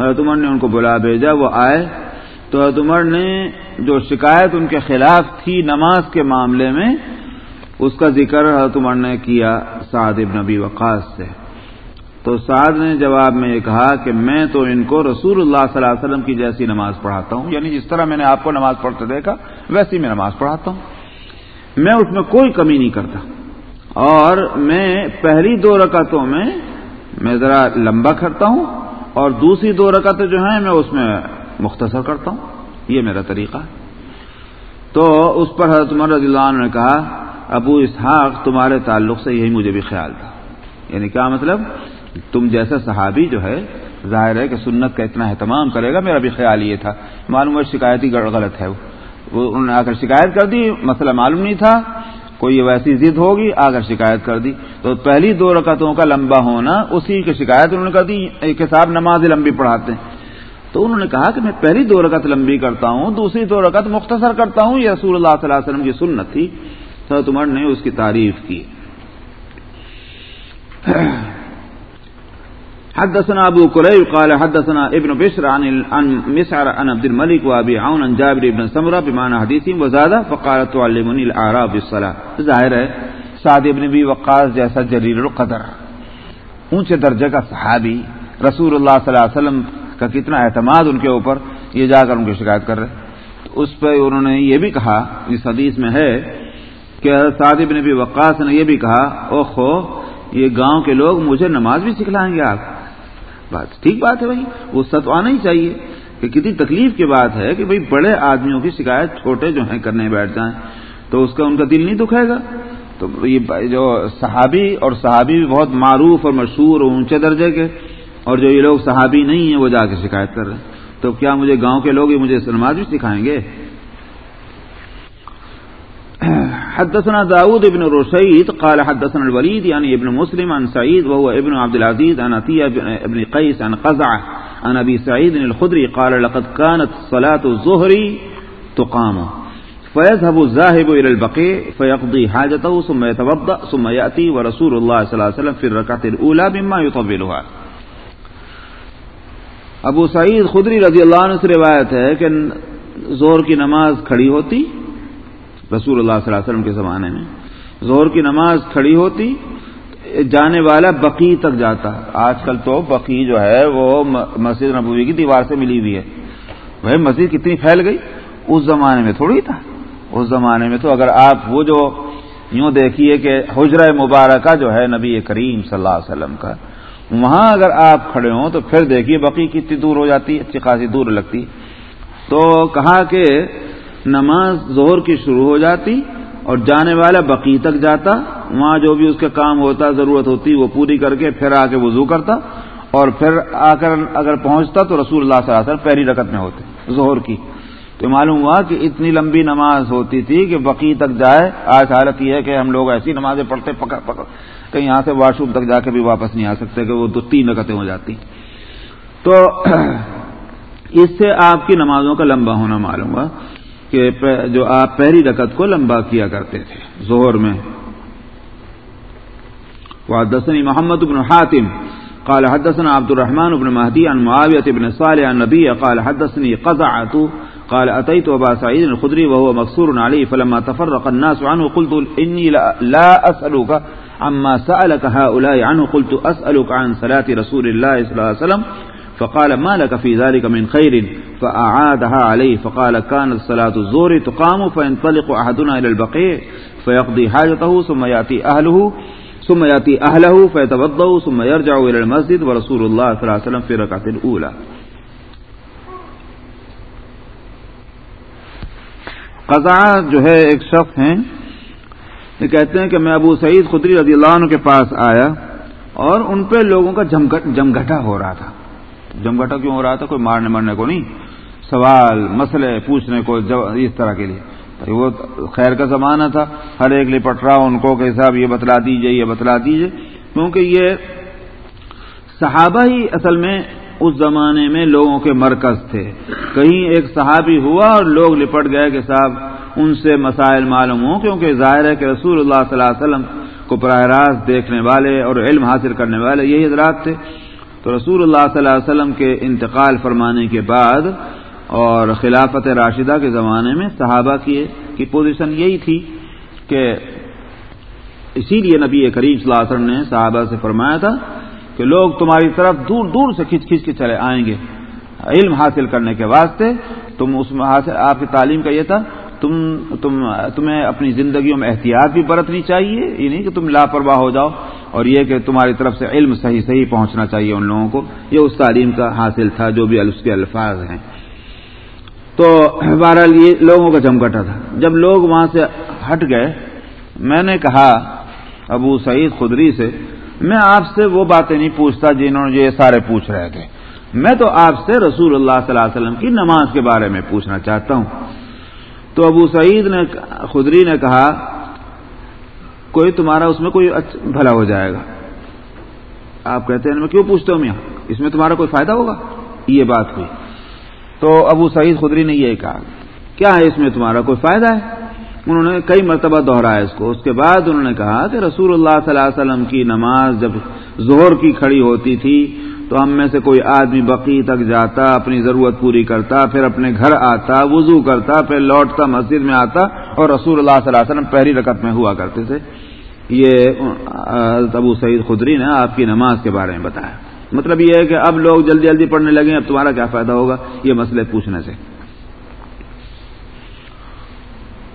حضرت عمر نے ان کو بلا بھیجا، وہ آئے۔ تو حضرت عمر نے جو شکایت ان کے خلاف تھی نماز کے معاملے میں اس کا ذکر حضرت عمر نے کیا سعد ابن نبی وقاص سے۔ تو سعد نے جواب میں یہ کہا کہ میں تو ان کو رسول اللہ صلی اللہ علیہ وسلم کی جیسی نماز پڑھاتا ہوں۔ یعنی جس طرح میں نے آپ کو نماز پڑھتے دیکھا، ویسی میں نماز پڑھاتا ہوں۔ میں اس میں کوئی کمی نہیں کرتا۔ اور میں پہلی دو رکعتوں میں میں ذرا لمبا کرتا ہوں اور دوسری دو رکعتیں جو ہیں میں اس میں مختصر کرتا ہوں۔ یہ میرا طریقہ ہے۔ تو اس پر حضرت عمر رضی اللہ عنہ نے کہا، ابو اسحاق، تمہارے تعلق سے یہی مجھے بھی خیال تھا۔ یعنی کیا مطلب؟ تم جیسا صحابی جو ہے، ظاہر ہے کہ سنت کا اتنا اہتمام کرے گا، میرا بھی خیال یہ تھا۔ معلوم ہے شکایت ہی غلط ہے۔ وہ، انہوں نے آ کر شکایت کر دی، مسئلہ معلوم نہیں تھا۔ کوئی ویسی ضد ہوگی، آ کر شکایت کر دی۔ تو پہلی دو رکعتوں کا لمبا ہونا، اسی کی شکایت انہوں نے کر دی۔ ایک حساب نماز لمبی پڑھاتے ہیں۔ تو انہوں نے کہا کہ میں پہلی دو رکعت لمبی کرتا ہوں، دوسری دو رکعت مختصر کرتا ہوں یہ رسول اللہ صلی اللہ علیہ وسلم کی سنت تھی۔ تو تمہر نے اس کی تعریف کی۔ حدثنا ابو كريب قال حدثنا ابن بشر عن عن مسعر عن عبد الملك وابي عون عن جابر بن سمره بمعنى حديث وزاد فقال تعلمني الاعراب بالصلاه ظاہر ہے، سعد ابن ابي وقاص جیسا جلیل القدر۔ اونچے درجے کا صحابی رسول اللہ صلی اللہ علیہ وسلم کا کتنا اعتماد ان کے اوپر، یہ جا کر ان کی شکایت کر رہے اس پہ انہوں نے یہ بھی کہا، اس حدیث میں ہے کہ سعد ابن ابی وقاص نے یہ بھی کہا او خو یہ گاؤں کے لوگ مجھے نماز بھی سکھلائیں گے آپ۔ بات ٹھیک بات ہے بھائی، وہ ست آنا ہی چاہیے کہ کتنی تکلیف کی بات ہے کہ بھائی بڑے آدمیوں کی شکایت چھوٹے جو ہیں کرنے بیٹھ جائیں، تو اس کا ان کا دل نہیں دکھائے گا۔ تو یہ جو صحابی اور صحابی بھی بہت معروف اور مشہور اور اونچے درجے کے اور جو یہ لوگ صحابی نہیں ہیں، وہ جا کے شکایت کر رہے ہیں۔ تو کیا مجھے گاؤں کے لوگ یہ مجھے نماز بھی سکھائیں گے؟ حدثنا داود بن رشيد قال حدثنا الوليد يعني یعنی ابن مسلم عن سعيد وهو ابن عبد العزيز عن عطية بن قيس عن قزعة عن أبي سعيد الخدري قال لقد كانت صلاة الظهر تقام، فيذهب الزاهب إلى البقيع فيقضي حاجته ثم يتوضأ ثم يأتي ورسول الله صلى الله عليه وسلم في الركعة الأولى مما يطولها۔ ابو سعید خدری رضی اللہ عنہ سے روایت ہے کہ زور کی نماز کھڑی ہوتی، رسول اللہ صلی اللہ علیہ وسلم کے زمانے میں، زہر کی نماز کھڑی ہوتی، جانے والا بقی تک جاتا۔ آج کل تو بقی جو ہے وہ مسجد نبوی کی دیوار سے ملی ہوئی ہے۔ وہ مسجد کتنی پھیل گئی؟ اس زمانے میں تھوڑی تھا۔ اس زمانے میں تو اگر آپ وہ جو یوں دیکھیے کہ حجرہ مبارکہ جو ہے نبی کریم صلی اللہ علیہ وسلم کا وہاں اگر آپ کھڑے ہوں تو پھر دیکھیے بقی کتنی دور ہو جاتی اچھی خاصی دور لگتی تو کہا کہ نماز زہر کی شروع ہو جاتی اور جانے والا بقی تک جاتا، وہاں جو بھی اس کا کام ہوتا، ضرورت ہوتی، وہ پوری کر کے پھر آ کے وضو کرتا اور پھر آ کر اگر پہنچتا تو رسول اللہ صلی اللہ علیہ وسلم پہلی رکت میں ہوتے زہر کی۔ تو معلوم ہوا کہ اتنی لمبی نماز ہوتی تھی کہ بقی تک جائے، آج حالت یہ ہے کہ ہم لوگ ایسی نمازیں پڑھتے پکڑ پکڑ کہیں یہاں سے واش روم تک جا کے بھی واپس نہیں آ سکتے کہ وہ دو تین رکتیں ہو جاتی۔ تو اس سے آپ کی نمازوں کا لمبا ہونا معلوم ہوا کہ جو آپ پہلی رکت کو لمبا کیا کرتے تھے زہر میں۔ وحدثني محمد بن حاتم، قال حدثنا عبد الرحمن بن مهدي عن معاوية بن صالح عن النبي قال حدثني قزعة قال أتيت أبا سعيد الخدري وهو مكسور عليه فلما تفرق الناس عنه قلت إني لا أسألك عما سألك هؤلاء عنه قلت أسألك عن صلاة رسول الله صلى الله عليه وسلم، فقال ما لك في ذلك من خير؟ فأعادها عليه، فقال كانت صلاة الزور تقام، فينطلق أحدنا إلى البقيع، فيقضي حاجته، ثم يأتي أهله، ثم يأتي أهله فيتبضوا ثم يرجع إلى المسجد، ورسول الله صلى الله عليه وسلم في ركعة الأولى. قضا جو ہے ایک شخص ہیں یہ کہتے ہیں کہ میں ابو سعید خدری رضی اللہ عنہ کے پاس آیا اور ان پہ لوگوں کا جمگٹا ہو رہا تھا۔ جمگٹا کیوں ہو رہا تھا؟ کوئی مارنے مرنے کو نہیں۔ سوال، مسئلے پوچھنے کو اس طرح کے لیے۔ وہ خیر کا زمانہ تھا۔ ہر ایک لپٹ رہا ان کو کہ صاحب یہ بتلا دیجیے، یہ بتلا دیجیے۔ کیونکہ یہ صحابہ ہی اصل میں اس زمانے میں لوگوں کے مرکز تھے۔ کہیں ایک صحابی ہوا اور لوگ لپٹ گئے کہ صاحب ان سے مسائل معلوم ہوں، کیونکہ ظاہر ہے کہ رسول اللہ صلی اللہ علیہ وسلم کو براہ راست دیکھنے والے اور علم حاصل کرنے والے یہی حضرات تھے۔ تو رسول اللہ صلی اللہ علیہ وسلم کے انتقال فرمانے کے بعد اور خلافت راشدہ کے زمانے میں صحابہ کی کی پوزیشن یہی تھی کہ اسی لیے نبی کریم صلی اللہ علیہ وسلم نے صحابہ سے فرمایا تھا کہ لوگ تمہاری طرف دور دور سے کھچ کھچ کے چلے آئیں گے، علم حاصل کرنے کے واسطے تم اس میں آپ کی تعلیم کا یہ تھا تم تم، تمہیں اپنی زندگیوں میں احتیاط بھی برتنی چاہیے، یہ نہیں کہ تم لاپرواہ ہو جاؤ، اور یہ کہ تمہاری طرف سے علم صحیح صحیح پہنچنا چاہیے ان لوگوں کو، یہ اس تعلیم کا حاصل تھا جو بھی اس کے الفاظ ہیں۔ تو بہرحال یہ لوگوں کا جمکٹا تھا۔ جب لوگ وہاں سے ہٹ گئے، میں نے کہا ابو سعید خدری سے، میں آپ سے وہ باتیں نہیں پوچھتا جنہوں نے یہ سارے پوچھ رہے تھے۔ میں تو آپ سے رسول اللہ صلی اللہ علیہ وسلم کی نماز کے بارے میں پوچھنا چاہتا ہوں۔ تو ابو سعید نے خدری نے کہا، کوئی تمہارا اس میں کوئی بھلا ہو جائے گا۔ آپ کہتے ہیں، میں کیوں پوچھتا ہوں یہاں اس میں تمہارا کوئی فائدہ ہوگا؟ یہ بات ہوئی۔ تو ابو سعید خدری نے یہ کہا، کیا ہے اس میں تمہارا کوئی فائدہ ہے؟ انہوں نے کئی مرتبہ دوہرایا اس کو۔ اس کے بعد انہوں نے کہا کہ رسول اللہ صلی اللہ علیہ وسلم کی نماز جب زہر کی کھڑی ہوتی تھی تو ہم میں سے کوئی آدمی بقی تک جاتا، اپنی ضرورت پوری کرتا، پھر اپنے گھر آتا، وضو کرتا، پھر لوٹتا، مسجد میں آتا اور رسول اللہ صلی اللہ علیہ وسلم پہلی رکعت میں ہوا کرتے تھے۔ یہ ابو سعید خدری نے آپ کی نماز کے بارے میں بتایا۔ مطلب یہ ہے کہ اب لوگ جلدی جلدی پڑھنے لگے، اب تمہارا کیا فائدہ ہوگا؟ یہ مسئلے پوچھنے سے۔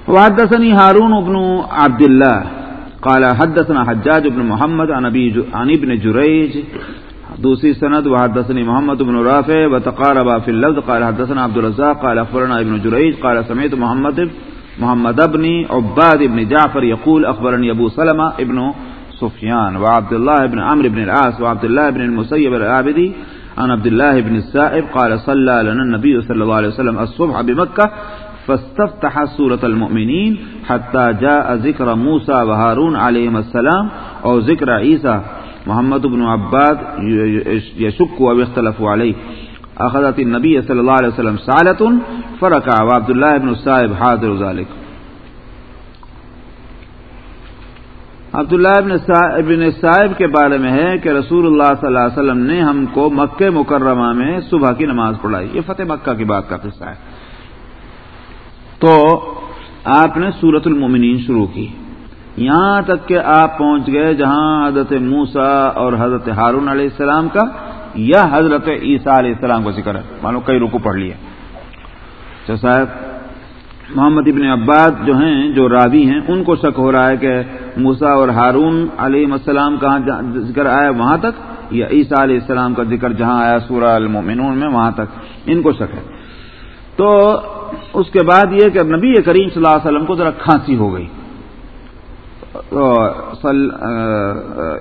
وحدثني هارون بن عبد الله قال حدثنا حجاج بن محمد عن عن ابن جريج دوسری سند وحدثني محمد بن رافع وتقارب في اللفظ، قال حدثنا عبد الرزاق، قال اخبرنا ابن جريج قال سمعت محمد محمد بن عباد بن جعفر يقول اخبرني ابو سلمة ابن سفيان وعبد الله بن عمرو بن العاص وعبد الله بن المسيب العابدي عن عبد الله بن السائب قال صلى لنا النبي صلى الله عليه وسلم الصبح بمكة فاستفتح سورة المؤمنين حتى جاء ذكر موسى وهارون عليهم السلام أو ذكر عيسى محمد بن عباد يشك ويختلف عليه أخذت النبي صلى الله عليه وسلم سعلة فركع وعبد الله بن السائب حاضر ذلك عبداللہ ابن ابن صاحب کے بارے میں ہے کہ رسول اللہ صلی اللہ علیہ وسلم نے ہم کو مکہ مکرمہ میں صبح کی نماز پڑھائی. یہ فتح مکہ کی بات کا قصہ ہے۔ تو آپ نے سورت المومنین شروع کی۔ یہاں تک کہ آپ پہنچ گئے جہاں حضرت موسا اور حضرت ہارون علیہ السلام کا، یا حضرت عیسیٰ علیہ السلام کا ذکر ہے۔ مان لو کئی رکو پڑھ لیا اچھا صاحب محمد ابن عباد جو ہیں، جو راوی ہیں، ان کو شک ہو رہا ہے کہ موسا اور ہارون علیہ السلام کہاں ذکر آیا وہاں تک، یا عیسیٰ علیہ السلام کا ذکر جہاں آیا سورہ المومنون میں وہاں تک۔ ان کو شک ہے۔ تو اس کے بعد یہ کہ نبی کریم صلی اللہ علیہ وسلم کو ذرا کھانسی ہو گئی۔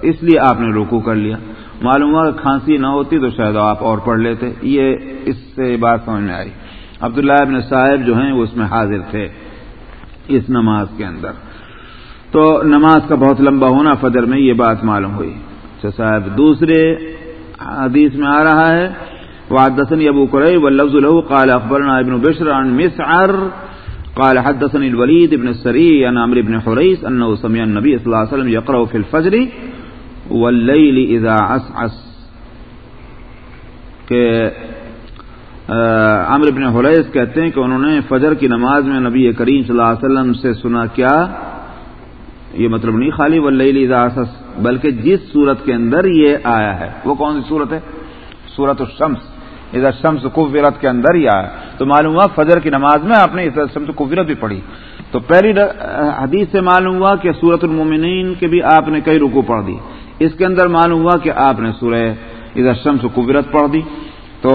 اس لیے آپ نے رکو کر لیا۔ معلوم ہوا کہ کھانسی نہ ہوتی تو شاید آپ اور پڑھ لیتے۔ یہ اس سے بات سمجھ میں آئی۔ عبداللہ ابن صاحب جو ہیں وہ اس میں حاضر تھے اس نماز کے اندر۔ تو نماز کا بہت لمبا ہونا فجر میں یہ بات معلوم ہوئی۔ اچھا صاحب، دوسرے حدیث میں آ رہا ہے، وحدثني أبو كريب واللفظ له قال أخبرنا ابن بشر عن مسعر قال حدثني الوليد بن السري عن عمرو بن حريس أنه سمع النبي صلى الله عليه وسلم يقرأ في الفجر والليل إذا عسعس. کہ عمر بن حریث کہتے ہیں کہ انہوں نے فجر کی نماز میں نبی کریم صلی اللہ علیہ وسلم سے سنا کیا، یہ مطلب نہیں خالی ولیلی عسس بلکہ جس صورت کے اندر یہ آیا ہے، وہ کون سی صورت ہے؟ صورت الشمس. ادھر شمس قبرت کے اندر ہی آیا، تو معلوم ہوا فجر کی نماز میں آپ نے شمس قبرت بھی پڑھی۔ تو پہلی حدیث سے معلوم ہوا کہ سورت المومنین کے بھی آپ نے کئی رکو پڑھ دی۔ اس کے اندر معلوم ہوا کہ آپ نے سورہ ادھر شمس قبرت پڑھ دی۔ تو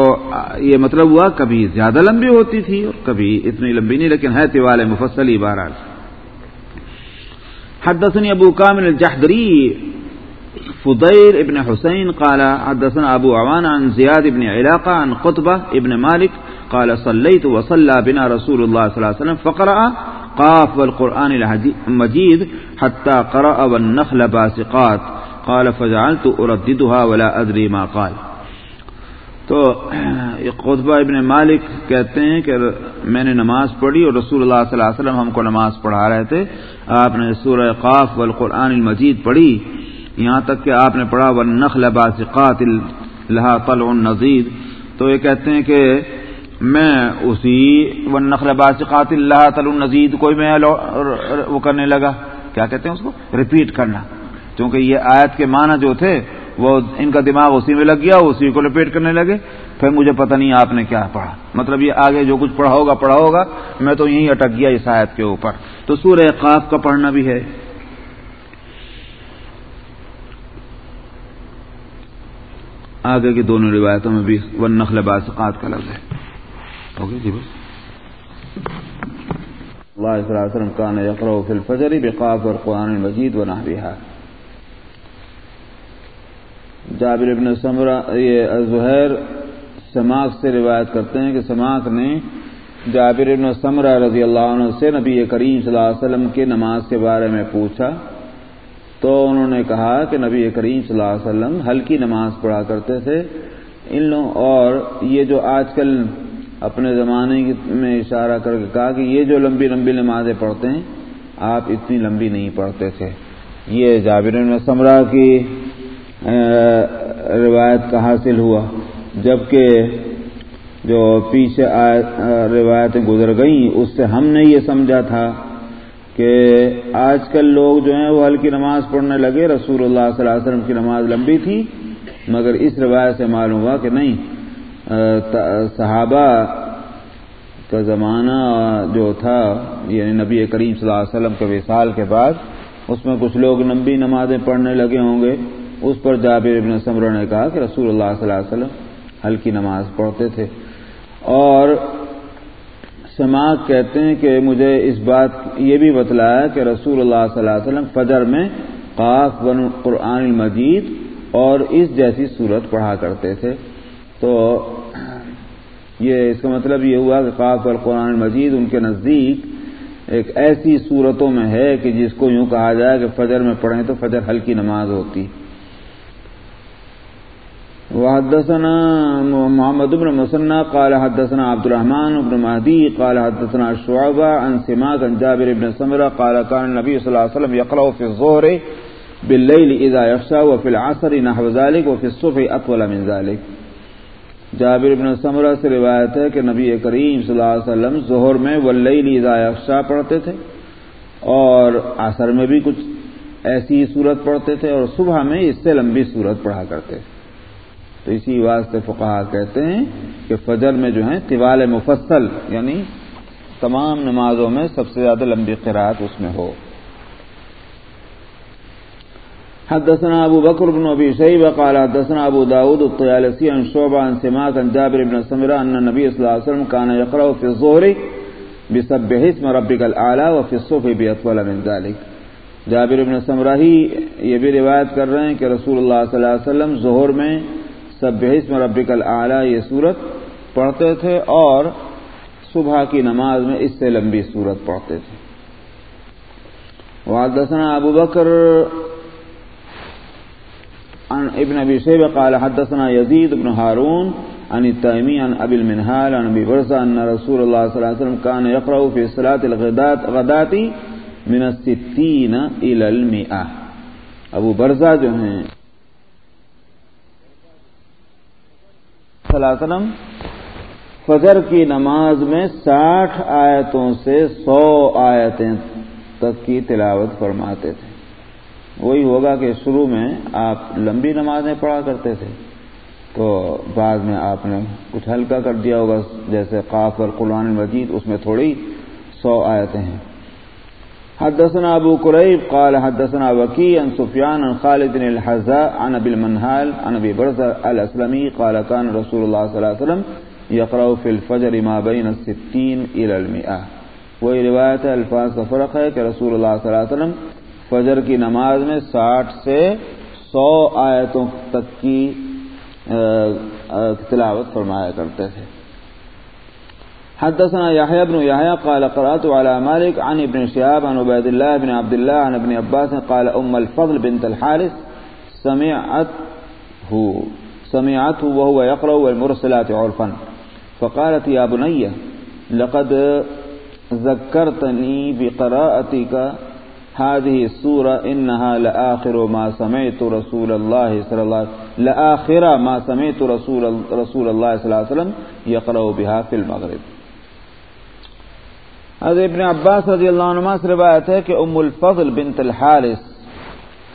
یہ مطلب ہوا کبھی زیادہ لمبی ہوتی تھی اور کبھی اتنی لمبی نہیں، لیکن ہے تیوال مفصلی بہرحال۔ حدثني ابو كامل الجحدري فضيل ابن حسين قال، حدثنا أبو عوان عن زياد بن علاقة عن قطبة ابن مالك قال، صليت وصلى بنا رسول الله صلى الله عليه وسلم فقرأ قاف والقرآن المجيد حتى قرأ والنخل باسقات. قال، فجعلت أرددها ولا أدري ما قال. تو قطبہ ابن مالک کہتے ہیں کہ میں نے نماز پڑھی اور رسول اللہ صلی اللہ علیہ وسلم ہم کو نماز پڑھا رہے تھے۔ آپ نے سورہ قاف والقرآن المجید پڑھی۔ یہاں تک کہ آپ نے پڑھا ون نخل باسقات لہا طل نزید تو یہ کہتے ہیں کہ میں اسی ون نخل باسقات اللہ تل نزید کوئی میں وہ کرنے لگا۔ کیا کہتے ہیں اس کو؟ ریپیٹ کرنا۔ کیونکہ یہ آیت کے معنی جو تھے، وہ ان کا دماغ اسی میں لگ گیا، اسی کو ریپیٹ کرنے لگے۔ پھر مجھے پتہ نہیں آپ نے کیا پڑھا۔ مطلب یہ آگے جو کچھ پڑھا ہوگا پڑھا ہوگا۔ میں تو یہیں اٹک گیا اس آیت کے اوپر۔ تو سورہ قاف کا پڑھنا بھی ہے۔ آگے کی دونوں روایتوں میں بھی ون نخل باسقات کا لفظ ہے۔ اوکے جی بس۔ اللہ صلی اللہ علیہ وسلم کان یقرأ فی الفجر بقاف والقرآن المجید ونحوها جابر ابن سمرہ، یہ زہیر سماق سے روایت کرتے ہیں کہ سماق نے جابر ابن سمرہ رضی اللہ عنہ سے نبی کریم صلی اللہ علیہ وسلم کے نماز کے بارے میں پوچھا۔ تو انہوں نے کہا کہ نبی کریم صلی اللہ علیہ وسلم ہلکی نماز پڑھا کرتے تھے۔ ان لوگوں اور یہ جو آج کل اپنے زمانے میں اشارہ کر کے کہا کہ یہ جو لمبی لمبی نمازیں پڑھتے ہیں، آپ اتنی لمبی نہیں پڑھتے تھے۔ یہ جابر سمرا کی روایت کا حاصل ہوا۔ جبکہ جو پیچھے روایتیں گزر گئیں، اس سے ہم نے یہ سمجھا تھا کہ آج کل لوگ جو ہیں وہ ہلکی نماز پڑھنے لگے، رسول اللہ صلی اللہ علیہ وسلم کی نماز لمبی تھی، مگر اس روایت سے معلوم ہوا کہ نہیں صحابہ کا زمانہ جو تھا یعنی نبی کریم صلی اللہ علیہ وسلم کے وصال کے بعد، اس میں کچھ لوگ لمبی نمازیں پڑھنے لگے ہوں گے۔ اس پر جابر ابن سمر نے کہا کہ رسول اللہ صلی اللہ علیہ وسلم ہلکی نماز پڑھتے تھے۔ اور سماعت کہتے ہیں کہ مجھے اس بات یہ بھی بتلایا کہ رسول اللہ صلی اللہ علیہ وسلم فجر میں قاف بن قرآن المجید اور اس جیسی صورت پڑھا کرتے تھے۔ تو یہ اس کا مطلب یہ ہوا کہ قاف القرآن المجید ان کے نزدیک ایک ایسی صورتوں میں ہے کہ جس کو یوں کہا جائے کہ فجر میں پڑھیں تو فجر ہلکی نماز ہوتی۔ وحدثنا محمد بن مسنى قال حدثنا عبد الرحمن بن مهدي قال حدثنا الشعبة عن سماك عن جابر بن سمرة قال كان النبي صلى الله عليه وسلم يقرأ في الظهر بالليل إذا يخشى وفي العصر نحو ذلك وفي الصبح أطول من ذلك. جابر بن سمرہ سے روایت ہے کہ نبی کریم صلی اللہ علیہ وسلم ظہر میں واللیل اذا یخشا پڑھتے تھے اور عصر میں بھی کچھ ایسی صورت پڑھتے تھے اور صبح میں اس سے لمبی صورت پڑھا کرتے تھے۔ تو اسی واسطے فقہ کہتے ہیں کہ فجر میں جو ہیں طوال مفصل یعنی تمام نمازوں میں سب سے زیادہ لمبی قرآت اس میں ہو۔ حدثنا ابو بكر بن ابي شيبه قال حدثنا ابو داود الطيالسي عن شعبة عن سماك عن جابر بن سمرة ان النبي صلى الله عليه وسلم كان يقرأ في الظهر بسبح اسم ربك الاعلى وفي الصبح باطول من ذلك جابر بن سمرہ ہی یہ بھی روایت کر رہے ہیں کہ رسول اللہ صلی اللہ علیہ وسلم ظہر میں سب بحث میں ربک العلیٰ یہ صورت پڑھتے تھے اور صبح کی نماز میں اس سے لمبی صورت پڑھتے تھے۔ وحدثنا ابو بکر عن ابن ابي شيبه قال حدثنا يزيد بن هارون عن التيمي عن ابي المنهال عن ابي برزه ان رسول الله صلى الله عليه وسلم كان يقرا في صلاه الغداة غداة من الستين الى المئة۔ ابو برزہ جو ہیں صلی اللہ علیہ وسلم فجر کی نماز میں ساٹھ آیتوں سے سو آیتیں تک کی تلاوت فرماتے تھے۔ وہی ہوگا کہ شروع میں آپ لمبی نمازیں پڑھا کرتے تھے تو بعد میں آپ نے کچھ ہلکا کر دیا ہوگا، جیسے قاف اور قرآن مجید، اس میں تھوڑی سو آیتیں ہیں۔ حدثنا ابو قریب قال حدثنا وكيع عن سفيان عن خالد الحذاء عن ابي المنهال عن ابي برزة الاسلمي قال كان رسول الله صلى الله عليه وسلم يقرأ في الفجر ما بين الستين الى المئة. وہی روایت الفاظ کا فرق ہے کہ رسول اللہ صلی اللہ علیہ وسلم فجر کی نماز میں ساٹھ سے سو آیتوں تک کی تلاوت فرمایا کرتے تھے۔ حدثنا يحيى بن يحيى قال قرأت على مالك عن ابن شهاب عن عبيد الله بن عبد الله عن ابن عباس قال أم الفضل بنت الحارث سمعته سمعته وهو يقرأ والمرسلات عرفا. فقالت يا بني لقد ذكرتني بقراءتك هذه السورة إنها لآخر ما سمعت رسول الله صلى الله عليه وسلم لآخر ما سمعت رسول, رسول الله صلى الله عليه وسلم يقرأ بها في المغرب. حضرت ابن عباس رضی اللہ عنہ سے روایت ہے کہ ام الفضل بنت الحارث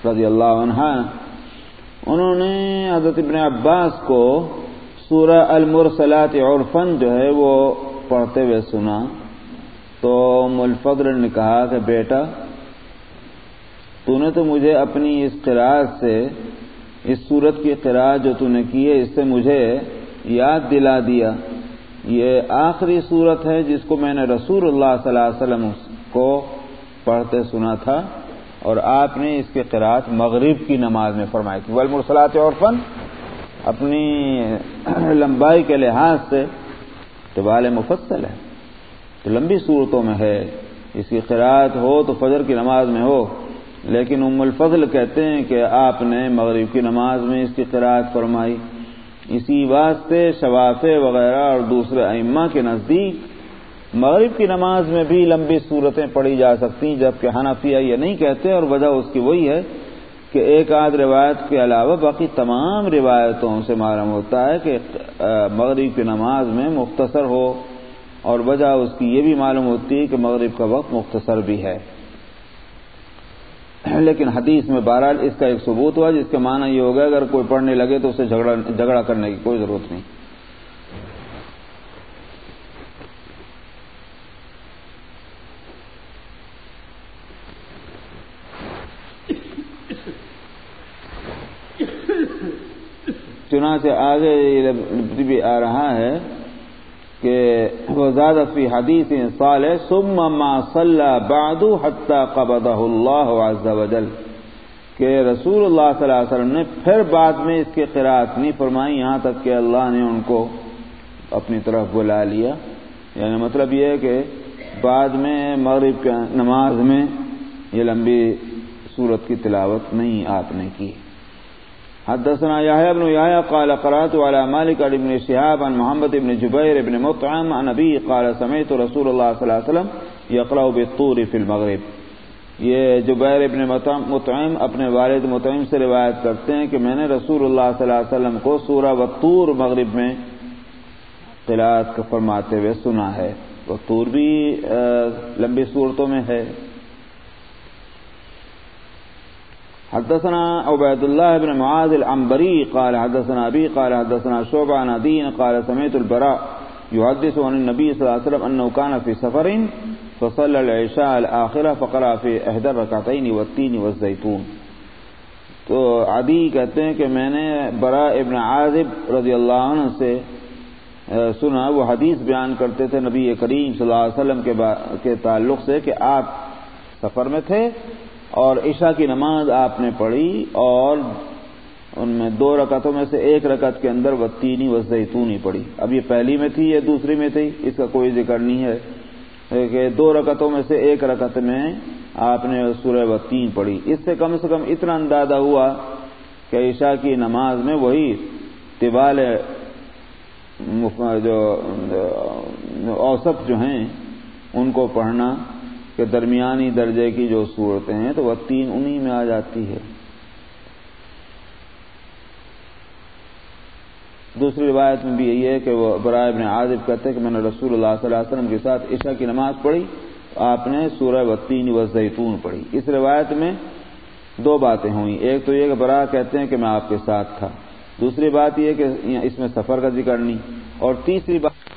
رضی اللہ عنہ، انہوں نے حضرت ابن عباس کو سورہ المرسلات عرفن جو ہے وہ پڑھتے ہوئے سنا۔ تو ام الفضل نے کہا کہ بیٹا تو نے تو مجھے اپنی اس قرآ سے، اس صورت کی قرآ جو تو نے کی ہے، اس سے مجھے یاد دلا دیا۔ یہ آخری صورت ہے جس کو میں نے رسول اللہ صلی اللہ علیہ وسلم کو پڑھتے سنا تھا اور آپ نے اس کے قرآت مغرب کی نماز میں فرمائی تھی۔ ولمرسلات اور فن اپنی لمبائی کے لحاظ سے طبال مفصل ہے۔ تو لمبی صورتوں میں ہے۔ اس کی قرآت ہو تو فجر کی نماز میں ہو۔ لیکن ام الفضل کہتے ہیں کہ آپ نے مغرب کی نماز میں اس کی قرآت فرمائی۔ اسی واسطے شوافے وغیرہ اور دوسرے ائمہ کے نزدیک مغرب کی نماز میں بھی لمبی صورتیں پڑھی جا سکتی جبکہ حنفیہ یہ نہیں کہتے اور وجہ اس کی وہی ہے کہ ایک آدھ روایت کے علاوہ باقی تمام روایتوں سے معلوم ہوتا ہے کہ مغرب کی نماز میں مختصر ہو اور وجہ اس کی یہ بھی معلوم ہوتی ہے کہ مغرب کا وقت مختصر بھی ہے۔ لیکن حدیث میں بہرحال اس کا ایک ثبوت ہوا، جس کا معنی یہ ہوگا، اگر کوئی پڑھنے لگے تو اسے جھگڑا جھگڑا کرنے کی کوئی ضرورت نہیں۔ چنانچہ آگے بھی آ رہا ہے۔ کہ وزاد فی حدیث صالح ثم ما صلى بعد حتى قبضه الله عز وجل، کہ رسول اللہ صلی اللہ علیہ وسلم نے پھر بعد میں اس کی قرآت نہیں فرمائی، یہاں تک کہ اللہ نے ان کو اپنی طرف بلا لیا۔ یعنی مطلب یہ ہے کہ بعد میں مغرب کے نماز میں یہ لمبی صورت کی تلاوت نہیں آپ نے کی۔ حدثنا يحيى بن يحيى قال قرات على مالك بن شهاب عن محمد بن جبير بن مطعم عن ابي قال سمعت رسول الله صلى الله عليه وسلم يقرأ بالطور في المغرب. یہ جبیر ابن مطعم اپنے والد مطعم سے روایت کرتے ہیں کہ میں نے رسول اللہ صلی اللہ علیہ وسلم کو سورہ وطور مغرب میں قلعت فرماتے ہوئے سنا ہے۔ وطور بھی لمبی صورتوں میں ہے۔ حدثنا عبيد الله بن معاذ العنبري قال حدثنا أبي قال حدثنا شعب عن أدين قال سمعت البراء يحدث عن النبي صلى الله عليه وسلم أنه كان في سفر فصلى العشاء الآخرة فقرأ في إحدى الركعتين والتين والزيتون. تو عدی کہتے ہیں کہ میں نے برا ابن عازب رضی اللہ عنہ سے سنا وہ حدیث بیان کرتے تھے نبی کریم صلی اللہ علیہ وسلم کے, با... کے تعلق سے کہ آپ سفر میں تھے اور عشاء کی نماز آپ نے پڑھی اور ان میں دو رکعتوں میں سے ایک رکعت کے اندر وہ تینی و زیتونی پڑی اب یہ پہلی میں تھی یا دوسری میں تھی؟ اس کا کوئی ذکر نہیں ہے۔ کہ دو رکعتوں میں سے ایک رکعت میں آپ نے سورہ و تین پڑھی۔ اس سے کم سے کم اتنا اندازہ ہوا کہ عشاء کی نماز میں وہی طبال جو اوسط جو ہیں، ان کو پڑھنا کہ درمیانی درجے کی جو صورتیں ہیں تو وہ تین انہی میں آ جاتی ہے۔ دوسری روایت میں بھی یہی ہے کہ وہ برائے ابن عازب کہتے ہیں کہ میں نے رسول اللہ صلی اللہ علیہ وسلم کے ساتھ عشاء کی نماز پڑھی، آپ نے سورہ و تین و زیتون پڑھی۔ اس روایت میں دو باتیں ہوئی ایک تو یہ کہ برا کہتے ہیں کہ میں آپ کے ساتھ تھا۔ دوسری بات یہ کہ اس میں سفر کا ذکر نہیں۔ اور تیسری بات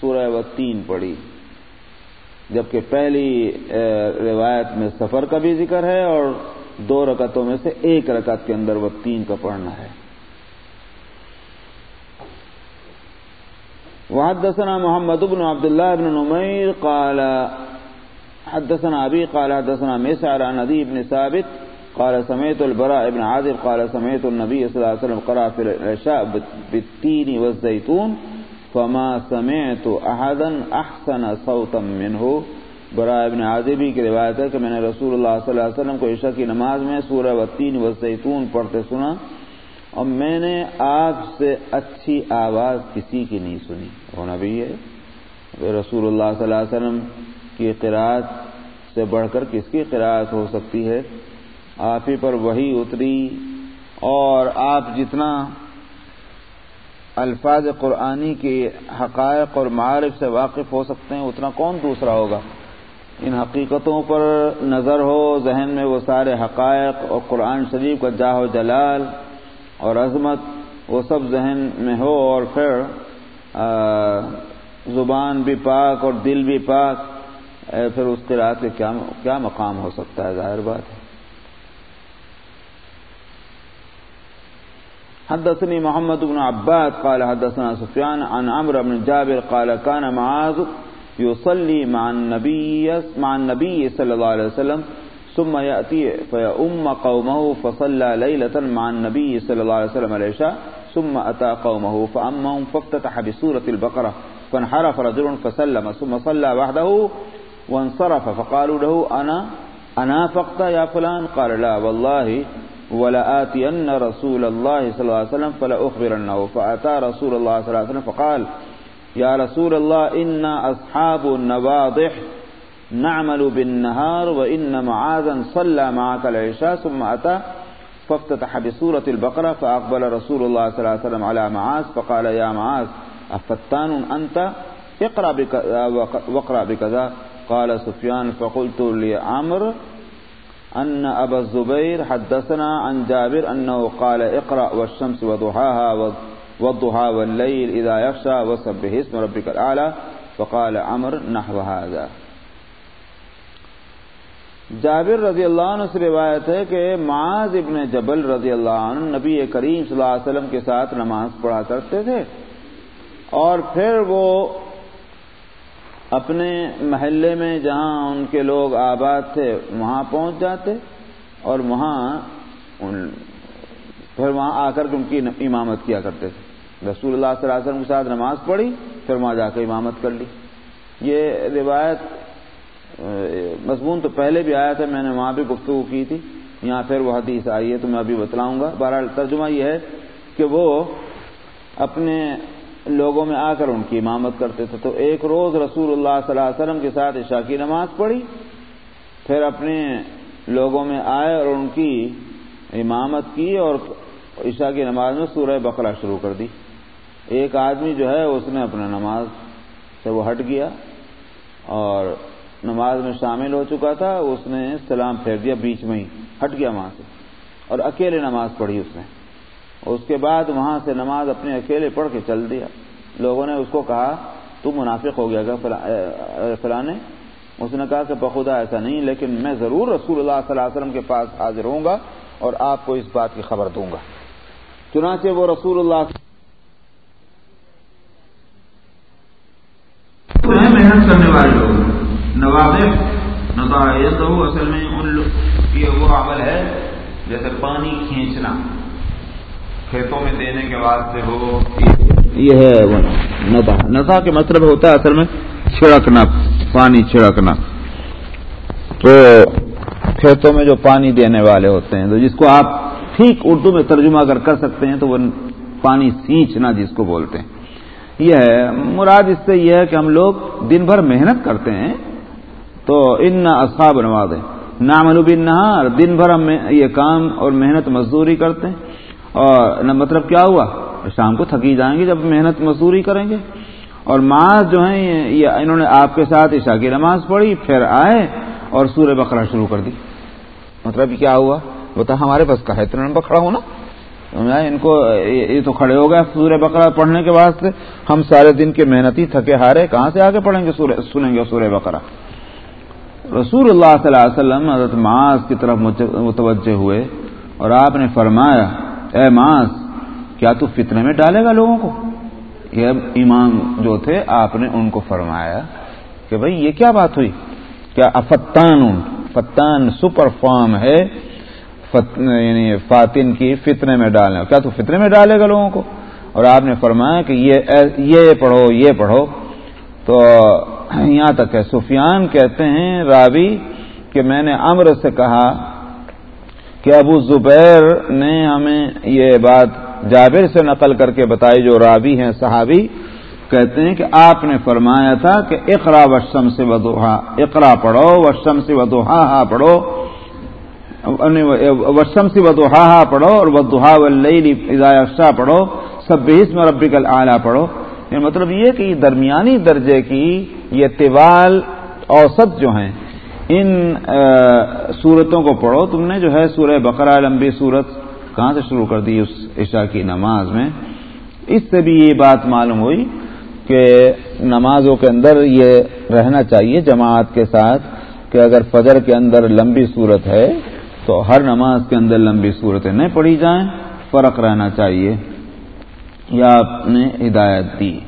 سورہ و تین پڑھی۔ جبکہ پہلی روایت میں سفر کا بھی ذکر ہے اور دو رکعتوں میں سے ایک رکعت کے اندر وہ تین کا پڑھنا ہے۔ وحدثنا محمد بن عبد الله بن نمير قال، حدثنا أبي قال، حدثنا مسعر عن نبي بن ثابت قال سمعت البراء بن عازب قال سمعت النبي صلى الله عليه وسلم قرأ في العشاء بالتين والزيتون فما سمعت أحدا أحسن صوتا منه۔ براء ابن عازبی کی روایت ہے کہ میں نے رسول اللہ صلی اللہ علیہ وسلم کو عشاء کی نماز میں سورہ و تین و زیتون پڑھتے سنا اور میں نے آپ سے اچھی آواز کسی کی نہیں سنی۔ ہونا بھی ہے۔ رسول اللہ صلی اللہ علیہ وسلم کی قرآت سے بڑھ کر کس کی قرآت ہو سکتی ہے؟ آپ ہی پر وہی اتری اور آپ جتنا الفاظ قرآنی کے حقائق اور معارف سے واقف ہو سکتے ہیں، اتنا کون دوسرا ہوگا؟ ان حقیقتوں پر نظر ہو، ذہن میں وہ سارے حقائق اور قرآن شریف کا جاہ و جلال اور عظمت، وہ سب ذہن میں ہو اور پھر زبان بھی پاک اور دل بھی پاک پھر اس کے رات کے کیا مقام ہو سکتا ہے؟ ظاہر بات ہے۔ حدثني محمد بن عباد قال حدثنا سفيان عن عمرو بن جابر قال كان معاذ يصلي مع النبي مع النبي صلى الله عليه وسلم ثم يأتي فيأم قومه فصلى ليلة مع النبي صلى الله عليه وسلم العشاء ثم أتى قومه فأمهم فافتتح بسورة البقرة فانحرف رجل فسلم ثم صلى وحده وانصرف فقالوا له أنا أنا فقط يا فلان؟ قال لا والله ولا آتين رسول الله صلى الله عليه وسلم فلا أخبرنه فأتى رسول الله صلى الله عليه وسلم فقال، يا رسول الله إنا أصحاب النواضح نعمل بالنهار وإن معاذا صلى معك العشاء ثم أتى فافتتح بسورة البقرة فأقبل رسول الله صلى الله عليه وسلم على معاذ فقال، يا معاذ، أفتان أنت؟ اقرأ واقرأ بكذا قال سفيان، فقلت لعمر أن أبا الزبير حدثنا عن جابر أنه قال اقرأ والشمس وضحاها والضحى والليل إذا يخشى وسبه اسم ربك الأعلى. فقال عمر نحو هذا. جابر رضی اللہ عنہ سے روایت ہے کہ معاذ ابن جبل رضی اللہ عنہ نبی کریم صلی اللہ علیہ وسلم کے ساتھ نماز پڑھا کرتے تھے اور پھر وہ اپنے محلے میں جہاں ان کے لوگ آباد تھے، وہاں پہنچ جاتے اور وہاں پھر وہاں آ کر ان کی امامت کیا کرتے تھے۔ رسول اللہ صلی اللہ علیہ وسلم کے ساتھ نماز پڑھی، پھر وہاں جا کے امامت کر لی۔ یہ روایت، مضمون تو پہلے بھی آیا تھا، میں نے وہاں بھی گفتگو کی تھی۔ یہاں پھر وہ حدیث آئی ہے تو میں ابھی بتلاؤں گا۔ بہرحال ترجمہ یہ ہے کہ وہ اپنے لوگوں میں آ کر ان کی امامت کرتے تھے تو ایک روز رسول اللہ صلی اللہ علیہ وسلم کے ساتھ عشاء کی نماز پڑھی، پھر اپنے لوگوں میں آئے اور ان کی امامت کی اور عشاء کی نماز میں سورہ بقرہ شروع کر دی۔ ایک آدمی جو ہے، اس نے اپنے نماز سے وہ ہٹ گیا اور نماز میں شامل ہو چکا تھا۔ اس نے سلام پھیر دیا، بیچ میں ہی ہٹ گیا وہاں سے اور اکیلے نماز پڑھی اس نے۔ اس کے بعد وہاں سے نماز اپنے اکیلے پڑھ کے چل دیا۔ لوگوں نے اس کو کہا تو منافق ہو گیا۔ فلاں اس نے کہا کہ بخدا ایسا نہیں، لیکن میں ضرور رسول اللہ صلی اللہ علیہ وسلم کے پاس حاضر ہوں گا اور آپ کو اس بات کی خبر دوں گا۔ چنانچہ وہ رسول اللہ محنت کرنے والے لوگ نواب نتا اصل میں ان یہ وہ عمل ہے جیسے پانی کھینچنا۔ کھیتوں میں دینے کے واسطے ہو۔ یہ ہے نتا نتا کے مطلب ہوتا ہے اصل میں چھڑکنا، پانی چھڑکنا۔ تو کھیتوں میں جو پانی دینے والے ہوتے ہیں، تو جس کو آپ ٹھیک اردو میں ترجمہ اگر کر سکتے ہیں، تو وہ پانی سینچنا جس کو بولتے ہیں۔ یہ ہے، مراد اس سے یہ ہے کہ ہم لوگ دن بھر محنت کرتے ہیں۔ تو ان اصحاب نواز ناملوب نہار دن بھر ہم یہ کام اور محنت مزدوری کرتے ہیں۔ اور نہ مطلب کیا ہوا؟ شام کو تھکی جائیں گے جب محنت مزدوری کریں گے۔ اور ماس جو ہیں، یہ انہوں نے آپ کے ساتھ عشاء کی نماز پڑھی، پھر آئے اور سورہ بقرہ شروع کر دی۔ مطلب کیا ہوا؟ وہ تو ہمارے پاس کا ہے، اتنا نمبر کھڑا ہونا۔ ان کو، یہ تو کھڑے ہو گئے سورہ بقرہ پڑھنے کے بعد سے ہم سارے دن کے محنتی تھکے ہارے کہاں سے آگے پڑھیں گے سنیں گے سورہ بقرہ؟ رسول اللہ صلی اللہ علیہ وسلم حضرت معاذ کی طرف متوجہ ہوئے اور آپ نے فرمایا اے معاذ کیا تو فتنے میں ڈالے گا لوگوں کو؟ یہ امام جو تھے، آپ نے ان کو فرمایا کہ بھائی، یہ کیا بات ہوئی؟ کیا افتان فتان سپر فارم ہے؟ یعنی فاتن کی فتنے میں ڈالنے کیا تو فتنے میں ڈالے گا لوگوں کو؟ اور آپ نے فرمایا کہ یہ یہ پڑھو یہ پڑھو۔ تو یہاں تک ہے، سفیان کہتے ہیں، راوی، کہ میں نے امر سے کہا کہ ابو زبیر نے ہمیں یہ بات جابر سے نقل کر کے بتائی، جو راوی ہیں، صحابی کہتے ہیں کہ آپ نے فرمایا تھا کہ اقرا وشم سے ودوہا اقرا پڑھو وشم سے ودوہا ہا پڑھو یعنی وشم سے ودوہا ہا پڑھو اور ودوہا ودوہاشا پڑھو سب بیس میں ربی کل آلہ پڑھو۔ یعنی مطلب یہ کہ درمیانی درجے کی یہ طوال اوسط جو ہیں ان صورتوں کو پڑھو، تم نے جو ہے سورہ بقرہ لمبی صورت کہاں سے شروع کر دی اس عشاء کی نماز میں؟ اس سے بھی یہ بات معلوم ہوئی کہ نمازوں کے اندر یہ رہنا چاہیے جماعت کے ساتھ کہ اگر فجر کے اندر لمبی صورت ہے تو ہر نماز کے اندر لمبی صورتیں نہیں پڑھی جائیں، فرق رہنا چاہیے۔ یا آپ نے ہدایت دی۔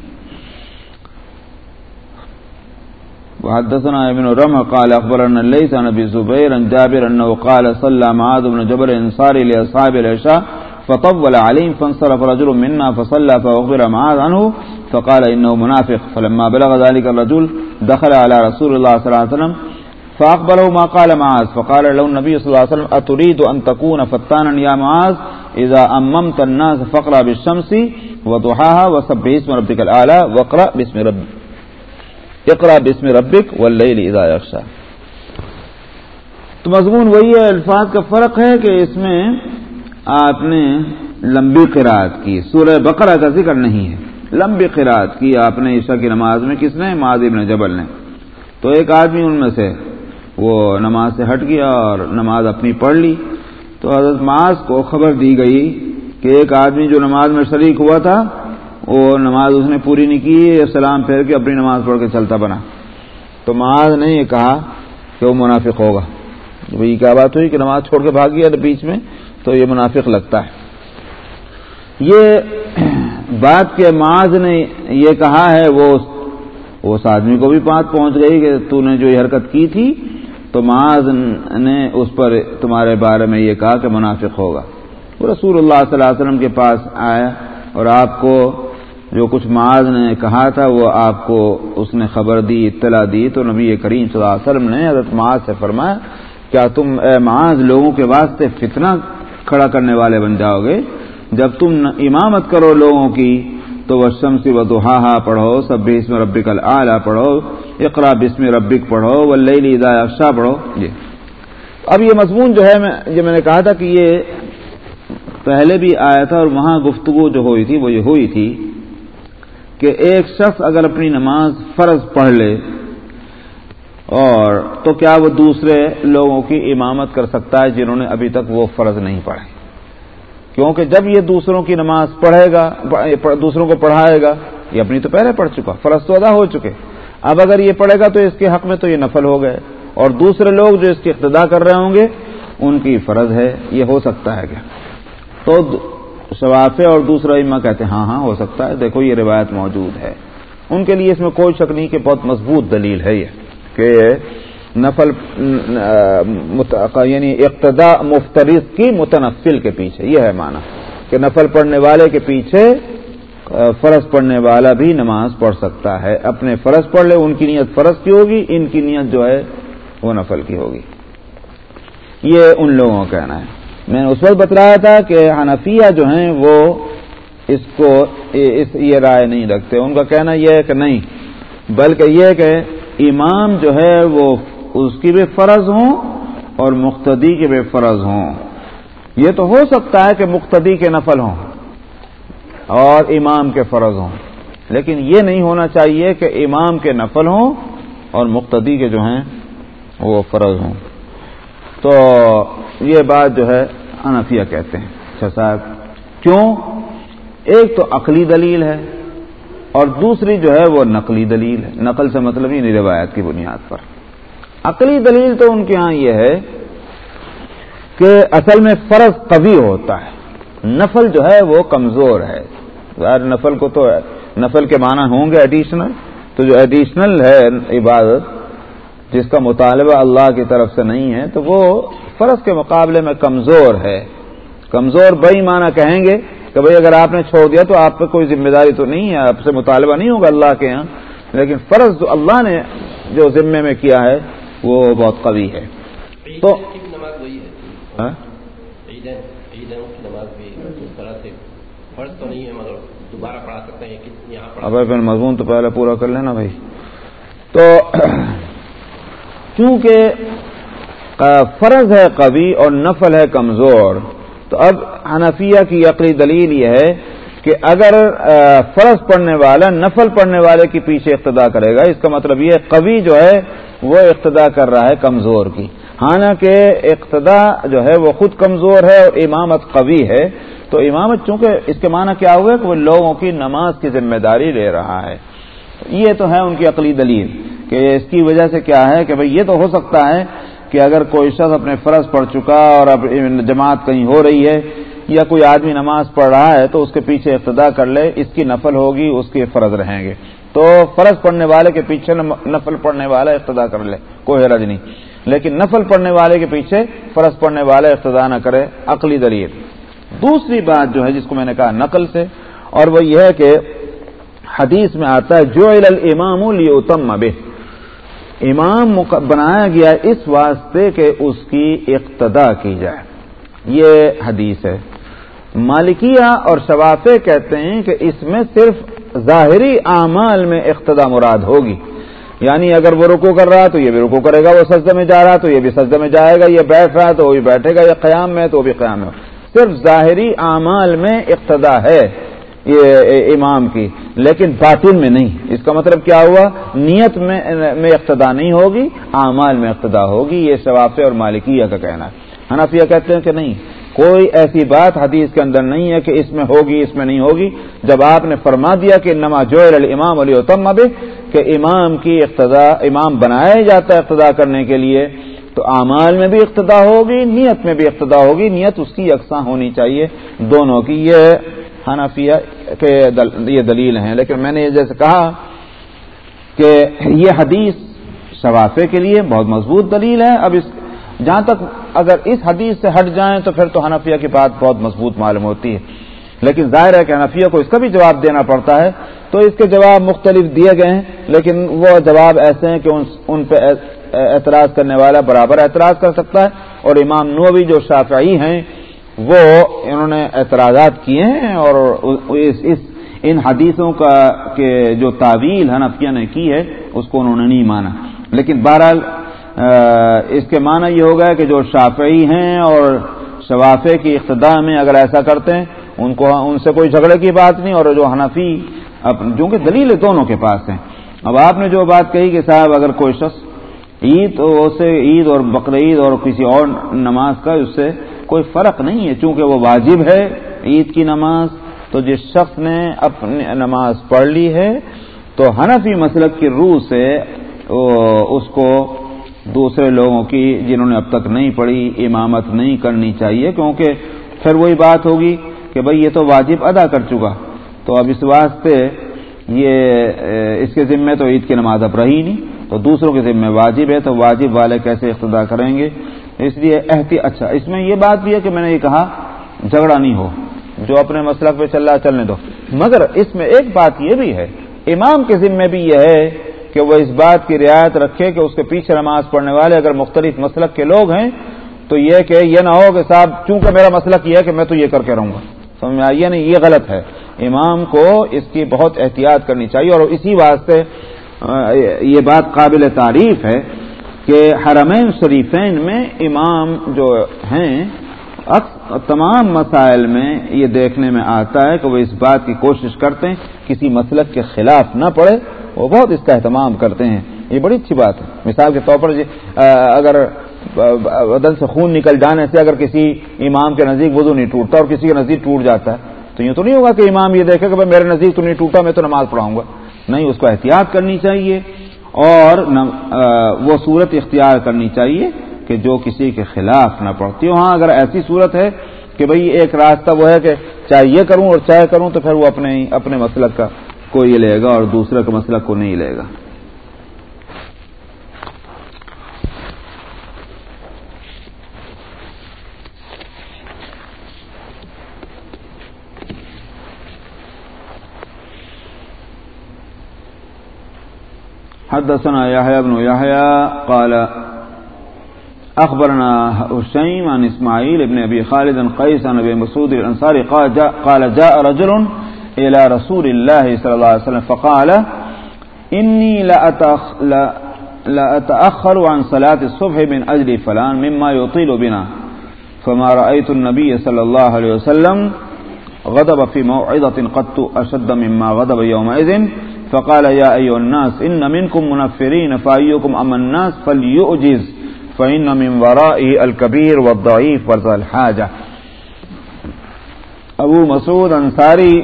وحدثنا ابن رمح قال اخبرنا ليس عن ابي زبير عن جابر انه قال صلى معاذ بن جبل انصاري لاصحاب العشاء فطول عليهم فانصرف رجل منا فصلى فاخبر معاذ عنه فقال انه منافق فلما بلغ ذلك الرجل دخل على رسول الله صلى الله عليه وسلم فاقبله ما قال معاذ فقال له النبي صلى الله عليه وسلم اتريد ان تكون فتانا يا معاذ اذا اممت الناس فاقرا بالشمس وضحاها وسبح اسم ربك الاعلى واقرا باسم ربك اقرا بسم ربک اذا یکشا تو مضمون وہی ہے، الفاظ کا فرق ہے کہ اس میں آپ نے لمبی قرآد کی، سورہ بقرہ کا ذکر نہیں ہے۔ لمبی قرآد کی آپ نے عشاء کی نماز میں کس نے؟ معذ ابن جبل نے۔ تو ایک آدمی ان میں سے، وہ نماز سے ہٹ گیا اور نماز اپنی پڑھ لی۔ تو حضرت معاذ کو خبر دی گئی کہ ایک آدمی جو نماز میں شریک ہوا تھا وہ نماز اس نے پوری نہیں کی، سلام پھیر کے اپنی نماز پڑھ کے چلتا بنا۔ تو معاذ نے یہ کہا کہ وہ منافق ہوگا۔ وہی کیا بات ہوئی کہ نماز چھوڑ کے بھاگ گیا بیچ میں تو یہ منافق لگتا ہے۔ یہ بات کے معاذ نے یہ کہا ہے وہ اس آدمی کو بھی بات پہنچ گئی کہ تو نے جو یہ حرکت کی تھی، تو معاذ نے اس پر تمہارے بارے میں یہ کہا کہ منافق ہوگا۔ وہ رسول اللہ صلی اللہ علیہ وسلم کے پاس آیا اور آپ کو جو کچھ معاذ نے کہا تھا وہ آپ کو اس نے خبر دی، اطلاع دی تو نبی کریم صلی اللہ علیہ وسلم نے حضرت معاذ سے فرمایا، کیا تم اے معاذ لوگوں کے واسطے فتنہ کھڑا کرنے والے بن جاؤ گے؟ جب تم امامت کرو لوگوں کی تو وہ شمسی و دہا پڑھو، سب بسم ربک العلیٰ پڑھو اقرا بسم ربک پڑھو و لئی افشا پڑھو۔ جی۔ اب یہ مضمون جو ہے، میں جو میں نے کہا تھا کہ یہ پہلے بھی آیا تھا اور وہاں گفتگو جو ہوئی تھی، وہ یہ ہوئی تھی کہ ایک شخص اگر اپنی نماز فرض پڑھ لے اور تو کیا وہ دوسرے لوگوں کی امامت کر سکتا ہے جنہوں نے ابھی تک وہ فرض نہیں پڑھے؟ کیونکہ جب یہ دوسروں کی نماز پڑھے گا، دوسروں کو پڑھائے گا، یہ اپنی تو پہلے پڑھ چکا، فرض تو ادا ہو چکے۔ اب اگر یہ پڑھے گا تو اس کے حق میں تو یہ نفل ہو گئے۔ اور دوسرے لوگ جو اس کی اقتدا کر رہے ہوں گے، ان کی فرض ہے، یہ ہو سکتا ہے کیا؟ تو شوافے اور دوسرا اما کہتے ہیں ہاں ہاں ہو سکتا ہے۔ دیکھو، یہ روایت موجود ہے۔ ان کے لیے اس میں کوئی شک نہیں کہ بہت مضبوط دلیل ہے یہ، کہ نفل یعنی اقتدا مفترض کی متنفل کے پیچھے، یہ ہے معنی، کہ نفل پڑھنے والے کے پیچھے فرض پڑھنے والا بھی نماز پڑھ سکتا ہے۔ اپنے فرض پڑھ لے، ان کی نیت فرض کی ہوگی، ان کی نیت جو ہے وہ نفل کی ہوگی۔ یہ ان لوگوں کا کہنا ہے۔ میں نے اس وقت بتلایا تھا کہ حنفیہ جو ہیں وہ اس کو اس یہ رائے نہیں رکھتے۔ ان کا کہنا یہ ہے کہ نہیں، بلکہ یہ کہ امام جو ہے وہ اس کی بھی فرض ہوں اور مقتدی کے بھی فرض ہوں۔ یہ تو ہو سکتا ہے کہ مقتدی کے نفل ہوں اور امام کے فرض ہوں، لیکن یہ نہیں ہونا چاہیے کہ امام کے نفل ہوں اور مقتدی کے جو ہیں وہ فرض ہوں۔ تو یہ بات جو ہے انفیہ کہتے ہیں۔ اچھا صاحب، کیوں؟ ایک تو عقلی دلیل ہے اور دوسری جو ہے وہ نقلی دلیل ہے۔ نقل سے مطلب ہی نہیں روایت کی بنیاد پر۔ عقلی دلیل تو ان کے ہاں یہ ہے کہ اصل میں فرض قوی ہوتا ہے۔ نفل جو ہے وہ کمزور ہے۔ نفل کو تو نفل کے معنی ہوں گے ایڈیشنل تو جو ایڈیشنل ہے عبادت جس کا مطالبہ اللہ کی طرف سے نہیں ہے تو وہ فرض کے مقابلے میں کمزور ہے۔ کمزور بئی معنی کہیں گے کہ بھئی اگر آپ نے چھوڑ دیا تو آپ پہ کوئی ذمہ داری تو نہیں ہے آپ سے مطالبہ نہیں ہوگا اللہ کے یہاں لیکن فرض جو اللہ نے جو ذمے میں کیا ہے وہ بہت قوی ہے۔ تو ہاں؟ اب پھر مضمون تو پہلے پورا کر لینا بھائی تو کیونکہ فرض ہے قوی اور نفل ہے کمزور، تو اب حنفیہ کی عقلی دلیل یہ ہے کہ اگر فرض پڑھنے والا نفل پڑھنے والے کے پیچھے اقتدا کرے گا، اس کا مطلب یہ قوی جو ہے وہ اقتدا کر رہا ہے کمزور کی۔ حالانکہ اقتدا جو ہے وہ خود کمزور ہے اور امامت قوی ہے، تو امامت چونکہ اس کے معنی کیا ہوا کہ وہ لوگوں کی نماز کی ذمہ داری لے رہا ہے۔ یہ تو ہے ان کی عقلی دلیل۔ کہ اس کی وجہ سے کیا ہے کہ بھئی یہ تو ہو سکتا ہے کہ اگر کوئی شخص اپنے فرض پڑھ چکا اور اب جماعت کہیں ہو رہی ہے یا کوئی آدمی نماز پڑھ رہا ہے تو اس کے پیچھے ابتدا کر لے، اس کی نفل ہوگی، اس کے فرض رہیں گے۔ تو فرض پڑھنے والے کے پیچھے نفل پڑھنے والا ابتدا کر لے، کوئی حرج نہیں۔ لیکن نفل پڑھنے والے کے پیچھے فرض پڑھنے والا ابتدا نہ کرے، عقلی دلیل۔ دوسری بات جو ہے، جس کو میں نے کہا نقل سے، اور وہ یہ ہے کہ حدیث میں آتا ہے جو الامام لیتم بے امام بنایا گیا اس واسطے کہ اس کی اقتدا کی جائے۔ یہ حدیث ہے۔ مالکیہ اور شوافے کہتے ہیں کہ اس میں صرف ظاہری اعمال میں اقتدا مراد ہوگی۔ یعنی اگر وہ رکو کر رہا تو یہ بھی رکو کرے گا، وہ سجدے میں جا رہا تو یہ بھی سجدے میں جائے گا، یہ بیٹھ رہا تو وہ بھی بیٹھے گا، یہ قیام میں تو وہ بھی قیام میں۔ صرف ظاہری اعمال میں اقتدا ہے۔ امام کی، لیکن باطن میں نہیں۔ اس کا مطلب کیا ہوا؟ نیت میں میں اقتدا نہیں ہوگی، اعمال میں اقتدا ہوگی، یہ شوافے اور مالکیہ کا کہنا۔ ہے حنفیہ کہتے ہیں کہ نہیں، کوئی ایسی بات حدیث کے اندر نہیں ہے کہ اس میں ہوگی، اس میں نہیں ہوگی۔ جب آپ نے فرما دیا کہ نما جو امام علی وتم کہ امام کی اقتدا، امام بنایا جاتا ہے اقتدا کرنے کے لیے، تو اعمال میں بھی اقتدا ہوگی، نیت میں بھی اقتدا ہوگی، نیت اس کی یکساں ہونی چاہیے۔ دونوں کی یہ حنفیہ کے یہ دلیل ہیں، لیکن میں نے جیسے کہا کہ یہ حدیث شوافے کے لیے بہت مضبوط دلیل ہے۔ اب اس جہاں تک اگر اس حدیث سے ہٹ جائیں تو پھر تو حنفیہ کی بات بہت مضبوط معلوم ہوتی ہے۔ لیکن ظاہر ہے کہ حنفیہ کو اس کا بھی جواب دینا پڑتا ہے۔ تو اس کے جواب مختلف دیے گئے ہیں، لیکن وہ جواب ایسے ہیں کہ ان پہ اعتراض کرنے والا برابر اعتراض کر سکتا ہے۔ اور امام نووی جو شافعی ہیں وہ انہوں نے اعتراضات کیے ہیں اور اس اس، ان حدیثوں کا کہ جو تعویل حنفیہ نے کی ہے، اس کو انہوں نے نہیں مانا۔ لیکن بہرحال اس کے معنی یہ ہوگا کہ جو شافعی ہیں اور شوافے کی اقتدا میں اگر ایسا کرتے ہیں، ان کو، ان سے کوئی جھگڑے کی بات نہیں اور جو حنفی جو کہ دلیل دونوں کے پاس ہیں۔ اب آپ نے جو بات کہی کہ صاحب اگر کوئی شخص عید اسے عید اور بقر عید اور کسی اور نماز کا، اس سے کوئی فرق نہیں ہے، چونکہ وہ واجب ہے عید کی نماز، تو جس شخص نے اپنی نماز پڑھ لی ہے، تو حنفی مسلک کی روح سے اس کو دوسرے لوگوں کی جنہوں نے اب تک نہیں پڑھی امامت نہیں کرنی چاہیے، کیونکہ پھر وہی بات ہوگی کہ بھئی یہ تو واجب ادا کر چکا۔ تو اب اس واسطے یہ، اس کے ذمے تو عید کی نماز اب رہی نہیں، تو دوسروں کے ذمہ واجب ہے، تو واجب والے کیسے اقتدا کریں گے؟ اس لیے احتی اچھا۔ اس میں یہ بات بھی ہے کہ میں نے یہ کہا، جھگڑا نہیں ہو، جو اپنے مسلک پہ چل رہا چلنے دو۔ مگر اس میں ایک بات یہ بھی ہے، امام کے ذمے بھی یہ ہے کہ وہ اس بات کی رعایت رکھے کہ اس کے پیچھے نماز پڑھنے والے اگر مختلف مسلک کے لوگ ہیں، تو یہ کہ یہ نہ ہو کہ صاحب، چونکہ میرا مسلک یہ ہے کہ میں تو یہ کر کے رہوں گا۔ سمجھ میں آئیے نہیں یعنی یہ غلط ہے۔ امام کو اس کی بہت احتیاط کرنی چاہیے اور اسی واسطے یہ بات قابل تعریف ہے کہ حرمین شریفین میں امام جو ہیں تمام مسائل میں یہ دیکھنے میں آتا ہے کہ وہ اس بات کی کوشش کرتے ہیں، کسی مسلک کے خلاف نہ پڑے وہ بہت اس کا اہتمام کرتے ہیں۔ یہ بڑی اچھی بات ہے۔ مثال کے طور پر جی اگر بدن سے خون نکل جانے سے اگر کسی امام کے نزدیک وضو نہیں ٹوٹتا اور کسی کے نزدیک ٹوٹ جاتا ہے، تو یہ تو نہیں ہوگا کہ امام یہ دیکھے کہ بھائی میرے نزدیک تو نہیں ٹوٹا، میں تو نماز پڑھاؤں گا۔ نہیں، اس کو احتیاط کرنی چاہیے۔ اور وہ صورت اختیار کرنی چاہیے کہ جو کسی کے خلاف نہ پڑتی ہو۔ ہاں اگر ایسی صورت ہے کہ بھئی ایک راستہ وہ ہے کہ چاہے یہ کروں اور چاہے کروں تو پھر وہ اپنے اپنے مسلک کا کوئی لے گا اور دوسرے کا مسلک کو نہیں لے گا۔ حدثنا يحيى بن يحيى قال أخبرنا حسين عن إسماعيل بن أبي خالد قيس عن أبي مسعود الأنصاري قال جاء, قال جاء رجل إلى رسول الله صلى الله عليه وسلم فقال إني لأتأخ لأتأخر عن صلاة الصبح من أجل فلان مما يطيل بنا. فما رأيت النبي صلى الله عليه وسلم غضب في موعظة قد أشد مما غضب يومئذ. فقال يا أيها الناس إن منكم منفرين فأيكم أما الناس فليؤجز فإن من ورائه الكبير والضعيف ورزا الحاجة. ابو مسعود انصاری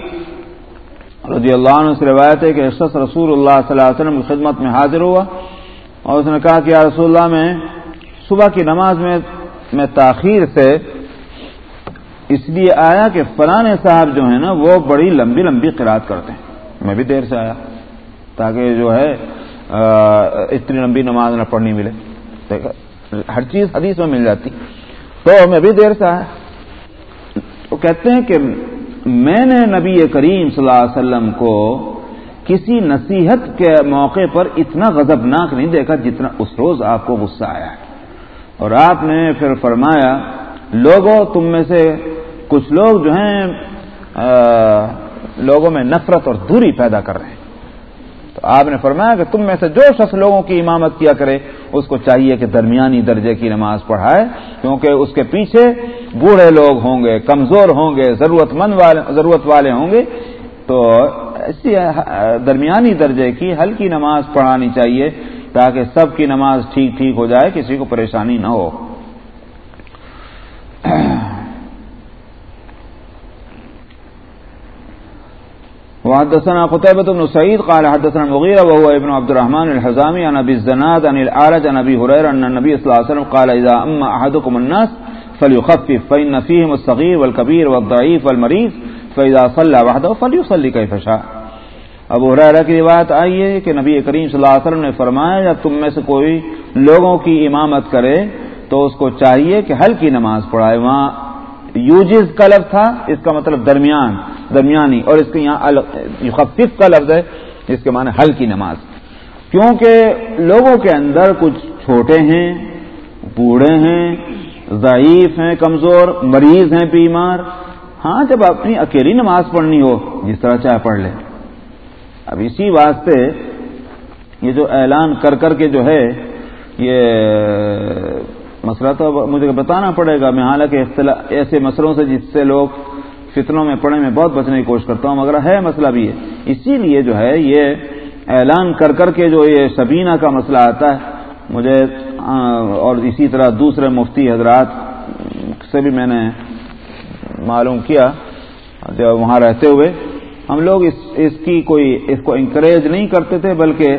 رضی اللہ عنہ سے روایت ہے کہ شخص رسول اللہ صلی اللہ علیہ وسلم کی خدمت میں حاضر ہوا اور اس نے کہا کہ یا رسول اللہ، میں صبح کی نماز میں میں تاخیر سے اس لیے آیا کہ فلاں صاحب جو ہیں نا، وہ بڑی لمبی لمبی قرآد کرتے ہیں۔ میں بھی دیر سے آیا۔ تاکہ جو ہے اتنی لمبی نماز نہ پڑھنی ملے۔ ہر چیز حدیث میں مل جاتی۔ تو میں بھی دیر سے آیا۔ تو کہتے ہیں کہ میں نے نبی کریم صلی اللہ علیہ وسلم کو کسی نصیحت کے موقع پر اتنا غضبناک نہیں دیکھا جتنا اس روز آپ کو غصہ آیا ہے۔ اور آپ نے پھر فرمایا، لوگوں، تم میں سے کچھ لوگ جو ہیں لوگوں میں نفرت اور دوری پیدا کر رہے ہیں۔ تو آپ نے فرمایا کہ تم میں سے جو شخص لوگوں کی امامت کیا کرے، اس کو چاہیے کہ درمیانی درجے کی نماز پڑھائے، کیونکہ اس کے پیچھے بوڑھے لوگ ہوں گے، کمزور ہوں گے ضرورت مند والے، ضرورت والے ہوں گے۔ تو ایسی درمیانی درجے کی ہلکی نماز پڑھانی چاہیے تاکہ سب کی نماز ٹھیک ٹھیک ہو جائے، کسی کو پریشانی نہ ہو۔ وحدثنا قتيبة بن سعيد قال حدثنا المغيرة وهو ابن عبد الرحمن الحزامي عن أبي الزناد عن الأعرج عن أبي هريرة أن النبي صلى الله عليه وسلم قال إذا أما أحدكم الناس فليخفف، فإن فيهم الصغير والكبير والضعيف والمريض، فإذا صلى وحده فليصلي كيف شاء. ابو حریرہ کی روایت آئی ہے کہ نبی کریم صلی اللہ علیہ وسلم نے فرمایا، جب تم میں سے کوئی لوگوں کی امامت کرے تو اس کو چاہیے کہ ہلکی نماز پڑھائے۔ وہاں یوجز کا لفظ تھا، اس کا مطلب درمیان، درمیانی، اور اس کے یہاں یخفف کا لفظ ہے اس کے معنی حل کی نماز۔ کیونکہ لوگوں کے اندر کچھ چھوٹے ہیں، بوڑھے ہیں، ضعیف ہیں، کمزور، مریض ہیں، بیمار ہاں جب اپنی اکیلی نماز پڑھنی ہو، جس طرح چاہے پڑھ لے اب اسی واسطے یہ جو اعلان کر کر کے جو ہے، یہ مسئلہ تو مجھے بتانا پڑے گا۔ میں حالانکہ ایسے مسئلوں سے جس سے لوگ فتنوں میں پڑھنے میں بہت بچنے کی کوشش کرتا ہوں، مگر ہے مسئلہ بھی ہے اسی لیے جو ہے، یہ اعلان کر کر کے جو یہ سبینہ کا مسئلہ آتا ہے، مجھے اور اسی طرح دوسرے مفتی حضرات سے بھی میں نے معلوم کیا جب وہاں رہتے ہوئے۔ ہم لوگ اس اس کی کوئی، اس کو انکریج نہیں کرتے تھے، بلکہ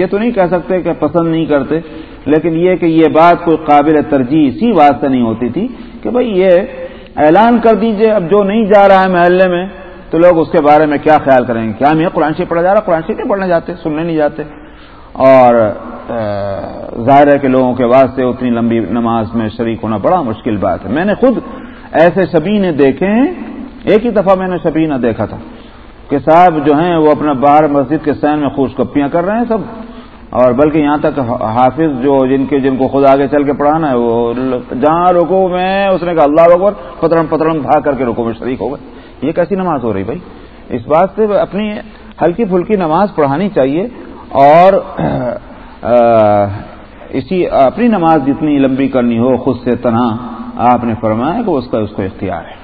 یہ تو نہیں کہہ سکتے کہ پسند نہیں کرتے۔ لیکن یہ کہ یہ بات کوئی قابل ترجیح اسی بات سے نہیں ہوتی تھی کہ بھئی یہ اعلان کر دیجیے، اب جو نہیں جا رہا ہے محلے میں، تو لوگ اس کے بارے میں کیا خیال کریں گے؟ کیا ہمیں قرآن شریف پڑھا جا رہا قرآن شریف نہیں پڑھنے جاتے، سننے نہیں جاتے۔ اور ظاہر ہے کہ لوگوں کے واسطے اتنی لمبی نماز میں شریک ہونا بڑا مشکل بات ہے۔ میں نے خود ایسے شبینے دیکھے ہیں، ایک ہی دفعہ میں نے شبینہ دیکھا تھا کہ صاحب جو ہیں وہ اپنا باہر مسجد کے سین میں خوش کپیاں کر رہے ہیں، سب اور بلکہ یہاں تک حافظ جو جن کے جن کو خود آگے چل کے پڑھانا ہے، وہ جہاں رکو میں اس نے کہا اللہ اکبر پترم پترم بھاگ کر کے رکو میں شریک ہو گئے۔ یہ کیسی نماز ہو رہی بھائی؟ اس بات سے اپنی ہلکی پھلکی نماز پڑھانی چاہیے اور اسی اپنی نماز جتنی لمبی کرنی ہو، خود سے تنہا، آپ نے فرمایا کہ اس کا، اس کو اختیار ہے۔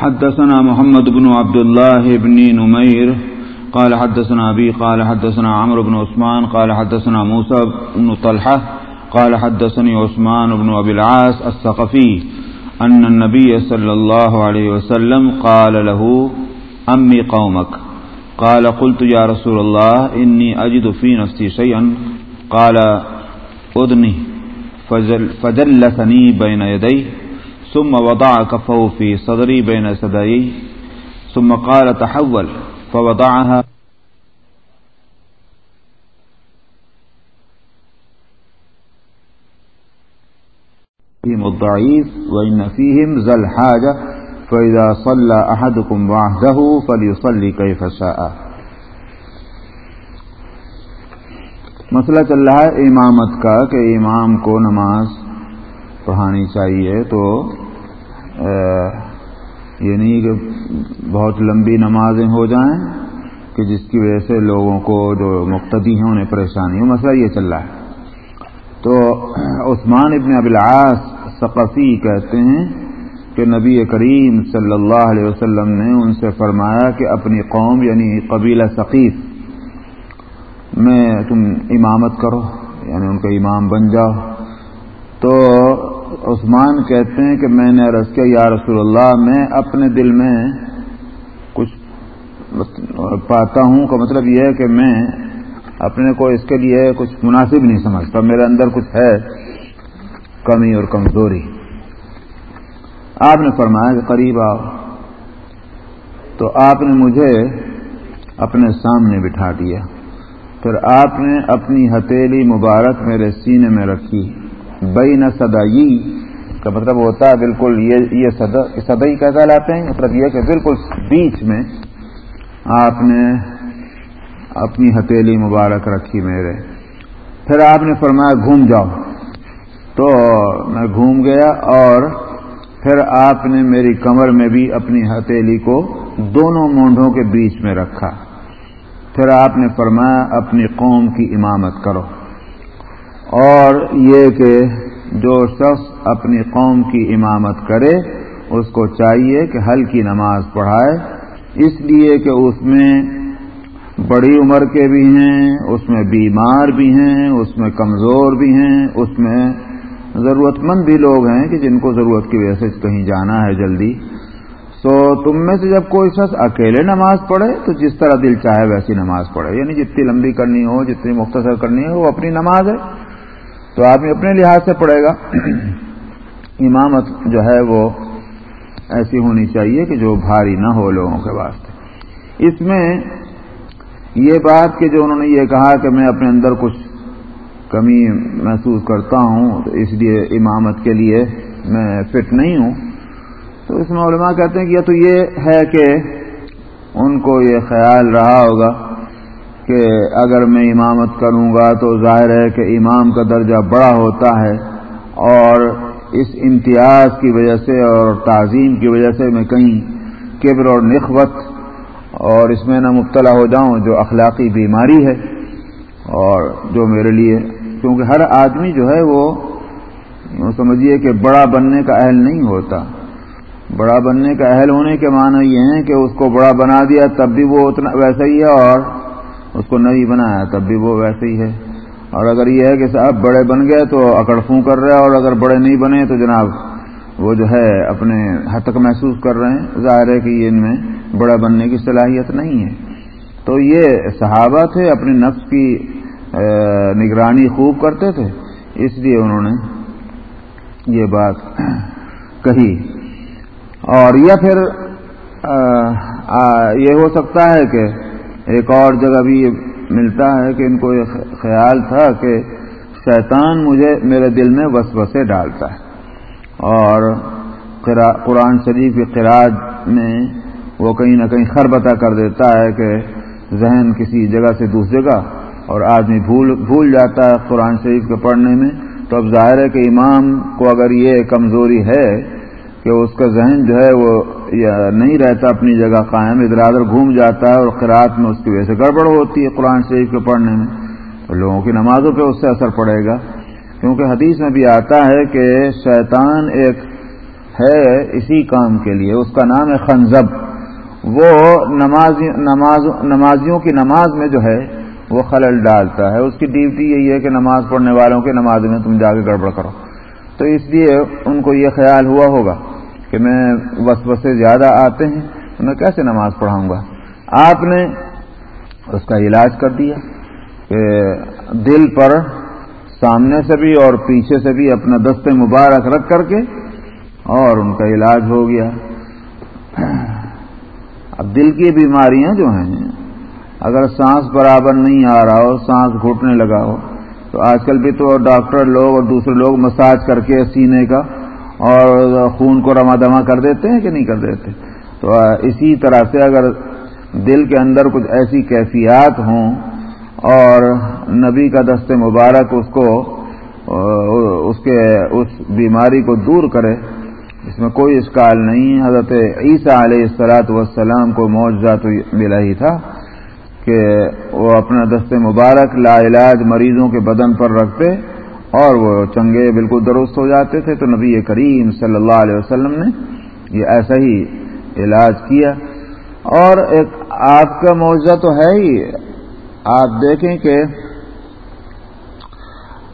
حدثنا محمد بن عبد الله بن نمير قال حدثنا أبي، قال حدثنا عمرو بن عثمان، قال حدثنا موسى بن طلحة، قال حدثني عثمان بن أبي العاس الثقفي أن النبي صلى الله عليه وسلم قال له، أمي قومك. قال، قلت يا رسول الله، إني أجد في نفسي شيئا. قال أدني فجلسني بين يديه، ثم وضع كفه في صدري بين سدائي ثم قال، تحول. فوضعها. فيهم الضعيف وإن فيهم ذا الحاجة، فإذا صلى أحدكم بعده فليصلي كيف شاء. مسئلہ چل رہا ہے امامت کا کہ امام کو نماز پڑھانی چاہیے تو یہ نہیں کہ بہت لمبی نمازیں ہو جائیں کہ جس کی وجہ سے لوگوں کو جو مقتدی ہیں انہیں پریشانی ہو، مسئلہ یہ چل رہا ہے۔ تو عثمان ابن ابلاس ثقفی کہتے ہیں کہ نبی کریم صلی اللہ علیہ وسلم نے ان سے فرمایا کہ اپنی قوم یعنی قبیلہ ثقیف میں تم امامت کرو یعنی ان کا امام بن جاؤ۔ تو عثمان کہتے ہیں کہ میں نے عرض کیا، یا رسول اللہ، میں اپنے دل میں کچھ پاتا ہوں کا مطلب یہ ہے کہ میں اپنے کو اس کے لیے کچھ مناسب نہیں سمجھتا۔ میرے اندر کچھ ہے کمی اور کمزوری۔ آپ نے فرمایا کہ قریب آؤ۔ تو آپ نے مجھے اپنے سامنے بٹھا دیا۔ پھر آپ نے اپنی ہتیلی مبارک میرے سینے میں رکھی۔ بئی نہ کا مطلب ہوتا ہے بالکل یہ سدائی کیسا لاتے ہیں؟ مطلب یہ کہ بالکل بیچ میں آپ نے اپنی ہتیلی مبارک رکھی میرے۔ پھر آپ نے فرمایا گھوم جاؤ۔ تو میں گھوم گیا اور پھر آپ نے میری کمر میں بھی اپنی ہتیلی کو دونوں مونڈوں کے بیچ میں رکھا۔ پھر آپ نے فرمایا اپنی قوم کی امامت کرو۔ اور یہ کہ جو شخص اپنی قوم کی امامت کرے، اس کو چاہیے کہ ہلکی نماز پڑھائے۔ اس لیے کہ اس میں بڑی عمر کے بھی ہیں، اس میں بیمار بھی ہیں، اس میں کمزور بھی ہیں۔ اس میں ضرورت مند بھی لوگ ہیں کہ جن کو ضرورت کی وجہ سے کہیں جانا ہے جلدی۔ تو تم میں سے جب کوئی شخص اکیلے نماز پڑھے، تو جس طرح دل چاہے ویسی نماز پڑھے۔ یعنی جتنی لمبی کرنی ہو، جتنی مختصر کرنی ہو، وہ اپنی نماز ہے۔ تو آدمی اپنے لحاظ سے پڑھے گا۔ امامت جو ہے وہ ایسی ہونی چاہیے کہ جو بھاری نہ ہو لوگوں کے واسطے۔ اس میں یہ بات کہ جو انہوں نے یہ کہا کہ میں اپنے اندر کچھ کمی محسوس کرتا ہوں، تو اس لیے امامت کے لیے میں فٹ نہیں ہوں۔ تو اس میں علماء کہتے ہیں کہ یہ تو یہ ہے کہ ان کو یہ خیال رہا ہوگا کہ اگر میں امامت کروں گا تو ظاہر ہے کہ امام کا درجہ بڑا ہوتا ہے اور اس امتیاز کی وجہ سے اور تعظیم کی وجہ سے میں کہیں کبر اور نخوت اور اس میں نہ مبتلا ہو جاؤں جو اخلاقی بیماری ہے اور جو میرے لیے، کیونکہ ہر آدمی جو ہے وہ سمجھیے کہ بڑا بننے کا اہل نہیں ہوتا۔ بڑا بننے کا اہل ہونے کے معنی یہ ہیں کہ اس کو بڑا بنا دیا تب بھی وہ اتنا ویسا ہی ہے اور اس کو نہیں بنایا، تب بھی وہ ویسے ہی ہے۔ اور اگر یہ ہے کہ صاحب بڑے بن گئے تو اکڑ فوں کر رہے اور اگر بڑے نہیں بنے تو جناب وہ جو ہے اپنے حد تک محسوس کر رہے ہیں۔ ظاہر ہے کہ یہ ان میں بڑا بننے کی صلاحیت نہیں ہے۔ تو یہ صحابہ تھے اپنے نفس کی نگرانی خوب کرتے تھے۔ اس لیے انہوں نے یہ بات کہی۔ اور یا پھر یہ ہو سکتا ہے کہ ایک اور جگہ بھی یہ ملتا ہے کہ ان کو یہ خیال تھا کہ شیطان مجھے میرے دل میں وسوسے ڈالتا ہے۔ اور قرآن شریف کی قرآد میں وہ کہیں نہ کہیں خربتا کر دیتا ہے کہ ذہن کسی جگہ سے دوسری جگہ اور آدمی بھول بھول جاتا ہے قرآن شریف کے پڑھنے میں۔ تو اب ظاہر ہے کہ امام کو اگر یہ کمزوری ہے کہ اس کا ذہن جو ہے وہ نہیں رہتا اپنی جگہ قائم، ادھر ادھر گھوم جاتا ہے اور قرآت میں اس کی وجہ سے گڑبڑ ہوتی ہے قرآن شریف کے پڑھنے میں۔ تو لوگوں کی نمازوں پہ اس سے اثر پڑے گا۔ کیونکہ حدیث میں بھی آتا ہے کہ شیطان ایک ہے اسی کام کے لیے، اس کا نام ہے خنزب۔ وہ نمازیوں کی نماز میں جو ہے، وہ خلل ڈالتا ہے۔ اس کی ڈیوٹی یہی ہے کہ نماز پڑھنے والوں کے نماز میں تم جا کے گڑبڑ کرو۔ تو اس لیے ان کو یہ خیال ہوا ہوگا۔ کہ میں وسوسے زیادہ آتے ہیں تو میں کیسے نماز پڑھاؤں گا۔ آپ نے اس کا علاج کر دیا کہ دل پر سامنے سے بھی اور پیچھے سے بھی اپنا دست مبارک رکھ کر کے اور ان کا علاج ہو گیا۔ اب دل کی بیماریاں جو ہیں، اگر سانس برابر نہیں آ رہا ہو، سانس گھٹنے لگا ہو، تو آج کل بھی تو ڈاکٹر لوگ اور دوسرے لوگ مساج کر کے سینے کا اور خون کو رما دما کر دیتے ہیں کہ نہیں کر دیتے؟ تو اسی طرح سے اگر دل کے اندر کچھ ایسی کیفیات ہوں اور نبی کا دست مبارک اس کو، اس کے، اس بیماری کو دور کرے، اس میں کوئی اشکال نہیں۔ حضرت عیسیٰ علیہ السلاط والسلام کو معجزہ تو ملا ہی تھا کہ وہ اپنا دست مبارک لا علاج مریضوں کے بدن پر رکھتے اور وہ چنگے بالکل درست ہو جاتے تھے تو نبی کریم صلی اللہ علیہ وسلم نے یہ ایسا ہی علاج کیا۔ اور ایک آپ کا معاوضہ تو ہے ہی۔ آپ دیکھیں کہ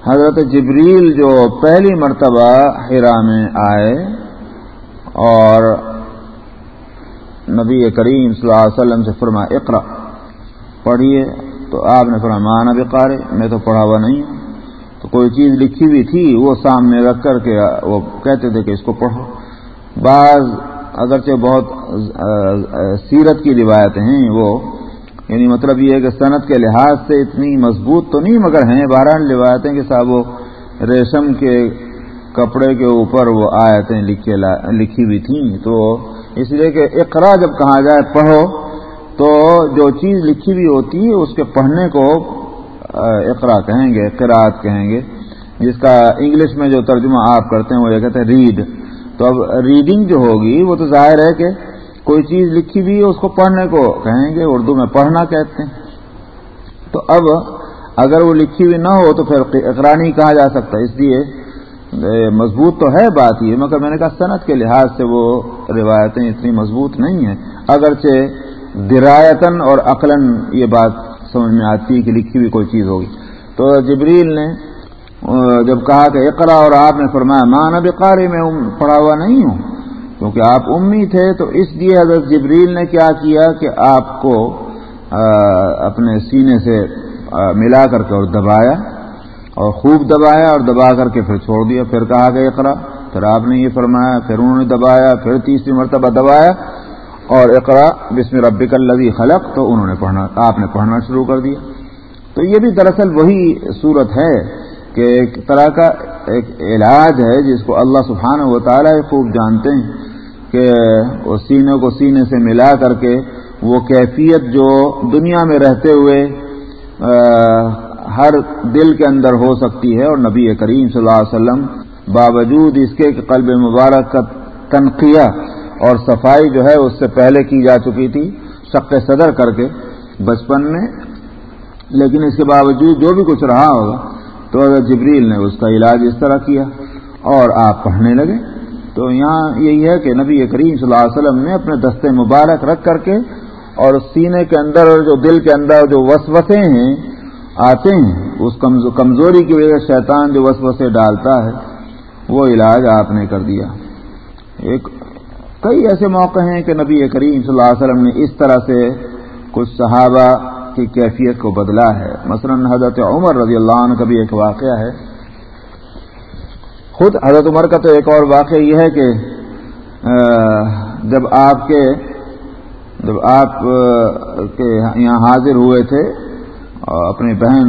حضرت جبریل جو پہلی مرتبہ ہرا میں آئے اور نبی کریم صلی اللہ علیہ وسلم سے فرما اقرا پڑھیے۔ تو آپ نے فرمایا مانا بقارے میں تو پڑھا ہوا نہیں ہوں۔ تو کوئی چیز لکھی ہوئی تھی، وہ سامنے رکھ کر کے وہ کہتے تھے کہ اس کو پڑھو۔ بعض اگرچہ بہت سیرت کی روایتیں ہیں وہ یعنی مطلب یہ ہے کہ صنعت کے لحاظ سے اتنی مضبوط تو نہیں، مگر ہیں۔ بارہ روایتیں کہ صاحب وہ ریشم کے کپڑے کے اوپر وہ آیتیں لکھی ہوئی تھیں۔ تو اس لیے کہ اقرا جب کہا جائے پڑھو، تو جو چیز لکھی ہوئی ہوتی ہے اس کے پڑھنے کو اقرا کہیں گے قرآت کہیں گے، جس کا انگلش میں جو ترجمہ آپ کرتے ہیں، وہ یہ کہتے ہیں ریڈ تو اب ریڈنگ جو ہوگی، وہ تو ظاہر ہے کہ کوئی چیز لکھی ہوئی اس کو پڑھنے کو کہیں گے، اردو میں پڑھنا کہتے ہیں۔ تو اب اگر وہ لکھی ہوئی نہ ہو، تو پھر اقرا نہیں کہا جا سکتا۔ اس لیے مضبوط تو ہے بات یہ، مگر میں نے کہا صنعت کے لحاظ سے وہ روایتیں اتنی مضبوط نہیں ہیں۔ اگرچہ درایتن اور عقلاً یہ بات سمجھ میں آتی ہے کہ لکھی ہوئی کوئی چیز ہوگی۔ تو جبریل نے جب کہا کہ اقرا اور آپ نے فرمایا، ماں نب قاری میں پڑھا ہوا نہیں ہوں۔ کیونکہ آپ امی تھے، تو اس لیے حضرت جبریل نے کیا کیا کہ آپ کو اپنے سینے سے ملا کر کے اور دبایا، اور خوب دبایا اور دبا کر کے پھر چھوڑ دیا۔ پھر کہا کہ اقرا پھر آپ نے یہ فرمایا، پھر انہوں نے دبایا، پھر تیسری مرتبہ دبایا۔ اور اقرا بسم ربک الذی خلق، تو انہوں نے پڑھنا، آپ نے پڑھنا شروع کر دیا۔ تو یہ بھی دراصل وہی صورت ہے کہ ایک طرح کا ایک علاج ہے جس کو اللہ سبحانہ و تعالیٰ خوب جانتے ہیں کہ وہ سینے کو سینے سے ملا کر کے وہ کیفیت جو دنیا میں رہتے ہوئے ہر دل کے اندر ہو سکتی ہے۔ اور نبی کریم صلی اللہ علیہ وسلم باوجود اس کے قلب مبارک کا تنقیہ اور صفائی جو ہے اس سے پہلے کی جا چکی تھی، شق صدر کر کے بچپن میں۔ لیکن اس کے باوجود جو بھی کچھ رہا ہوگا، تو اگر جبریل نے اس کا علاج اس طرح کیا اور آپ پڑھنے لگے۔ تو یہاں یہی ہے کہ نبی کریم صلی اللہ علیہ وسلم نے اپنے دستے مبارک رکھ کر کے اور سینے کے اندر جو دل کے اندر جو وسوسے ہیں، آتے ہیں، اس کمزوری کی وجہ سے شیطان جو وسوسے ڈالتا ہے، وہ علاج آپ نے کر دیا۔ ایک کئی ایسے موقع ہیں کہ نبی کریم صلی اللہ علیہ وسلم نے اس طرح سے کچھ صحابہ کی کیفیت کو بدلا ہے۔ مثلا حضرت عمر رضی اللہ عنہ کا بھی ایک واقعہ ہے۔ خود حضرت عمر کا تو ایک اور واقعہ یہ ہے کہ جب آپ کے، جب آپ یہاں حاضر ہوئے تھے، اپنی بہن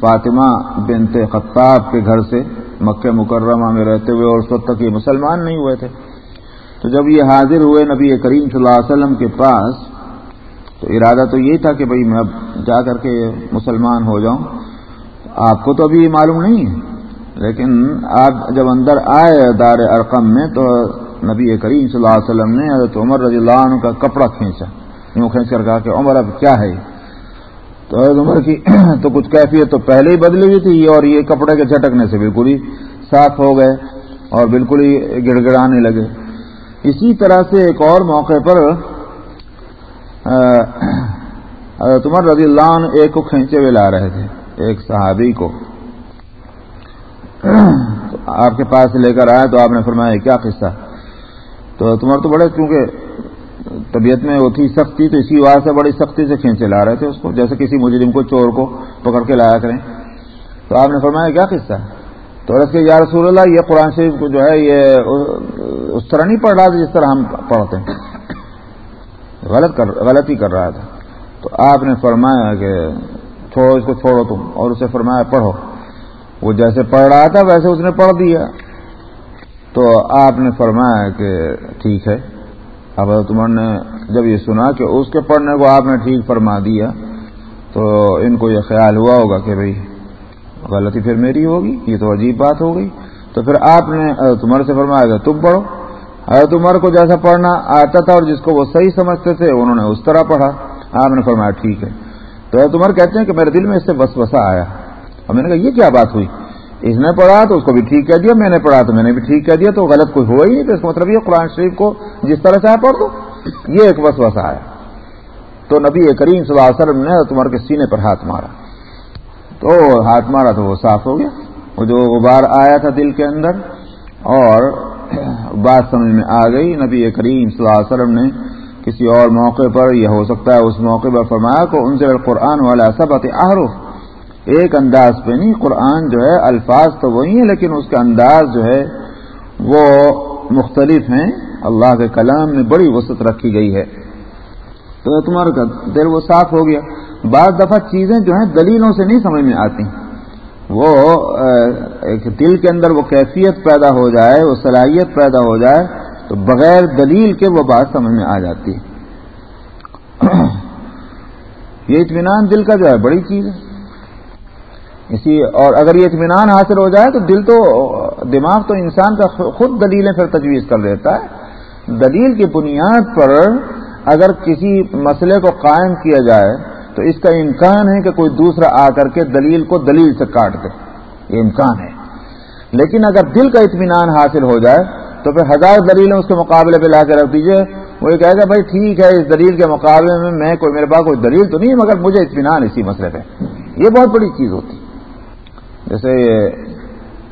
فاطمہ بنت خطاب کے گھر سے مکہ مکرمہ میں رہتے ہوئے اور اس وقت تک یہ مسلمان نہیں ہوئے تھے۔ تو جب یہ حاضر ہوئے نبی کریم صلی اللہ علیہ وسلم کے پاس، تو ارادہ تو یہی تھا کہ بھائی میں اب جا کر کے مسلمان ہو جاؤں۔ آپ کو تو ابھی یہ معلوم نہیں ہے، لیکن آپ جب اندر آئے دار ارقم میں، تو نبی کریم صلی اللہ علیہ وسلم نے حضرت عمر رضی اللہ عنہ کا کپڑا کھینچا۔ یوں کھینچ کر کہا کہ عمر، اب کیا ہے؟ تو حضرت عمر کی تو کچھ کیفیت تو پہلے ہی بدلی ہوئی تھی، اور یہ کپڑے کے جھٹکنے سے بالکل ہی صاف ہو گئے اور بالکل ہی گڑ گڑانے لگے۔ اسی طرح سے ایک اور موقع پر عمر رضی اللہ عنہ ایک کو کھینچے ہوئے لا رہے تھے، ایک صحابی کو۔ آپ کے پاس لے کر آئے تو آپ نے فرمایا کیا قصہ؟ تو تمہارے تو بڑے کیونکہ طبیعت میں وہ تھی، سختی تو اسی وجہ سے بڑی سختی سے کھینچے لا رہے تھے اس کو، جیسے کسی مجرم کو چور کو پکڑ کے لایا کریں۔ تو آپ نے فرمایا کیا قصہ؟ تو رس کے یا رسول اللہ، یہ قرآن شریف کو جو ہے یہ اس طرح نہیں پڑھ رہا تھا جس طرح ہم پڑھتے ہیں۔ غلط کر، غلطی کر رہا تھا۔ تو آپ نے فرمایا کہ چھوڑو، اس کو چھوڑو تم، اور اسے فرمایا پڑھو۔ وہ جیسے پڑھ رہا تھا، ویسے اس نے پڑھ دیا۔ تو آپ نے فرمایا کہ ٹھیک ہے۔ اب تمہر نے جب یہ سنا کہ اس کے پڑھنے کو آپ نے ٹھیک فرما دیا، تو ان کو یہ خیال ہوا ہوگا کہ بھائی غلطی پھر میری ہوگی، یہ تو عجیب بات ہو گئی۔ تو پھر آپ نے تمہر سے فرمایا کہ تم پڑھو۔ حضرت عمر کو جیسا پڑھنا آتا تھا اور جس کو وہ صحیح سمجھتے تھے، انہوں نے اس طرح پڑھا۔ آپ نے فرمایا، ٹھیک ہے۔ تو حضرت عمر کہتے ہیں کہ میرے دل میں اس سے بس بسا آیا۔ اور میں نے کہا، یہ کیا بات ہوئی؟ اس نے پڑھا تو اس کو بھی ٹھیک کہہ دیا، میں نے پڑھا تو میں نے بھی ٹھیک کہہ دیا، تو غلط کوئی ہوا ہی نہیں۔ تو اس کا مطلب یہ قرآن شریف کو جس طرح چاہے پڑھ دو یہ ایک بس بسا آیا۔ تو نبی کریم صلی اللہ علیہ وسلم نے حضرت عمر کے سینے پر ہاتھ مارا۔ تو ہاتھ مارا تو وہ صاف ہو گیا۔ وہ جو غبار آیا تھا دل کے اندر اور بات سمجھ میں آ گئی، نبی کریم صلی اللہ علیہ وسلم نے کسی اور موقع پر، یہ ہو سکتا ہے اس موقع پر فرمایا کو ان سے قرآن والا سب آہرف ایک انداز پہ نہیں، قرآن جو ہے الفاظ تو وہی ہیں، لیکن اس کا انداز جو ہے وہ مختلف ہیں۔ اللہ کے کلام میں بڑی وسعت رکھی گئی ہے۔ تو تمہارا دیر وہ صاف ہو گیا۔ بعض دفعہ چیزیں جو ہیں دلیلوں سے نہیں سمجھ میں آتی۔ وہ ایک دل کے اندر وہ کیفیت پیدا ہو جائے، وہ صلاحیت پیدا ہو جائے، تو بغیر دلیل کے وہ بات سمجھ میں آ جاتی۔ ہے یہ اطمینان دل کا جو ہے بڑی چیز ہے۔ اسی، اور اگر یہ اطمینان حاصل ہو جائے تو دل تو، دماغ تو انسان کا خود دلیلیں پھر تجویز کر دیتا ہے۔ دلیل کی بنیاد پر اگر کسی مسئلے کو قائم کیا جائے تو اس کا امکان ہے کہ کوئی دوسرا آ کر کے دلیل کو دلیل سے کاٹ دے۔ یہ امکان ہے۔ لیکن اگر دل کا اطمینان حاصل ہو جائے، تو پھر ہزار دلیلیں اس کے مقابلے پہ لا کے رکھ دیجیے وہ یہ کہے گا، بھائی ٹھیک ہے، اس دلیل کے مقابلے میں میں کوئی، میرے پاس کوئی دلیل تو نہیں ہے، مگر مجھے اطمینان اسی مسئلے پہ۔ یہ بہت بڑی چیز ہوتی۔ جیسے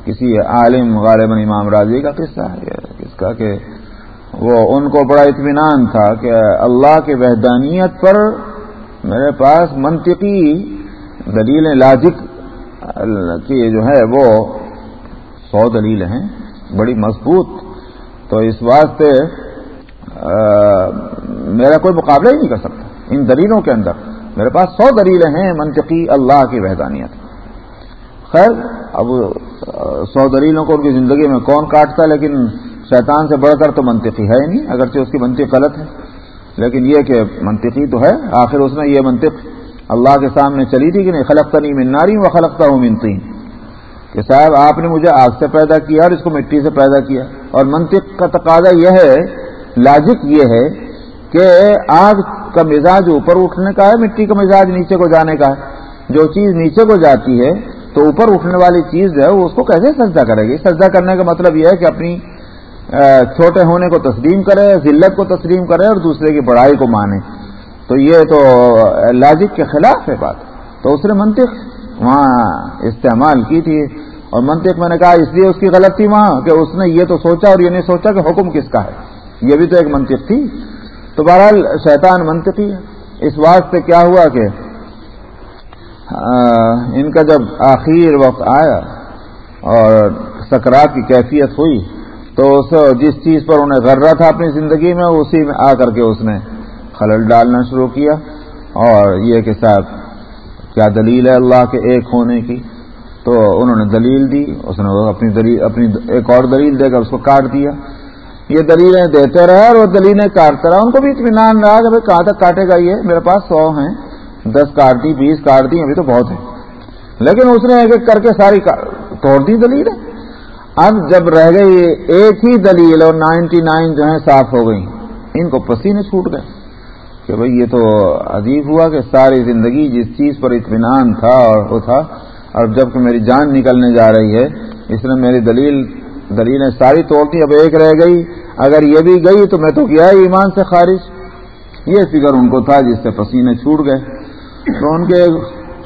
کسی عالم غالب امام راضی کا قصہ ہے۔ کس کا کہ وہ ان کو بڑا اطمینان تھا کہ اللہ کے وحدانیت پر میرے پاس منطقی دلیلیں لاجک کی جو ہے وہ سو دلیلیں ہیں، بڑی مضبوط۔ تو اس واسطے میرا کوئی مقابلہ ہی نہیں کر سکتا۔ ان دلیلوں کے اندر میرے پاس سو دلیلیں ہیں منطقی اللہ کی وحدانیت۔ خیر، اب سو دلیلوں کو ان کی زندگی میں کون کاٹتا لیکن شیطان سے بڑھ کر تو منطقی ہے ہی نہیں، اگرچہ اس کی منطق غلط ہے۔ لیکن یہ کہ منطقی تو ہے، آخر اس میں یہ منطق اللہ کے سامنے چلی تھی کہ نہیں؟ خلقتا نہیں مناری و خلقتا ہوں منتی کہ صاحب، آپ نے مجھے آگ سے پیدا کیا اور اس کو مٹی سے پیدا کیا۔ اور منطق کا تقاضا یہ ہے، لاجک یہ ہے کہ آگ کا مزاج اوپر اٹھنے کا ہے، مٹی کا مزاج نیچے کو جانے کا ہے۔ جو چیز نیچے کو جاتی ہے تو اوپر اٹھنے والی چیز جو ہے، وہ اس کو کیسے سجدہ کرے گی؟ سجدہ کرنے کا مطلب یہ ہے کہ اپنی چھوٹے ہونے کو تسلیم کرے، ذلت کو تسلیم کرے اور دوسرے کی بڑائی کو مانے۔ تو یہ تو لاجک کے خلاف ہے بات۔ تو اس نے منطق وہاں استعمال کی تھی۔ اور منطق میں نے کہا، اس لیے اس کی غلطی وہاں کہ اس نے یہ تو سوچا اور یہ نہیں سوچا کہ حکم کس کا ہے۔ یہ بھی تو ایک منطق تھی۔ تو بہرحال شیطان منطقی ہے۔ اس واسطے کیا ہوا کہ ان کا جب آخر وقت آیا اور سکرات کی کیفیت ہوئی تو اس جس چیز پر انہیں غرہ تھا اپنی زندگی میں، اسی میں آ کر کے اس نے خلل ڈالنا شروع کیا۔ اور یہ کہ صاحب، کیا دلیل ہے اللہ کے ایک ہونے کی؟ تو انہوں نے دلیل دی، اس نے اپنی دلیل اپنی ایک اور دلیل دے کر اس کو کاٹ دیا۔ یہ دلیلیں دیتے رہے اور وہ دلیلیں کاٹتے رہا ان کو بھی اطمینان رہا کہ کہاں تک کاٹے گا یہ؟ میرے پاس سو ہیں۔ دس کاٹ دی بیس کاٹ دی ابھی تو بہت ہے لیکن اس نے ایک ایک کر کے ساری توڑ دی دلیل اب جب رہ گئی ایک ہی دلیل اور نائنٹی نائن جو ہے صاف ہو گئی ان کو پسینے چھوٹ گئے۔ کہ بھئی یہ تو عجیب ہوا کہ ساری زندگی جس چیز پر اطمینان تھا اور وہ تھا اور جبکہ میری جان نکلنے جا رہی ہے، اس نے میری دلیل دلیلیں ساری توڑتی اب ایک رہ گئی۔ اگر یہ بھی گئی تو میں تو کیا ایمان سے خارج۔ یہ فکر ان کو تھا جس سے پسینے چھوٹ گئے۔ تو ان کے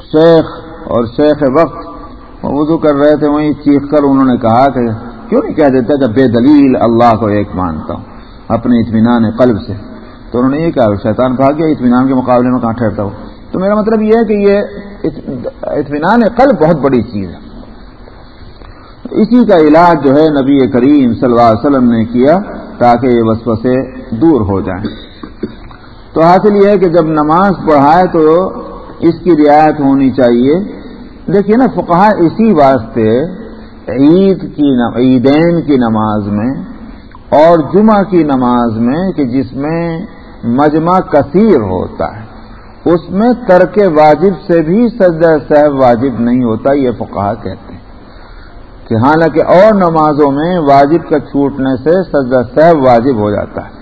شیخ اور شیخ وقت وضو کر رہے تھے، وہیں چیخ کر انہوں نے کہا کہ کیوں نہیں کہہ دیتا کہ بے دلیل اللہ کو ایک مانتا ہوں، اپنے اطمینان قلب سے۔ تو انہوں نے یہ کہا، شیطان کہا کہ اطمینان کے مقابلے میں کہاں ٹھہرتا ہوں؟ تو میرا مطلب یہ ہے کہ یہ اطمینان قلب بہت بڑی چیز ہے۔ اسی کا علاج جو ہے نبی کریم صلی اللہ علیہ وسلم نے کیا تاکہ یہ وسوسے دور ہو جائیں۔ تو حاصل یہ ہے کہ جب نماز پڑھائے تو اس کی رعایت ہونی چاہیے۔ دیکھیے نا فقہ اسی واسطے عید کی عیدین کی نماز میں اور جمعہ کی نماز میں کہ جس میں مجمع کثیر ہوتا ہے، اس میں ترک واجب سے بھی سجدہ صاحب واجب نہیں ہوتا، یہ فقہ کہتے ہیں۔ کہ حالانکہ اور نمازوں میں واجب کا چھوٹنے سے سجدہ صاحب واجب ہو جاتا ہے۔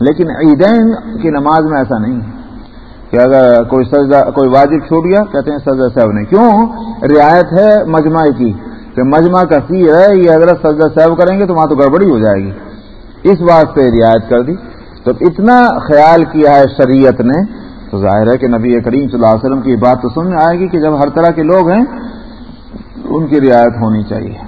لیکن عیدین کی نماز میں ایسا نہیں ہے۔ کہ اگر کوئی سجدہ کوئی واجب چھوٹ گیا، کہتے ہیں سجدہ صاحب نہیں کیوں؟ رعایت ہے مجمع کی۔ کہ مجمع کا سی ہے، یہ اگر سجدہ صاحب کریں گے تو وہاں تو گڑبڑی ہو جائے گی۔ اس واسطے رعایت کر دی۔ تو اتنا خیال کیا ہے شریعت نے، تو ظاہر ہے کہ نبی کریم صلی اللہ علیہ وسلم کی بات تو سن میں آئے گی کہ جب ہر طرح کے لوگ ہیں، ان کی رعایت ہونی چاہیے۔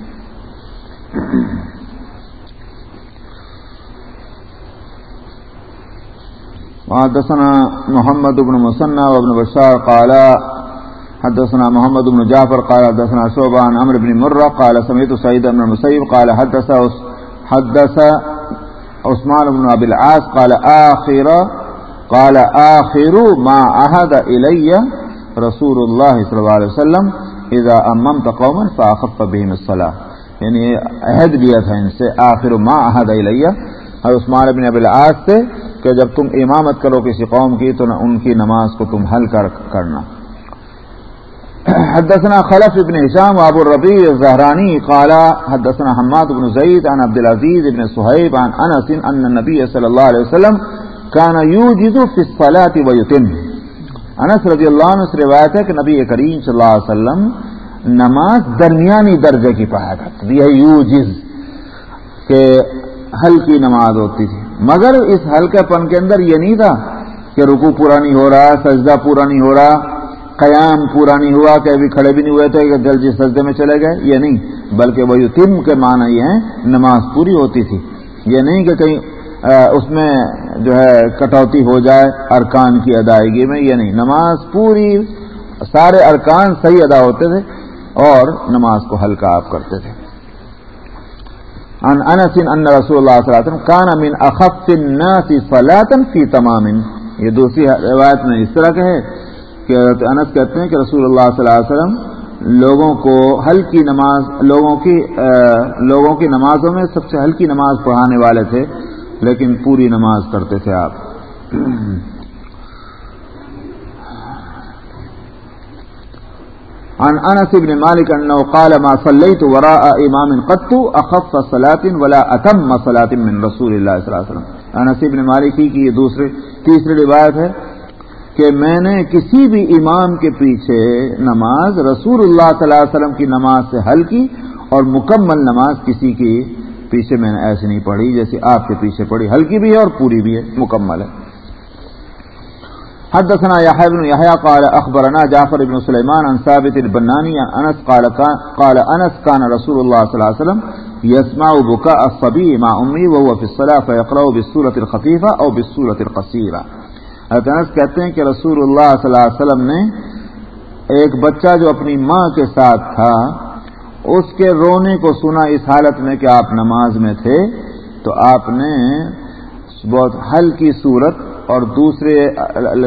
وحدثنا محمد بن مسنى وابن بشار قال، حدثنا محمد بن جعفر قال، حدثنا شعبة عن عمرو بن مرة قال، سمعت سعيد بن المسيب قال، حدث حدث عثمان بن أبي العاص قال، آخر قال، آخر ما عهد إلي رسول الله صلى الله عليه وسلم إذا أممت قوما فأخف بهم الصلاة. یعنی عہد لیا تھا ان سے، آخر ما عہد الیہ اور عثمان بن ابی العاص سے کہ جب تم امامت کرو کسی قوم کی تو ان کی نماز کو تم حل کر کرنا۔ حدثنا خلف ابن هشام وابو الربيع الزهراني قال حدثنا حماد بن زيد عن عبد العزيز بن صهيب عن انس ان النبي صلى الله عليه وسلم كان يوجد في الصلاه ويتم انس رضی اللہ عنہ سے روایت ہے کہ نبی کریم صلی اللہ علیہ وسلم نماز درمیانی درجے کی پڑھا کرتے یہ یوجز کہ ہلکی نماز ہوتی تھی۔ مگر اس ہلکے پن کے اندر یہ نہیں تھا کہ رکو پورا نہیں ہو رہا، سجدہ پورا نہیں ہو رہا، قیام پورا نہیں ہوا، کہ ابھی کھڑے بھی نہیں ہوئے تھے، کہ جلدی سجدے میں چلے گئے۔ یہ نہیں، بلکہ وہ تم کے معنی یہ ہیں، نماز پوری ہوتی تھی۔ یہ نہیں کہ کہیں اس میں جو ہے کٹوتی ہو جائے ارکان کی ادائیگی میں، یہ نہیں۔ نماز پوری، سارے ارکان صحیح ادا ہوتے تھے اور نماز کو ہلکا آپ کرتے تھے۔ انس ان رسول اللہ صلی اللہ علیہ وسلم کان من اخف الناس صلاة فی تمام. یہ دوسری روایت میں اس طرح کے ہے کہ انس کہتے ہیں کہ رسول اللہ صلی اللہ علیہ وسلم لوگوں کو ہلکی نماز، لوگوں کی لوگوں کی نمازوں میں سب سے ہلکی نماز پڑھانے والے تھے، لیکن پوری نماز کرتے تھے آپ۔ عن انس بن مالك انه قال ما صليت وراء امام قط اخف صلاه ولا اتم صلاه من رسول الله صلى الله عليه وسلم. انس بن مالك کی یہ دوسری تیسری روایت ہے کہ میں نے کسی بھی امام کے پیچھے نماز رسول اللہ صلی اللہ علیہ وسلم کی نماز سے حل کی اور مکمل نماز کسی کی پیچھے میں نے ایسے نہیں پڑھی جیسے آپ کے پیچھے پڑھی ہلکی بھی ہے اور پوری بھی ہے، مکمل ہے۔ حدثنا يحيى بن يحيى قال أخبرنا جعفر بن سليمان عن ثابت البناني عن قال, قال أنس كان رسول الله صلى الله عليه وسلم يسمع بكاء الصبي مع أمي وهو في الصلاة فيقرأ بالسورة الخفيفة أو بالسورة القصيرة. انس کہتے ہیں کہ رسول اللہ صلی اللہ علیہ وسلم نے ایک بچہ جو اپنی ماں کے ساتھ تھا اس کے رونے کو سنا اس حالت میں کہ آپ نماز میں تھے تو آپ نے بہت ہلکی صورت اور دوسرے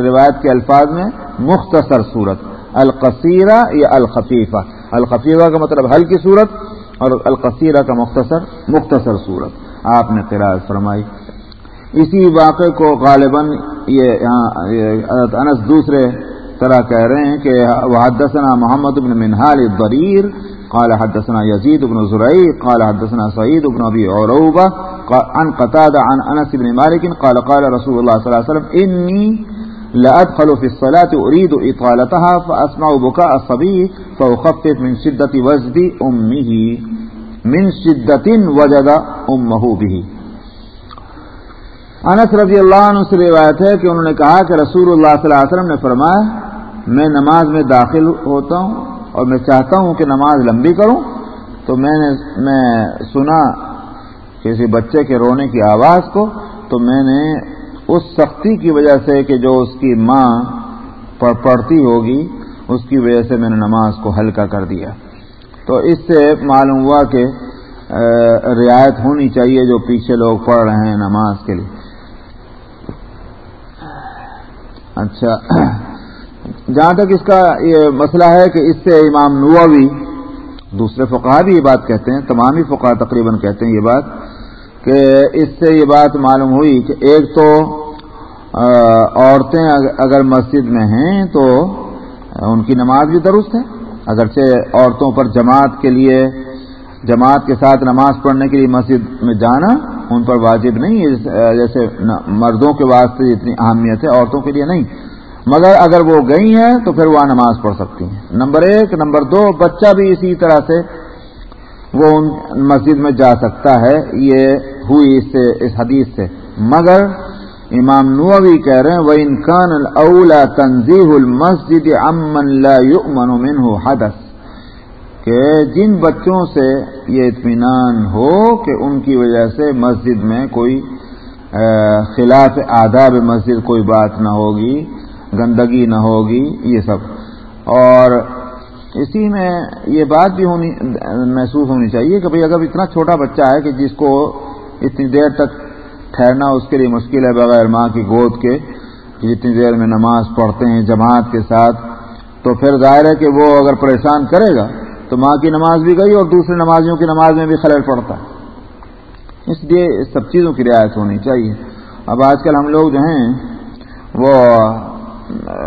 روایت کے الفاظ میں مختصر صورت، القصیرہ یا الخفیفہ۔ الخفیفہ کا مطلب ہلکی صورت اور القصیرہ کا مختصر مختصر صورت۔ آپ نے قرآد فرمائی۔ اسی واقعے کو غالباً یہ انس دوسرے طرح کہہ رہے ہیں کہ وہ حدثنا محمد بن منہال بریر قال حدثنا يزيد بن زرعي قال حدثنا سعيد بن ابي عروبه عن قتاده عن انس بن مالك، قال قال رسول الله صلى الله عليه وسلم اني لادخل في الصلاه اريد اطالتها فاسمع بكاء الصبي فاخفف من شده وجد امه من شده وجد امه به. انس رضی اللہ عنہ سے روایت ہے کہ انہوں نے کہا کہ رسول اللہ صلی اللہ علیہ وسلم نے فرمایا، میں نماز میں داخل ہوتا ہوں اور میں چاہتا ہوں کہ نماز لمبی کروں، تو میں نے، میں سنا کسی بچے کے رونے کی آواز کو، تو میں نے اس سختی کی وجہ سے کہ جو اس کی ماں پڑھتی ہوگی، اس کی وجہ سے میں نے نماز کو ہلکا کر دیا۔ تو اس سے معلوم ہوا کہ رعایت ہونی چاہیے جو پیچھے لوگ پڑھ رہے ہیں نماز کے لیے۔ اچھا۔ جہاں تک اس کا یہ مسئلہ ہے کہ اس سے امام نووی دوسرے فقہ بھی یہ بات کہتے ہیں تمام ہی فقہ تقریباً کہتے ہیں یہ بات کہ اس سے یہ بات معلوم ہوئی کہ ایک تو عورتیں اگر مسجد میں ہیں تو ان کی نماز بھی درست ہے۔ اگرچہ عورتوں پر جماعت کے لیے، جماعت کے ساتھ نماز پڑھنے کے لیے مسجد میں جانا ان پر واجب نہیں ہے جیسے مردوں کے واسطے اتنی اہمیت ہے، عورتوں کے لیے نہیں۔ مگر اگر وہ گئی ہیں تو پھر وہ نماز پڑھ سکتی ہیں۔ نمبر ایک، نمبر دو، بچہ بھی اسی طرح سے وہ مسجد میں جا سکتا ہے، یہ ہوئی اس سے، اس حدیث سے۔ مگر امام نووی کہہ رہے ہیں وہ انکان اولا تنظیح المسجد امن من منه حدث۔ کہ جن بچوں سے یہ اطمینان ہو کہ ان کی وجہ سے مسجد میں کوئی خلاف آداب مسجد کوئی بات نہ ہوگی گندگی نہ ہوگی، یہ سب۔ اور اسی میں یہ بات بھی ہونی، محسوس ہونی چاہیے کہ بھئی اگر اتنا چھوٹا بچہ ہے کہ جس کو اتنی دیر تک ٹھہرنا اس کے لیے مشکل ہے بغیر ماں کی گود کے جتنی دیر میں نماز پڑھتے ہیں جماعت کے ساتھ، تو پھر ظاہر ہے کہ وہ اگر پریشان کرے گا تو ماں کی نماز بھی گئی اور دوسرے نمازیوں کی نماز میں بھی خلل پڑتا۔ ہے اس لیے سب چیزوں کی رعایت ہونی چاہیے۔ اب آج کل ہم لوگ جو ہیں، وہ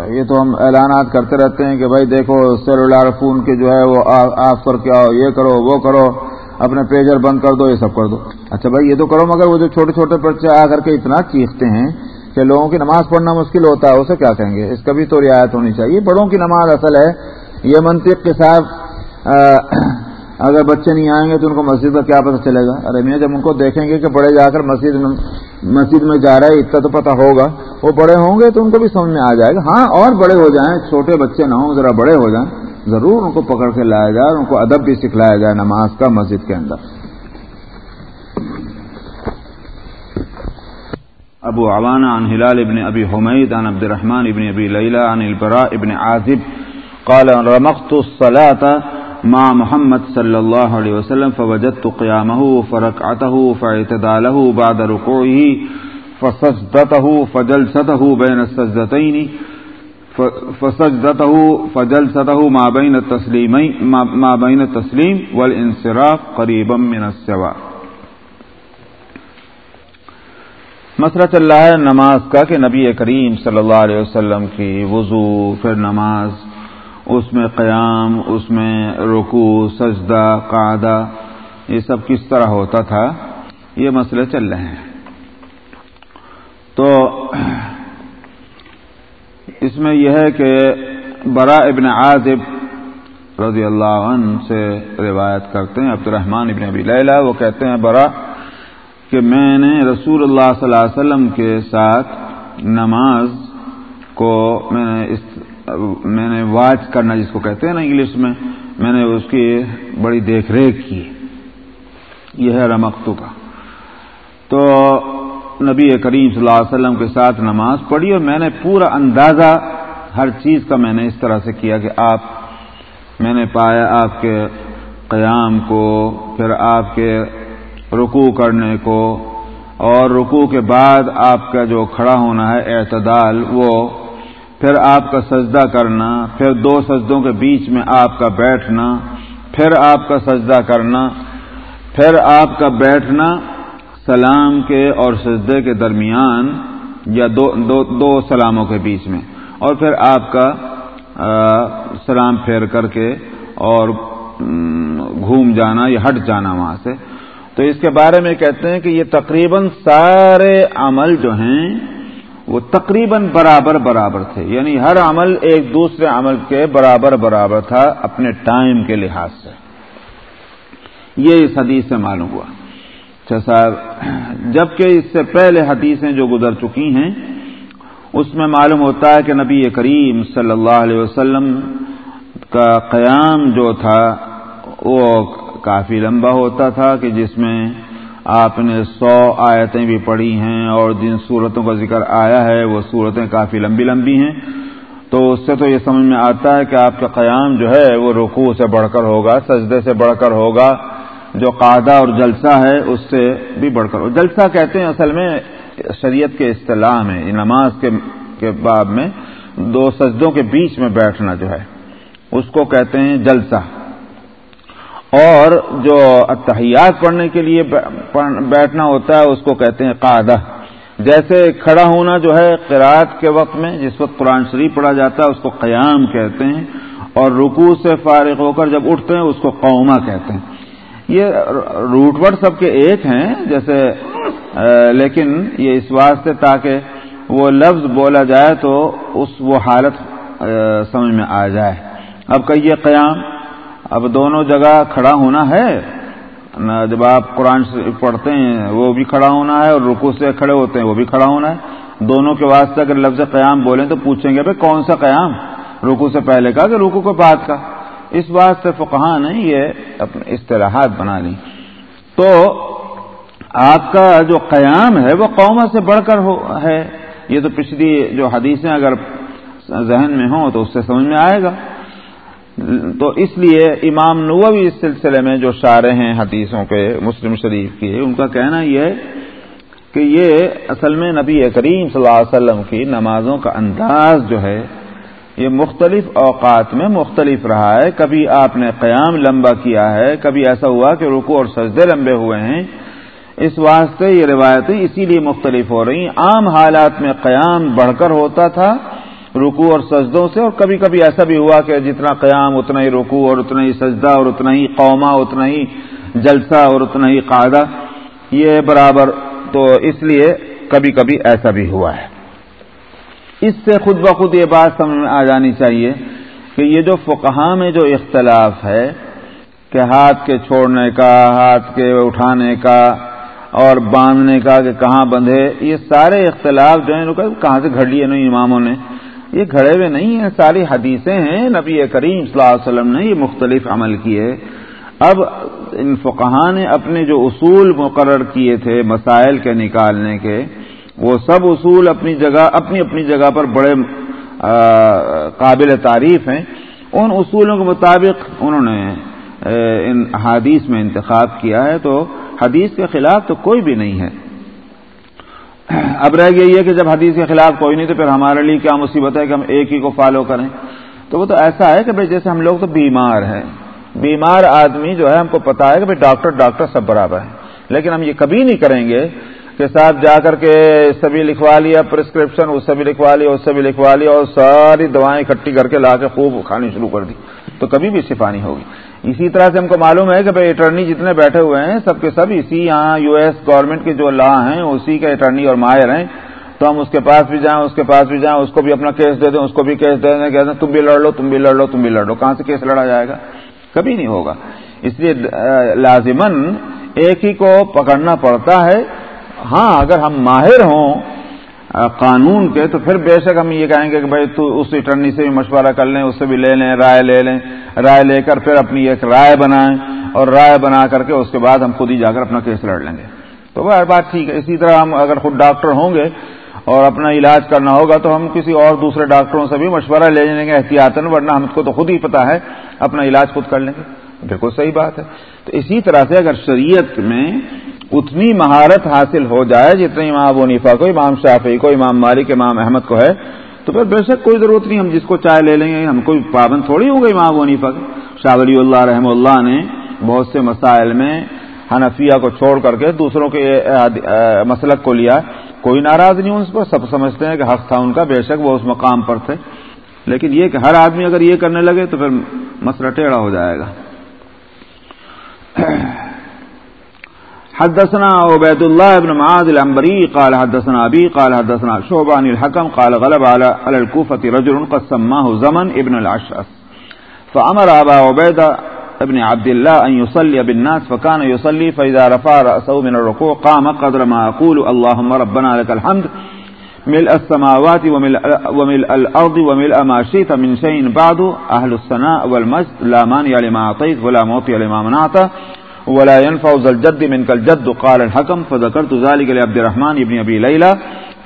یہ تو ہم اعلانات کرتے رہتے ہیں کہ بھائی دیکھو سیلولر فون کے جو ہے وہ آف کر کے آؤ یہ کرو، وہ کرو، اپنے پیجر بند کر دو، یہ سب کر دو۔ اچھا بھائی، یہ تو کرو، مگر وہ جو چھوٹے چھوٹے بچے آ کر کے اتنا چیختے ہیں کہ لوگوں کی نماز پڑھنا مشکل ہوتا ہے، اسے کیا کہیں گے؟ اس کا بھی تو رعایت ہونی چاہیے۔ بڑوں کی نماز اصل ہے، یہ منطق کے ساتھ اگر بچے نہیں آئیں گے تو ان کو مسجد کا کیا پتہ چلے گا؟ ارے میاں، جب ان کو دیکھیں گے کہ بڑے جا کر مسجد میں مسجد میں جا رہے اتنا تو پتہ ہوگا۔ وہ بڑے ہوں گے تو ان کو بھی سمجھ میں آ جائے گا۔ ہاں اور بڑے ہو جائیں، چھوٹے بچے نہ ہوں، ذرا بڑے ہو جائیں، ضرور ان کو پکڑ کے لایا جائے اور ان کو ادب بھی سکھلایا جائے نماز کا مسجد کے اندر۔ ابو عوانہ عن ہلال ابن ابی حمید، عن عبد الرحمن ابن ابی لیلہ، عن البراء ابن عازب، قال رمقت الصلاة مع محمد صلی اللہ علیہ وسلم فوجدت قيامه فركعته فاعتداله بعد ركوعه فسجدته فجلسته بين السجدتين فسجدته فجلسته ما بين التسليمين ما بين التسليم والانصراف قريبا من السواء مسئلہ چل رہا ہے نماز کا کہ نبی کریم صلی اللہ علیہ وسلم کی وضو، پھر نماز اس میں قیام، اس میں رکو سجدہ، قعدہ، یہ سب کس طرح ہوتا تھا، یہ مسئلے چل رہے ہیں۔ تو اس میں یہ ہے کہ برا ابن عازب رضی اللہ عنہ سے روایت کرتے ہیں عبد الرحمن ابن ابی لیلہ، وہ کہتے ہیں برا کہ میں نے رسول اللہ صلی اللہ علیہ وسلم کے ساتھ نماز کو میں نے اس میں نے واچ کرنا جس کو کہتے ہیں نا انگلش میں میں نے اس کی بڑی دیکھ ریکھ کی۔ یہ ہے رمختو کا۔ تو نبی کریم صلی اللہ علیہ وسلم کے ساتھ نماز پڑھی اور میں نے پورا اندازہ ہر چیز کا میں نے اس طرح سے کیا کہ آپ، میں نے پایا آپ کے قیام کو، پھر آپ کے رکوع کرنے کو، اور رکوع کے بعد آپ کا جو کھڑا ہونا ہے اعتدال، وہ پھر آپ کا سجدہ کرنا پھر دو سجدوں کے بیچ میں آپ کا بیٹھنا پھر آپ کا سجدہ کرنا پھر آپ کا بیٹھنا سلام کے اور سجدے کے درمیان یا دو دو, دو سلاموں کے بیچ میں اور پھر آپ کا سلام پھیر کر کے اور گھوم جانا یا ہٹ جانا وہاں سے۔ تو اس کے بارے میں کہتے ہیں کہ یہ تقریباً سارے عمل جو ہیں وہ تقریباً برابر برابر تھے یعنی ہر عمل ایک دوسرے عمل کے برابر برابر تھا اپنے ٹائم کے لحاظ سے۔ یہ اس حدیث سے معلوم ہوا۔ اچھا صاحب، جبکہ اس سے پہلے حدیثیں جو گزر چکی ہیں، اس میں معلوم ہوتا ہے کہ نبی کریم صلی اللہ علیہ وسلم کا قیام جو تھا، وہ کافی لمبا ہوتا تھا کہ جس میں آپ نے سو آیتیں بھی پڑھی ہیں اور جن صورتوں کا ذکر آیا ہے وہ صورتیں کافی لمبی لمبی ہیں۔ تو اس سے تو یہ سمجھ میں آتا ہے کہ آپ کا قیام جو ہے وہ رکوع سے بڑھ کر ہوگا، سجدے سے بڑھ کر ہوگا، جو قاعدہ اور جلسہ ہے اس سے بھی بڑھ کر جلسہ کہتے ہیں اصل میں شریعت کے اصطلاح میں یعنی نماز کے باب میں دو سجدوں کے بیچ میں بیٹھنا جو ہے، اس کو کہتے ہیں جلسہ۔ اور جو اتحیات پڑھنے کے لیے بیٹھنا ہوتا ہے، اس کو کہتے ہیں قاعدہ۔ جیسے کھڑا ہونا جو ہے قرآت کے وقت میں، جس وقت قرآن شریف پڑھا جاتا ہے، اس کو قیام کہتے ہیں۔ اور رکوع سے فارغ ہو کر جب اٹھتے ہیں، اس کو قوما کہتے ہیں۔ یہ روٹ ورڈ سب کے ایک ہیں، جیسے لیکن یہ اس واسطے تاکہ وہ لفظ بولا جائے تو اس وہ حالت سمجھ میں آ جائے۔ اب کہیے قیام۔ اب دونوں جگہ کھڑا ہونا ہے۔ جب آپ قرآن پڑھتے ہیں، وہ بھی کھڑا ہونا ہے اور رکو سے کھڑے ہوتے ہیں، وہ بھی کھڑا ہونا ہے۔ دونوں کے واسطے اگر لفظ قیام بولیں تو پوچھیں گے، بھائی کون سا قیام؟ رکو سے پہلے کا کہ رکو کے بعد کا۔ اس واسطے فقہ نے یہ اپنے اصطلاحات بنا لی تو آپ کا جو قیام ہے، وہ قوما سے بڑھ کر ہے۔ یہ تو پچھلی جو حدیثیں اگر ذہن میں ہوں تو اس سے سمجھ میں آئے گا۔ تو اس لیے امام نووی اس سلسلے میں جو شارے ہیں حدیثوں کے، مسلم شریف کے، ان کا کہنا یہ ہے کہ یہ اصل میں نبی کریم صلی اللہ علیہ وسلم کی نمازوں کا انداز جو ہے، یہ مختلف اوقات میں مختلف رہا ہے۔ کبھی آپ نے قیام لمبا کیا ہے، کبھی ایسا ہوا کہ رکو اور سجدے لمبے ہوئے ہیں۔ اس واسطے یہ روایتیں اسی لیے مختلف ہو رہی ہیں۔ عام حالات میں قیام بڑھ کر ہوتا تھا رکو اور سجدوں سے، اور کبھی کبھی ایسا بھی ہوا کہ جتنا قیام، اتنا ہی رکو اور اتنا ہی سجدہ، اور اتنا ہی قوما اتنا ہی جلسہ، اور اتنا ہی قاعدہ، یہ برابر تو اس لیے کبھی کبھی ایسا بھی ہوا ہے۔ اس سے خود بخود یہ بات سمجھ میں آ جانی چاہیے کہ یہ جو فقہ میں جو اختلاف ہے، کہ ہاتھ کے چھوڑنے کا، ہاتھ کے اٹھانے کا، اور باندھنے کا کہ کہاں بندھے، یہ سارے اختلاف جو ہیں کہاں سے گھڑ لیے؟ نہیں اماموں نے۔ یہ گھڑے ہوئے نہیں ہیں، ساری حدیثیں ہیں۔ نبی کریم صلی اللہ علیہ وسلم نے یہ مختلف عمل کیے۔ اب ان فقہ نے اپنے جو اصول مقرر کیے تھے مسائل کے نکالنے کے، وہ سب اصول اپنی جگہ، اپنی اپنی جگہ پر بڑے قابل تعریف ہیں۔ ان اصولوں کے مطابق انہوں نے ان حدیث میں انتخاب کیا ہے۔ تو حدیث کے خلاف تو کوئی بھی نہیں ہے۔ اب رہ گیا یہ کہ جب حدیث کے خلاف کوئی نہیں تو پھر ہمارے لیے کیا مصیبت ہے کہ ہم ایک ہی کو فالو کریں؟ تو وہ تو ایسا ہے کہ بھائی جیسے ہم لوگ تو بیمار ہیں۔ بیمار آدمی جو ہے ہم کو پتا ہے کہ بھائی ڈاکٹر ڈاکٹر سب برابر ہیں۔ لیکن ہم یہ کبھی نہیں کریں گے کہ صاحب جا کر کے اس سے بھی لکھوا لیا پرسکرپشن اس سے بھی لکھوا لیا اس سے بھی لکھوا لیا اور ساری دوائیں اکٹھی کر کے لا کے خوب کھانی شروع کر دی۔ تو کبھی بھی شفا نہیں ہوگی۔ اسی طرح سے ہم کو معلوم ہے کہ بھائی اٹرنی جتنے بیٹھے ہوئے ہیں، سب کے سب اسی یہاں یو ایس گورنمنٹ کے جو لا ہیں اسی کے اٹرنی اور ماہر ہیں۔ تو ہم اس کے پاس بھی جائیں، اس کے پاس بھی جائیں، اس کو بھی اپنا کیس دے دیں، اس کو بھی کیس دے دیں کہتے ہیں تم بھی لڑ لو، تم بھی لڑ لو، تم بھی لڑ لو۔ کہاں سے کیس لڑا جائے گا؟ کبھی نہیں ہوگا۔ اس لیے لازمن ایک ہی کو پکڑنا پڑتا ہے۔ ہاں اگر ہم ماہر ہوں قانون کے تو پھر بے شک ہم یہ کہیں گے کہ بھائی تو اس اٹرنی سے بھی مشورہ کر لیں، اس سے بھی لے لیں، رائے لے لیں، رائے لے کر پھر اپنی ایک رائے بنائیں اور رائے بنا کر کے اس کے بعد ہم خود ہی جا کر اپنا کیس لڑ لیں گے۔ تو وہ بات ٹھیک ہے، اسی طرح ہم اگر خود ڈاکٹر ہوں گے اور اپنا علاج کرنا ہوگا تو ہم کسی اور دوسرے ڈاکٹروں سے بھی مشورہ لے لیں گے احتیاط ورنہ ہم کو تو خود ہی پتا ہے، اپنا علاج خود کر لیں گے۔ بالکل صحیح بات ہے۔ تو اسی طرح سے اگر شریعت میں اتنی مہارت حاصل ہو جائے جتنے امام ونیفا کو، امام شافی کو، امام مالک، امام احمد کو ہے، تو پھر بے شک کوئی ضرورت نہیں، ہم جس کو چائے لے لیں گے، ہم کوئی پابند تھوڑی ہوں گے امام ونیفا کے۔ شاہ ولی اللہ رحم اللہ نے بہت سے مسائل میں حنفیہ کو چھوڑ کر کے دوسروں کے مسلک کو لیا۔ کوئی ناراض نہیں اس پر، سب سمجھتے ہیں کہ حق تھا ان کا، بے شک وہ اس مقام پر تھے۔ لیکن یہ کہ ہر آدمی اگر یہ کرنے لگے تو پھر مسئلہ ٹیڑھا ہو جائے گا۔ حدثنا عبید اللہ ابن معاذ العنبری قال حدثنا ابی قال حدثنا شعبان الحکم قال غلب على الكوفة رجل قد سماه زمن ابن العشعث فأمر أبا عبيدة ابن عبد الله أن يصلي بالناس فكان يصلي فإذا رفع رأسه من الركوع قام قدر ما أقول اللهم ربنا لك الحمد ملء السماوات وملء الأرض وملء ما شئت من شيء بعد. أهل السناء والمجد، لا مانع لما أعطيت ولا موطي لما منعت. ولا ينفع ذا الجد منك الجد، قال الحكم. فذكرت ذلك لعبد الرحمن بن أبي ليلى.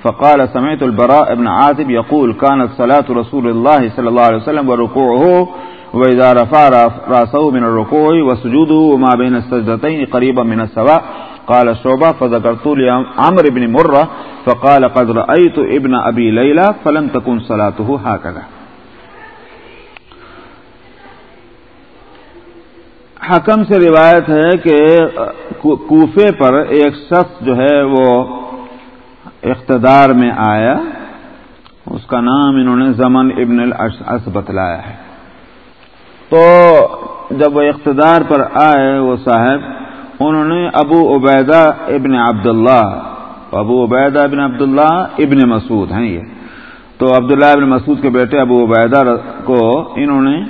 فقال، سمعت البراء بن عاتب يقول، كانت صلاة رسول الله صلى الله عليه وسلم وركوعه، وإذا رفع رأسه من الركوع وسجوده وما بين السجدتين قريبا من السواء. قال الشعبة فذكرت لعمر بن مرة فقال قد رأيت ابن أبي ليلى فلم تكن صلاته هكذا حکم سے روایت ہے کہ کوفے پر ایک شخص جو ہے وہ اقتدار میں آیا، اس کا نام انہوں نے زمن ابن الاشعث بتلایا ہے۔ تو جب وہ اقتدار پر آئے، وہ صاحب انہوں نے ابو عبیدہ ابن عبداللہ، ابو عبیدہ ابن عبداللہ ابن مسعود ہیں یہ۔ تو عبداللہ ابن مسعود کے بیٹے ابو عبیدہ کو انہوں نے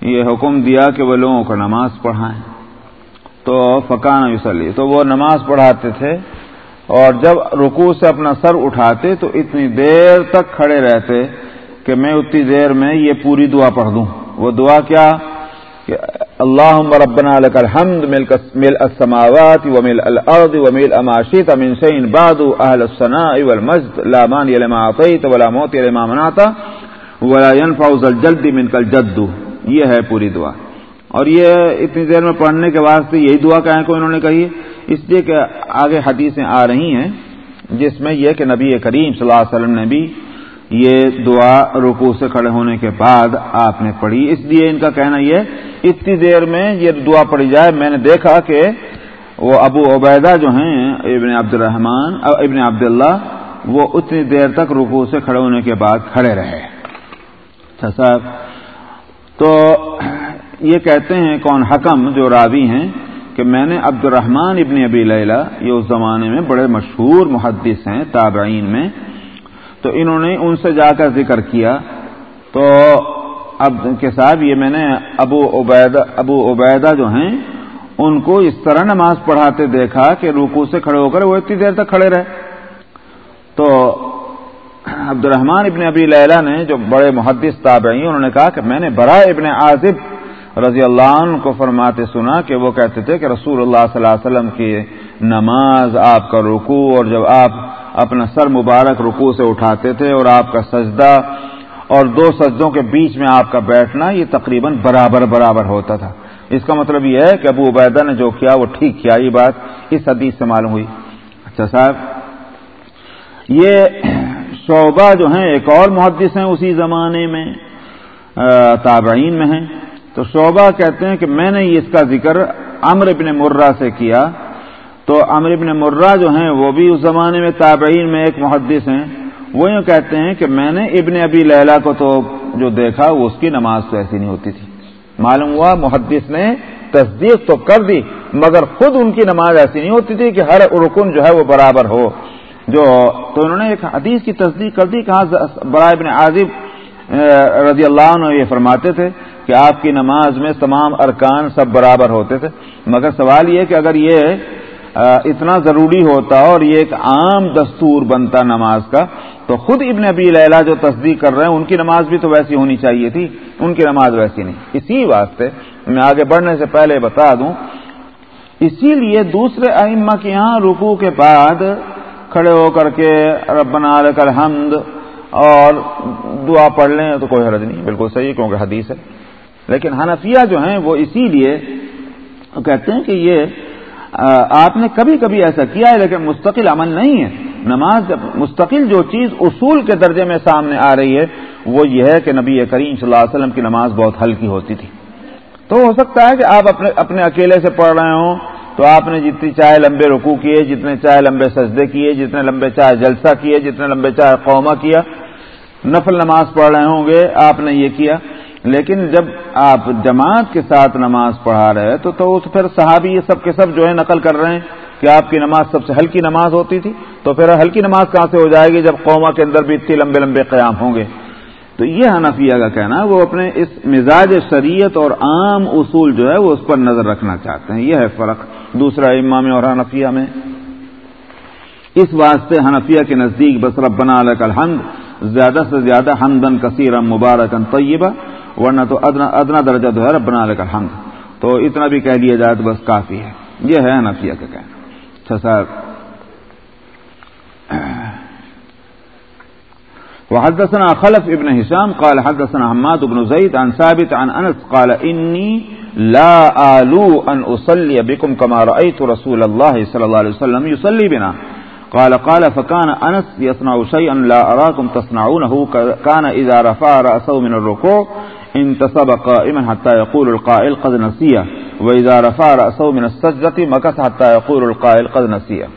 یہ حکم دیا کہ وہ لوگوں کو نماز پڑھائیں۔ تو فقان وسلی تو وہ نماز پڑھاتے تھے۔ اور جب رکوع سے اپنا سر اٹھاتے تو اتنی دیر تک کھڑے رہتے کہ میں اتنی دیر میں یہ پوری دعا پڑھ دوں۔ وہ دعا کیا؟ کہ اللہ ربنا لك الحمد مل السماوات ومل الارض ومل اماشیت من شيء بعد اهل الثناء والمجد. لا مانع لما اعطيت ولا موت لما منعت ولا ينفع ذا الجلد منك الجد. یہ ہے پوری دعا۔ اور یہ اتنی دیر میں پڑھنے کے واسطے یہی دعا کہیں کو انہوں نے کہی۔ اس لیے کہ آگے حدیثیں آ رہی ہیں، جس میں یہ کہ نبی کریم صلی اللہ علیہ وسلم نے بھی یہ دعا رکو سے کھڑے ہونے کے بعد آپ نے پڑھی۔ اس لیے ان کا کہنا یہ، اتنی دیر میں یہ دعا پڑھی جائے، میں نے دیکھا کہ وہ ابو عبیدہ جو ہیں، ابن عبد الرحمان ابن عبداللہ، وہ اتنی دیر تک رکو سے کھڑے ہونے کے بعد کھڑے رہے۔ اچھا صاحب، تو یہ کہتے ہیں کون حکم جو راوی ہیں کہ میں نے عبد الرحمان ابن ابی لیلہ، یہ اس زمانے میں بڑے مشہور محدث ہیں، تابعین میں تو انہوں نے ان سے جا کر ذکر کیا۔ تو اب کے صاحب یہ میں نے ابو عبیدہ ابو عبیدہ جو ہیں، ان کو اس طرح نماز پڑھاتے دیکھا کہ روکو سے کھڑے ہو کر وہ اتنی دیر تک کھڑے رہے۔ تو عبد الرحمان ابن ابی لیلہ نے جو بڑے محدث تابعی انہوں نے کہا کہ میں نے برا ابن عازب رضی اللہ عنہ کو فرماتے سنا کہ وہ کہتے تھے کہ رسول اللہ صلی اللہ علیہ وسلم کی نماز آپ کا رکوع اور جب آپ اپنا سر مبارک رکوع سے اٹھاتے تھے اور آپ کا سجدہ اور دو سجدوں کے بیچ میں آپ کا بیٹھنا یہ تقریباً برابر برابر ہوتا تھا۔ اس کا مطلب یہ ہے کہ ابو عبیدہ نے جو کیا وہ ٹھیک کیا، یہ بات اس حدیث سے معلوم ہوئی۔ اچھا صاحب، یہ شعبہ جو ہیں ایک اور محدث ہیں اسی زمانے میں تابعین میں ہیں۔ تو شعبہ کہتے ہیں کہ میں نے اس کا ذکر امر ابن مرہ سے کیا۔ تو امر ابن مرہ جو ہیں، وہ بھی اس زمانے میں تابعین میں ایک محدث ہیں۔ وہ یوں کہتے ہیں کہ میں نے ابن ابی لیلا کو تو جو دیکھا، وہ اس کی نماز تو ایسی نہیں ہوتی تھی۔ معلوم ہوا محدث نے تصدیق تو کر دی، مگر خود ان کی نماز ایسی نہیں ہوتی تھی کہ ہر رکن جو ہے وہ برابر ہو۔ جو تو انہوں نے ایک حدیث کی تصدیق کر دی کہاں برائے ابن عازب رضی اللہ عنہ یہ فرماتے تھے کہ آپ کی نماز میں تمام ارکان سب برابر ہوتے تھے۔ مگر سوال یہ کہ اگر یہ اتنا ضروری ہوتا اور یہ ایک عام دستور بنتا نماز کا، تو خود ابن ابی لیلا جو تصدیق کر رہے ہیں، ان کی نماز بھی تو ویسی ہونی چاہیے تھی، ان کی نماز ویسی نہیں۔ اسی واسطے میں آگے بڑھنے سے پہلے بتا دوں، اسی لیے دوسرے ائمہ کے یہاں رکو کے بعد کھڑے ہو کر کے ربنا لک الحمد اور دعا پڑھ لیں تو کوئی حرج نہیں، بالکل صحیح، کیونکہ حدیث ہے۔ لیکن حنفیہ جو ہیں، وہ اسی لیے کہتے ہیں کہ یہ آپ نے کبھی کبھی ایسا کیا ہے لیکن مستقل عمل نہیں ہے۔ نماز مستقل جو چیز اصول کے درجے میں سامنے آ رہی ہے، وہ یہ ہے کہ نبی کریم صلی اللہ علیہ وسلم کی نماز بہت ہلکی ہوتی تھی۔ تو ہو سکتا ہے کہ آپ اپنے اپنے اکیلے سے پڑھ رہے ہوں، تو آپ نے جتنی چاہے لمبے رکو کیے، جتنے چاہے لمبے سجدے کیے، جتنے لمبے چاہے جلسہ کیے، جتنے لمبے چاہے قومہ کیا، نفل نماز پڑھ رہے ہوں گے، آپ نے یہ کیا۔ لیکن جب آپ جماعت کے ساتھ نماز پڑھا رہے تو تو پھر صحابی یہ سب کے سب جو ہے نقل کر رہے ہیں کہ آپ کی نماز سب سے ہلکی نماز ہوتی تھی، تو پھر ہلکی نماز کہاں سے ہو جائے گی جب قوما کے اندر بھی اتنے لمبے لمبے قیام ہوں گے؟ تو یہ حنفیہ کا کہنا، وہ اپنے اس مزاج شریعت اور عام اصول جو ہے وہ اس پر نظر رکھنا چاہتے ہیں۔ یہ ہے فرق دوسرا امام اور حنفیہ میں۔ اس واسطے حنفیہ کے نزدیک بس ربنا لک الحمد، زیادہ سے زیادہ حمدن کثیر مبارکن طیبہ۔ ورنہ تو ادنا ادنا درجہ جو ہے ربنا لک الحمد۔ تو اتنا بھی کہہ لیا جائے تو بس کافی ہے۔ یہ ہے حنفیہ کا کہنا۔ اچھا سر وحدثنا خلف ابن هشام قال حدثنا حماد بن زيد عن ثابت، عن أنس قال إني لا آلو أن أصلي بكم كما رأيت رسول الله صلى الله عليه وسلم يصلي بنا۔ قال قال فكان أنس يصنع شيئا لا أراكم تصنعونه كان إذا رفع رأسه من الركوع انتصب قائما حتى يقول القائل قد نسيه وإذا رفع رأسه من السجدة مكث حتى يقول القائل قد نسيه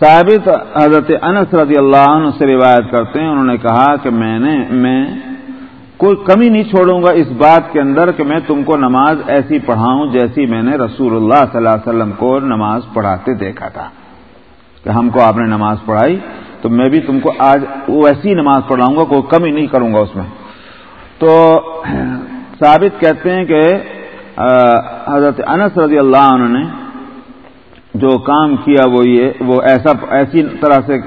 ثابت حضرت انس رضی اللہ عنہ سے روایت کرتے ہیں، انہوں نے کہا کہ میں نے میں کوئی کمی نہیں چھوڑوں گا اس بات کے اندر کہ میں تم کو نماز ایسی پڑھاؤں جیسی میں نے رسول اللہ صلی اللہ علیہ وسلم کو نماز پڑھاتے دیکھا تھا، کہ ہم کو آپ نے نماز پڑھائی تو میں بھی تم کو آج ویسی نماز پڑھاؤں گا کوئی کمی نہیں کروں گا اس میں۔ تو ثابت کہتے ہیں کہ حضرت انس رضی اللہ عنہ نے جو کام کیا وہ یہ، وہ ایسا، ایسی طرح سے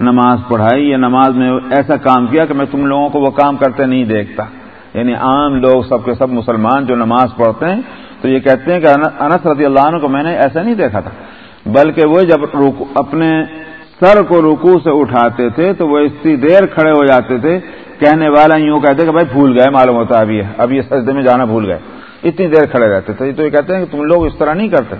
نماز پڑھائی یا نماز میں ایسا کام کیا کہ میں تم لوگوں کو وہ کام کرتے نہیں دیکھتا۔ یعنی عام لوگ سب کے سب مسلمان جو نماز پڑھتے ہیں، تو یہ کہتے ہیں کہ انس رضی اللہ عنہ کو میں نے ایسا نہیں دیکھا تھا۔ بلکہ وہ جب اپنے سر کو رکو سے اٹھاتے تھے تو وہ اتنی دیر کھڑے ہو جاتے تھے۔ کہنے والا یوں کہتے کہ بھائی بھول گئے، معلوم ہوتا ابھی اب یہ سجدے میں جانا بھول گئے۔ اتنی دیر کھڑے رہتے تھے۔ تو یہ کہتے ہیں کہ تم لوگ اس طرح نہیں کرتے۔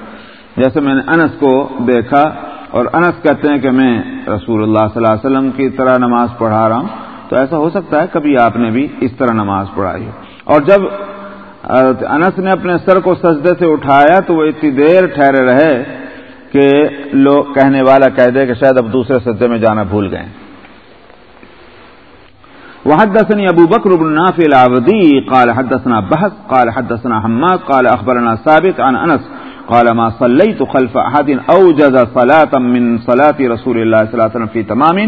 جیسے میں نے انس کو دیکھا اور انس کہتے ہیں کہ میں رسول اللہ صلی اللہ علیہ وسلم کی طرح نماز پڑھا رہا ہوں۔ تو ایسا ہو سکتا ہے کبھی آپ نے بھی اس طرح نماز پڑھائی ہو۔ اور جب انس نے اپنے سر کو سجدے سے اٹھایا تو وہ اتنی دیر ٹھہرے رہے کہ لوگ کہنے والا کہہ دے کہ شاید اب دوسرے سجدے میں جانا بھول گئے وحدثني أبو بكر بن نافع العبدي قال حدثنا بحث قال حدثنا حماد، قال أخبرنا ثابت عن أنس قال ما صليت خلف أحد أوجز صلاة من صلاة رسول الله صلى الله عليه وسلم في تمام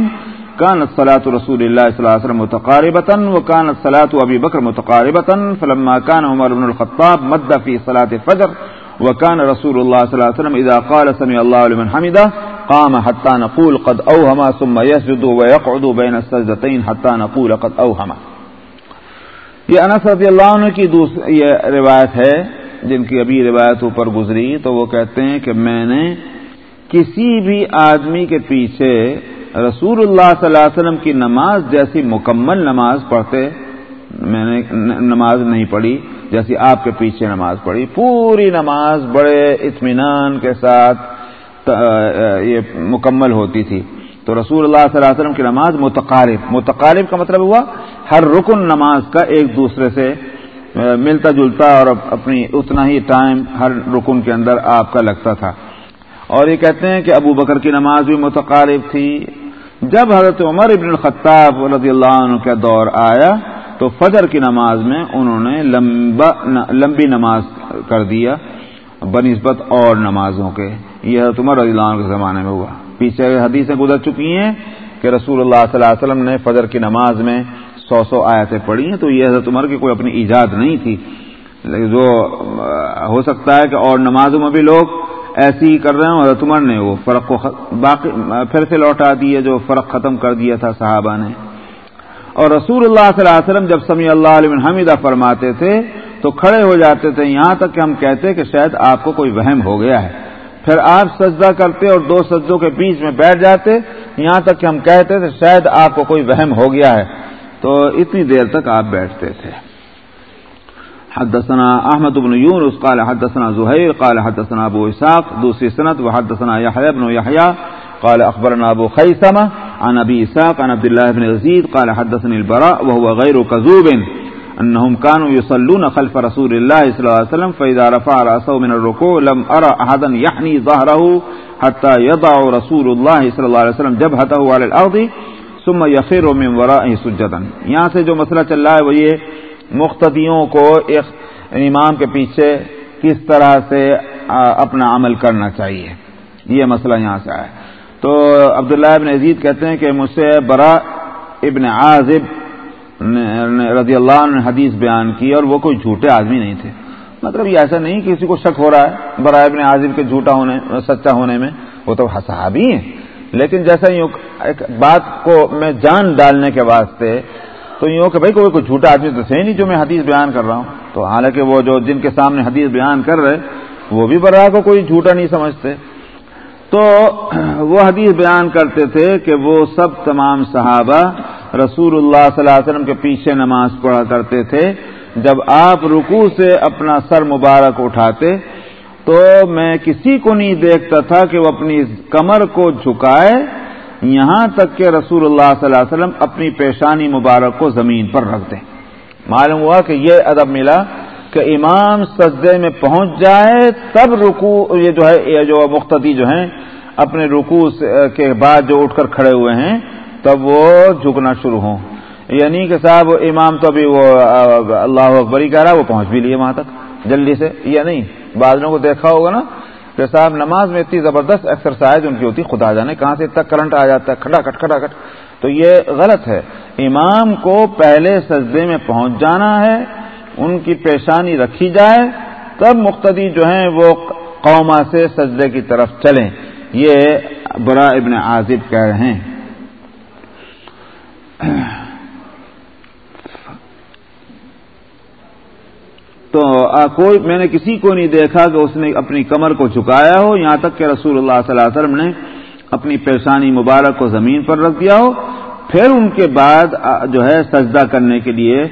كانت صلاة رسول الله صلى الله عليه وسلم متقاربة وكانت صلاة أبي بكر متقاربة، فلما كان عمر بن الخطاب مد في صلاة الفجر وكان رسول الله صلى الله عليه وسلم إذا قال سمع الله لمن حمده قام حتى نقول قد أوهما ثم يسجد ويقعد بين السجدتين حتى نقول قد أوهما یہ انس رضی اللہ عنہ کی دوسری یہ روایت ہے، جن کی ابھی روایت اوپر گزری، تو وہ کہتے ہیں کہ میں نے کسی بھی آدمی کے پیچھے رسول اللہ صلی اللہ علیہ وسلم کی نماز جیسی مکمل نماز پڑھتے میں نے نماز نہیں پڑھی، جیسی آپ کے پیچھے نماز پڑھی۔ پوری نماز بڑے اطمینان کے ساتھ یہ مکمل ہوتی تھی۔ تو رسول اللہ صلی اللہ علیہ وسلم کی نماز متقارب۔ متقارب کا مطلب ہوا، ہر رکن نماز کا ایک دوسرے سے ملتا جلتا اور اپنی اتنا ہی ٹائم ہر رکن کے اندر آپ کا لگتا تھا۔ اور یہ کہتے ہیں کہ ابو بکر کی نماز بھی متقارب تھی۔ جب حضرت عمر ابن الخطاب رضی اللہ عنہ کا دور آیا تو فجر کی نماز میں انہوں نے لمبا لمبی نماز کر دیا، بنسبت اور نمازوں کے۔ یہ حضرت عمر رضی اللہ عنہ کے زمانے میں ہوا۔ پیچھے حدیثیں گزر چکی ہیں کہ رسول اللہ صلی اللہ علیہ وسلم نے فجر کی نماز میں سو سو آیتیں پڑھی ہیں، تو یہ حضرت عمر کی کوئی اپنی ایجاد نہیں تھی۔ جو ہو سکتا ہے کہ اور نمازوں میں بھی لوگ ایسی ہی کر رہے ہیں حضرت عمر نے وہ فرق کو باقی پھر سے لوٹا دیے جو فرق ختم کر دیا تھا صحابہ نے۔ اور رسول اللہ صلی اللہ علیہ وسلم جب سمی اللہ علیہ حمیدہ فرماتے تھے، تو کھڑے ہو جاتے تھے یہاں تک کہ ہم کہتے کہ شاید آپ کو کوئی وہم ہو گیا ہے۔ پھر آپ سجدہ کرتے اور دو سجدوں کے بیچ میں بیٹھ جاتے، یہاں تک کہ ہم کہتے تھے شاید آپ کو کوئی وہم ہو گیا ہے۔ تو اتنی دیر تک آپ بیٹھتے تھے۔ حدثنا احمد بن يونس قال حدثنا زهير قال حدثنا ابو اسحاق، دوسری سند، وحدثنا يحيى بن يحيى قال اخبرنا ابو خيثمه عن ابي اسحاق، عن عبد الله بن يزيد قال حدثني البراء وهو غير كذوب انهم كانوا يصلون خلف رسول الله صلى الله عليه وسلم، فاذا رفع راسه من الركوع لم ارى احدا يحني ظهره حتى يضع رسول الله صلى الله عليه وسلم جبهته على الارض، ثم يخر من ورائه سجدا۔ یہاں سے جو مسئلہ چل رہا ہے وہ یہ مقتدیوں کو ایک یعنی امام کے پیچھے کس طرح سے اپنا عمل کرنا چاہیے۔ یہ مسئلہ یہاں سے آیا۔ تو عبداللہ ابن عزیز کہتے ہیں کہ مجھ سے برا ابن عازب رضی اللہ عنہ نے حدیث بیان کی اور وہ کوئی جھوٹے آدمی نہیں تھے۔ مطلب یہ ایسا نہیں کہ کسی کو شک ہو رہا ہے برائے ابن عازب کے جھوٹا ہونے سچا ہونے میں۔ وہ تو صحابی ہیں۔ لیکن جیسا یوں ایک بات کو میں جان ڈالنے کے واسطے تو یوں کہ بھائی کوئی کوئی جھوٹا آدمی تو صحیح نہیں جو میں حدیث بیان کر رہا ہوں۔ تو حالانکہ وہ جو جن کے سامنے حدیث بیان کر رہے، وہ بھی برا کو کوئی جھوٹا نہیں سمجھتے۔ تو وہ حدیث بیان کرتے تھے کہ وہ سب تمام صحابہ رسول اللہ صلی اللہ علیہ وسلم کے پیچھے نماز پڑھا کرتے تھے۔ جب آپ رکو سے اپنا سر مبارک اٹھاتے تو میں کسی کو نہیں دیکھتا تھا کہ وہ اپنی کمر کو جھکائے یہاں تک کہ رسول اللہ صلی اللہ علیہ وسلم اپنی پیشانی مبارک کو زمین پر رکھ دیں۔ معلوم ہوا کہ یہ ادب ملا۔ کہ امام سجدے میں پہنچ جائے، تب رکو یہ جو ہے، یہ جو مختدی جو ہیں، اپنے رکو کے بعد جو اٹھ کر کھڑے ہوئے ہیں، تب وہ جھکنا شروع ہوں۔ یعنی کہ صاحب امام تو ابھی وہ اللہ اکبری کہہ رہا وہ پہنچ بھی لیے وہاں تک، جلدی سے، یا نہیں؟ بادلوں کو دیکھا ہوگا نا، کہ صاحب، نماز میں اتنی زبردست ایکسرسائز ان کی ہوتی، خدا جانے کہاں سے اتنا کرنٹ آ جاتا ہے کھڑا کٹ کھڑا کٹ تو یہ غلط ہے۔ امام کو پہلے سجدے میں پہنچ جانا ہے ان کی پیشانی رکھی جائے، تب مقتدی جو ہیں وہ قوما سے سجدے کی طرف چلیں۔ یہ برا ابن عازب کہہ رہے ہیں۔ تو کوئی، میں نے کسی کو نہیں دیکھا کہ اس نے اپنی کمر کو چکایا ہو، یہاں تک کہ رسول اللہ صلی اللہ علیہ وسلم نے اپنی پیشانی مبارک کو زمین پر رکھ دیا ہو۔ پھر ان کے بعد جو ہے سجدہ کرنے کے لیے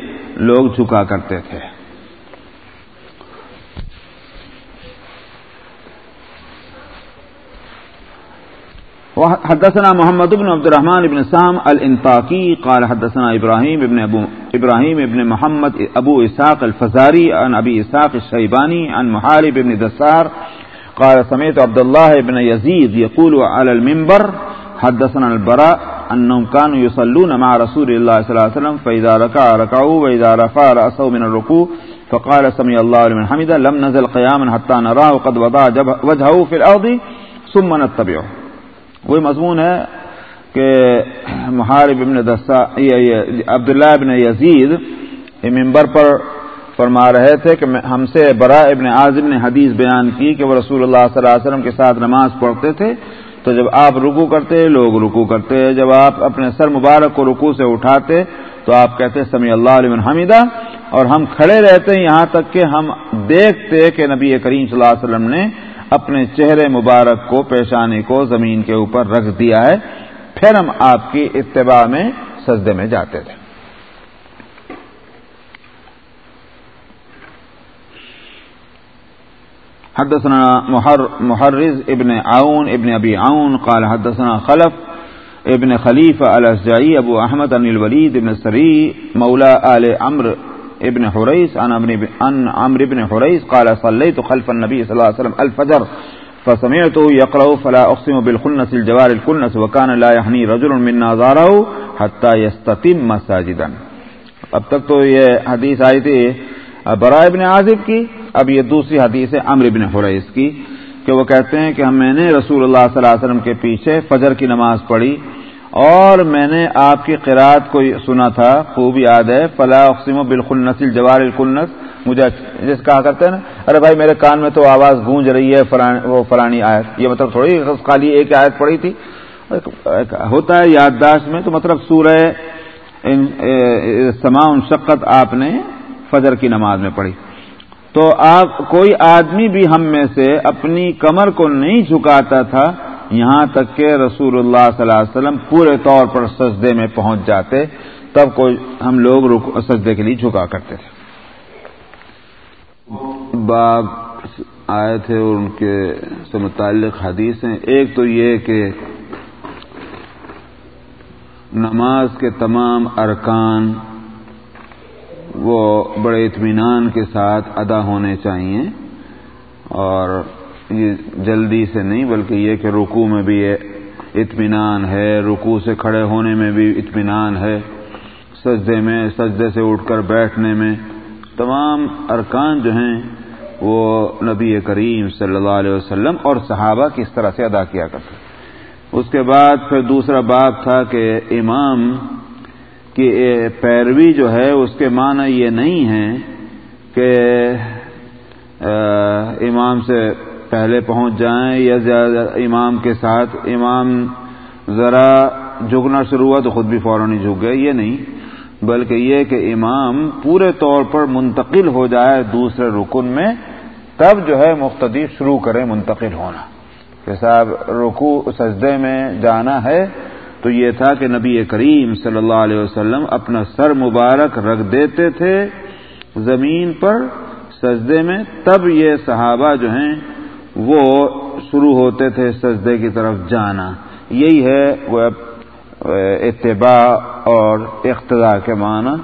لوگ جھکا کرتے تھے۔ حدثنا محمد بن عبد الرحمن بن سام الانطاقي قال حدثنا ابراهيم ابن ابو ابراهيم ابن محمد ابو اسحاق الفزاري عن ابي اسحاق الشيباني عن محارب بن دسار قال سمعت عبد الله بن يزيد يقول على المنبر حدثنا البراء انهم كانوا يصلون مع رسول الله صلى الله عليه وسلم فاذا ركع ركعوا واذا رفع راسه من الركوع فقال سمع الله لمن حمده لم نزل قياما حتى نراه قد وضع وجهه في الارض ثم نتبعه. وہی مضمون ہے کہ محارب ابن دسا عبداللہ ابن یزید ممبر پر فرما رہے تھے کہ ہم سے برا ابن عازم نے حدیث بیان کی کہ وہ رسول اللہ صلی اللہ علیہ وسلم کے ساتھ نماز پڑھتے تھے تو جب آپ رکو کرتے لوگ رکو کرتے جب آپ اپنے سر مبارک کو رکو سے اٹھاتے تو آپ کہتے سمی اللہ علیہ حمیدہ۔ اور ہم کھڑے رہتے یہاں تک کہ ہم دیکھتے کہ نبی کریم صلی اللہ علیہ وسلم نے اپنے چہرے مبارک کو، پیشانی کو زمین کے اوپر رکھ دیا ہے۔ پھر ہم آپ کی اتباع میں، سجدے میں جاتے تھے۔ حدثنا محرز ابن عون، ابن ابی عون قال حدثنا خلف ابن خلیف الاسجائی ابو احمد ان الولید ابن سری مولا آل عمر ابن حريس عن عن عمرو بن حريس قال صليت خلف النبي صلى الله عليه وسلم الفجر فسمعته يقرأ فلا أقسم بالخنس الجوار الكنس وكان لا يحني رجل من نظاره حتى يستتم ساجدا اب تک تو یہ حدیث آئی تھی برائے ابن عازب کی اب یہ دوسری حدیث ہے عمر ابن حریث کی کہ وہ کہتے ہیں کہ میں نے رسول اللہ صلی اللہ علیہ وسلم کے پیچھے فجر کی نماز پڑھی اور میں نے آپ کی قرآت کو سنا تھا، خوب یاد ہے فلاح اقسیم و بالکل نسل جوار الکلنس مجھے جس کہا کرتے ہیں نا، ارے بھائی میرے کان میں تو آواز گونج رہی ہے وہ فلانی آیت۔ یہ مطلب تھوڑی خالی ایک آیت پڑی تھی۔ ہوتا ہے یادداشت میں، تو مطلب سورہ سما شقت آپ نے فجر کی نماز میں پڑھی۔ تو آپ کوئی آدمی بھی ہم میں سے اپنی کمر کو نہیں جھکاتا تھا، یہاں تک کہ رسول اللہ صلی اللہ علیہ وسلم پورے طور پر سجدے میں پہنچ جاتے، تب کوئی ہم لوگ سجدے کے لیے جھکا کرتے تھے۔ باب آئے تھے اور ان کے سے متعلق حدیث ہیں ایک تو یہ کہ نماز کے تمام ارکان وہ بڑے اطمینان کے ساتھ ادا ہونے چاہیے اور یہ جلدی سے نہیں بلکہ یہ کہ رکو میں بھی اطمینان ہے رکو سے کھڑے ہونے میں بھی اطمینان ہے، سجدے میں، سجدے سے اٹھ کر بیٹھنے میں تمام ارکان جو ہیں وہ نبی کریم صلی اللہ علیہ وسلم اور صحابہ کس طرح سے ادا کیا کرتے اس کے بعد پھر دوسرا باب تھا کہ امام کی پیروی جو ہے اس کے معنی یہ نہیں ہے کہ امام سے پہلے پہنچ جائیں یا زیادہ امام کے ساتھ، امام ذرا جھکنا شروع ہوا تو خود بھی فوراً ہی جھک گئے، یہ نہیں۔ بلکہ یہ کہ امام پورے طور پر منتقل ہو جائے دوسرے رکن میں، تب جو ہے مختدی شروع کرے منتقل ہونا۔ کہ صاحب رکو سجدے میں جانا ہے تو یہ تھا کہ نبی کریم صلی اللہ علیہ وسلم اپنا سر مبارک رکھ دیتے تھے زمین پر سجدے میں، تب یہ صحابہ جو ہیں وہ شروع ہوتے تھے سجدے کی طرف جانا۔ یہی ہے وہ اتباع اور اقتدا کے معنی۔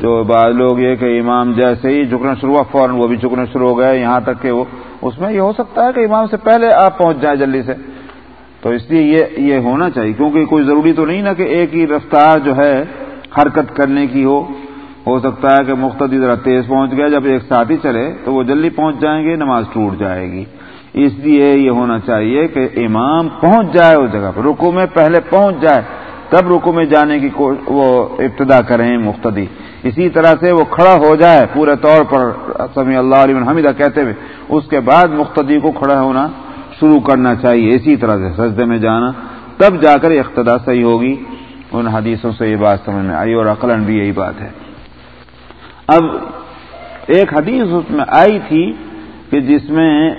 جو بعض لوگ یہ کہ امام جیسے ہی جھکنا شروع ہوا، فوراً وہ بھی جھکنا شروع ہو گئے۔ یہاں تک کہ وہ، اس میں یہ ہو سکتا ہے کہ امام سے پہلے آپ پہنچ جائیں جلدی سے۔ تو اس لیے یہ یہ ہونا چاہیے، کیونکہ کوئی ضروری تو نہیں نا کہ ایک ہی رفتار جو ہے حرکت کرنے کی ہو۔ ہو سکتا ہے کہ مختلف ذرا تیز پہنچ گیا، جب ایک ساتھ ہی چلے تو وہ جلدی پہنچ جائیں گے، نماز ٹوٹ جائے گی۔ اس لیے یہ ہونا چاہیے کہ امام پہنچ جائے اس جگہ پر رکو میں پہلے پہنچ جائے، تب رکو میں جانے کی وہ ابتدا کریں مختدی اسی طرح سے وہ کھڑا ہو جائے، پورے طور پر سمی اللہ علیہ حمیدہ کہتے ہوئے، اس کے بعد مختدی کو کھڑا ہونا شروع کرنا چاہیے، اسی طرح سے سجدے میں جانا۔ تب جا کر اقتدا صحیح ہوگی۔ ان حدیثوں سے یہ بات سمجھ میں آئی اور عقلن بھی یہی بات ہے۔ اب ایک حدیث اس میں آئی تھی کہ جس میں